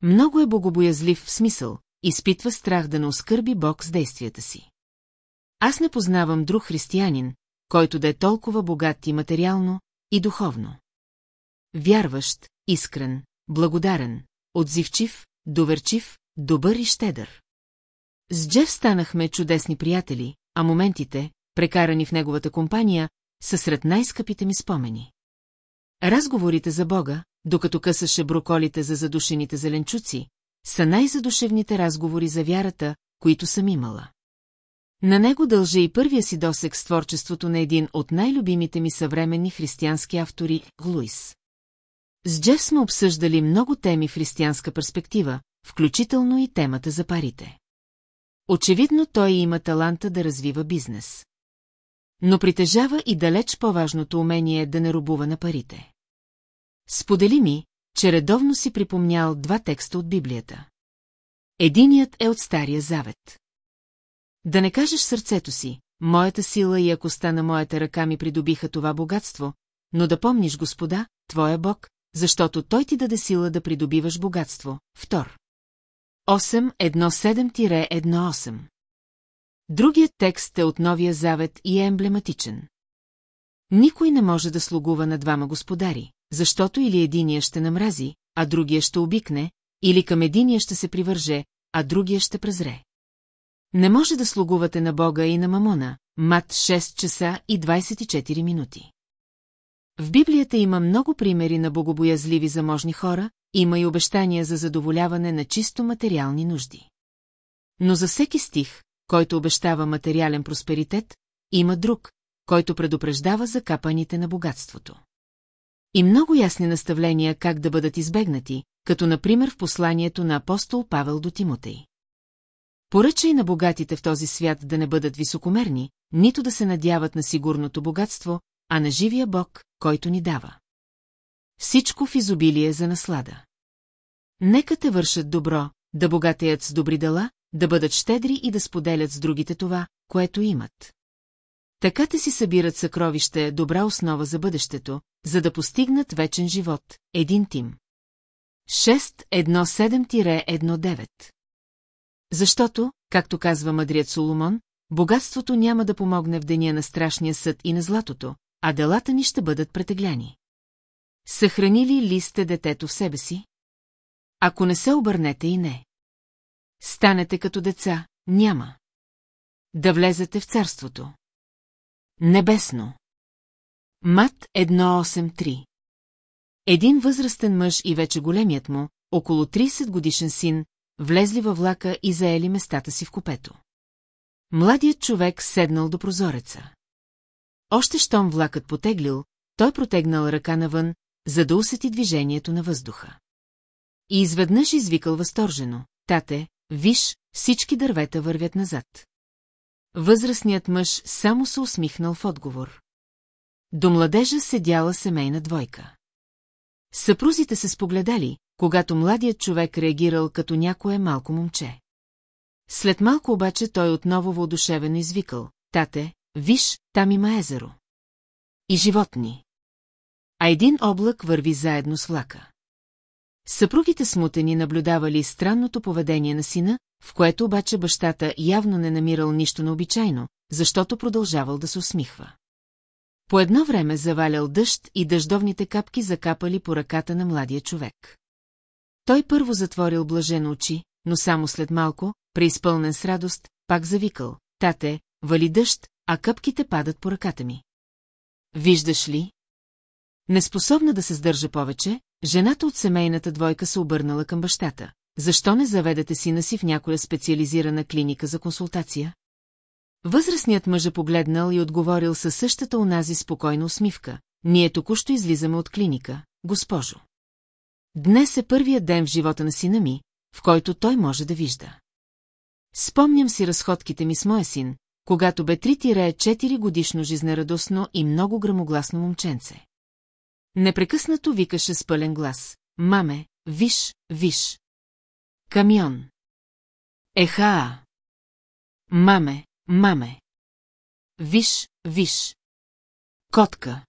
Много е богобоязлив в смисъл, изпитва страх да не оскърби Бог с действията си. Аз не познавам друг християнин, който да е толкова богат и материално, и духовно. Вярващ, искрен, благодарен, отзивчив, доверчив, добър и щедър. С Джеф станахме чудесни приятели, а моментите, прекарани в неговата компания, са сред най-скъпите ми спомени. Разговорите за Бога, докато късаше броколите за задушените зеленчуци, са най-задушевните разговори за вярата, които съм имала. На него дължа и първия си досек с творчеството на един от най-любимите ми съвременни християнски автори – Луис. С Джеф сме обсъждали много теми в християнска перспектива, включително и темата за парите. Очевидно той има таланта да развива бизнес. Но притежава и далеч по-важното умение да не рубува на парите. Сподели ми, че редовно си припомнял два текста от Библията. Единият е от Стария Завет. Да не кажеш сърцето си, моята сила и акоста на моята ръка ми придобиха това богатство, но да помниш Господа, Твоя Бог, защото Той ти даде сила да придобиваш богатство. Втор. 8.1.7-1.8 Другият текст е от Новия Завет и е емблематичен. Никой не може да слугува на двама господари, защото или единия ще намрази, а другия ще обикне, или към единия ще се привърже, а другия ще презре. Не може да слугувате на Бога и на Мамона, мат 6 часа и 24 минути. В Библията има много примери на богобоязливи заможни хора, има и обещания за задоволяване на чисто материални нужди. Но за всеки стих, който обещава материален просперитет, има друг, който предупреждава за капаните на богатството. И много ясни наставления как да бъдат избегнати, като например в посланието на апостол Павел до Тимотей. Поръчай на богатите в този свят да не бъдат високомерни, нито да се надяват на сигурното богатство, а на живия Бог, който ни дава. Всичко в изобилие за наслада. Нека те вършат добро, да богатеят с добри дела, да бъдат щедри и да споделят с другите това, което имат. Така те си събират съкровище, добра основа за бъдещето, за да постигнат вечен живот, един тим. 6.1.7-1.9 Защото, както казва мъдрият Соломон, богатството няма да помогне в деня на страшния съд и на златото, а делата ни ще бъдат претегляни. Съхранили ли сте детето в себе си? Ако не се обърнете и не. Станете като деца, няма. Да влезете в царството. Небесно. Мат 183 Един възрастен мъж и вече големият му, около 30 годишен син, влезли във влака и заели местата си в купето. Младият човек седнал до прозореца. Още щом влакът потеглил, той протегнал ръка навън, за да усети движението на въздуха. И изведнъж извикал възторжено. Тате, виж, всички дървета вървят назад. Възрастният мъж само се усмихнал в отговор. До младежа седяла семейна двойка. Съпрузите се спогледали, когато младият човек реагирал като някое малко момче. След малко обаче той отново въодушевено извикал. Тате, виж, там има езеро. И животни. А един облак върви заедно с влака. Съпругите смутени наблюдавали странното поведение на сина, в което обаче бащата явно не намирал нищо необичайно, защото продължавал да се усмихва. По едно време завалял дъжд и дъждовните капки закапали по ръката на младия човек. Той първо затворил блажено очи, но само след малко, преизпълнен с радост, пак завикал. Тате, вали дъжд, а къпките падат по ръката ми. Виждаш ли? Неспособна да се сдържа повече, жената от семейната двойка се обърнала към бащата. Защо не заведете сина си в някоя специализирана клиника за консултация? Възрастният мъж е погледнал и отговорил със същата унази спокойна усмивка. Ние току-що излизаме от клиника, госпожо. Днес е първият ден в живота на сина ми, в който той може да вижда. Спомням си разходките ми с моя син, когато бе 3-4 годишно жизнерадостно и много грамогласно момченце. Непрекъснато викаше с пълен глас. Маме, виж, виж. Камион. Еха. Маме, маме. Виж, виж. Котка.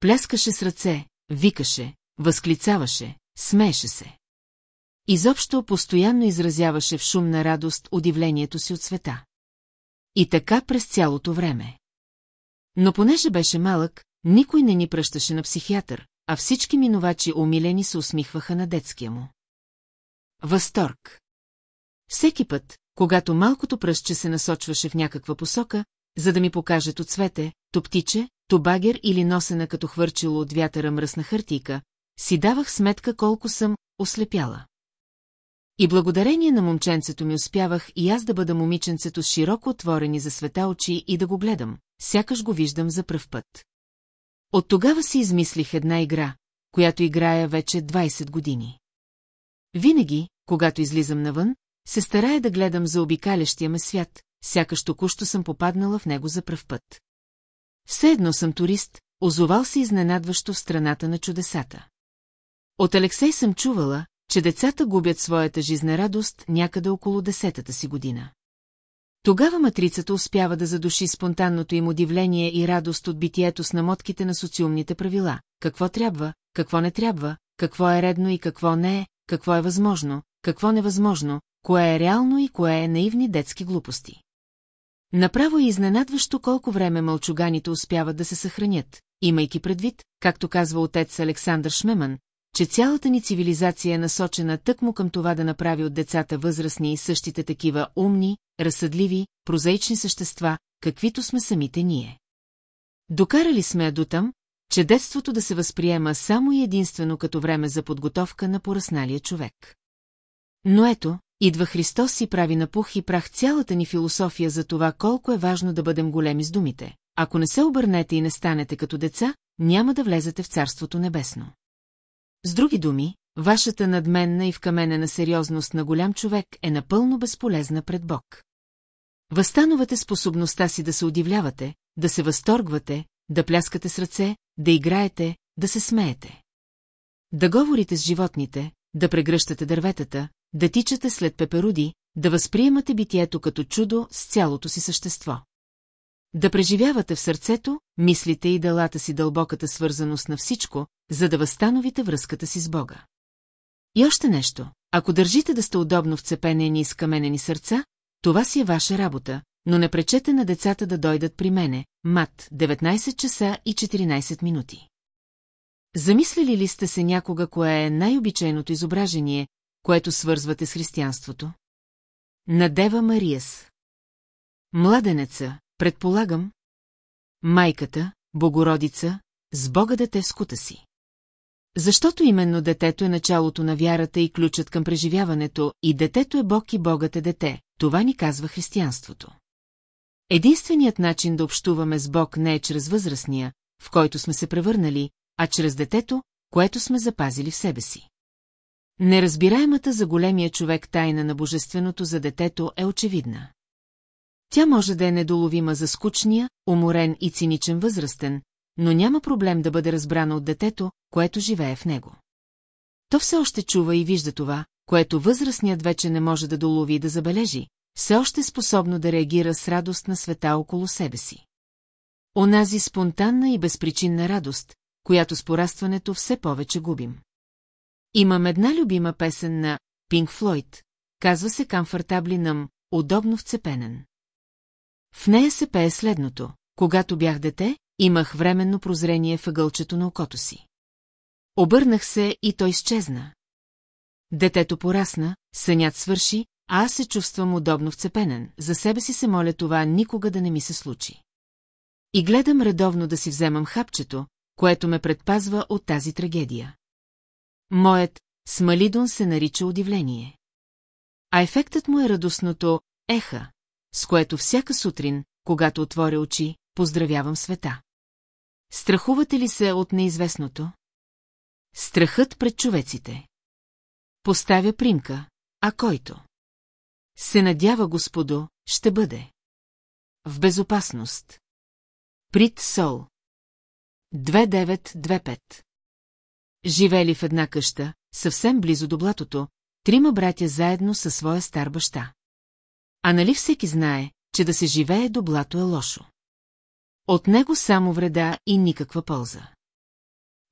Пляскаше с ръце, викаше, възклицаваше, смееше се. Изобщо постоянно изразяваше в шумна радост удивлението си от света. И така през цялото време. Но понеже беше малък, никой не ни пръщаше на психиатър, а всички минувачи умилени се усмихваха на детския му. Възторг. Всеки път, когато малкото пръстче се насочваше в някаква посока, за да ми покаже то цвете, то птиче, то багер или носена като хвърчило от вятъра мръсна хартийка, си давах сметка колко съм ослепяла. И благодарение на момченцето ми успявах и аз да бъда момиченцето с широко отворени за света очи и да го гледам, сякаш го виждам за пръв път. От тогава си измислих една игра, която играя вече 20 години. Винаги, когато излизам навън, се старая да гледам за обикалящия ме свят, сякаш току-що съм попаднала в него за пръв път. Все едно съм турист, озовал се изненадващо в страната на чудесата. От Алексей съм чувала, че децата губят своята жизнерадост някъде около десетата си година. Тогава матрицата успява да задуши спонтанното им удивление и радост от битието с намотките на социумните правила. Какво трябва, какво не трябва, какво е редно и какво не е, какво е възможно, какво невъзможно, кое е реално и кое е наивни детски глупости. Направо е изненадващо колко време мълчуганите успяват да се съхранят, имайки предвид, както казва отец Александър Шмеман, че цялата ни цивилизация е насочена тъкмо към това да направи от децата възрастни и същите такива умни, разсъдливи, прозаични същества, каквито сме самите ние. Докарали сме я дотъм, че детството да се възприема само и единствено като време за подготовка на поръсналия човек. Но ето, идва Христос и прави на пух и прах цялата ни философия за това колко е важно да бъдем големи с думите. Ако не се обърнете и не станете като деца, няма да влезете в Царството Небесно. С други думи, вашата надменна и вкаменена сериозност на голям човек е напълно безполезна пред Бог. Възстановате способността си да се удивлявате, да се възторгвате, да пляскате с ръце, да играете, да се смеете. Да говорите с животните, да прегръщате дърветата, да тичате след пеперуди, да възприемате битието като чудо с цялото си същество. Да преживявате в сърцето, мислите и делата си дълбоката свързаност на всичко, за да възстановите връзката си с Бога. И още нещо, ако държите да сте удобно вцепенени и скаменени сърца, това си е ваша работа, но не пречете на децата да дойдат при мене, мат, 19 часа и 14 минути. Замислили ли сте се някога кое е най-обичайното изображение, което свързвате с християнството? На Дева Мариас. Младенеца, предполагам. Майката, Богородица, с Бога дете в скута си. Защото именно детето е началото на вярата и ключът към преживяването, и детето е Бог и Богът е дете, това ни казва християнството. Единственият начин да общуваме с Бог не е чрез възрастния, в който сме се превърнали, а чрез детето, което сме запазили в себе си. Неразбираемата за големия човек тайна на божественото за детето е очевидна. Тя може да е недоловима за скучния, уморен и циничен възрастен, но няма проблем да бъде разбрана от детето, което живее в него. То все още чува и вижда това, което възрастният вече не може да долови и да забележи, все още е способно да реагира с радост на света около себе си. Онази спонтанна и безпричинна радост, която с порастването все повече губим. Имам една любима песен на Пинк Флойд, казва се Камфортабли нам, удобно вцепенен. В нея се пее следното. Когато бях дете, имах временно прозрение въгълчето на окото си. Обърнах се и той изчезна. Детето порасна, сънят свърши, а аз се чувствам удобно вцепенен, за себе си се моля това никога да не ми се случи. И гледам редовно да си вземам хапчето, което ме предпазва от тази трагедия. Моят смалидон се нарича удивление. А ефектът му е радостното еха, с което всяка сутрин, когато отворя очи, поздравявам света. Страхувате ли се от неизвестното? Страхът пред човеците. Поставя примка, а който? Се надява, господо, ще бъде. В безопасност. Прит Сол. 2925. Живели в една къща, съвсем близо до блатото, трима братя заедно със своя стар баща. А нали всеки знае, че да се живее до блато е лошо. От него само вреда и никаква полза.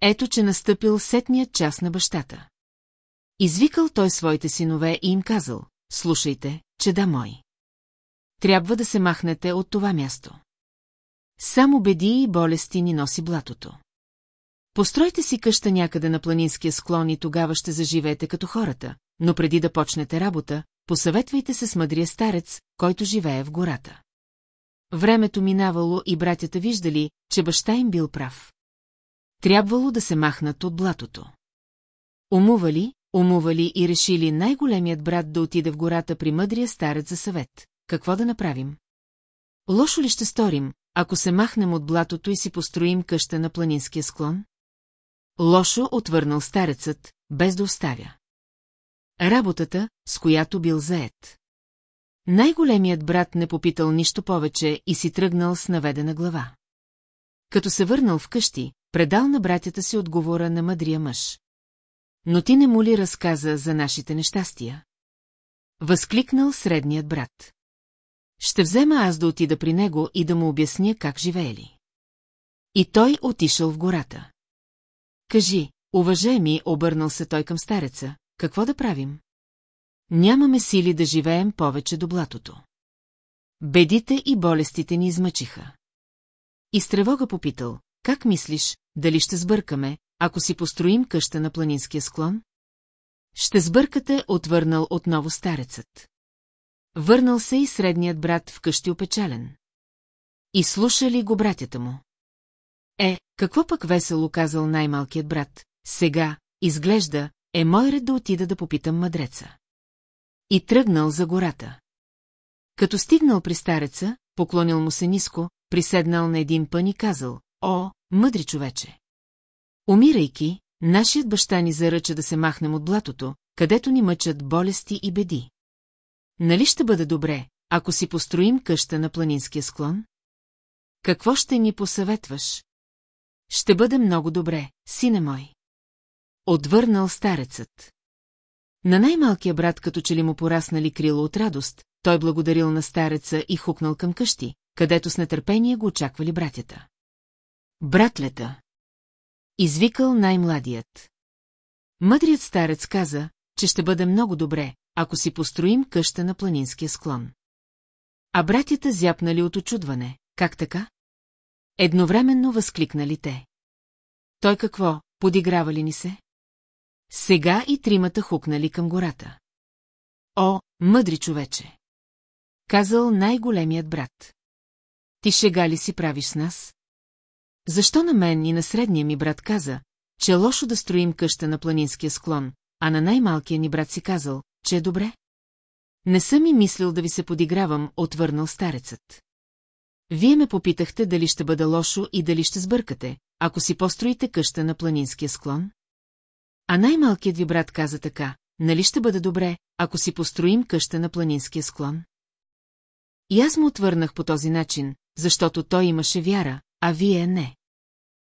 Ето, че настъпил сетният час на бащата. Извикал той своите синове и им казал, слушайте, че да мой. Трябва да се махнете от това място. Само беди и болести ни носи блатото. Постройте си къща някъде на планинския склон и тогава ще заживеете като хората, но преди да почнете работа, посъветвайте се с мъдрия старец, който живее в гората. Времето минавало и братята виждали, че баща им бил прав. Трябвало да се махнат от блатото. Умували, умували и решили най-големият брат да отиде в гората при мъдрия старец за съвет. Какво да направим? Лошо ли ще сторим, ако се махнем от блатото и си построим къща на планинския склон? Лошо отвърнал старецът, без да оставя. Работата, с която бил заед. Най-големият брат не попитал нищо повече и си тръгнал с наведена глава. Като се върнал вкъщи, предал на братята си отговора на мъдрия мъж. Но ти не му ли разказа за нашите нещастия? Възкликнал средният брат. Ще взема аз да отида при него и да му обясня как живеели. И той отишъл в гората. Кажи, уважаеми, обърнал се той към стареца, какво да правим? Нямаме сили да живеем повече до блатото. Бедите и болестите ни измъчиха. И с тревога попитал, как мислиш, дали ще сбъркаме, ако си построим къща на планинския склон? Ще сбъркате, отвърнал отново старецът. Върнал се и средният брат вкъщи опечален. И слушали го братята му. Е, какво пък весело казал най-малкият брат, сега, изглежда, е мой ред да отида да попитам мъдреца. И тръгнал за гората. Като стигнал при стареца, поклонил му се ниско, приседнал на един пън и казал, о, мъдри човече. Умирайки, нашият баща ни заръча да се махнем от блатото, където ни мъчат болести и беди. Нали ще бъде добре, ако си построим къща на планинския склон? Какво ще ни посъветваш? Ще бъде много добре, сине мой. Отвърнал старецът. На най-малкия брат като че ли му пораснали крило от радост, той благодарил на стареца и хукнал към къщи, където с нетърпение го очаквали братята. Братлета. Извикал най-младият. Мъдрият старец каза, че ще бъде много добре, ако си построим къща на планинския склон. А братята зяпнали от очудване. Как така? Едновременно възкликнали те. Той какво, подиграва ли ни се? Сега и тримата хукнали към гората. О, мъдри човече! Казал най-големият брат. Ти шега ли си правиш с нас? Защо на мен и на средния ми брат каза, че е лошо да строим къща на планинския склон, а на най-малкия ни брат си казал, че е добре? Не съм и мислил да ви се подигравам, отвърнал старецът. Вие ме попитахте дали ще бъде лошо и дали ще сбъркате, ако си построите къща на планинския склон? А най-малкият ви брат каза така, нали ще бъде добре, ако си построим къща на планинския склон? И аз му отвърнах по този начин, защото той имаше вяра, а вие не.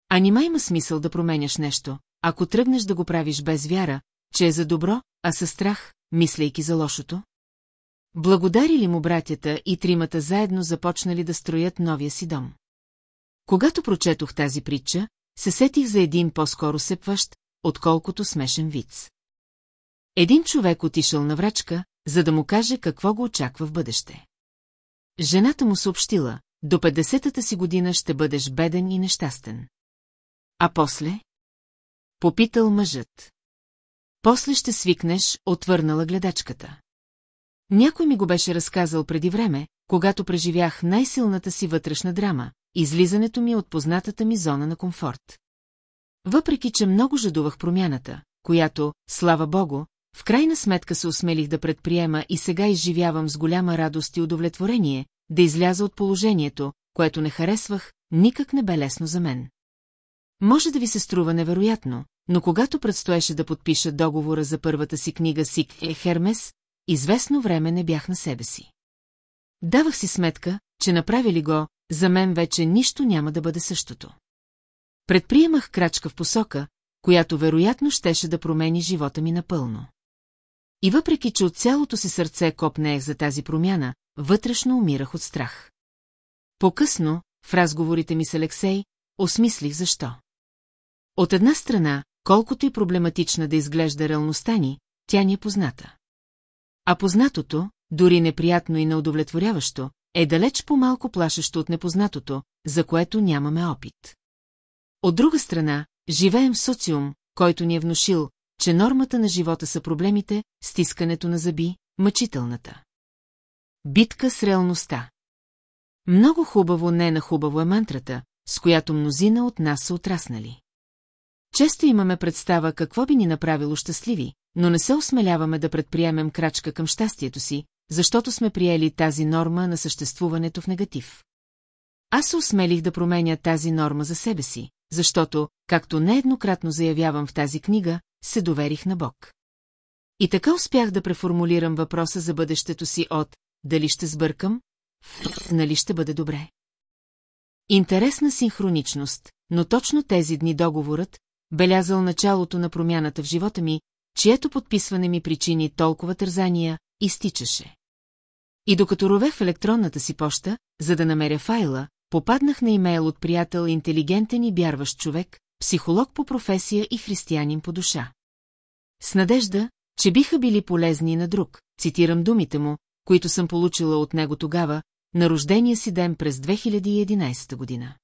А нима има смисъл да променяш нещо, ако тръгнеш да го правиш без вяра, че е за добро, а със страх, мислейки за лошото? Благодарили му братята и тримата заедно започнали да строят новия си дом. Когато прочетох тази притча, се сетих за един по-скоро сепващ, отколкото смешен виц. един човек отишъл на врачка, за да му каже какво го очаква в бъдеще. Жената му съобщила, до 50-та си година ще бъдеш беден и нещастен. А после? Попитал мъжът. После ще свикнеш, отвърнала гледачката. Някой ми го беше разказал преди време, когато преживях най-силната си вътрешна драма, излизането ми от познатата ми зона на комфорт. Въпреки, че много жадувах промяната, която, слава богу, в крайна сметка се осмелих да предприема и сега изживявам с голяма радост и удовлетворение, да изляза от положението, което не харесвах, никак не бе лесно за мен. Може да ви се струва невероятно, но когато предстоеше да подпиша договора за първата си книга Сик е Хермес, известно време не бях на себе си. Давах си сметка, че направили го, за мен вече нищо няма да бъде същото. Предприемах крачка в посока, която вероятно щеше да промени живота ми напълно. И въпреки, че от цялото си сърце копнеех за тази промяна, вътрешно умирах от страх. По-късно, в разговорите ми с Алексей, осмислих защо. От една страна, колкото и проблематична да изглежда реалността ни, тя ни е позната. А познатото, дори неприятно и неудовлетворяващо, е далеч по-малко плашещо от непознатото, за което нямаме опит. От друга страна, живеем в социум, който ни е внушил, че нормата на живота са проблемите, стискането на зъби, мъчителната. Битка с реалността. Много хубаво не на хубаво е мантрата, с която мнозина от нас са отраснали. Често имаме представа какво би ни направило щастливи, но не се осмеляваме да предприемем крачка към щастието си, защото сме приели тази норма на съществуването в негатив. Аз се осмелих да променя тази норма за себе си, защото, както нееднократно заявявам в тази книга, се доверих на Бог. И така успях да преформулирам въпроса за бъдещето си от «Дали ще сбъркам? Нали ще бъде добре?» Интересна синхроничност, но точно тези дни договорът, белязал началото на промяната в живота ми, чието подписване ми причини толкова тързания, изтичаше. И докато ровех в електронната си поща, за да намеря файла, попаднах на имейл от приятел интелигентен и вярващ човек, психолог по професия и християнин по душа. С надежда, че биха били полезни на друг, цитирам думите му, които съм получила от него тогава, на рождения си ден през 2011 година.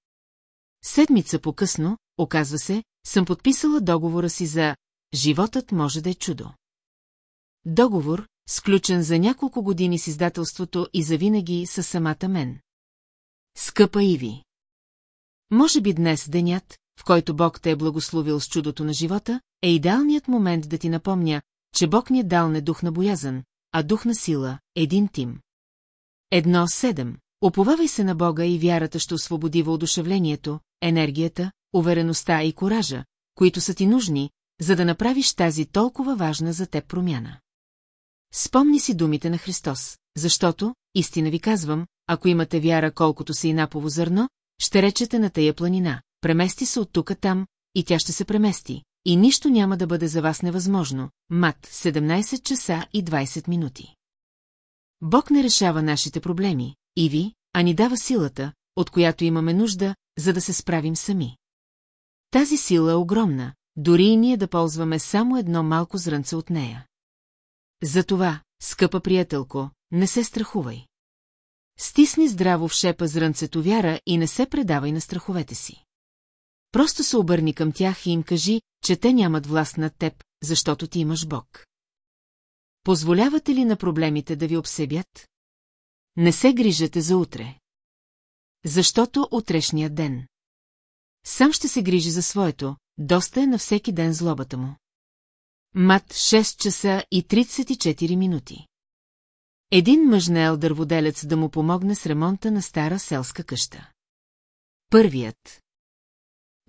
Седмица по-късно, оказва се, съм подписала договора си за «Животът може да е чудо». Договор, сключен за няколко години с издателството и завинаги със самата мен. Скъпа Иви! Може би днес денят, в който Бог те е благословил с чудото на живота, е идеалният момент да ти напомня, че Бог ни е дал не дух на боязън, а дух на сила, един тим. Едно седем. Оповавай се на Бога и вярата ще освободи въодушевлението, енергията, увереността и коража, които са ти нужни, за да направиш тази толкова важна за теб промяна. Спомни си думите на Христос, защото, истина ви казвам, ако имате вяра колкото си и напово зърно, ще речете на тая планина, премести се от тука там, и тя ще се премести, и нищо няма да бъде за вас невъзможно. Мат, 17 часа и 20 минути. Бог не решава нашите проблеми, и ви, а ни дава силата, от която имаме нужда, за да се справим сами. Тази сила е огромна, дори и ние да ползваме само едно малко зрънце от нея. Затова, скъпа приятелко, не се страхувай. Стисни здраво в шепа зрънцето вяра и не се предавай на страховете си. Просто се обърни към тях и им кажи, че те нямат власт над теб, защото ти имаш Бог. Позволявате ли на проблемите да ви обсебят? Не се грижате за утре. Защото утрешният ден. Сам ще се грижи за своето, доста е на всеки ден злобата му. Мат 6 часа и 34 минути. Един мъж наел дърводелец да му помогне с ремонта на стара селска къща. Първият.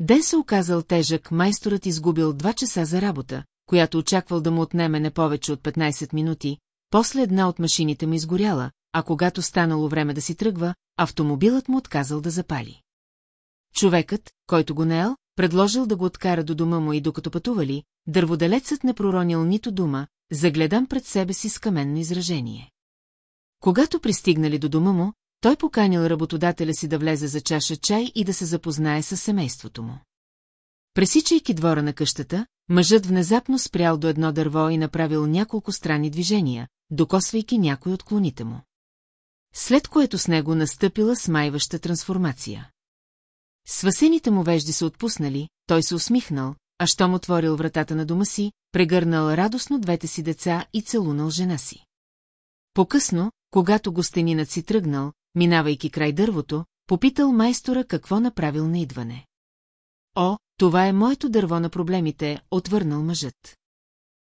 Ден се оказал тежък, майсторът изгубил 2 часа за работа, която очаквал да му отнеме не повече от 15 минути, после една от машините му изгоряла, а когато станало време да си тръгва, автомобилът му отказал да запали. Човекът, който го наел, предложил да го откара до дома му и докато пътували, дърводелецът не проронил нито дума, загледан пред себе си с каменно изражение. Когато пристигнали до дома му, той поканил работодателя си да влезе за чаша чай и да се запознае с семейството му. Пресичайки двора на къщата, мъжът внезапно спрял до едно дърво и направил няколко странни движения, докосвайки някой от клоните му. След което с него настъпила смайваща трансформация. Свасените му вежди се отпуснали, той се усмихнал, а щом отворил вратата на дома си, прегърнал радостно двете си деца и целунал жена си. По-късно, когато гостенинът си тръгнал, минавайки край дървото, попитал майстора какво направил на идване. О, това е моето дърво на проблемите, отвърнал мъжът.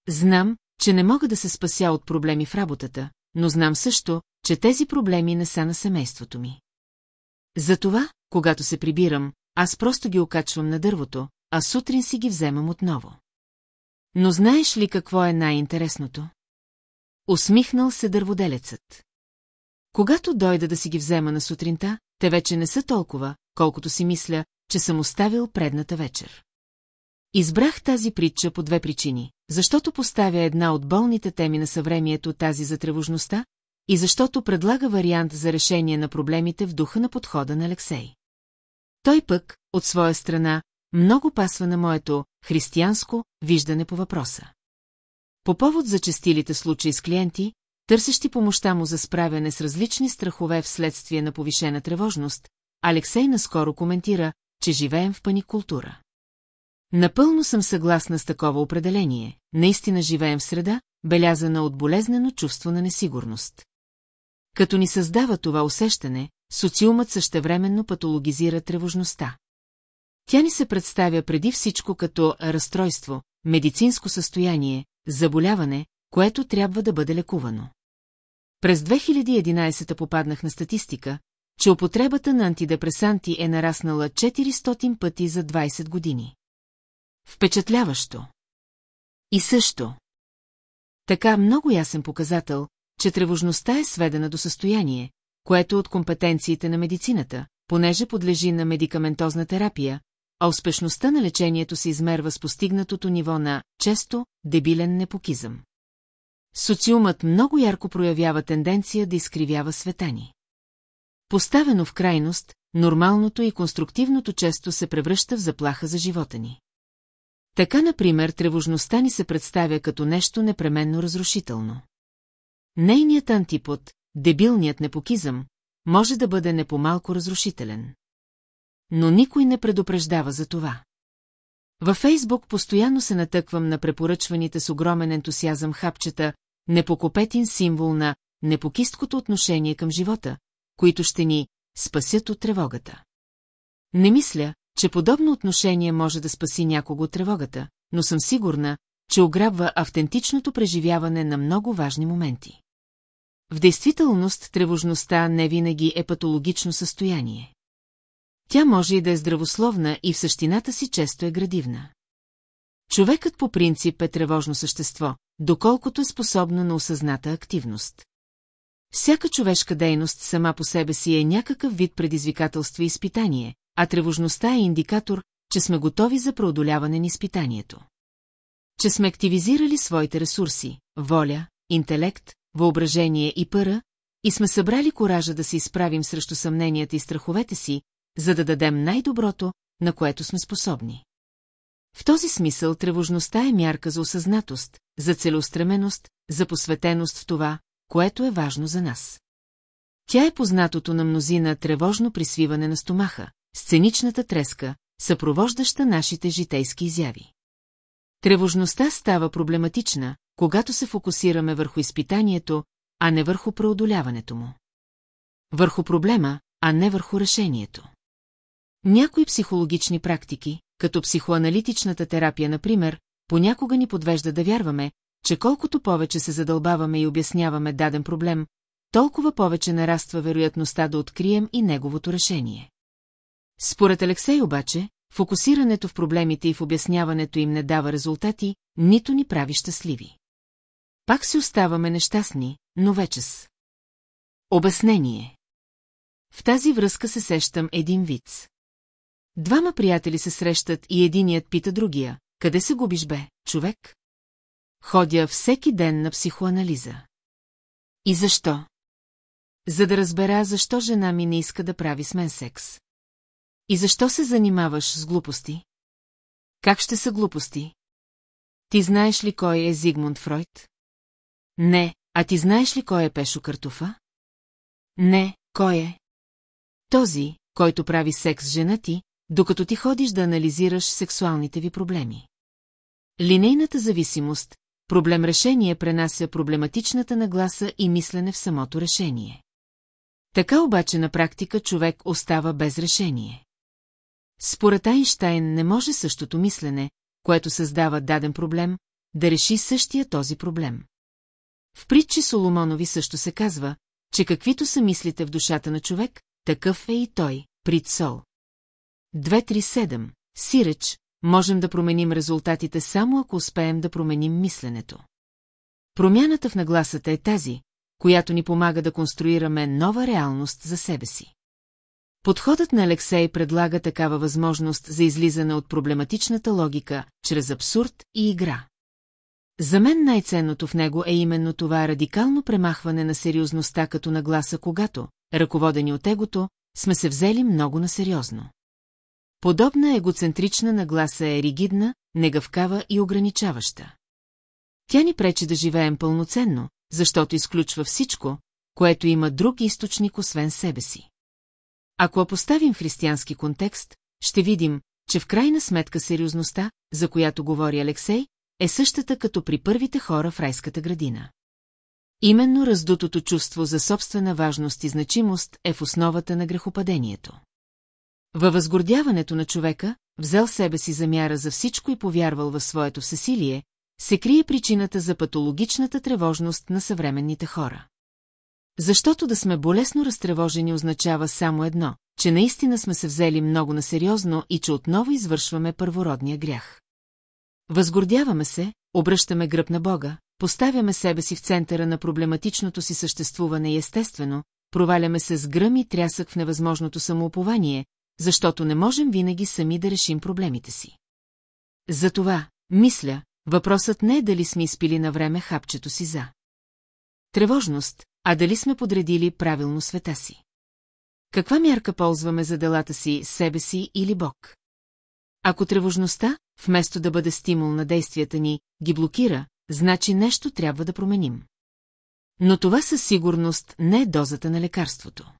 Знам, че не мога да се спася от проблеми в работата, но знам също, че тези проблеми не са на семейството ми. Затова, когато се прибирам, аз просто ги окачвам на дървото, а сутрин си ги вземам отново. Но знаеш ли какво е най-интересното? Усмихнал се дърводелецът. Когато дойда да си ги взема на сутринта, те вече не са толкова, колкото си мисля, че съм оставил предната вечер. Избрах тази притча по две причини, защото поставя една от болните теми на съвремието тази за тревожността и защото предлага вариант за решение на проблемите в духа на подхода на Алексей. Той пък, от своя страна, много пасва на моето християнско виждане по въпроса. По повод за честилите случаи с клиенти, търсещи помощта му за справяне с различни страхове вследствие на повишена тревожност, Алексей наскоро коментира, че живеем в паникултура. Напълно съм съгласна с такова определение, наистина живеем в среда, белязана от болезнено чувство на несигурност. Като ни създава това усещане, социумът същевременно патологизира тревожността. Тя ни се представя преди всичко като разстройство, медицинско състояние, заболяване, което трябва да бъде лекувано. През 2011 попаднах на статистика, че употребата на антидепресанти е нараснала 400 пъти за 20 години. Впечатляващо. И също. Така много ясен показател, че тревожността е сведена до състояние, което от компетенциите на медицината, понеже подлежи на медикаментозна терапия, а успешността на лечението се измерва с постигнатото ниво на, често, дебилен непокизъм. Социумът много ярко проявява тенденция да изкривява света ни. Поставено в крайност, нормалното и конструктивното често се превръща в заплаха за живота ни. Така, например, тревожността ни се представя като нещо непременно разрушително. Нейният антипод, дебилният непокизъм, може да бъде не по-малко разрушителен. Но никой не предупреждава за това. Във Фейсбук постоянно се натъквам на препоръчваните с огромен ентусиазъм хапчета, непокопетин символ на непокисткото отношение към живота, които ще ни спасят от тревогата. Не мисля, че подобно отношение може да спаси някого от тревогата, но съм сигурна, че ограбва автентичното преживяване на много важни моменти. В действителност тревожността не винаги е патологично състояние. Тя може и да е здравословна и в същината си често е градивна. Човекът по принцип е тревожно същество, доколкото е способно на осъзната активност. Всяка човешка дейност сама по себе си е някакъв вид предизвикателство и изпитание, а тревожността е индикатор, че сме готови за преодоляване на изпитанието. Че сме активизирали своите ресурси, воля, интелект, въображение и пъра, и сме събрали коража да се изправим срещу съмненията и страховете си, за да дадем най-доброто, на което сме способни. В този смисъл тревожността е мярка за осъзнатост, за целеустременост, за посветеност в това, което е важно за нас. Тя е познатото на мнозина тревожно присвиване на стомаха, сценичната треска, съпровождаща нашите житейски изяви. Тревожността става проблематична, когато се фокусираме върху изпитанието, а не върху преодоляването му. Върху проблема, а не върху решението. Някои психологични практики, като психоаналитичната терапия, например, понякога ни подвежда да вярваме, че колкото повече се задълбаваме и обясняваме даден проблем, толкова повече нараства вероятността да открием и неговото решение. Според Алексей обаче, фокусирането в проблемите и в обясняването им не дава резултати, нито ни прави щастливи. Пак си оставаме нещастни, но вече с. Обяснение. В тази връзка се сещам един виц. Двама приятели се срещат и единият пита другия. Къде се губиш бе, човек? Ходя всеки ден на психоанализа. И защо? За да разбера защо жена ми не иска да прави с мен секс. И защо се занимаваш с глупости? Как ще са глупости? Ти знаеш ли кой е Зигмунд Фройд? Не, а ти знаеш ли кой е Пешо Картуфа? Не, кой е? Този, който прави секс с жена ти, докато ти ходиш да анализираш сексуалните ви проблеми. Линейната зависимост, проблем решение пренася проблематичната нагласа и мислене в самото решение. Така обаче на практика човек остава без решение. Според Айнштайн не може същото мислене, което създава даден проблем, да реши същия този проблем. В притчи Соломонови също се казва, че каквито са мислите в душата на човек, такъв е и той, прит Сол. 237. Сиреч, можем да променим резултатите само ако успеем да променим мисленето. Промяната в нагласата е тази, която ни помага да конструираме нова реалност за себе си. Подходът на Алексей предлага такава възможност за излизане от проблематичната логика, чрез абсурд и игра. За мен най-ценното в него е именно това радикално премахване на сериозността като нагласа, когато, ръководени от егото, сме се взели много насериозно. Подобна егоцентрична нагласа е ригидна, негъвкава и ограничаваща. Тя ни пречи да живеем пълноценно, защото изключва всичко, което има друг източник освен себе си. Ако поставим християнски контекст, ще видим, че в крайна сметка сериозността, за която говори Алексей, е същата като при първите хора в райската градина. Именно раздутото чувство за собствена важност и значимост е в основата на грехопадението. Във възгордяването на човека, взел себе си замяра за всичко и повярвал в своето всесилие, се крие причината за патологичната тревожност на съвременните хора. Защото да сме болесно разтревожени означава само едно, че наистина сме се взели много насериозно и че отново извършваме първородния грях. Възгордяваме се, обръщаме гръб на Бога, поставяме себе си в центъра на проблематичното си съществуване и естествено, проваляме се с гръм и трясък в невъзможното самоупование, защото не можем винаги сами да решим проблемите си. Затова, мисля, въпросът не е дали сме изпили на време хапчето си за тревожност, а дали сме подредили правилно света си. Каква мярка ползваме за делата си, себе си или Бог? Ако тревожността, вместо да бъде стимул на действията ни, ги блокира, значи нещо трябва да променим. Но това със сигурност не е дозата на лекарството.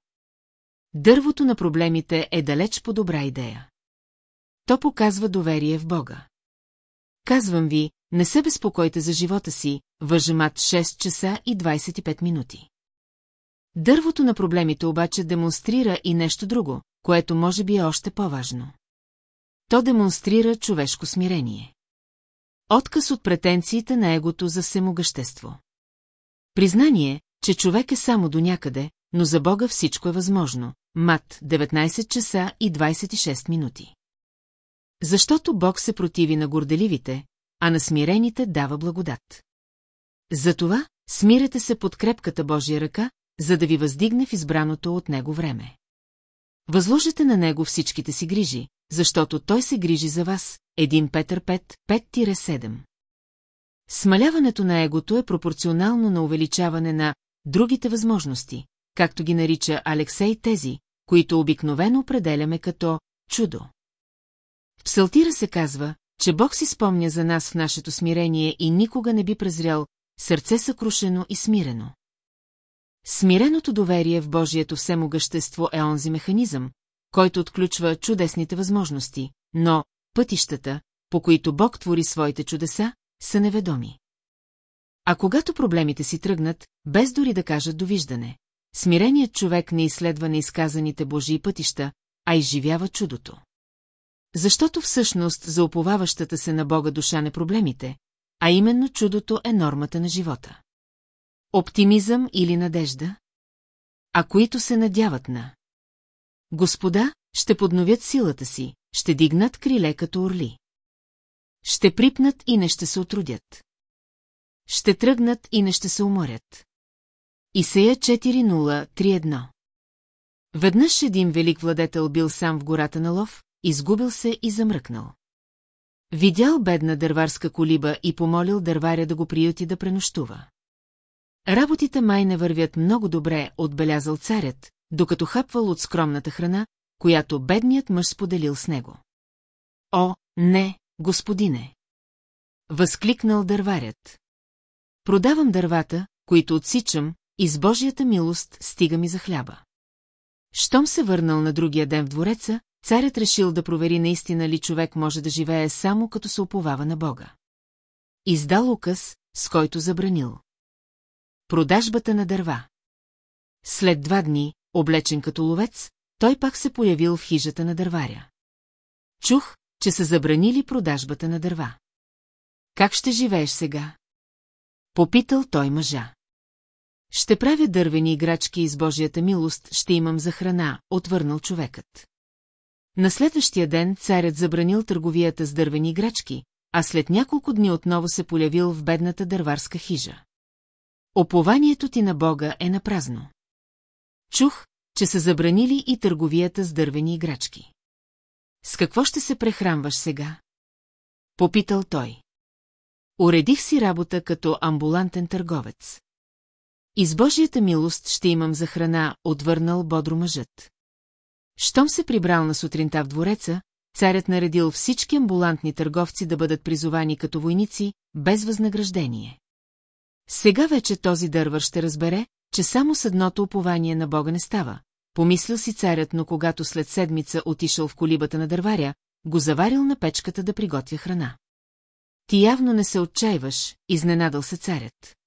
Дървото на проблемите е далеч по добра идея. То показва доверие в Бога. Казвам ви, не се безпокойте за живота си, въжемат 6 часа и 25 минути. Дървото на проблемите обаче демонстрира и нещо друго, което може би е още по-важно. То демонстрира човешко смирение. Отказ от претенциите на егото за всемогъщество. Признание, че човек е само до някъде, но за Бога всичко е възможно. Мат, 19 часа и 26 минути. Защото Бог се противи на горделивите, а на смирените дава благодат. Затова смирете се под крепката Божия ръка, за да ви въздигне в избраното от Него време. Възложете на Него всичките си грижи, защото Той се грижи за вас. 1 Петър 5, 5-7. Смаляването на егото е пропорционално на увеличаване на другите възможности, както ги нарича Алексей тези, които обикновено определяме като чудо. В псалтира се казва, че Бог си спомня за нас в нашето смирение и никога не би презрял сърце съкрушено и смирено. Смиреното доверие в Божието всемогъщество е онзи механизъм, който отключва чудесните възможности, но пътищата, по които Бог твори своите чудеса, са неведоми. А когато проблемите си тръгнат, без дори да кажат довиждане, смиреният човек не изследва неизказаните Божии пътища, а изживява чудото. Защото всъщност за оповаващата се на Бога душа не проблемите, а именно чудото е нормата на живота. Оптимизъм или надежда? А които се надяват на Господа, ще подновят силата си, ще дигнат криле като орли. Ще припнат и не ще се отрудят. Ще тръгнат и не ще се уморят. Исея 4.0.3.1 Веднъж един велик владетел бил сам в гората на лов, изгубил се и замръкнал. Видял бедна дърварска колиба и помолил дърваря да го приюти да пренощува. Работите май не вървят много добре, отбелязал царят, докато хапвал от скромната храна, която бедният мъж споделил с него. О, не, господине. Възкликнал дърварят. Продавам дървата, които отсичам, и с Божията милост стига ми за хляба. Щом се върнал на другия ден в двореца, царят решил да провери наистина ли човек може да живее само като се оповава на Бога. Издал указ, с който забранил. Продажбата на дърва. След два дни, облечен като ловец, той пак се появил в хижата на дърваря. Чух, че са забранили продажбата на дърва. Как ще живееш сега? Попитал той мъжа. Ще правя дървени играчки и с Божията милост ще имам за храна, отвърнал човекът. На следващия ден царят забранил търговията с дървени играчки, а след няколко дни отново се полявил в бедната дърварска хижа. Опованието ти на Бога е на празно. Чух, че са забранили и търговията с дървени играчки. С какво ще се прехранваш сега? Попитал той. Уредих си работа като амбулантен търговец. И с Божията милост ще имам за храна, отвърнал бодро мъжът. Щом се прибрал на сутринта в двореца, царят наредил всички амбулантни търговци да бъдат призовани като войници, без възнаграждение. Сега вече този дървър ще разбере, че само с едното упование на Бога не става. Помислил си царят, но когато след седмица отишъл в колибата на дърваря, го заварил на печката да приготвя храна. Ти явно не се отчаиваш, изненадал се царят.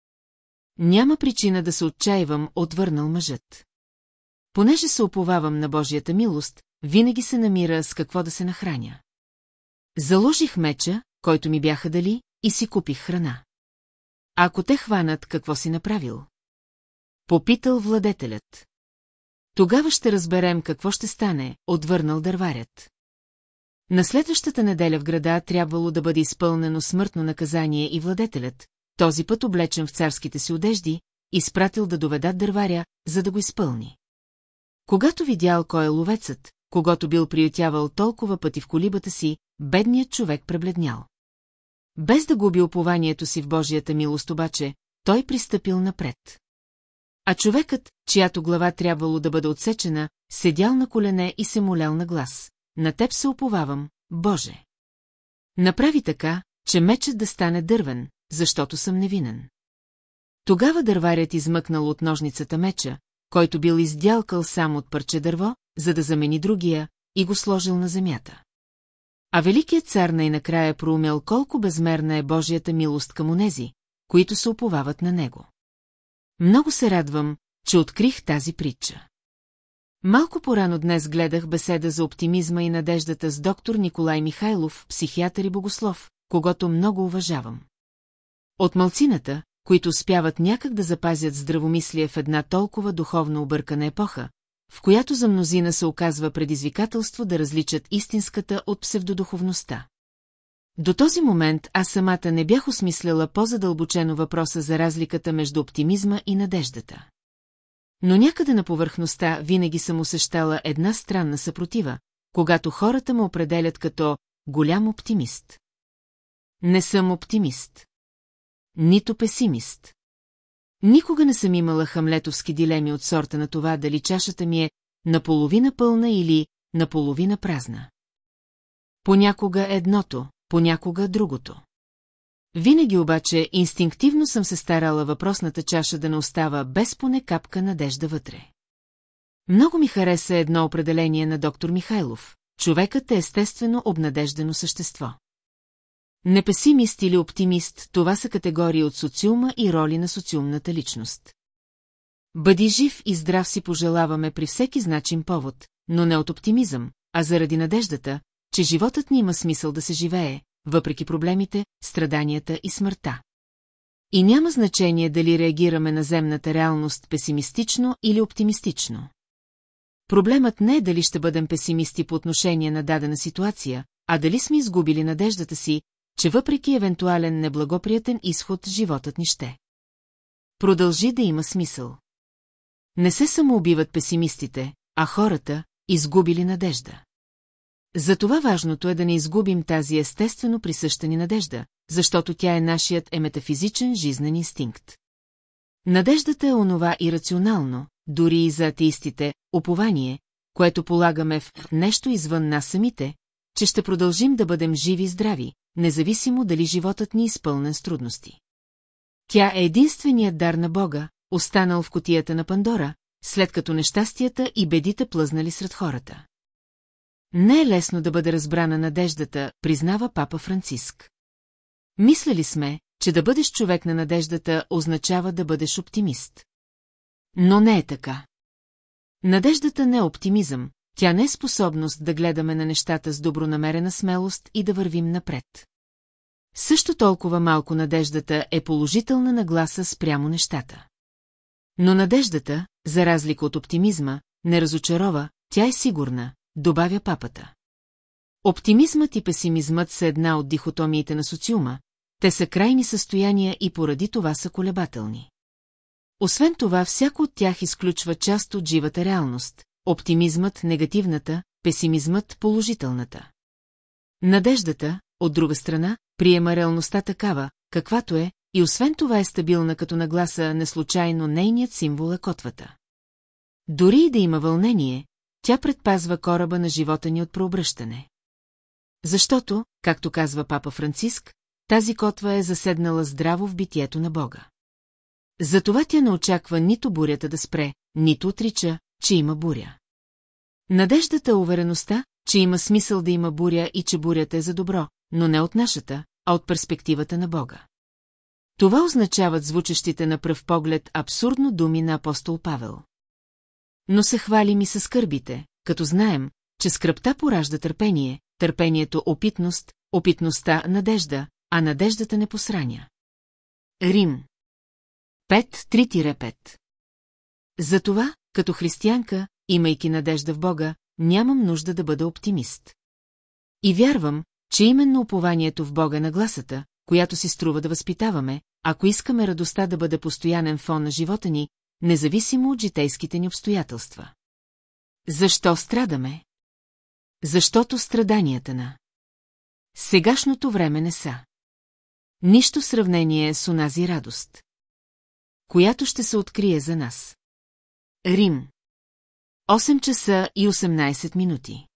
Няма причина да се отчаивам, отвърнал мъжът. Понеже се оповавам на Божията милост, винаги се намира с какво да се нахраня. Заложих меча, който ми бяха дали, и си купих храна. Ако те хванат, какво си направил? Попитал владетелят. Тогава ще разберем какво ще стане, отвърнал дърварят. На следващата неделя в града трябвало да бъде изпълнено смъртно наказание и владетелят, този път облечен в царските си одежди, изпратил да доведат дърваря, за да го изпълни. Когато видял кой е ловецът, когато бил приютявал толкова пъти в колибата си, бедният човек пребледнял. Без да губи опованието си в Божията милост обаче, той пристъпил напред. А човекът, чиято глава трябвало да бъде отсечена, седял на колене и се молял на глас. На теб се оповавам, Боже. Направи така, че мечът да стане дървен, защото съм невинен. Тогава дърварят измъкнал от ножницата меча, който бил издялкал сам от парче дърво, за да замени другия, и го сложил на земята. А великият цар най-накрая проумял колко безмерна е Божията милост към онези, които се оповават на него. Много се радвам, че открих тази притча. Малко порано днес гледах беседа за оптимизма и надеждата с доктор Николай Михайлов, психиатър и богослов, когато много уважавам. От малцината, които успяват някак да запазят здравомислие в една толкова духовно объркана епоха, в която за мнозина се оказва предизвикателство да различат истинската от псевдодуховността. До този момент аз самата не бях осмисляла по-задълбочено въпроса за разликата между оптимизма и надеждата. Но някъде на повърхността винаги съм усещала една странна съпротива, когато хората ме определят като голям оптимист. Не съм оптимист. Нито песимист. Никога не съм имала хамлетовски дилеми от сорта на това дали чашата ми е наполовина пълна или наполовина празна. Понякога едното, понякога другото. Винаги обаче инстинктивно съм се старала въпросната чаша да не остава без поне капка надежда вътре. Много ми хареса едно определение на доктор Михайлов. Човекът е естествено обнадеждено същество. Не песимист или оптимист, това са категории от социума и роли на социумната личност. Бъди жив и здрав си пожелаваме при всеки значим повод, но не от оптимизъм, а заради надеждата, че животът ни има смисъл да се живее, въпреки проблемите, страданията и смъртта. И няма значение дали реагираме на земната реалност песимистично или оптимистично. Проблемът не е дали ще бъдем песимисти по отношение на дадена ситуация, а дали сме изгубили надеждата си, че въпреки евентуален неблагоприятен изход, животът ни ще. Продължи да има смисъл. Не се самоубиват песимистите, а хората, изгубили надежда. Затова важното е да не изгубим тази естествено присъща ни надежда, защото тя е нашият е метафизичен жизнен инстинкт. Надеждата е онова ирационално, дори и за атеистите, упование, което полагаме в нещо извън нас самите, че ще продължим да бъдем живи и здрави, независимо дали животът ни е изпълнен с трудности. Тя е единственият дар на Бога, останал в котията на Пандора, след като нещастията и бедите плъзнали сред хората. Не е лесно да бъде разбрана надеждата, признава папа Франциск. Мислили сме, че да бъдеш човек на надеждата означава да бъдеш оптимист. Но не е така. Надеждата не е оптимизъм, тя не е способност да гледаме на нещата с добронамерена смелост и да вървим напред. Също толкова малко надеждата е положителна нагласа спрямо нещата. Но надеждата, за разлика от оптимизма, не разочарова, тя е сигурна, добавя папата. Оптимизмът и песимизмът са една от дихотомиите на социума, те са крайни състояния и поради това са колебателни. Освен това, всяко от тях изключва част от живата реалност, оптимизмът – негативната, песимизмът – положителната. Надеждата, от друга страна, приема реалността такава, каквато е, и освен това е стабилна като нагласа, неслучайно нейният символ е котвата. Дори и да има вълнение, тя предпазва кораба на живота ни от преобръщане. Защото, както казва папа Франциск, тази котва е заседнала здраво в битието на Бога. Затова тя не очаква нито бурята да спре, нито отрича, че има буря. Надеждата е увереността, че има смисъл да има буря и че бурята е за добро, но не от нашата, а от перспективата на Бога. Това означават звучащите на пръв поглед абсурдно думи на апостол Павел. Но се хвалим и със скърбите, като знаем, че скръпта поражда търпение, търпението опитност, опитността надежда, а надеждата не посраня. Рим 5-3-5 Затова, като християнка, имайки надежда в Бога, нямам нужда да бъда оптимист. И вярвам, че именно упованието в Бога на гласата, която си струва да възпитаваме, ако искаме радостта да бъде постоянен фон на живота ни, независимо от житейските ни обстоятелства. Защо страдаме? Защото страданията на сегашното време не са. Нищо в сравнение с онази радост, която ще се открие за нас. Рим 8 часа и 18 минути.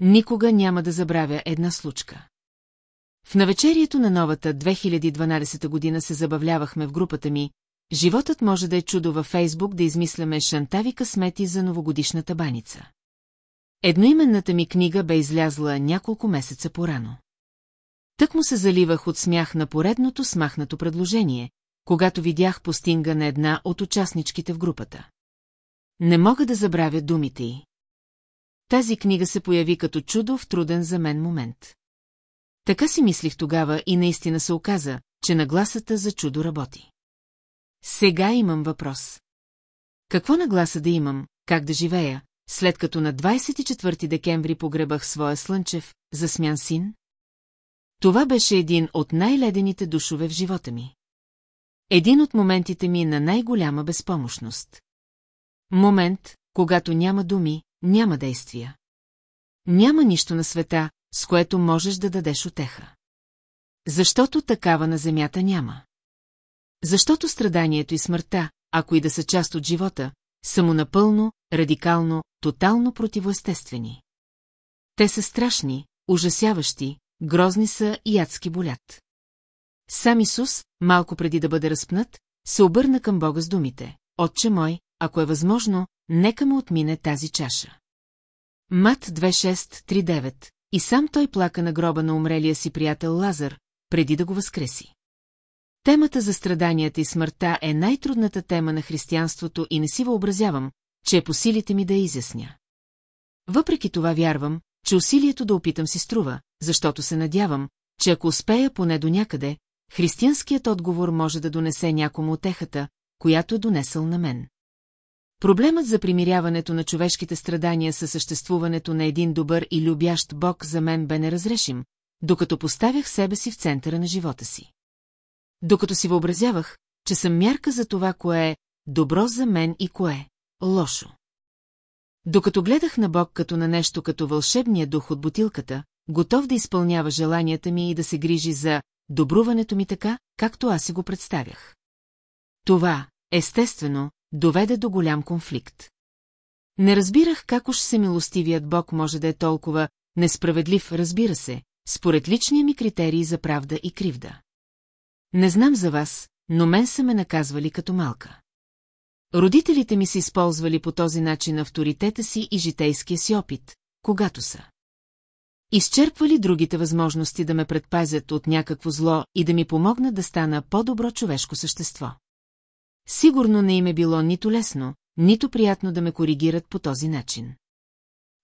Никога няма да забравя една случка. В навечерието на новата 2012 година се забавлявахме в групата ми, животът може да е чудо във Фейсбук да измисляме шантави късмети за новогодишната баница. Едноименната ми книга бе излязла няколко месеца порано. Тък му се заливах от смях на поредното смахнато предложение, когато видях постинга на една от участничките в групата. Не мога да забравя думите й. Тази книга се появи като чудо в труден за мен момент. Така си мислих тогава и наистина се оказа, че нагласата за чудо работи. Сега имам въпрос. Какво нагласа да имам, как да живея, след като на 24 декември погребах своя слънчев, засмян син? Това беше един от най-ледените душове в живота ми. Един от моментите ми на най-голяма безпомощност. Момент, когато няма думи, няма действия. Няма нищо на света, с което можеш да дадеш отеха. Защото такава на земята няма. Защото страданието и смъртта, ако и да са част от живота, са му напълно, радикално, тотално противоестествени. Те са страшни, ужасяващи, грозни са и адски болят. Сам Исус, малко преди да бъде разпнат, се обърна към Бога с думите. Отче мой, ако е възможно, нека му отмине тази чаша. Мат 2639 и сам той плака на гроба на умрелия си приятел Лазар, преди да го възкреси. Темата за страданията и смъртта е най-трудната тема на християнството и не си въобразявам, че е по силите ми да я изясня. Въпреки това вярвам, че усилието да опитам си струва, защото се надявам, че ако успея поне до някъде, християнският отговор може да донесе някому отехата, която е донесъл на мен. Проблемът за примиряването на човешките страдания със съществуването на един добър и любящ Бог за мен бе неразрешим, докато поставях себе си в центъра на живота си. Докато си въобразявах, че съм мярка за това, кое е добро за мен и кое е лошо. Докато гледах на Бог като на нещо като вълшебния дух от бутилката, готов да изпълнява желанията ми и да се грижи за добруването ми така, както аз си го представях. Това, естествено, доведе до голям конфликт. Не разбирах как уж всемилостивият Бог може да е толкова несправедлив, разбира се, според личния ми критерии за правда и кривда. Не знам за вас, но мен са ме наказвали като малка. Родителите ми са използвали по този начин авторитета си и житейския си опит, когато са. Изчерпвали другите възможности да ме предпазят от някакво зло и да ми помогнат да стана по-добро човешко същество. Сигурно не им е било нито лесно, нито приятно да ме коригират по този начин.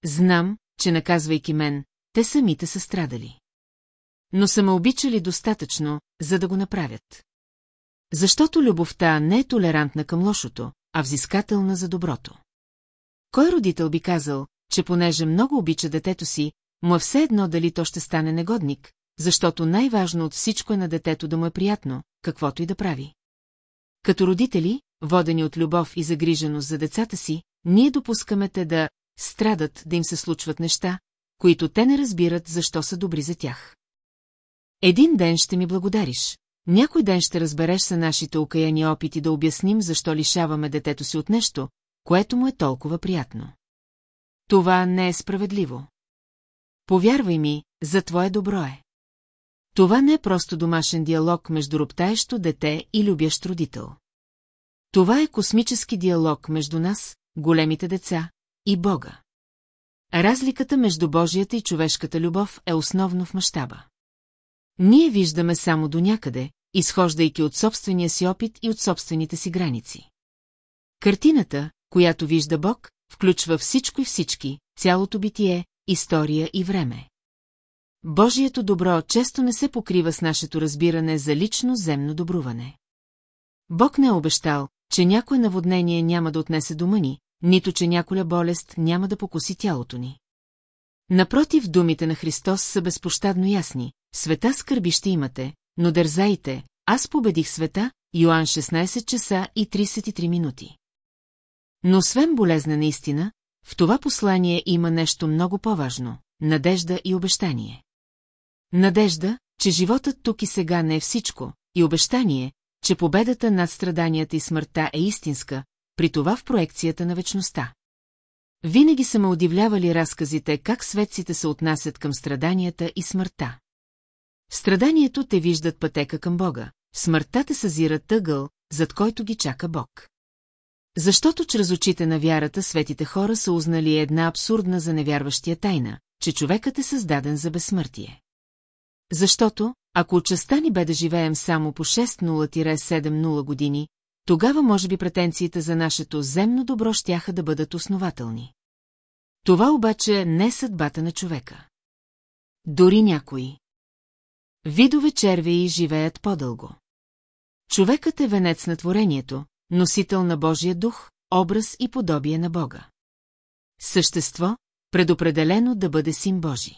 Знам, че наказвайки мен, те самите са страдали. Но са ме обичали достатъчно, за да го направят. Защото любовта не е толерантна към лошото, а взискателна за доброто. Кой родител би казал, че понеже много обича детето си, му е все едно дали то ще стане негодник, защото най-важно от всичко е на детето да му е приятно, каквото и да прави. Като родители, водени от любов и загриженост за децата си, ние допускаме те да страдат, да им се случват неща, които те не разбират защо са добри за тях. Един ден ще ми благодариш. Някой ден ще разбереш са нашите окаяни опити да обясним защо лишаваме детето си от нещо, което му е толкова приятно. Това не е справедливо. Повярвай ми, за твое добро е. Това не е просто домашен диалог между роптаещо дете и любящ родител. Това е космически диалог между нас, големите деца, и Бога. Разликата между Божията и човешката любов е основно в мащаба. Ние виждаме само до някъде, изхождайки от собствения си опит и от собствените си граници. Картината, която вижда Бог, включва всичко и всички, цялото битие, история и време. Божието добро често не се покрива с нашето разбиране за лично земно добруване. Бог не е обещал, че някое наводнение няма да отнесе дома ни, нито че няколя болест няма да покуси тялото ни. Напротив, думите на Христос са безпощадно ясни. Света скърби ще имате, но дързайте, аз победих света, Йоан 16 часа и 33 минути. Но освен болезнена истина, в това послание има нещо много по-важно – надежда и обещание. Надежда, че животът тук и сега не е всичко, и обещание, че победата над страданията и смъртта е истинска, при това в проекцията на вечността. Винаги са ме удивлявали разказите как светците се отнасят към страданията и смъртта. В страданието те виждат пътека към Бога, смъртта те съзират тъгъл, зад който ги чака Бог. Защото чрез очите на вярата светите хора са узнали една абсурдна за невярващия тайна, че човекът е създаден за безсмъртие. Защото, ако от частта ни бе да живеем само по 6-0-7-0 години, тогава може би претенциите за нашето земно добро щяха да бъдат основателни. Това обаче не е съдбата на човека. Дори някои. Видове червеи живеят по-дълго. Човекът е венец на творението, носител на Божия дух, образ и подобие на Бога. Същество, предопределено да бъде син Божий.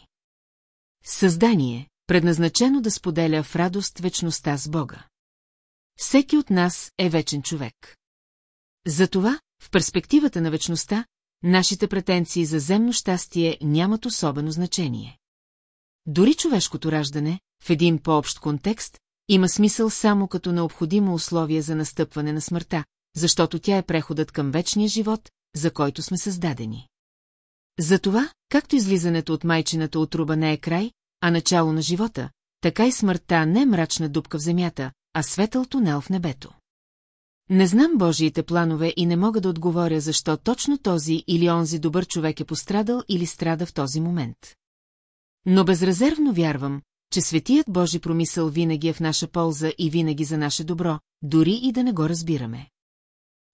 Създание, предназначено да споделя в радост вечността с Бога. Всеки от нас е вечен човек. Затова, в перспективата на вечността, нашите претенции за земно щастие нямат особено значение. Дори човешкото раждане, в един по-общ контекст, има смисъл само като необходимо условие за настъпване на смъртта, защото тя е преходът към вечния живот, за който сме създадени. Затова, както излизането от майчината отруба не е край, а начало на живота, така и смъртта не е мрачна дупка в земята, а светъл тунел в небето. Не знам Божиите планове и не мога да отговоря защо точно този или онзи добър човек е пострадал или страда в този момент. Но безрезервно вярвам, че светият Божи промисъл винаги е в наша полза и винаги за наше добро, дори и да не го разбираме.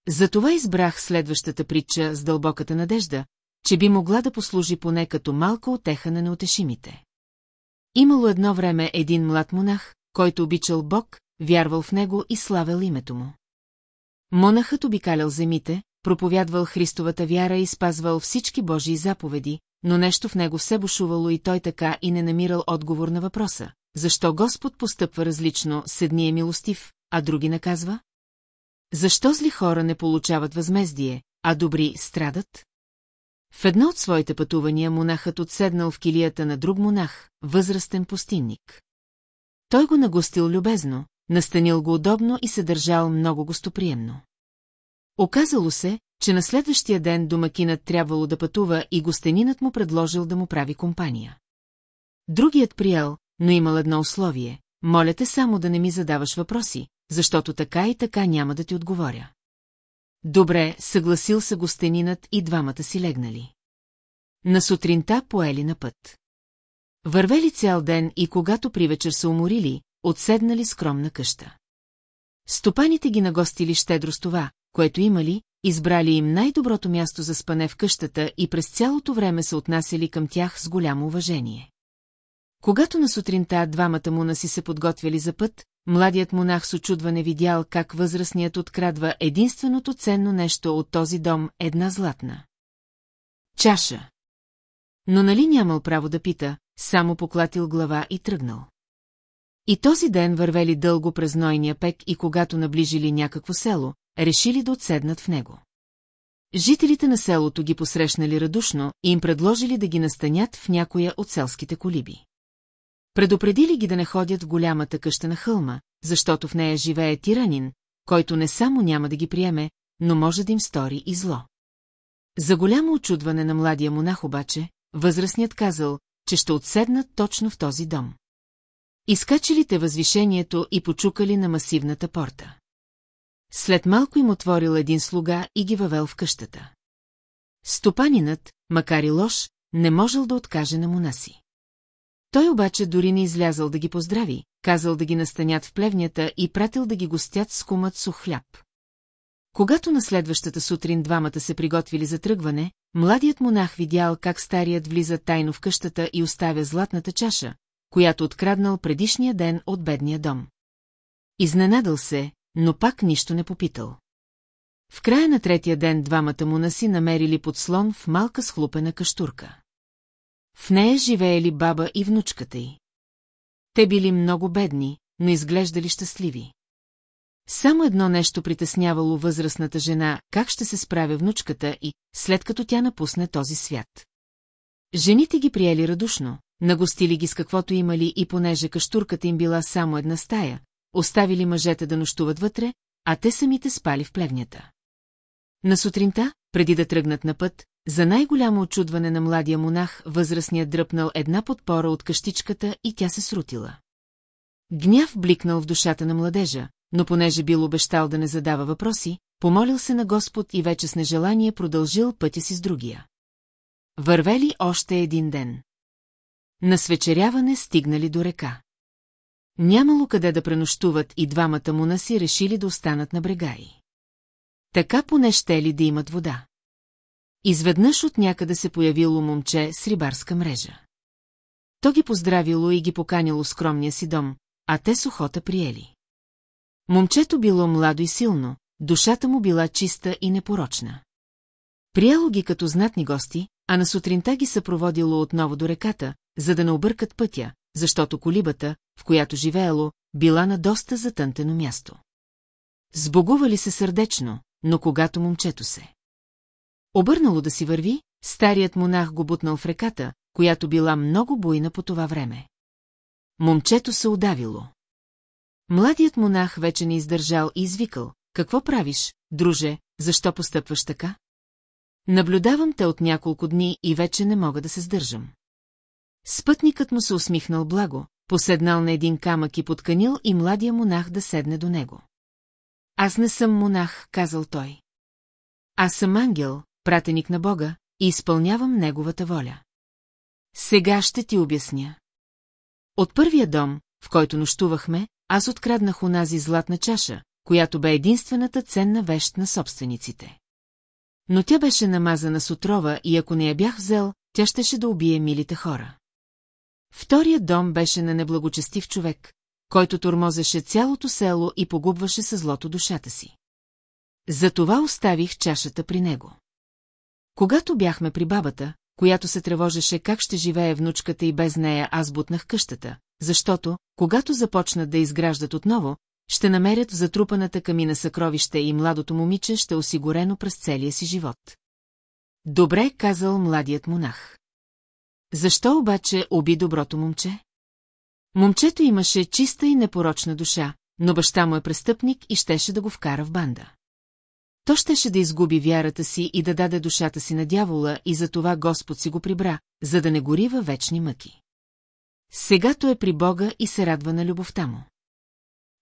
Затова избрах следващата притча с дълбоката надежда, че би могла да послужи поне като малка отеха на неотешимите. Имало едно време един млад монах, който обичал Бог, вярвал в него и славил името му. Монахът обикалял земите, проповядвал Христовата вяра и спазвал всички Божии заповеди, но нещо в него все бушувало и той така и не намирал отговор на въпроса. Защо Господ постъпва различно, с едни е милостив, а други наказва? Защо зли хора не получават възмездие, а добри страдат? В едно от своите пътувания монахът отседнал в килията на друг монах, възрастен пустинник. Той го нагостил любезно, настанил го удобно и се държал много гостоприемно. Оказало се, че на следващия ден домакинът трябвало да пътува и гостенинът му предложил да му прави компания. Другият приел, но имал едно условие. Моля те само да не ми задаваш въпроси, защото така и така няма да ти отговоря. Добре, съгласил се гостенинът и двамата си легнали. На сутринта поели на път. Вървели цял ден и когато при вечер се уморили, отседнали скромна къща. Стопаните ги нагостили щедро с това, което имали, избрали им най-доброто място за спане в къщата и през цялото време се отнасяли към тях с голямо уважение. Когато на сутринта двамата мунаси се подготвяли за път, младият монах с очудване видял как възрастният открадва единственото ценно нещо от този дом – една златна. Чаша. Но нали нямал право да пита, само поклатил глава и тръгнал. И този ден вървели дълго през нойния пек и когато наближили някакво село, решили да отседнат в него. Жителите на селото ги посрещнали радушно и им предложили да ги настанят в някоя от селските колиби. Предупредили ги да не ходят в голямата къща на хълма, защото в нея живее тиранин, който не само няма да ги приеме, но може да им стори и зло. За голямо очудване на младия монах обаче, възрастният казал, че ще отседнат точно в този дом. Изкачили те възвишението и почукали на масивната порта. След малко им отворил един слуга и ги въвел в къщата. Стопанинът, макар и лош, не можел да откаже на монаси. Той обаче дори не излязал да ги поздрави, казал да ги настанят в плевнята и пратил да ги гостят с кумът сух хляб. Когато на следващата сутрин двамата се приготвили за тръгване, младият монах видял как старият влиза тайно в къщата и оставя златната чаша, която откраднал предишния ден от бедния дом. Изненадал се, но пак нищо не попитал. В края на третия ден двамата му наси намерили подслон в малка схлупена каштурка. В нея живеели баба и внучката й. Те били много бедни, но изглеждали щастливи. Само едно нещо притеснявало възрастната жена, как ще се справя внучката и, след като тя напусне този свят. Жените ги приели радушно, нагостили ги с каквото имали и понеже каштурката им била само една стая, оставили мъжете да нощуват вътре, а те самите спали в плевнята. На сутринта, преди да тръгнат на път, за най-голямо очудване на младия монах, възрастният дръпнал една подпора от къщичката и тя се срутила. Гняв бликнал в душата на младежа, но понеже бил обещал да не задава въпроси, помолил се на Господ и вече с нежелание продължил пътя си с другия. Вървели още един ден. На свечеряване стигнали до река. Нямало къде да пренощуват и двамата му си решили да останат на брегаи. Така поне ще ли да имат вода. Изведнъж от някъде се появило момче с рибарска мрежа. То ги поздравило и ги поканило скромния си дом, а те с охота приели. Момчето било младо и силно, душата му била чиста и непорочна. Приело ги като знатни гости, а на сутринта ги съпроводило отново до реката, за да не объркат пътя, защото колибата, в която живеело, била на доста затънтено място. Сбогували се сърдечно, но когато момчето се. Обърнало да си върви, старият монах го бутнал в реката, която била много буйна по това време. Момчето се удавило. Младият монах вече не издържал и извикал. Какво правиш, друже, защо постъпваш така? Наблюдавам те от няколко дни и вече не мога да се сдържам. Спътникът му се усмихнал благо, поседнал на един камък и подканил и младия монах да седне до него. Аз не съм монах, казал той. Аз съм ангел, пратеник на Бога, и изпълнявам неговата воля. Сега ще ти обясня. От първия дом, в който нощувахме, аз откраднах онази златна чаша, която бе единствената ценна вещ на собствениците. Но тя беше намазана с отрова и ако не я бях взел, тя щеше да убие милите хора. Вторият дом беше на неблагочестив човек, който тормозеше цялото село и погубваше със злото душата си. Затова оставих чашата при него. Когато бяхме при бабата, която се тревожеше как ще живее внучката и без нея, аз бутнах къщата, защото, когато започнат да изграждат отново, ще намерят в затрупаната камина съкровище и младото момиче ще е осигурено през целия си живот. Добре, казал младият монах. Защо обаче уби доброто момче? Момчето имаше чиста и непорочна душа, но баща му е престъпник и щеше да го вкара в банда. То щеше да изгуби вярата си и да даде душата си на дявола и за това Господ си го прибра, за да не гори във вечни мъки. Сега той е при Бога и се радва на любовта му.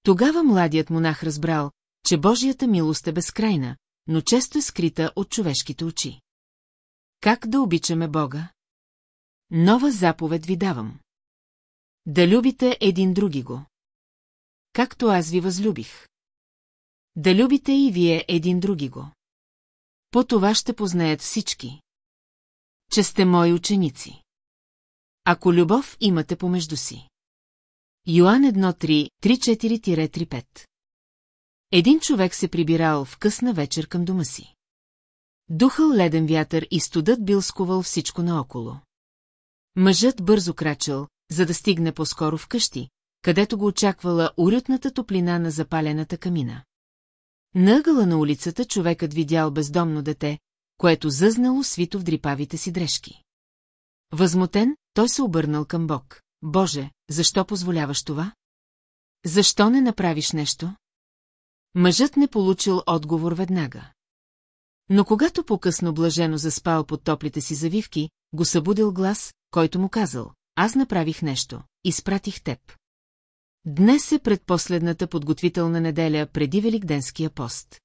Тогава младият монах разбрал, че Божията милост е безкрайна, но често е скрита от човешките очи. Как да обичаме Бога? Нова заповед ви давам. Да любите един други го. Както аз ви възлюбих. Да любите и вие един други го. По това ще познаят всички. Че сте мои ученици. Ако любов имате помежду си. Йоан 1.3.3.4-3.5 Един човек се прибирал в късна вечер към дома си. Духал леден вятър и студът бил сковал всичко наоколо. Мъжът бързо крачал, за да стигне по-скоро вкъщи, където го очаквала урютната топлина на запалената камина. На ъгъла на улицата човекът видял бездомно дете, което зъзнало свито в дрипавите си дрежки. Възмутен, той се обърнал към Бог. Боже, защо позволяваш това? Защо не направиш нещо? Мъжът не получил отговор веднага. Но когато по-късно блажено заспал под топлите си завивки, го събудил глас, който му казал, аз направих нещо, изпратих теб. Днес е предпоследната подготвителна неделя преди Великденския пост.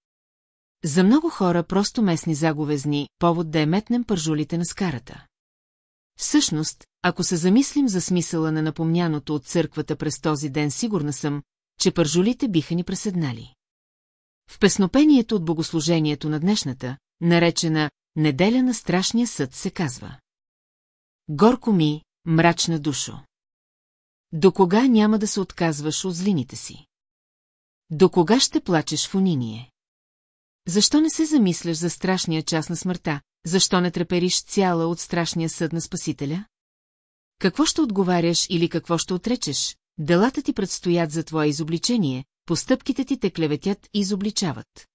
За много хора просто местни заговезни, повод да е метнем пържулите на скарата. Всъщност, ако се замислим за смисъла на напомняното от църквата през този ден, сигурна съм, че пържулите биха ни преседнали. В песнопението от богослужението на днешната, наречена «Неделя на страшния съд» се казва Горко ми, мрачна душо. До кога няма да се отказваш от злините си? До кога ще плачеш в униние? Защо не се замисляш за страшния час на смъртта? Защо не трепериш цяла от страшния съд на Спасителя? Какво ще отговаряш или какво ще отречеш? Делата ти предстоят за твое изобличение, постъпките ти те клеветят и изобличават.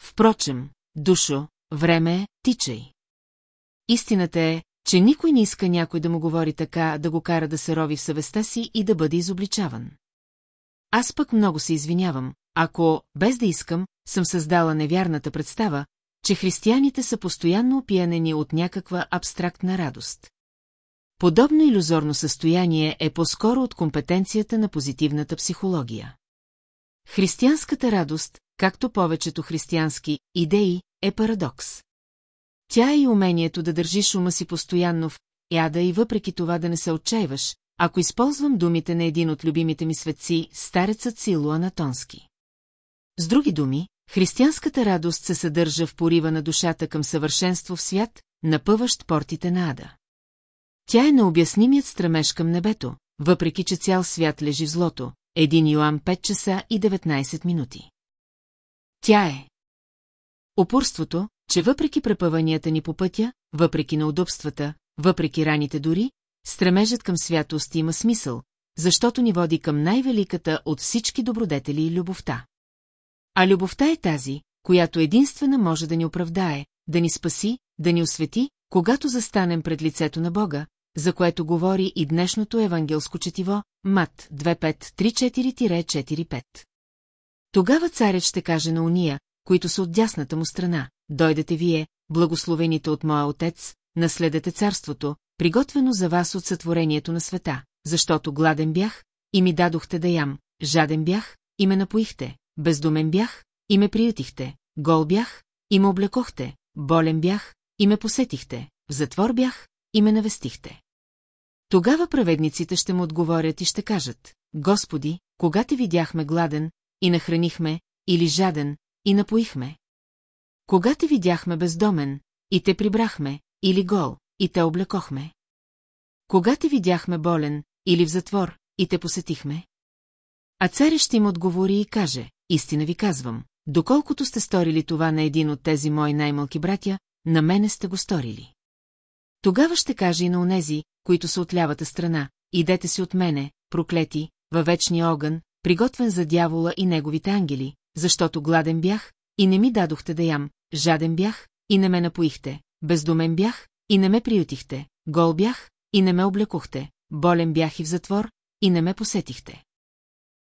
Впрочем, душо, време е, тичай. Истината е, че никой не иска някой да му говори така, да го кара да се рови в съвестта си и да бъде изобличаван. Аз пък много се извинявам, ако, без да искам, съм създала невярната представа, че християните са постоянно опиянени от някаква абстрактна радост. Подобно иллюзорно състояние е по-скоро от компетенцията на позитивната психология. Християнската радост, както повечето християнски идеи, е парадокс. Тя е и умението да държиш ума си постоянно в яда и въпреки това да не се отчаиваш, ако използвам думите на един от любимите ми светци, старецът Сило Анатонски. С други думи, християнската радост се съдържа в порива на душата към съвършенство в свят, напъващ портите на ада. Тя е необяснимият стремеж към небето, въпреки че цял свят лежи в злото, 1 Йоан 5 часа и 19 минути. Тя е Опорството, че въпреки препъванията ни по пътя, въпреки неудобствата, въпреки раните дори, стремежът към святост има смисъл, защото ни води към най-великата от всички добродетели и любовта. А любовта е тази, която единствена може да ни оправдае, да ни спаси, да ни освети, когато застанем пред лицето на Бога, за което говори и днешното евангелско четиво, Мат 2534-45. Тогава царят ще каже на уния, които са от дясната му страна, дойдете вие, благословените от моя отец, наследете царството, приготвено за вас от сътворението на света, защото гладен бях, и ми дадохте да ям, жаден бях, и ме напоихте, бездумен бях, и ме приютихте, гол бях, и ме облекохте, болен бях, и ме посетихте, в затвор бях, и ме навестихте. Тогава праведниците ще му отговорят и ще кажат, Господи, кога те видяхме гладен, и нахранихме, или жаден, и напоихме. Кога те видяхме бездомен, и те прибрахме, или гол, и те облекохме. Кога те видяхме болен, или в затвор, и те посетихме. А царя ще им отговори и каже, истина ви казвам, доколкото сте сторили това на един от тези мои най-малки братя, на мене сте го сторили. Тогава ще каже и на онези, които са от лявата страна, идете си от мене, проклети, във вечния огън, приготвен за дявола и неговите ангели, защото гладен бях, и не ми дадохте да ям, жаден бях, и не ме напоихте, бездумен бях, и не ме приютихте, гол бях, и не ме облекохте, болен бях и в затвор, и не ме посетихте.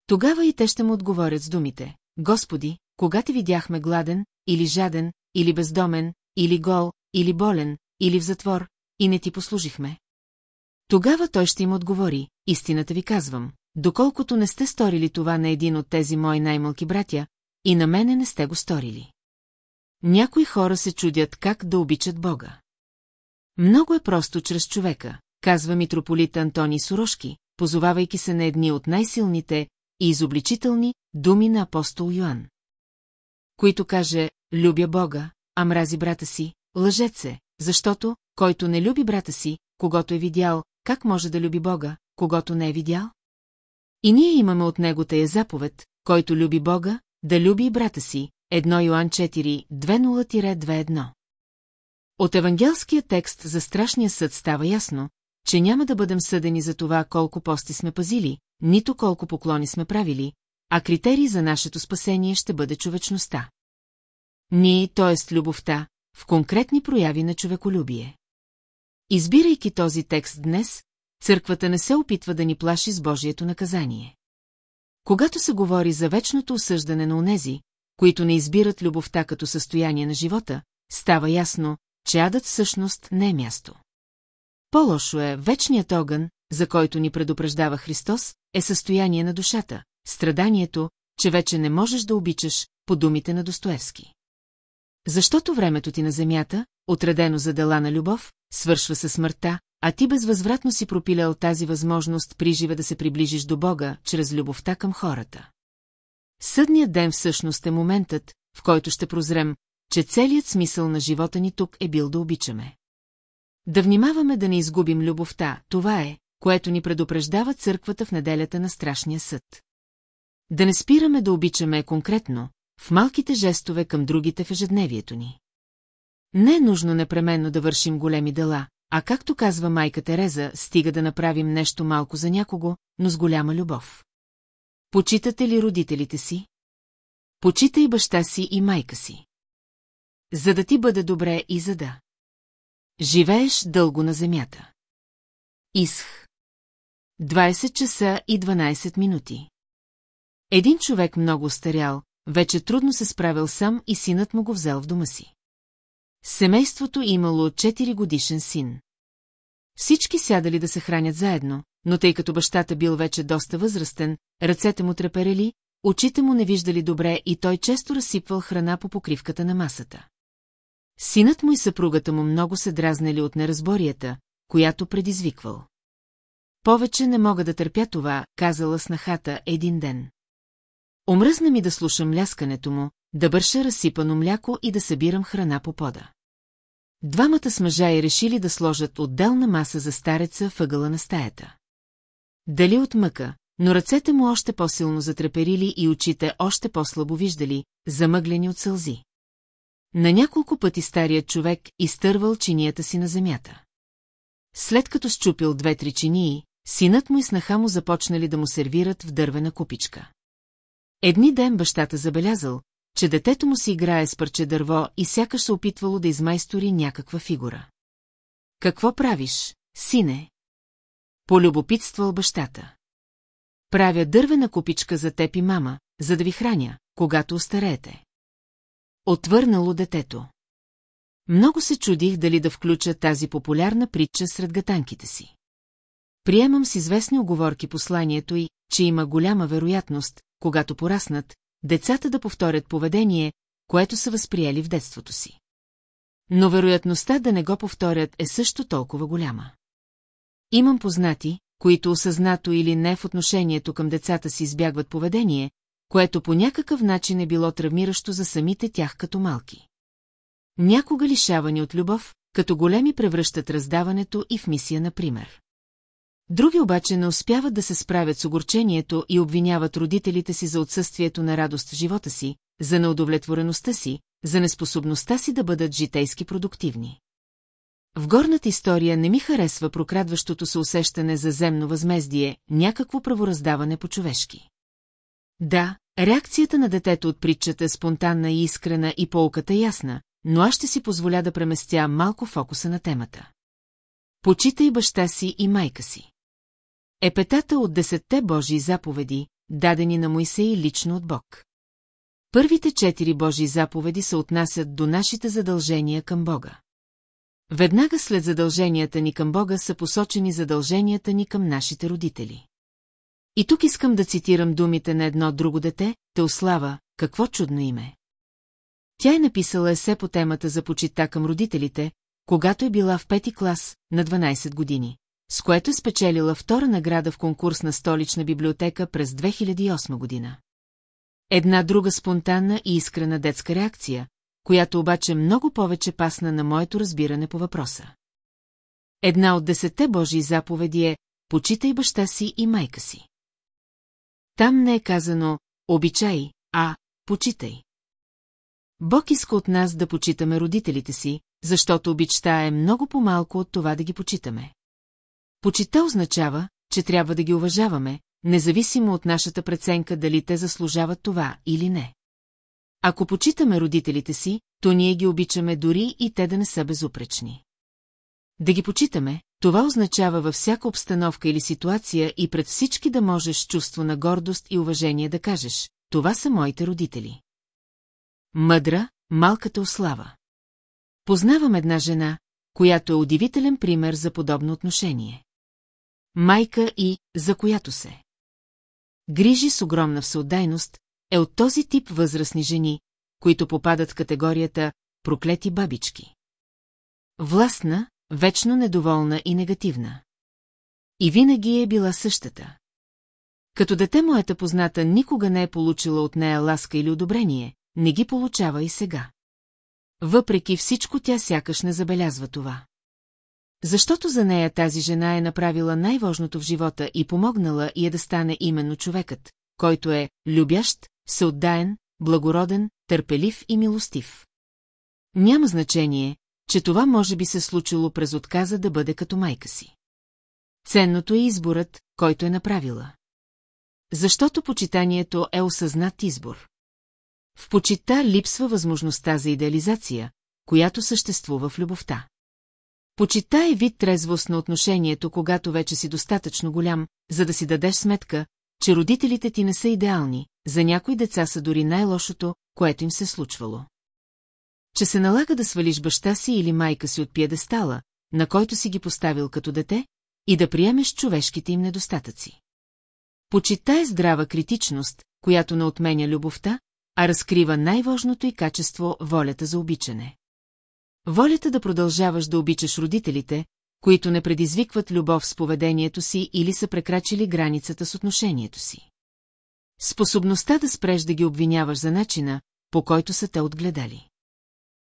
Тогава и те ще му отговорят с думите, Господи, кога те видяхме гладен, или жаден, или бездомен, или гол, или болен, или в затвор, и не ти послужихме. Тогава той ще им отговори, истината ви казвам, доколкото не сте сторили това на един от тези мои най-малки братя, и на мене не сте го сторили. Някои хора се чудят как да обичат Бога. Много е просто чрез човека, казва митрополит Антони Сорошки, позовавайки се на едни от най-силните и изобличителни думи на апостол Йоанн. Които каже, любя Бога, а мрази брата си, лъжец се, защото, който не люби брата си, когато е видял, как може да люби Бога, когато не е видял? И ние имаме от него тая заповед, който люби Бога, да люби брата си, 1 Йоан 4, 2.0-2.1. От евангелския текст за страшния съд става ясно, че няма да бъдем съдени за това колко пости сме пазили, нито колко поклони сме правили, а критерий за нашето спасение ще бъде човечността. Ние, т.е. любовта, в конкретни прояви на човеколюбие. Избирайки този текст днес, църквата не се опитва да ни плаши с Божието наказание. Когато се говори за вечното осъждане на онези, които не избират любовта като състояние на живота, става ясно, че адът всъщност не е място. По-лошо е вечният огън, за който ни предупреждава Христос, е състояние на душата, страданието, че вече не можеш да обичаш, по думите на Достоевски. Защото времето ти на земята, отредено за дела на любов, свършва със смъртта, а ти безвъзвратно си пропилял тази възможност при живе да се приближиш до Бога, чрез любовта към хората. Съдният ден всъщност е моментът, в който ще прозрем, че целият смисъл на живота ни тук е бил да обичаме. Да внимаваме да не изгубим любовта, това е, което ни предупреждава църквата в неделята на страшния съд. Да не спираме да обичаме конкретно, в малките жестове към другите в ежедневието ни. Не е нужно непременно да вършим големи дела, а както казва майка Тереза, стига да направим нещо малко за някого, но с голяма любов. Почитате ли родителите си? Почитай баща си и майка си. За да ти бъде добре и за да. Живееш дълго на земята. Исх. 20 часа и 12 минути. Един човек много старял, вече трудно се справил сам и синът му го взел в дома си. Семейството имало 4 годишен син. Всички сядали да се хранят заедно, но тъй като бащата бил вече доста възрастен, ръцете му треперели, очите му не виждали добре и той често разсипвал храна по покривката на масата. Синът му и съпругата му много се дразнели от неразборията, която предизвиквал. Повече не мога да търпя това, казала снахата един ден. Омръзна ми да слушам ляскането му, да бърша разсипано мляко и да събирам храна по пода. Двамата с мъжа и решили да сложат отделна маса за стареца въгъла на стаята. Дали от мъка, но ръцете му още по-силно затреперили и очите още по-слабо виждали, замъглени от сълзи. На няколко пъти старият човек изтървал чинията си на земята. След като щупил две-три чинии, синът му и снаха му започнали да му сервират в дървена купичка. Едни ден бащата забелязал, че детето му си играе с парче дърво и сякаш се опитвало да измайстори някаква фигура. Какво правиш, сине? Полюбопитствал бащата. Правя дървена купичка за теб и мама, за да ви храня, когато остареете. Отвърнало детето. Много се чудих дали да включа тази популярна притча сред гатанките си. Приемам с известни оговорки посланието и, че има голяма вероятност, когато пораснат, децата да повторят поведение, което са възприели в детството си. Но вероятността да не го повторят е също толкова голяма. Имам познати, които осъзнато или не в отношението към децата си избягват поведение, което по някакъв начин е било травмиращо за самите тях като малки. Някога лишавани от любов, като големи превръщат раздаването и в мисия, например. Други обаче не успяват да се справят с огорчението и обвиняват родителите си за отсъствието на радост в живота си, за неудовлетвореността си, за неспособността си да бъдат житейски продуктивни. В горната история не ми харесва прокрадващото се усещане за земно възмездие, някакво правораздаване по-човешки. Да, реакцията на детето от притчата е спонтанна и искрена и полката ясна, но аз ще си позволя да преместя малко фокуса на темата. Почитай баща си и майка си. Епетата от десетте Божии заповеди, дадени на Моисей лично от Бог. Първите четири Божии заповеди се отнасят до нашите задължения към Бога. Веднага след задълженията ни към Бога са посочени задълженията ни към нашите родители. И тук искам да цитирам думите на едно друго дете, Теослава, какво чудно име. Тя е написала есе по темата за почита към родителите, когато е била в пети клас, на 12 години, с което спечелила втора награда в конкурс на столична библиотека през 2008 година. Една друга спонтанна и искрена детска реакция, която обаче много повече пасна на моето разбиране по въпроса. Една от десетте Божии заповеди е «Почитай баща си и майка си». Там не е казано «Обичай», а «Почитай». Бог иска от нас да почитаме родителите си, защото обичта е много по-малко от това да ги почитаме. Почита означава, че трябва да ги уважаваме, независимо от нашата преценка дали те заслужават това или не. Ако почитаме родителите си, то ние ги обичаме дори и те да не са безупречни. Да ги почитаме, това означава във всяка обстановка или ситуация и пред всички да можеш чувство на гордост и уважение да кажеш, това са моите родители. Мъдра, малката ослава. Познавам една жена, която е удивителен пример за подобно отношение. Майка и, за която се. Грижи с огромна всеотдайност, е от този тип възрастни жени, които попадат в категорията проклети бабички. Властна, вечно недоволна и негативна. И винаги е била същата. Като дете моята позната никога не е получила от нея ласка или одобрение, не ги получава и сега. Въпреки всичко тя сякаш не забелязва това. Защото за нея тази жена е направила най-важното в живота и помогнала и е да стане именно човекът, който е любящ, съотдаен, благороден, търпелив и милостив. Няма значение, че това може би се случило през отказа да бъде като майка си. Ценното е изборът, който е направила. Защото почитанието е осъзнат избор. В почита липсва възможността за идеализация, която съществува в любовта. Почита е вид трезвост на отношението, когато вече си достатъчно голям, за да си дадеш сметка, че родителите ти не са идеални, за някои деца са дори най-лошото, което им се случвало. Че се налага да свалиш баща си или майка си от пиедестала, на който си ги поставил като дете, и да приемеш човешките им недостатъци. Почита е здрава критичност, която не отменя любовта, а разкрива най-важното и качество – волята за обичане. Волята да продължаваш да обичаш родителите, които не предизвикват любов с поведението си или са прекрачили границата с отношението си. Способността да спреш да ги обвиняваш за начина, по който са те отгледали.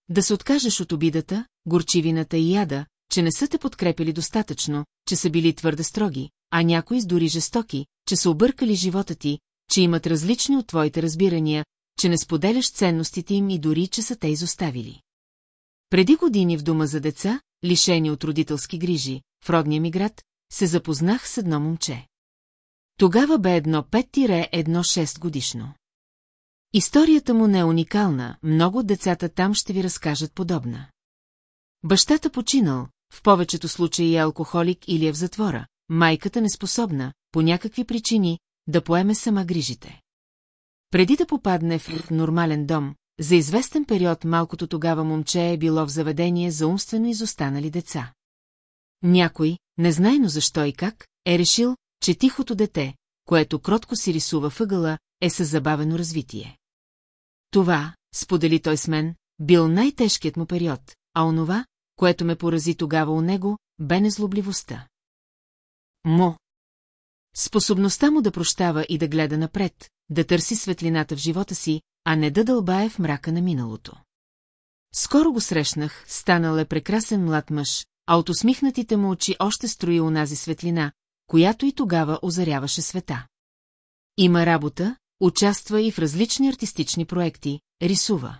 Да се откажеш от обидата, горчивината и яда, че не са те подкрепили достатъчно, че са били твърде строги, а някои с дори жестоки, че са объркали живота ти, че имат различни от твоите разбирания, че не споделяш ценностите им и дори, че са те изоставили. Преди години в дома за деца, лишени от родителски грижи, в родния ми град, се запознах с едно момче. Тогава бе едно 5-1-6 годишно. Историята му не е уникална, много от децата там ще ви разкажат подобна. Бащата починал, в повечето случаи е алкохолик или е в затвора, майката неспособна, по някакви причини, да поеме сама грижите. Преди да попадне в нормален дом, за известен период малкото тогава момче е било в заведение за умствено изостанали деца. Някой, незнайно защо и как, е решил, че тихото дете, което кротко си рисува въгъла, е със забавено развитие. Това, сподели той с мен, бил най-тежкият му период, а онова, което ме порази тогава у него, бе незлобливостта. Мо. Способността му да прощава и да гледа напред, да търси светлината в живота си, а не да дълбае в мрака на миналото. Скоро го срещнах, станал е прекрасен млад мъж, а от усмихнатите му очи още строи онази светлина, която и тогава озаряваше света. Има работа, участва и в различни артистични проекти, рисува.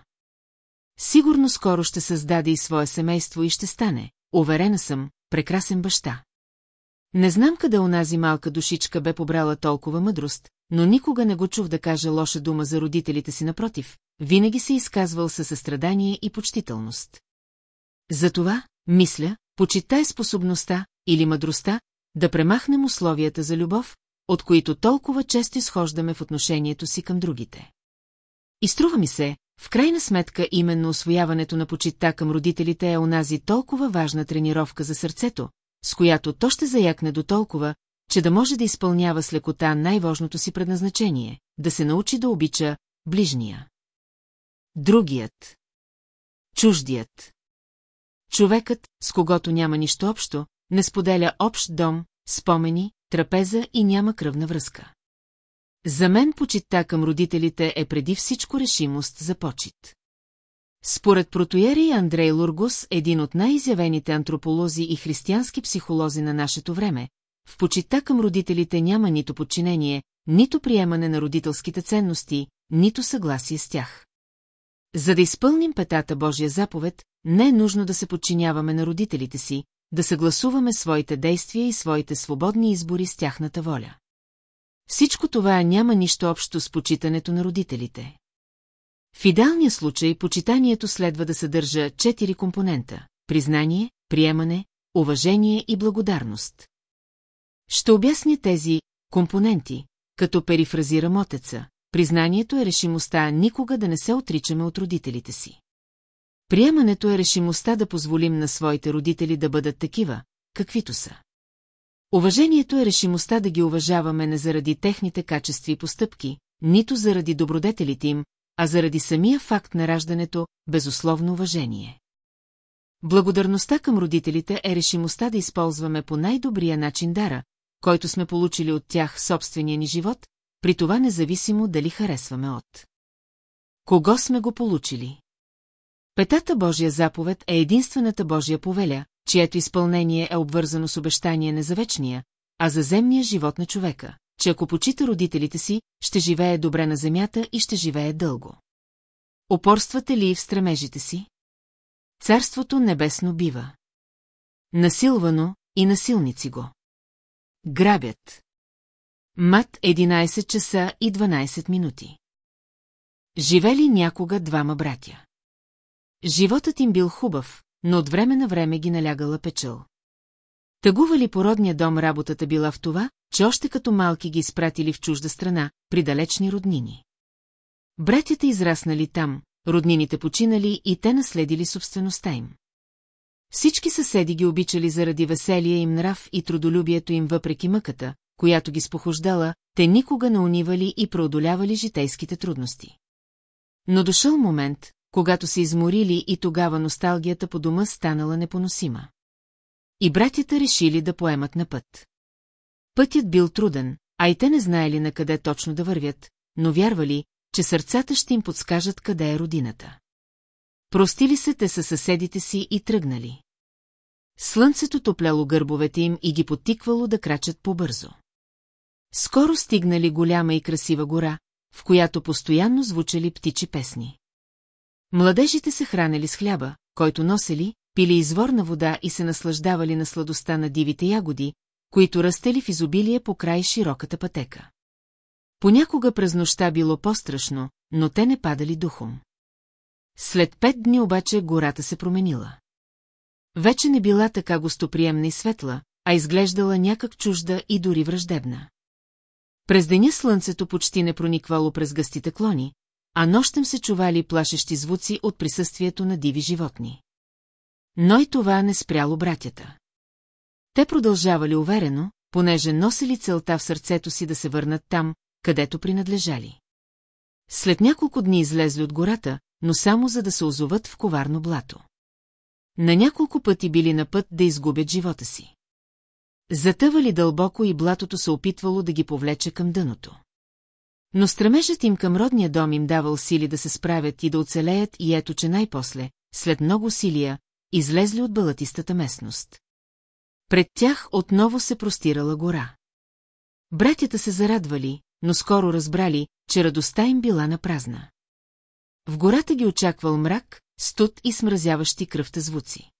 Сигурно скоро ще създаде и свое семейство и ще стане, уверена съм, прекрасен баща. Не знам къде онази малка душичка бе побрала толкова мъдрост, но никога не го чух да каже лоша дума за родителите си напротив, винаги се изказвал със състрадание и почтителност. Затова, мисля, почитай способността или мъдростта да премахнем условията за любов, от които толкова често изхождаме в отношението си към другите. И струва ми се, в крайна сметка именно освояването на почита към родителите е онази толкова важна тренировка за сърцето, с която то ще заякне до толкова, че да може да изпълнява с лекота най-важното си предназначение – да се научи да обича ближния. Другият. Чуждият. Човекът, с когото няма нищо общо, не споделя общ дом, спомени, трапеза и няма кръвна връзка. За мен почитта към родителите е преди всичко решимост за почет. Според протоери Андрей Лургус, един от най-изявените антрополози и християнски психолози на нашето време, в почитта към родителите няма нито подчинение, нито приемане на родителските ценности, нито съгласие с тях. За да изпълним петата Божия заповед, не е нужно да се подчиняваме на родителите си, да съгласуваме своите действия и своите свободни избори с тяхната воля. Всичко това няма нищо общо с почитането на родителите. В идеалния случай почитанието следва да съдържа четири компонента – признание, приемане, уважение и благодарност. Ще обясня тези компоненти, като перифразира мотеца. Признанието е решимостта никога да не се отричаме от родителите си. Приемането е решимостта да позволим на своите родители да бъдат такива, каквито са. Уважението е решимостта да ги уважаваме не заради техните качества и постъпки, нито заради добродетелите им, а заради самия факт на раждането, безусловно уважение. Благодарността към родителите е решимостта да използваме по най-добрия начин дара, който сме получили от тях собствения ни живот, при това независимо дали харесваме от. Кого сме го получили? Петата Божия заповед е единствената Божия повеля, чието изпълнение е обвързано с обещание не за вечния, а за земния живот на човека, че ако почита родителите си, ще живее добре на земята и ще живее дълго. Опорствате ли в стремежите си? Царството небесно бива. Насилвано и насилници го. Грабят. Мат 11 часа и 12 минути. Живели някога двама братя. Животът им бил хубав, но от време на време ги налягала печъл. Тъгували по родния дом работата била в това, че още като малки ги изпратили в чужда страна, при далечни роднини. Братята израснали там, роднините починали и те наследили собствеността им. Всички съседи ги обичали заради веселия им нрав и трудолюбието им въпреки мъката, която ги спохождала, те никога не унивали и преодолявали житейските трудности. Но дошъл момент, когато се изморили и тогава носталгията по дома станала непоносима. И братята решили да поемат на път. Пътят бил труден, а и те не знаели на къде точно да вървят, но вярвали, че сърцата ще им подскажат къде е родината. Простили се те със съседите си и тръгнали. Слънцето топляло гърбовете им и ги потиквало да крачат по-бързо. Скоро стигнали голяма и красива гора, в която постоянно звучали птичи песни. Младежите се хранели с хляба, който носели, пили изворна вода и се наслаждавали на сладостта на дивите ягоди, които растели в изобилие по край широката пътека. Понякога през нощта било по-страшно, но те не падали духом. След пет дни обаче гората се променила. Вече не била така гостоприемна и светла, а изглеждала някак чужда и дори враждебна. През деня слънцето почти не прониквало през гъстите клони, а нощем се чували плашещи звуци от присъствието на диви животни. Но и това не спряло братята. Те продължавали уверено, понеже носили целта в сърцето си да се върнат там, където принадлежали. След няколко дни излезли от гората, но само за да се озоват в коварно блато. На няколко пъти били на път да изгубят живота си. Затъвали дълбоко и блатото се опитвало да ги повлече към дъното. Но стремежът им към родния дом им давал сили да се справят и да оцелеят и ето, че най-после, след много усилия, излезли от балатистата местност. Пред тях отново се простирала гора. Братята се зарадвали, но скоро разбрали, че радостта им била на празна. В гората ги очаквал мрак, студ и смразяващи кръвта звуци.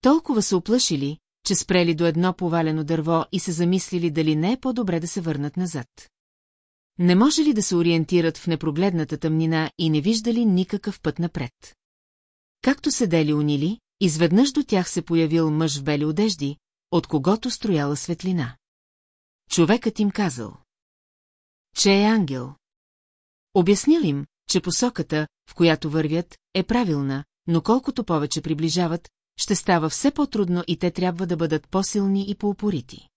Толкова се оплашили, че спрели до едно повалено дърво и се замислили дали не е по-добре да се върнат назад. Не може ли да се ориентират в непрогледната тъмнина и не виждали никакъв път напред? Както седели унили, изведнъж до тях се появил мъж в бели одежди, от когото строяла светлина. Човекът им казал. Че е ангел. Обяснил им, че посоката, в която вървят, е правилна, но колкото повече приближават, ще става все по-трудно и те трябва да бъдат по-силни и по-упорити.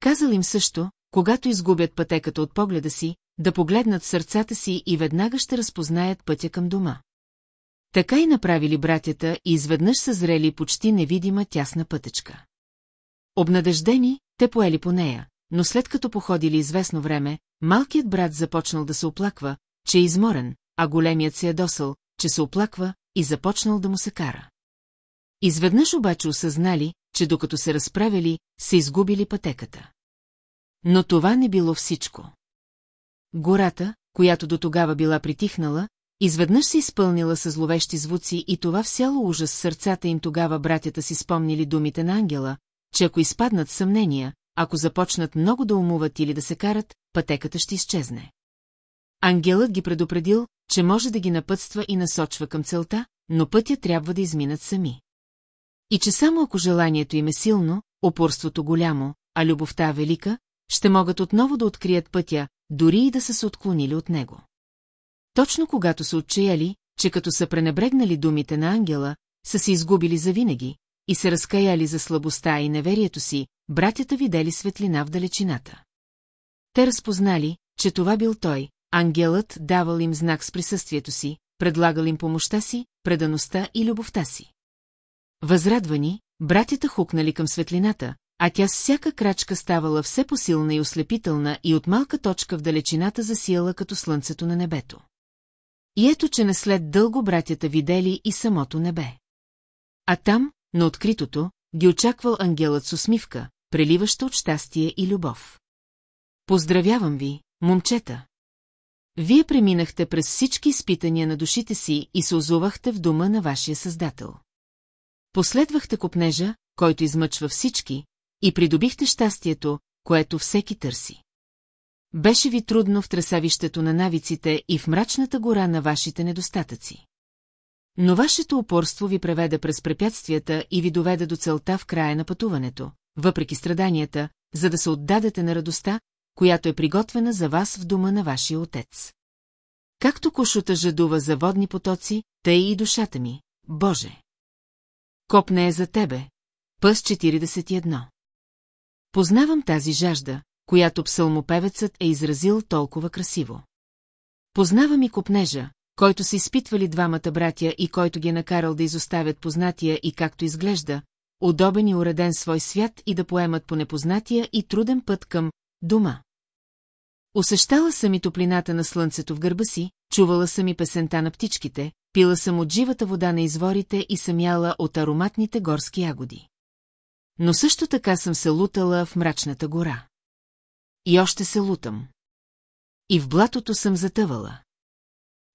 Казал им също, когато изгубят пътеката от погледа си, да погледнат сърцата си и веднага ще разпознаят пътя към дома. Така и направили братята и изведнъж съзрели почти невидима тясна пътечка. Обнадеждени, те поели по нея, но след като походили известно време, малкият брат започнал да се оплаква, че е изморен, а големият се ядосал, че се оплаква и започнал да му се кара. Изведнъж обаче осъзнали, че докато се разправили, се изгубили пътеката. Но това не било всичко. Гората, която до тогава била притихнала, изведнъж се изпълнила с зловещи звуци и това всяло ужас сърцата им тогава братята си спомнили думите на ангела, че ако изпаднат съмнения, ако започнат много да умуват или да се карат, пътеката ще изчезне. Ангелът ги предупредил, че може да ги напътства и насочва към целта, но пътя трябва да изминат сами. И че само ако желанието им е силно, упорството голямо, а любовта велика, ще могат отново да открият пътя, дори и да са се отклонили от него. Точно когато са отчаяли, че като са пренебрегнали думите на ангела, са се изгубили завинаги и се разкаяли за слабостта и неверието си, братята видели светлина в далечината. Те разпознали, че това бил той, ангелът давал им знак с присъствието си, предлагал им помощта си, предаността и любовта си. Възрадвани, братята хукнали към светлината, а тя с всяка крачка ставала все посилна и ослепителна и от малка точка в далечината засияла като слънцето на небето. И ето, че не след дълго братята видели и самото небе. А там, на откритото, ги очаквал ангелът с усмивка, преливаща от щастие и любов. Поздравявам ви, момчета! Вие преминахте през всички изпитания на душите си и се озовахте в дома на вашия създател. Последвахте копнежа, който измъчва всички, и придобихте щастието, което всеки търси. Беше ви трудно в тресавището на навиците и в мрачната гора на вашите недостатъци. Но вашето упорство ви преведе през препятствията и ви доведе до целта в края на пътуването, въпреки страданията, за да се отдадете на радостта, която е приготвена за вас в дома на вашия отец. Както кошута жадува за водни потоци, тъй и душата ми, Боже! Копне е за тебе, пъс 41. Познавам тази жажда, която псалмопевецът е изразил толкова красиво. Познавам и копнежа, който са изпитвали двамата братя и който ги е накарал да изоставят познатия и както изглежда, удобен и уреден свой свят и да поемат по непознатия и труден път към дома. Усещала съм и топлината на слънцето в гърба си, чувала съм и песента на птичките, пила съм от живата вода на изворите и съм яла от ароматните горски ягоди. Но също така съм се лутала в мрачната гора. И още се лутам. И в блатото съм затъвала.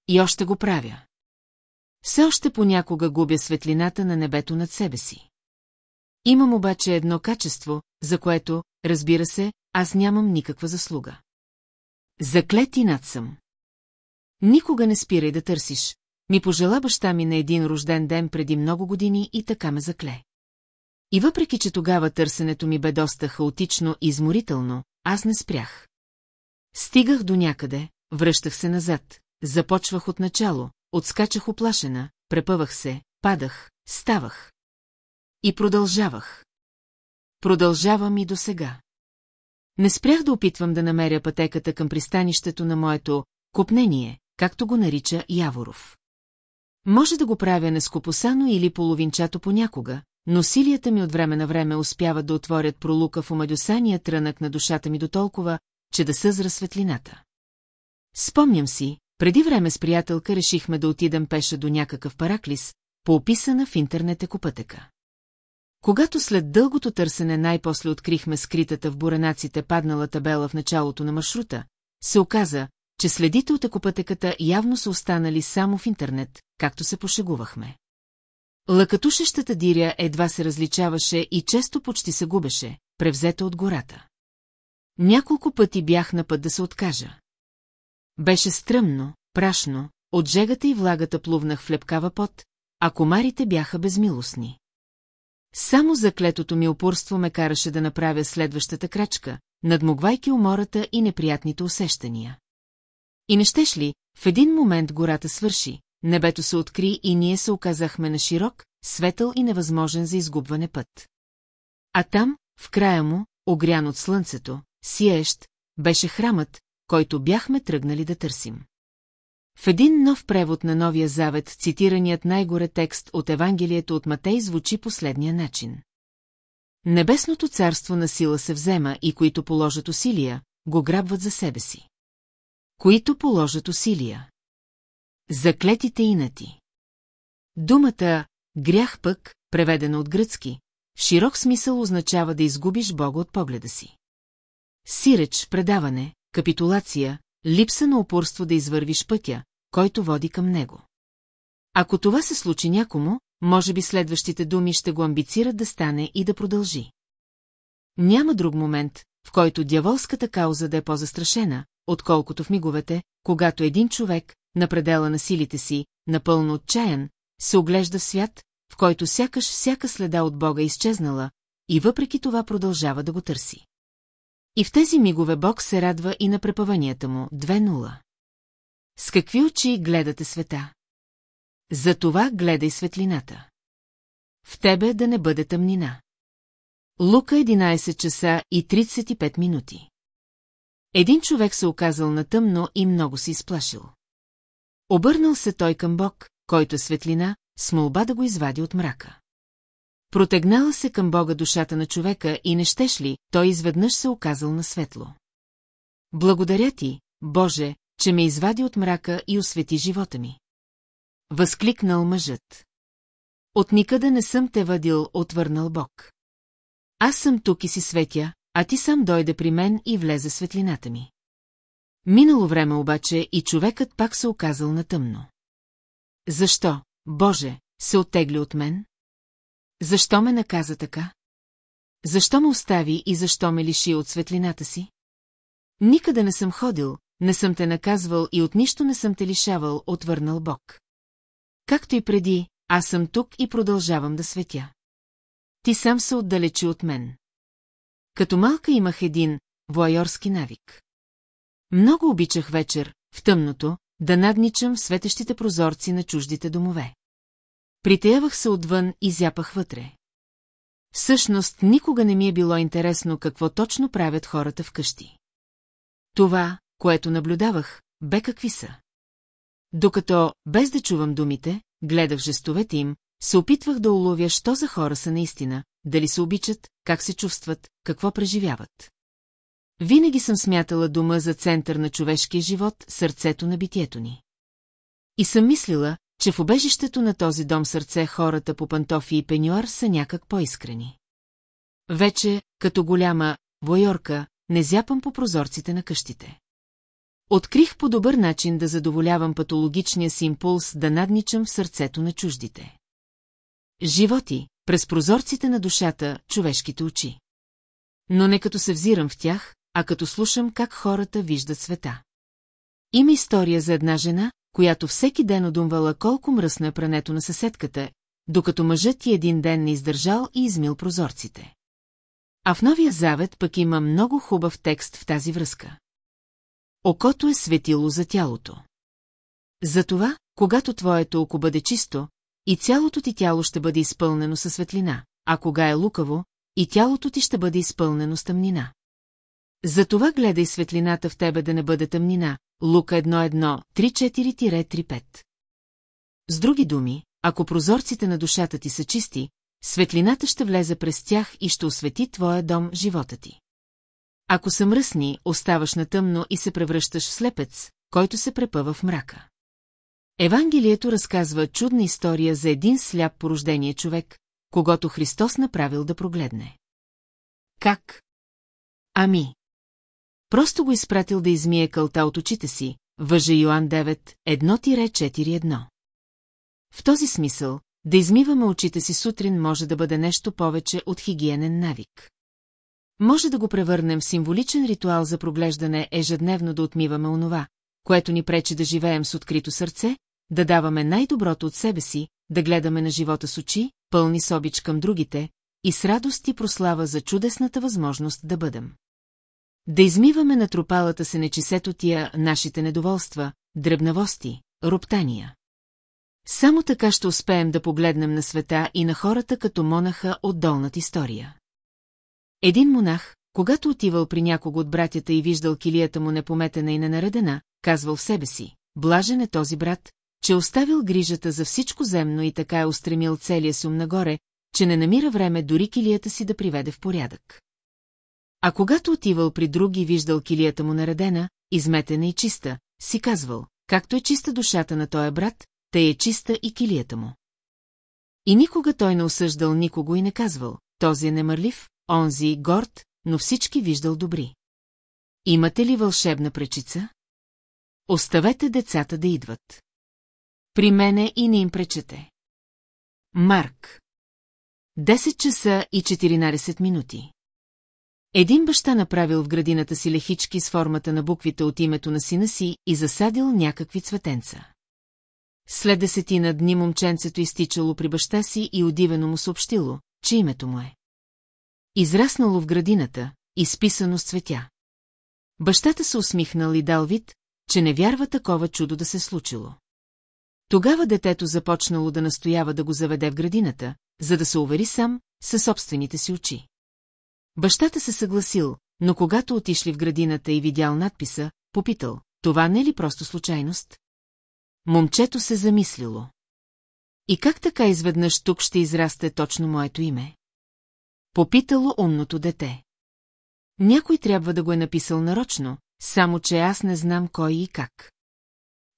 И още го правя. Все още понякога губя светлината на небето над себе си. Имам обаче едно качество, за което, разбира се, аз нямам никаква заслуга. Заклет и над съм. Никога не спирай да търсиш. Ми пожела баща ми на един рожден ден преди много години и така ме закле. И въпреки, че тогава търсенето ми бе доста хаотично и изморително, аз не спрях. Стигах до някъде, връщах се назад, започвах от начало, отскачах оплашена, препъвах се, падах, ставах. И продължавах. Продължавам и до сега. Не спрях да опитвам да намеря пътеката към пристанището на моето купнение, както го нарича Яворов. Може да го правя нескопосано или половинчато понякога, но силията ми от време на време успяват да отворят пролука в омадюсания трънък на душата ми до толкова, че да съзра светлината. Спомням си, преди време с приятелка решихме да отидем пеша до някакъв параклис, поописана в интернет екопътека. Когато след дългото търсене най-после открихме скритата в буренаците паднала табела в началото на маршрута, се оказа, че следите от екопътеката явно са останали само в интернет, както се пошегувахме. Лъкатушещата диря едва се различаваше и често почти се губеше, превзета от гората. Няколко пъти бях на път да се откажа. Беше стръмно, прашно, от жегата и влагата плувнах в лепкава пот, а комарите бяха безмилостни. Само заклетото ми упорство ме караше да направя следващата крачка, надмогвайки умората и неприятните усещания. И не щеш ли, в един момент гората свърши, небето се откри и ние се оказахме на широк, светъл и невъзможен за изгубване път. А там, в края му, огрян от слънцето, сиещ, беше храмът, който бяхме тръгнали да търсим. В един нов превод на Новия Завет цитираният най-горе текст от Евангелието от Матей звучи последния начин. Небесното царство на сила се взема и които положат усилия, го грабват за себе си. Които положат усилия. Заклетите инати. Думата «грях пък», преведена от гръцки, в широк смисъл означава да изгубиш Бога от погледа си. Сиреч, предаване, капитулация, липса на упорство да извървиш пътя, който води към него. Ако това се случи някому, може би следващите думи ще го амбицират да стане и да продължи. Няма друг момент, в който дяволската кауза да е по-застрашена, отколкото в миговете, когато един човек, на предела на силите си, напълно отчаян, се оглежда в свят, в който сякаш всяка следа от Бога е изчезнала, и въпреки това продължава да го търси. И в тези мигове Бог се радва и на препъванията му 2.0. С какви очи гледате света? За това гледай светлината. В тебе да не бъде тъмнина. Лука 11 часа и 35 минути. Един човек се оказал на тъмно и много се изплашил. Обърнал се той към Бог, който е светлина, с молба да го извади от мрака. Протегнала се към Бога душата на човека и не щеш ли, той изведнъж се оказал на светло. Благодаря ти, Боже, че ме извади от мрака и освети живота ми. Възкликнал мъжът. От никъде не съм те въдил, отвърнал Бог. Аз съм тук и си светя, а ти сам дойде при мен и влезе светлината ми. Минало време обаче и човекът пак се оказал на тъмно. Защо, Боже, се оттегли от мен? Защо ме наказа така? Защо ме остави и защо ме лиши от светлината си? Никъде не съм ходил, не съм те наказвал и от нищо не съм те лишавал, отвърнал Бог. Както и преди, аз съм тук и продължавам да светя. Ти сам се отдалечи от мен. Като малка имах един воайорски навик. Много обичах вечер, в тъмното, да надничам в светещите прозорци на чуждите домове. Притеявах се отвън и зяпах вътре. Всъщност, никога не ми е било интересно какво точно правят хората вкъщи. Това, което наблюдавах, бе какви са. Докато, без да чувам думите, гледах жестовете им, се опитвах да уловя, що за хора са наистина, дали се обичат, как се чувстват, какво преживяват. Винаги съм смятала дума за център на човешкия живот, сърцето на битието ни. И съм мислила, че в обежището на този дом сърце хората по пантофи и пенюар са някак по-искрени. Вече, като голяма войорка, не зяпам по прозорците на къщите. Открих по добър начин да задоволявам патологичния си импулс да надничам в сърцето на чуждите. Животи, през прозорците на душата, човешките очи. Но не като се взирам в тях, а като слушам как хората виждат света. Има история за една жена, която всеки ден одумвала колко мръсно е прането на съседката, докато мъжът ти един ден не издържал и измил прозорците. А в Новия Завет пък има много хубав текст в тази връзка. Окото е светило за тялото. Затова, когато твоето око бъде чисто, и цялото ти тяло ще бъде изпълнено със светлина, а кога е лукаво, и тялото ти ще бъде изпълнено с тъмнина. Затова гледай светлината в тебе да не бъде тъмнина, Лука 1.1.3.4-3.5. С други думи, ако прозорците на душата ти са чисти, светлината ще влезе през тях и ще освети твоя дом, живота ти. Ако са мръсни, оставаш на тъмно и се превръщаш в слепец, който се препъва в мрака. Евангелието разказва чудна история за един сляп по рождение човек, когато Христос направил да прогледне. Как? Ами. Просто го изпратил да измие кълта от очите си, въже Йоан 9, 1-4-1. В този смисъл, да измиваме очите си сутрин може да бъде нещо повече от хигиенен навик. Може да го превърнем в символичен ритуал за проглеждане ежедневно да отмиваме онова, което ни пречи да живеем с открито сърце, да даваме най-доброто от себе си, да гледаме на живота с очи, пълни с обич към другите, и с радост и прослава за чудесната възможност да бъдем. Да измиваме натрупалата се нечисетотия нашите недоволства, дребнавости, роптания. Само така ще успеем да погледнем на света и на хората като монаха от долната история. Един монах, когато отивал при някого от братята и виждал килията му непометена и ненаредена, казвал в себе си, блажен е този брат, че оставил грижата за всичко земно и така е устремил целия сум нагоре, че не намира време дори килията си да приведе в порядък. А когато отивал при други и виждал килията му наредена, изметена и чиста, си казвал, както е чиста душата на този брат, тъй е чиста и килията му. И никога той не осъждал никого и не казвал, този е немърлив, онзи горд, но всички виждал добри. Имате ли вълшебна пречица? Оставете децата да идват. При мене и не им пречете. Марк. 10 часа и 14 минути. Един баща направил в градината си лехички с формата на буквите от името на сина си и засадил някакви цветенца. След десетина дни момченцето изтичало при баща си и удивено му съобщило, че името му е. Израснало в градината, изписано с цветя. Бащата се усмихнал и дал вид, че не вярва такова чудо да се случило. Тогава детето започнало да настоява да го заведе в градината, за да се увери сам, със собствените си очи. Бащата се съгласил, но когато отишли в градината и видял надписа, попитал, това не е ли просто случайност? Момчето се замислило. И как така изведнъж тук ще израсте точно моето име? Попитало умното дете. Някой трябва да го е написал нарочно, само че аз не знам кой и как.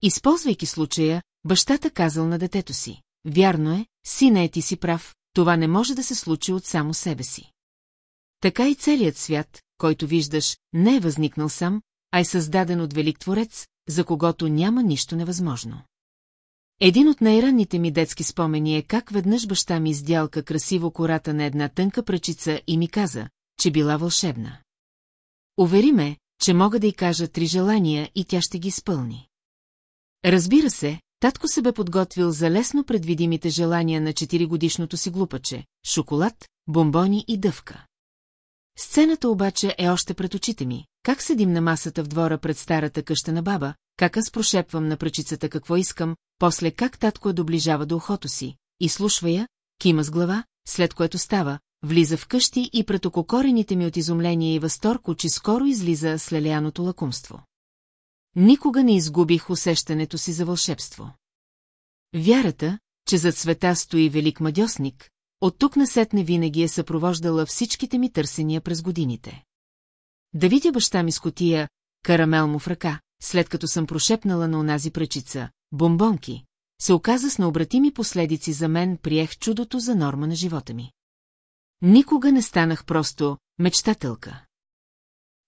Използвайки случая, бащата казал на детето си. Вярно е, сине, ти си прав, това не може да се случи от само себе си. Така и целият свят, който виждаш, не е възникнал сам, а е създаден от велик творец, за когото няма нищо невъзможно. Един от най-ранните ми детски спомени е как веднъж баща ми издялка красиво кората на една тънка пръчица и ми каза, че била вълшебна. Увери ме, че мога да й кажа три желания и тя ще ги изпълни. Разбира се, татко се бе подготвил за лесно предвидимите желания на 4-годишното си глупаче – шоколад, бомбони и дъвка. Сцената обаче е още пред очите ми, как седим на масата в двора пред старата къща на баба, как аз прошепвам на пръчицата какво искам, после как татко я доближава до ухото си, и слушва я, кима с глава, след което става, влиза в къщи и пред ококорените ми от изумление и възторг очи скоро излиза с лелеяното лакумство. Никога не изгубих усещането си за вълшебство. Вярата, че зад света стои велик мадьосник, от тук насетне винаги е съпровождала всичките ми търсения през годините. Да видя баща ми с котия, карамел му в ръка, след като съм прошепнала на онази пръчица, бомбонки, се оказа с необратими последици за мен, приех чудото за норма на живота ми. Никога не станах просто мечтателка.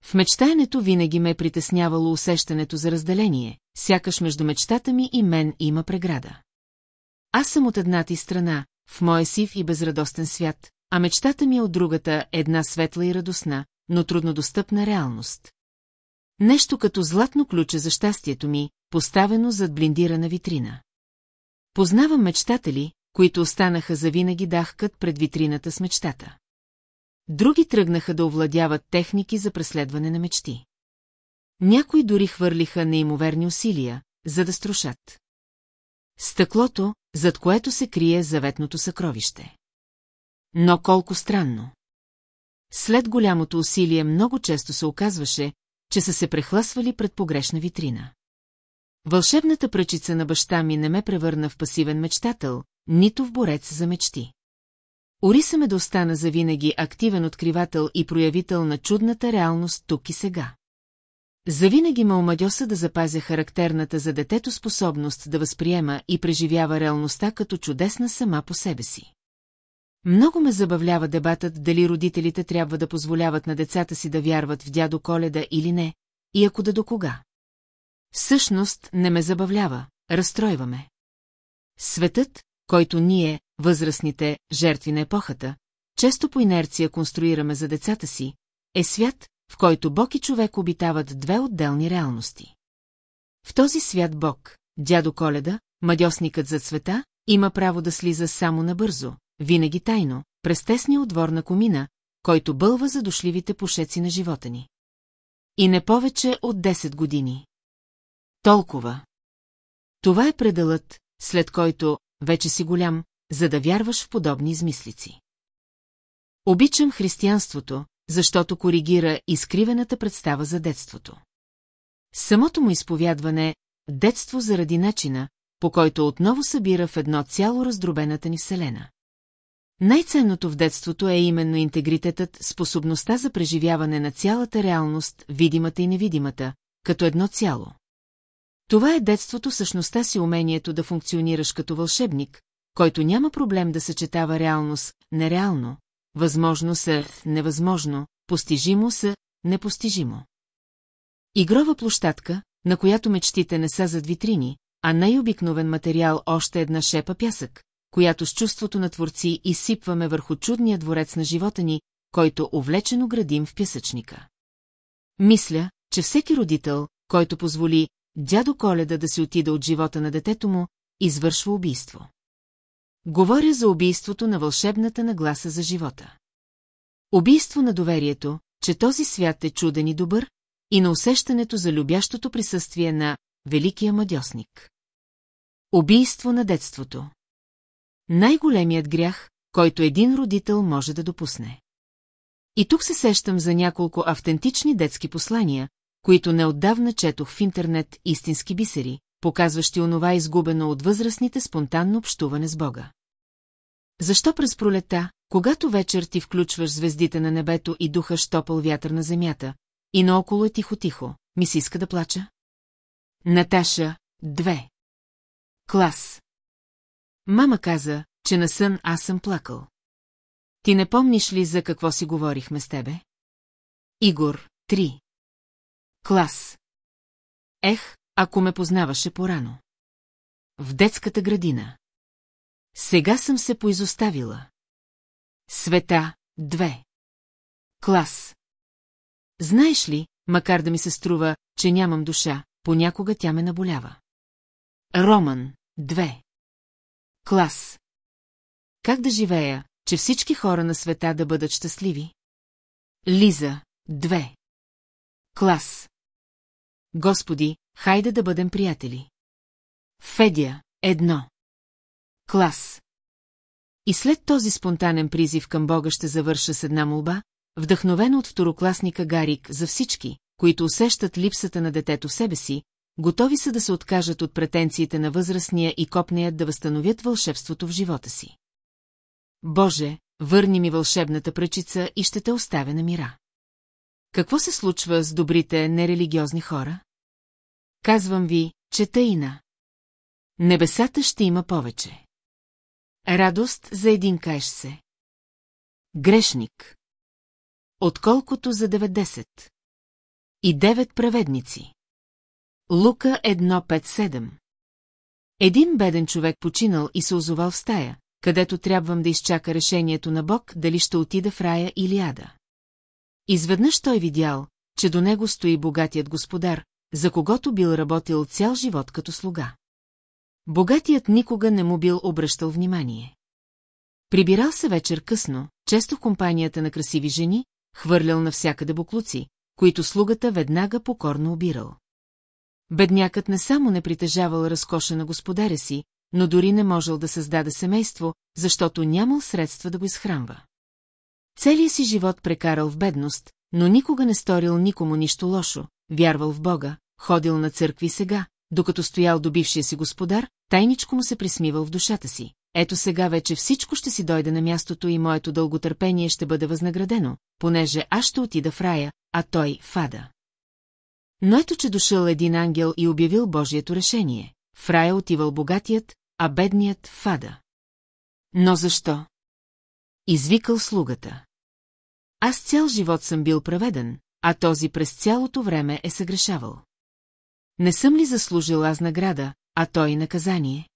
В мечтаенето винаги ме е притеснявало усещането за разделение, сякаш между мечтата ми и мен има преграда. Аз съм от едната и страна, в моя сив и безрадостен свят, а мечтата ми е от другата една светла и радостна, но труднодостъпна реалност. Нещо като златно ключе за щастието ми, поставено зад блиндирана витрина. Познавам мечтатели, които останаха завинаги дахкат пред витрината с мечтата. Други тръгнаха да овладяват техники за преследване на мечти. Някои дори хвърлиха неимоверни усилия, за да струшат. Стъклото, зад което се крие заветното съкровище. Но колко странно. След голямото усилие много често се оказваше, че са се прехласвали пред погрешна витрина. Вълшебната пръчица на баща ми не ме превърна в пасивен мечтател, нито в борец за мечти. Ориса ме да остана завинаги активен откривател и проявител на чудната реалност тук и сега. Завинаги ме омадьоса да запазя характерната за детето способност да възприема и преживява реалността като чудесна сама по себе си. Много ме забавлява дебатът дали родителите трябва да позволяват на децата си да вярват в дядо Коледа или не, и ако да до кога. Всъщност не ме забавлява, разстройваме. Светът, който ние, възрастните, жертви на епохата, често по инерция конструираме за децата си, е свят, в който Бог и човек обитават две отделни реалности. В този свят Бог, дядо Коледа, мадьосникът за цвета, има право да слиза само набързо, винаги тайно, през тесния отвор на комина, който бълва задушливите пушеци на живота ни. И не повече от 10 години. Толкова. Това е пределът, след който вече си голям, за да вярваш в подобни измислици. Обичам християнството, защото коригира изкривената представа за детството. Самото му изповядване – детство заради начина, по който отново събира в едно цяло раздробената ни вселена. Най-ценното в детството е именно интегритетът, способността за преживяване на цялата реалност, видимата и невидимата, като едно цяло. Това е детството същността си умението да функционираш като вълшебник, който няма проблем да съчетава реалност, нереално, възможно са, невъзможно, постижимо са, непостижимо. Игрова площадка, на която мечтите не са зад витрини, а най-обикновен материал още една шепа пясък, която с чувството на творци изсипваме върху чудния дворец на живота ни, който увлечено градим в пясъчника. Мисля, че всеки родител, който позволи дядо Коледа да си отида от живота на детето му, извършва убийство. Говоря за убийството на вълшебната нагласа за живота. Убийство на доверието, че този свят е чуден и добър, и на усещането за любящото присъствие на Великия мадьосник. Убийство на детството. Най-големият грях, който един родител може да допусне. И тук се сещам за няколко автентични детски послания, които неотдавна четох в интернет истински бисери, показващи онова изгубено от възрастните спонтанно общуване с Бога. Защо през пролета, когато вечер ти включваш звездите на небето и духаш топъл вятър на земята, и наоколо е тихо-тихо, ми се иска да плача? Наташа, две. Клас. Мама каза, че на сън аз съм плакал. Ти не помниш ли за какво си говорихме с тебе? Игор, три. Клас. Ех, ако ме познаваше порано. В детската градина. Сега съм се поизоставила. Света, две. Клас. Знаеш ли, макар да ми се струва, че нямам душа, понякога тя ме наболява. Роман, две. Клас. Как да живея, че всички хора на света да бъдат щастливи? Лиза, две. Клас. Господи, хайде да бъдем приятели. Федя, едно. Клас. И след този спонтанен призив към Бога ще завърша с една молба, вдъхновена от второкласника Гарик за всички, които усещат липсата на детето в себе си, готови са да се откажат от претенциите на възрастния и копнеят да възстановят вълшебството в живота си. Боже, върни ми вълшебната пръчица и ще те оставя на мира. Какво се случва с добрите нерелигиозни хора? Казвам ви, че тъйна. Небесата ще има повече. Радост за един каеш се. Грешник. Отколкото за 90. И девет праведници. Лука 1.5.7 Един беден човек починал и се озовал в стая, където трябвам да изчака решението на Бог дали ще отида в рая или ада. Изведнъж той видял, че до него стои богатият господар, за когото бил работил цял живот като слуга. Богатият никога не му бил обръщал внимание. Прибирал се вечер късно, често в компанията на красиви жени, хвърлял навсякъде буклуци, които слугата веднага покорно обирал. Беднякът не само не притежавал разкоша на господаря си, но дори не можел да създаде семейство, защото нямал средства да го изхранва. Целият си живот прекарал в бедност, но никога не сторил никому нищо лошо, вярвал в Бога, ходил на църкви сега, докато стоял до бившия си господар, тайничко му се присмивал в душата си. Ето сега вече всичко ще си дойде на мястото и моето дълготърпение ще бъде възнаградено, понеже аз ще отида в рая, а той в ада. Но ето, че дошъл един ангел и обявил Божието решение. В рая отивал богатият, а бедният в ада. Но защо? Извикал слугата. Аз цял живот съм бил праведен, а този през цялото време е съгрешавал. Не съм ли заслужил аз награда, а той наказание?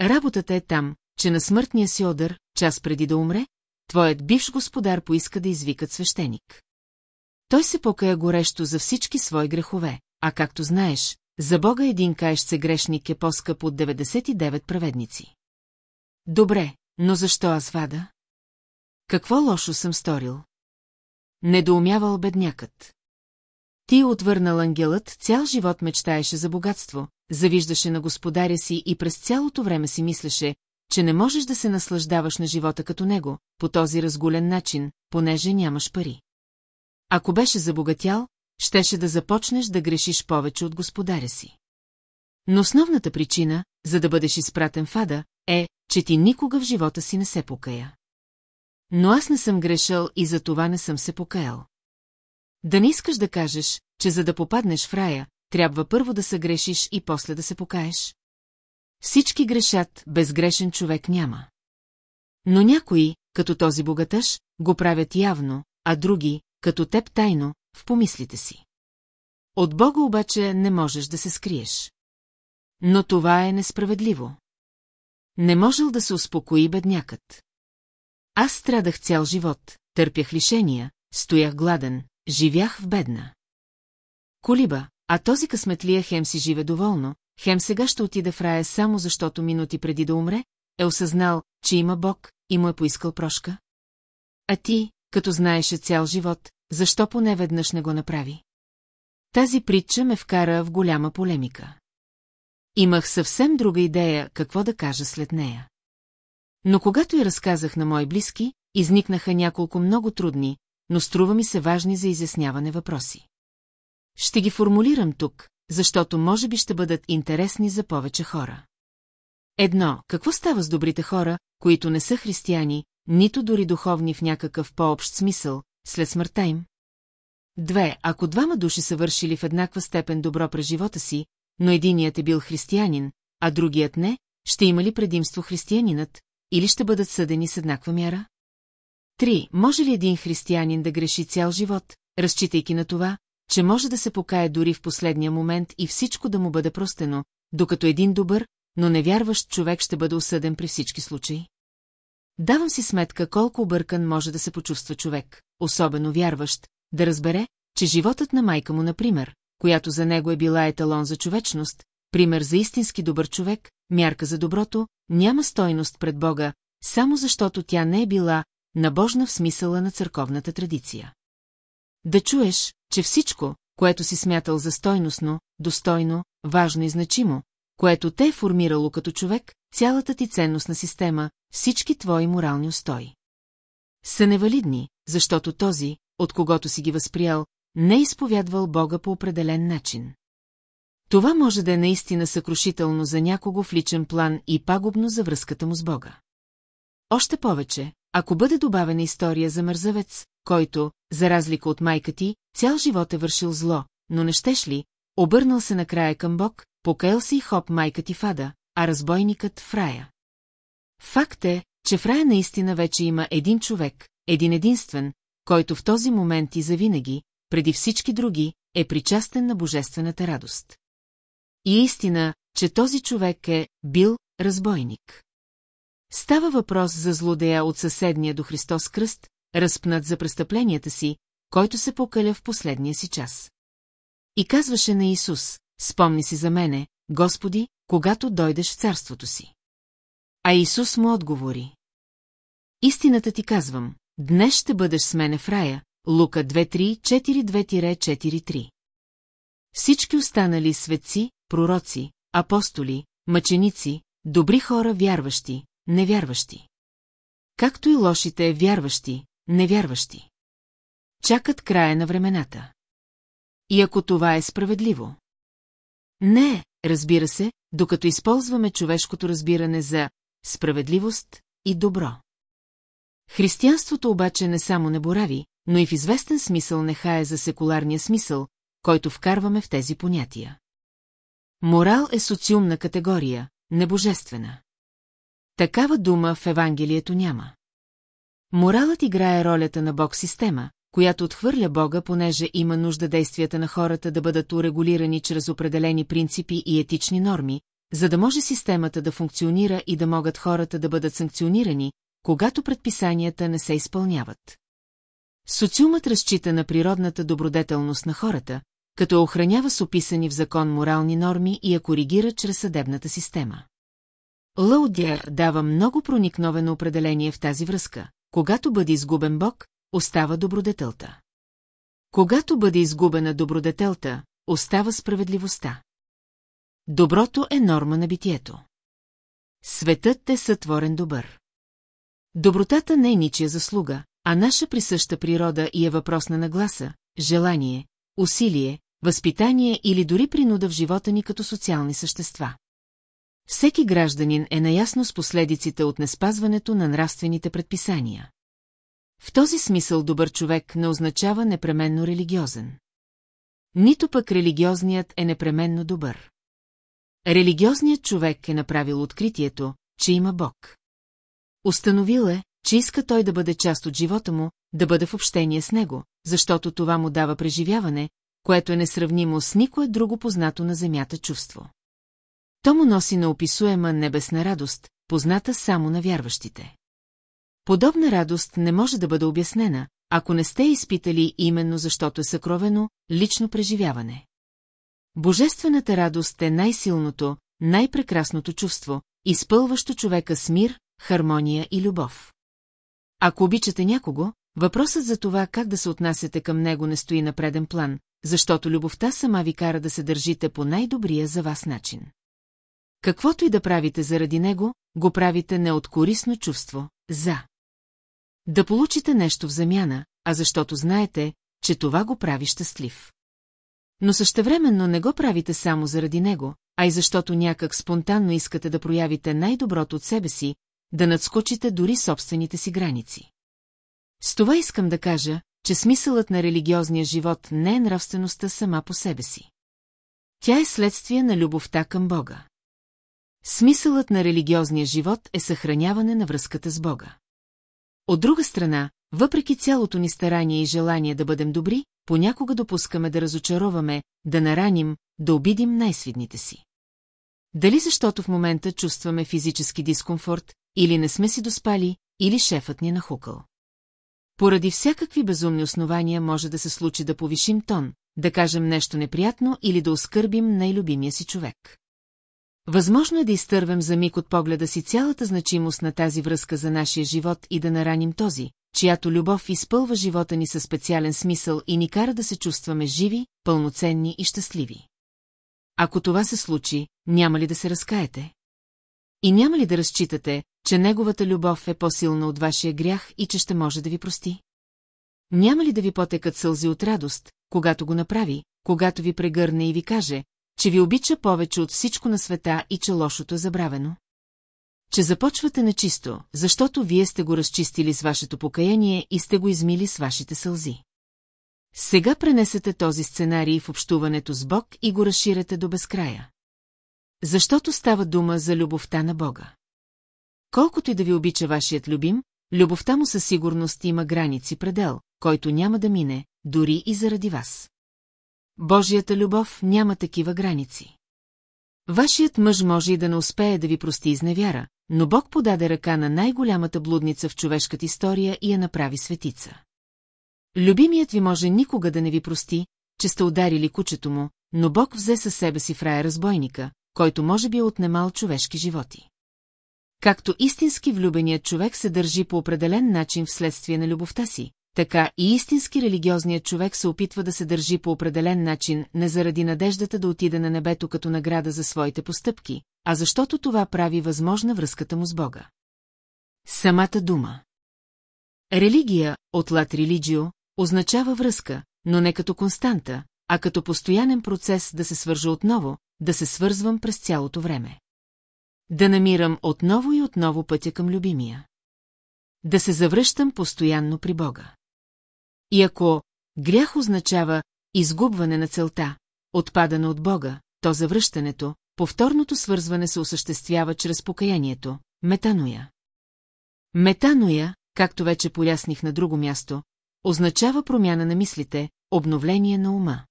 Работата е там, че на смъртния си одър, час преди да умре, твоят бивш господар поиска да извикат свещеник. Той се покая горещо за всички свои грехове, а както знаеш, за Бога един каещ грешник е по-скъп от 99 праведници. Добре, но защо аз вада? Какво лошо съм сторил? Недоумявал беднякът. Ти отвърнал ангелът, цял живот мечтаеше за богатство, завиждаше на господаря си и през цялото време си мислеше, че не можеш да се наслаждаваш на живота като него, по този разгулен начин, понеже нямаш пари. Ако беше забогатял, щеше да започнеш да грешиш повече от господаря си. Но основната причина, за да бъдеш изпратен в ада, е, че ти никога в живота си не се покая. Но аз не съм грешал и за това не съм се покаял. Да не искаш да кажеш, че за да попаднеш в рая, трябва първо да се грешиш и после да се покаеш? Всички грешат, безгрешен човек няма. Но някои, като този богатъж, го правят явно, а други, като теб тайно, в помислите си. От Бога обаче не можеш да се скриеш. Но това е несправедливо. Не можел да се успокои беднякът. Аз страдах цял живот, търпях лишения, стоях гладен, живях в бедна. Колиба, а този късметлия хем си живе доволно, хем сега ще отида в рая само защото минути преди да умре, е осъзнал, че има Бог и му е поискал прошка? А ти, като знаеше цял живот, защо поне веднъж не го направи? Тази притча ме вкара в голяма полемика. Имах съвсем друга идея какво да кажа след нея. Но когато я разказах на мои близки, изникнаха няколко много трудни, но струва ми се важни за изясняване въпроси. Ще ги формулирам тук, защото може би ще бъдат интересни за повече хора. Едно, какво става с добрите хора, които не са християни, нито дори духовни в някакъв по-общ смисъл, след смъртта им? Две, ако двама души са вършили в еднаква степен добро през живота си, но единият е бил християнин, а другият не, ще има ли предимство християнинът, или ще бъдат съдени с еднаква мяра? Три, може ли един християнин да греши цял живот, разчитайки на това, че може да се покае дори в последния момент и всичко да му бъде простено, докато един добър, но невярващ човек ще бъде осъден при всички случаи? Давам си сметка колко объркан може да се почувства човек, особено вярващ, да разбере, че животът на майка му, например, която за него е била еталон за човечност, пример за истински добър човек, мярка за доброто, няма стойност пред Бога, само защото тя не е била набожна в смисъла на църковната традиция. Да чуеш, че всичко, което си смятал за стойностно, достойно, важно и значимо, което те е формирало като човек, цялата ти ценностна система, всички твои морални устои. Са невалидни, защото този, от когото си ги възприял, не е изповядвал Бога по определен начин. Това може да е наистина съкрушително за някого в личен план и пагубно за връзката му с Бога. Още повече, ако бъде добавена история за мързавец, който, за разлика от майка ти, цял живот е вършил зло, но не щеш ли, обърнал се накрая към Бог, покаял се и хоп майка ти фада, а разбойникът в рая. Факт е, че в рая наистина вече има един човек, един единствен, който в този момент и завинаги, преди всички други, е причастен на божествената радост. И истина, че този човек е бил разбойник. Става въпрос за злодея от съседния до Христос кръст, разпнат за престъпленията си, който се покаля в последния си час. И казваше на Исус, спомни си за мене, Господи, когато дойдеш в царството си. А Исус му отговори. Истината ти казвам, днес ще бъдеш с мене в рая, Лука 2.3.4.2-4.3. Всички останали светци, пророци, апостоли, мъченици, добри хора вярващи, невярващи. Както и лошите вярващи, невярващи. Чакат края на времената. И ако това е справедливо? Не, разбира се, докато използваме човешкото разбиране за справедливост и добро. Християнството обаче не само не борави, но и в известен смисъл не хае за секуларния смисъл, който вкарваме в тези понятия. Морал е социумна категория, небожествена. Такава дума в Евангелието няма. Моралът играе ролята на Бог-система, която отхвърля Бога, понеже има нужда действията на хората да бъдат урегулирани чрез определени принципи и етични норми, за да може системата да функционира и да могат хората да бъдат санкционирани, когато предписанията не се изпълняват. Социумът разчита на природната добродетелност на хората, като охранява с описани в закон морални норми и я коригира чрез съдебната система. Лаудиер дава много проникновено определение в тази връзка. Когато бъде изгубен Бог, остава добродетелта. Когато бъде изгубена добродетелта, остава справедливостта. Доброто е норма на битието. Светът е сътворен добър. Добротата не е ничия заслуга, а наша присъща природа и е въпрос на нагласа, желание, усилие, възпитание или дори принуда в живота ни като социални същества. Всеки гражданин е наясно с последиците от неспазването на нравствените предписания. В този смисъл добър човек не означава непременно религиозен. Нито пък религиозният е непременно добър. Религиозният човек е направил откритието, че има Бог. Установил е, че иска той да бъде част от живота му, да бъде в общение с него, защото това му дава преживяване, което е несравнимо с никое друго познато на земята чувство. То му носи неописуема небесна радост, позната само на вярващите. Подобна радост не може да бъде обяснена, ако не сте изпитали именно защото е съкровено, лично преживяване. Божествената радост е най-силното, най-прекрасното чувство, изпълващо човека с мир, хармония и любов. Ако обичате някого, въпросът за това как да се отнасяте към него не стои на преден план, защото любовта сама ви кара да се държите по най-добрия за вас начин. Каквото и да правите заради него, го правите не от корисно чувство, за. Да получите нещо в замяна, а защото знаете, че това го прави щастлив. Но същевременно не го правите само заради него, а и защото някак спонтанно искате да проявите най-доброто от себе си, да надскочите дори собствените си граници. С това искам да кажа, че смисълът на религиозния живот не е нравствеността сама по себе си. Тя е следствие на любовта към Бога. Смисълът на религиозния живот е съхраняване на връзката с Бога. От друга страна, въпреки цялото ни старание и желание да бъдем добри, понякога допускаме да разочароваме, да нараним, да обидим най-свидните си. Дали защото в момента чувстваме физически дискомфорт, или не сме си доспали, или шефът ни е нахукал. Поради всякакви безумни основания може да се случи да повишим тон, да кажем нещо неприятно или да оскърбим най-любимия си човек. Възможно е да изтървем за миг от погледа си цялата значимост на тази връзка за нашия живот и да нараним този, чиято любов изпълва живота ни със специален смисъл и ни кара да се чувстваме живи, пълноценни и щастливи. Ако това се случи, няма ли да се разкаете? И няма ли да разчитате, че неговата любов е по-силна от вашия грях и че ще може да ви прости? Няма ли да ви потекат сълзи от радост, когато го направи, когато ви прегърне и ви каже, че ви обича повече от всичко на света и че лошото е забравено? Че започвате на чисто, защото вие сте го разчистили с вашето покаяние и сте го измили с вашите сълзи. Сега пренесете този сценарий в общуването с Бог и го разширете до безкрая. Защото става дума за любовта на Бога. Колкото и да ви обича вашият любим, любовта му със сигурност има граници предел, който няма да мине, дори и заради вас. Божията любов няма такива граници. Вашият мъж може и да не успее да ви прости изневяра, но Бог подаде ръка на най-голямата блудница в човешката история и я направи светица. Любимият ви може никога да не ви прости, че сте ударили кучето му, но Бог взе със себе си в рая разбойника, който може би е отнемал човешки животи. Както истински влюбеният човек се държи по определен начин вследствие на любовта си, така и истински религиозният човек се опитва да се държи по определен начин не заради надеждата да отиде на небето като награда за своите постъпки, а защото това прави възможна връзката му с Бога. Самата дума Религия, от лат религио, означава връзка, но не като константа, а като постоянен процес да се свържа отново, да се свързвам през цялото време. Да намирам отново и отново пътя към любимия. Да се завръщам постоянно при Бога. И ако грях означава изгубване на целта, отпадане от Бога, то завръщането, повторното свързване се осъществява чрез покаянието, метаноя. Метаноя, както вече поясних на друго място, означава промяна на мислите, обновление на ума.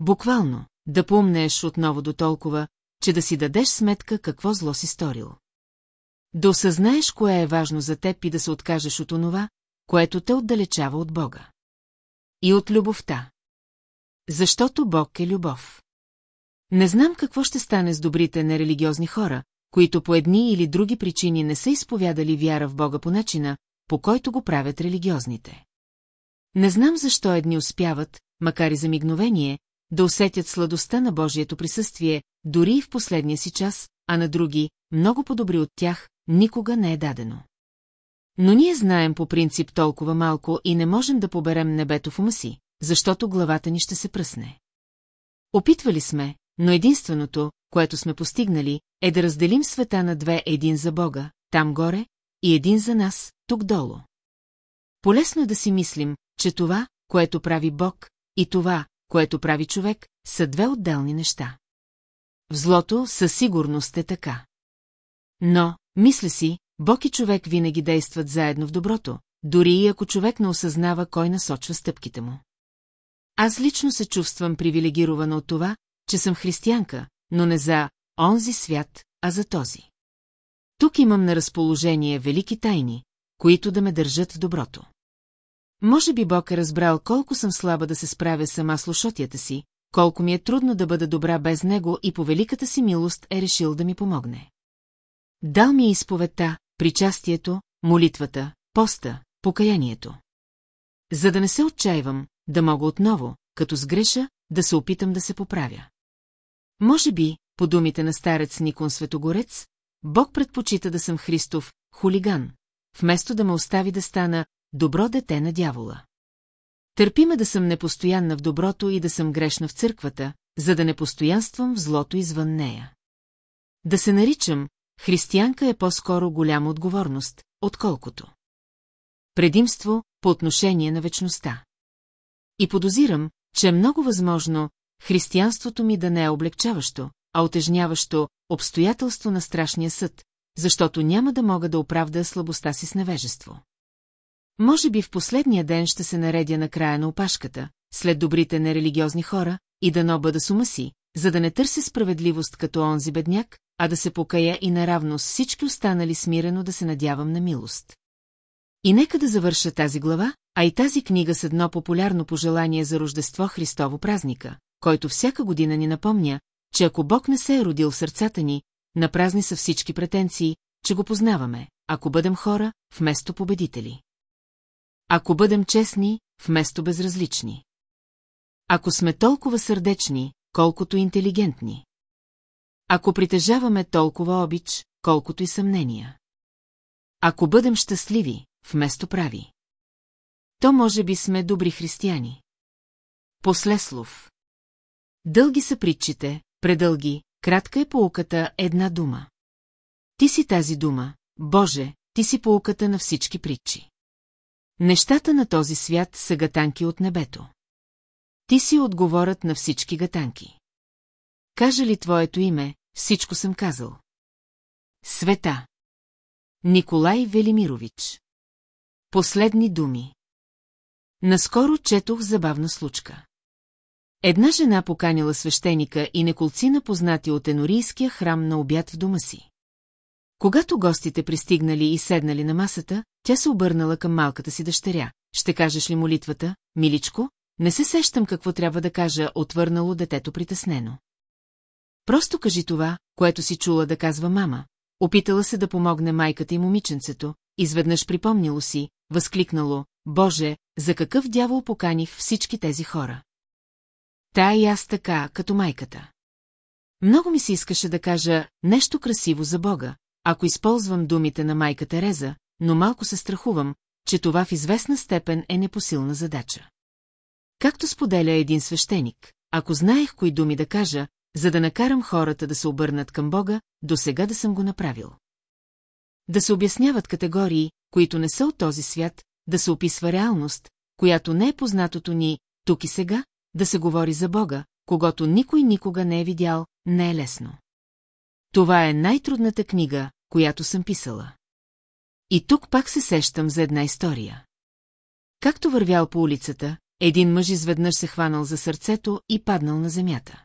Буквално, да помнеш отново до толкова, че да си дадеш сметка какво зло си сторил. Да осъзнаеш кое е важно за теб и да се откажеш от онова, което те отдалечава от Бога. И от любовта. Защото Бог е любов. Не знам какво ще стане с добрите нерелигиозни хора, които по едни или други причини не са изповядали вяра в Бога по начина, по който го правят религиозните. Не знам защо едни успяват, макар и за мигновение, да усетят сладостта на Божието присъствие, дори и в последния си час, а на други, много по-добри от тях, никога не е дадено. Но ние знаем по принцип толкова малко и не можем да поберем небето в ума си, защото главата ни ще се пръсне. Опитвали сме, но единственото, което сме постигнали, е да разделим света на две един за Бога, там горе, и един за нас, тук долу. Полесно е да си мислим, че това, което прави Бог, и това, което прави човек, са две отделни неща. В злото със сигурност е така. Но, мисля си, Бог и човек винаги действат заедно в доброто, дори и ако човек не осъзнава кой насочва стъпките му. Аз лично се чувствам привилегирована от това, че съм християнка, но не за онзи свят, а за този. Тук имам на разположение велики тайни, които да ме държат в доброто. Може би Бог е разбрал колко съм слаба да се справя сама с лошотията си, колко ми е трудно да бъда добра без него и по великата си милост е решил да ми помогне. Дал ми е изповедта, причастието, молитвата, поста, покаянието. За да не се отчаивам, да мога отново, като сгреша, да се опитам да се поправя. Може би, по думите на старец Никон Светогорец, Бог предпочита да съм Христов, хулиган, вместо да ме остави да стана добро дете на дявола. Търпиме да съм непостоянна в доброто и да съм грешна в църквата, за да не постоянствам в злото извън нея. Да се наричам християнка е по-скоро голяма отговорност, отколкото. Предимство по отношение на вечността. И подозирам, че е много възможно християнството ми да не е облегчаващо, а отежняващо обстоятелство на страшния съд, защото няма да мога да оправда слабостта си с невежество. Може би в последния ден ще се наредя на края на опашката, след добрите нерелигиозни хора, и да бъда с ума си, за да не търся справедливост като онзи бедняк, а да се покая и наравно с всички останали смирено да се надявам на милост. И нека да завърша тази глава, а и тази книга с едно популярно пожелание за Рождество Христово празника, който всяка година ни напомня, че ако Бог не се е родил в сърцата ни, на празни са всички претенции, че го познаваме, ако бъдем хора, вместо победители. Ако бъдем честни, вместо безразлични. Ако сме толкова сърдечни, колкото интелигентни. Ако притежаваме толкова обич, колкото и съмнения. Ако бъдем щастливи, вместо прави. То може би сме добри християни. Послеслов. Дълги са притчите, предълги, кратка е поуката една дума. Ти си тази дума, Боже, ти си поуката на всички притчи. Нещата на този свят са гатанки от небето. Ти си отговорът на всички гатанки. Кажа ли твоето име, всичко съм казал. Света. Николай Велимирович. Последни думи. Наскоро четох забавна случка. Една жена поканила свещеника и неколцина познати от енорийския храм на обяд в дома си. Когато гостите пристигнали и седнали на масата, тя се обърнала към малката си дъщеря. Ще кажеш ли молитвата, миличко? Не се сещам какво трябва да кажа, отвърнало детето притеснено. Просто кажи това, което си чула да казва мама. Опитала се да помогне майката и момиченцето, изведнъж припомнило си, възкликнало, Боже, за какъв дявол поканих всички тези хора? Та и аз така, като майката. Много ми се искаше да кажа нещо красиво за Бога, ако използвам думите на майка Тереза, но малко се страхувам, че това в известна степен е непосилна задача. Както споделя един свещеник, ако знаех кои думи да кажа, за да накарам хората да се обърнат към Бога, до сега да съм го направил. Да се обясняват категории, които не са от този свят, да се описва реалност, която не е познатото ни тук и сега, да се говори за Бога, когато никой никога не е видял, не е лесно. Това е най-трудната книга, която съм писала. И тук пак се сещам за една история. Както вървял по улицата, един мъж изведнъж се хванал за сърцето и паднал на земята.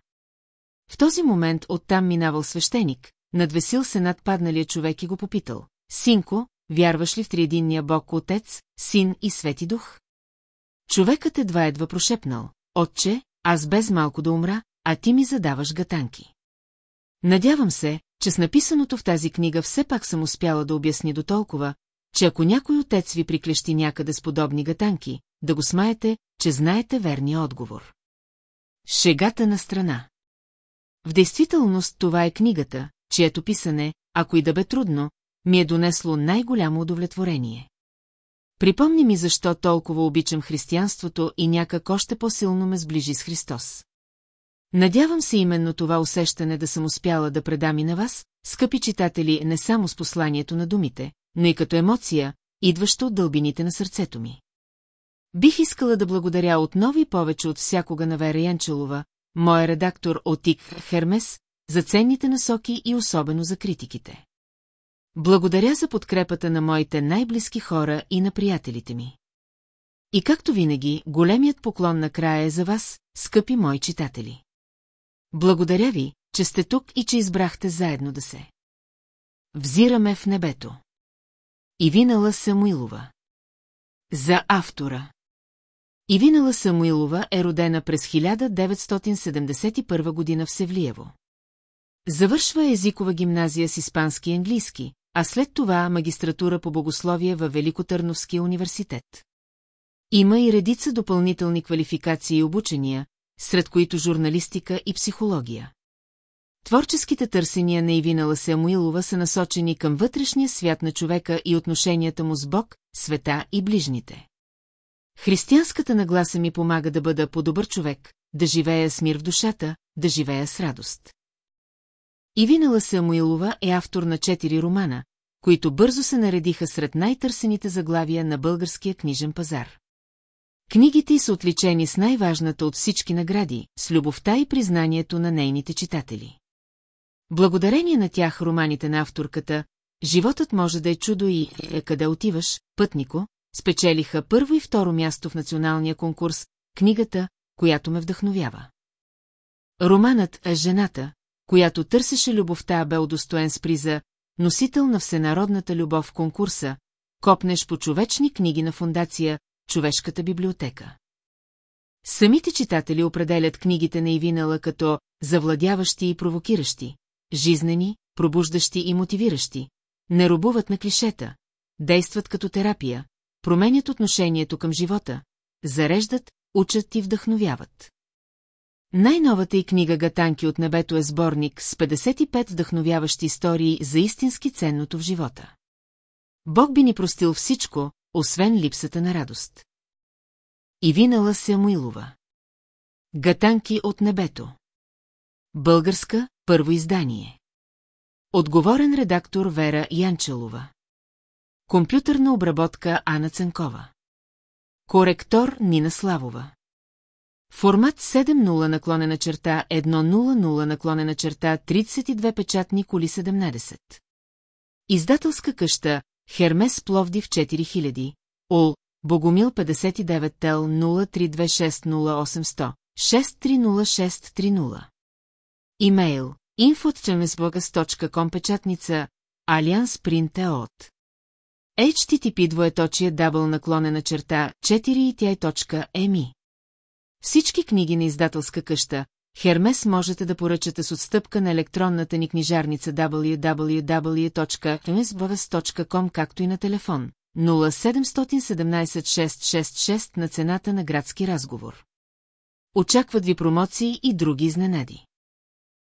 В този момент оттам минавал свещеник, надвесил се над падналия човек и го попитал. Синко, вярваш ли в триединния Бог Отец, Син и Свети Дух? Човекът едва-едва прошепнал. Отче, аз без малко да умра, а ти ми задаваш гатанки. Надявам се, че с написаното в тази книга все пак съм успяла да обясни до толкова, че ако някой отец ви приклещи някъде с подобни гатанки, да го смаете, че знаете верния отговор. Шегата на страна В действителност това е книгата, чието писане, ако и да бе трудно, ми е донесло най-голямо удовлетворение. Припомни ми защо толкова обичам християнството и някак още по-силно ме сближи с Христос. Надявам се именно това усещане да съм успяла да предам и на вас, скъпи читатели, не само с посланието на думите, но и като емоция, идваща от дълбините на сърцето ми. Бих искала да благодаря отново и повече от всякога на Вера Янчелова, моя редактор от ИК Хермес, за ценните насоки и особено за критиките. Благодаря за подкрепата на моите най-близки хора и на приятелите ми. И както винаги, големият поклон накрая е за вас, скъпи мои читатели. Благодаря ви, че сте тук и че избрахте заедно да се. Взираме в небето. Ивинала Самуилова За автора Ивинала Самуилова е родена през 1971 година в Севлиево. Завършва езикова гимназия с испански и английски, а след това магистратура по богословие във Великотърновския университет. Има и редица допълнителни квалификации и обучения, сред които журналистика и психология. Творческите търсения на Ивина Самуилова са насочени към вътрешния свят на човека и отношенията му с Бог, света и ближните. Християнската нагласа ми помага да бъда по-добър човек, да живея с мир в душата, да живея с радост. Ивина Самуилова е автор на четири романа, които бързо се наредиха сред най-търсените заглавия на българския книжен пазар. Книгите са отличени с най-важната от всички награди, с любовта и признанието на нейните читатели. Благодарение на тях романите на авторката «Животът може да е чудо» и «Е къде отиваш, пътнико» спечелиха първо и второ място в националния конкурс «Книгата, която ме вдъхновява». Романът е «Жената», която търсеше любовта, бе удостоен с приза «Носител на всенародната любов в конкурса», копнеш по човечни книги на фундация Човешката библиотека. Самите читатели определят книгите на Ивинала като завладяващи и провокиращи, жизнени, пробуждащи и мотивиращи, не робуват на клишета, действат като терапия, променят отношението към живота, зареждат, учат и вдъхновяват. Най-новата и книга Гатанки от небето е сборник с 55 вдъхновяващи истории за истински ценното в живота. Бог би ни простил всичко, освен липсата на радост. Ивинала Самуилова Гатанки от небето. Българска, първо издание. Отговорен редактор Вера Янчелова. Компютърна обработка Ана Ценкова Коректор Нина Славова. Формат 7.0 наклонена черта 1.00 наклонена черта 32 печатни коли 17. Издателска къща Хермес Пловдив 4000, Ол, Богомил 59 тел 03260800, 630630. Имейл info.chemesbogas.com печатница Принт от. Http двоеточие дабл наклонена черта 4 Всички книги на издателска къща, Хермес можете да поръчате с отстъпка на електронната ни книжарница www.hemesbavas.com, както и на телефон 0717 666 на цената на градски разговор. Очакват ви промоции и други изненади.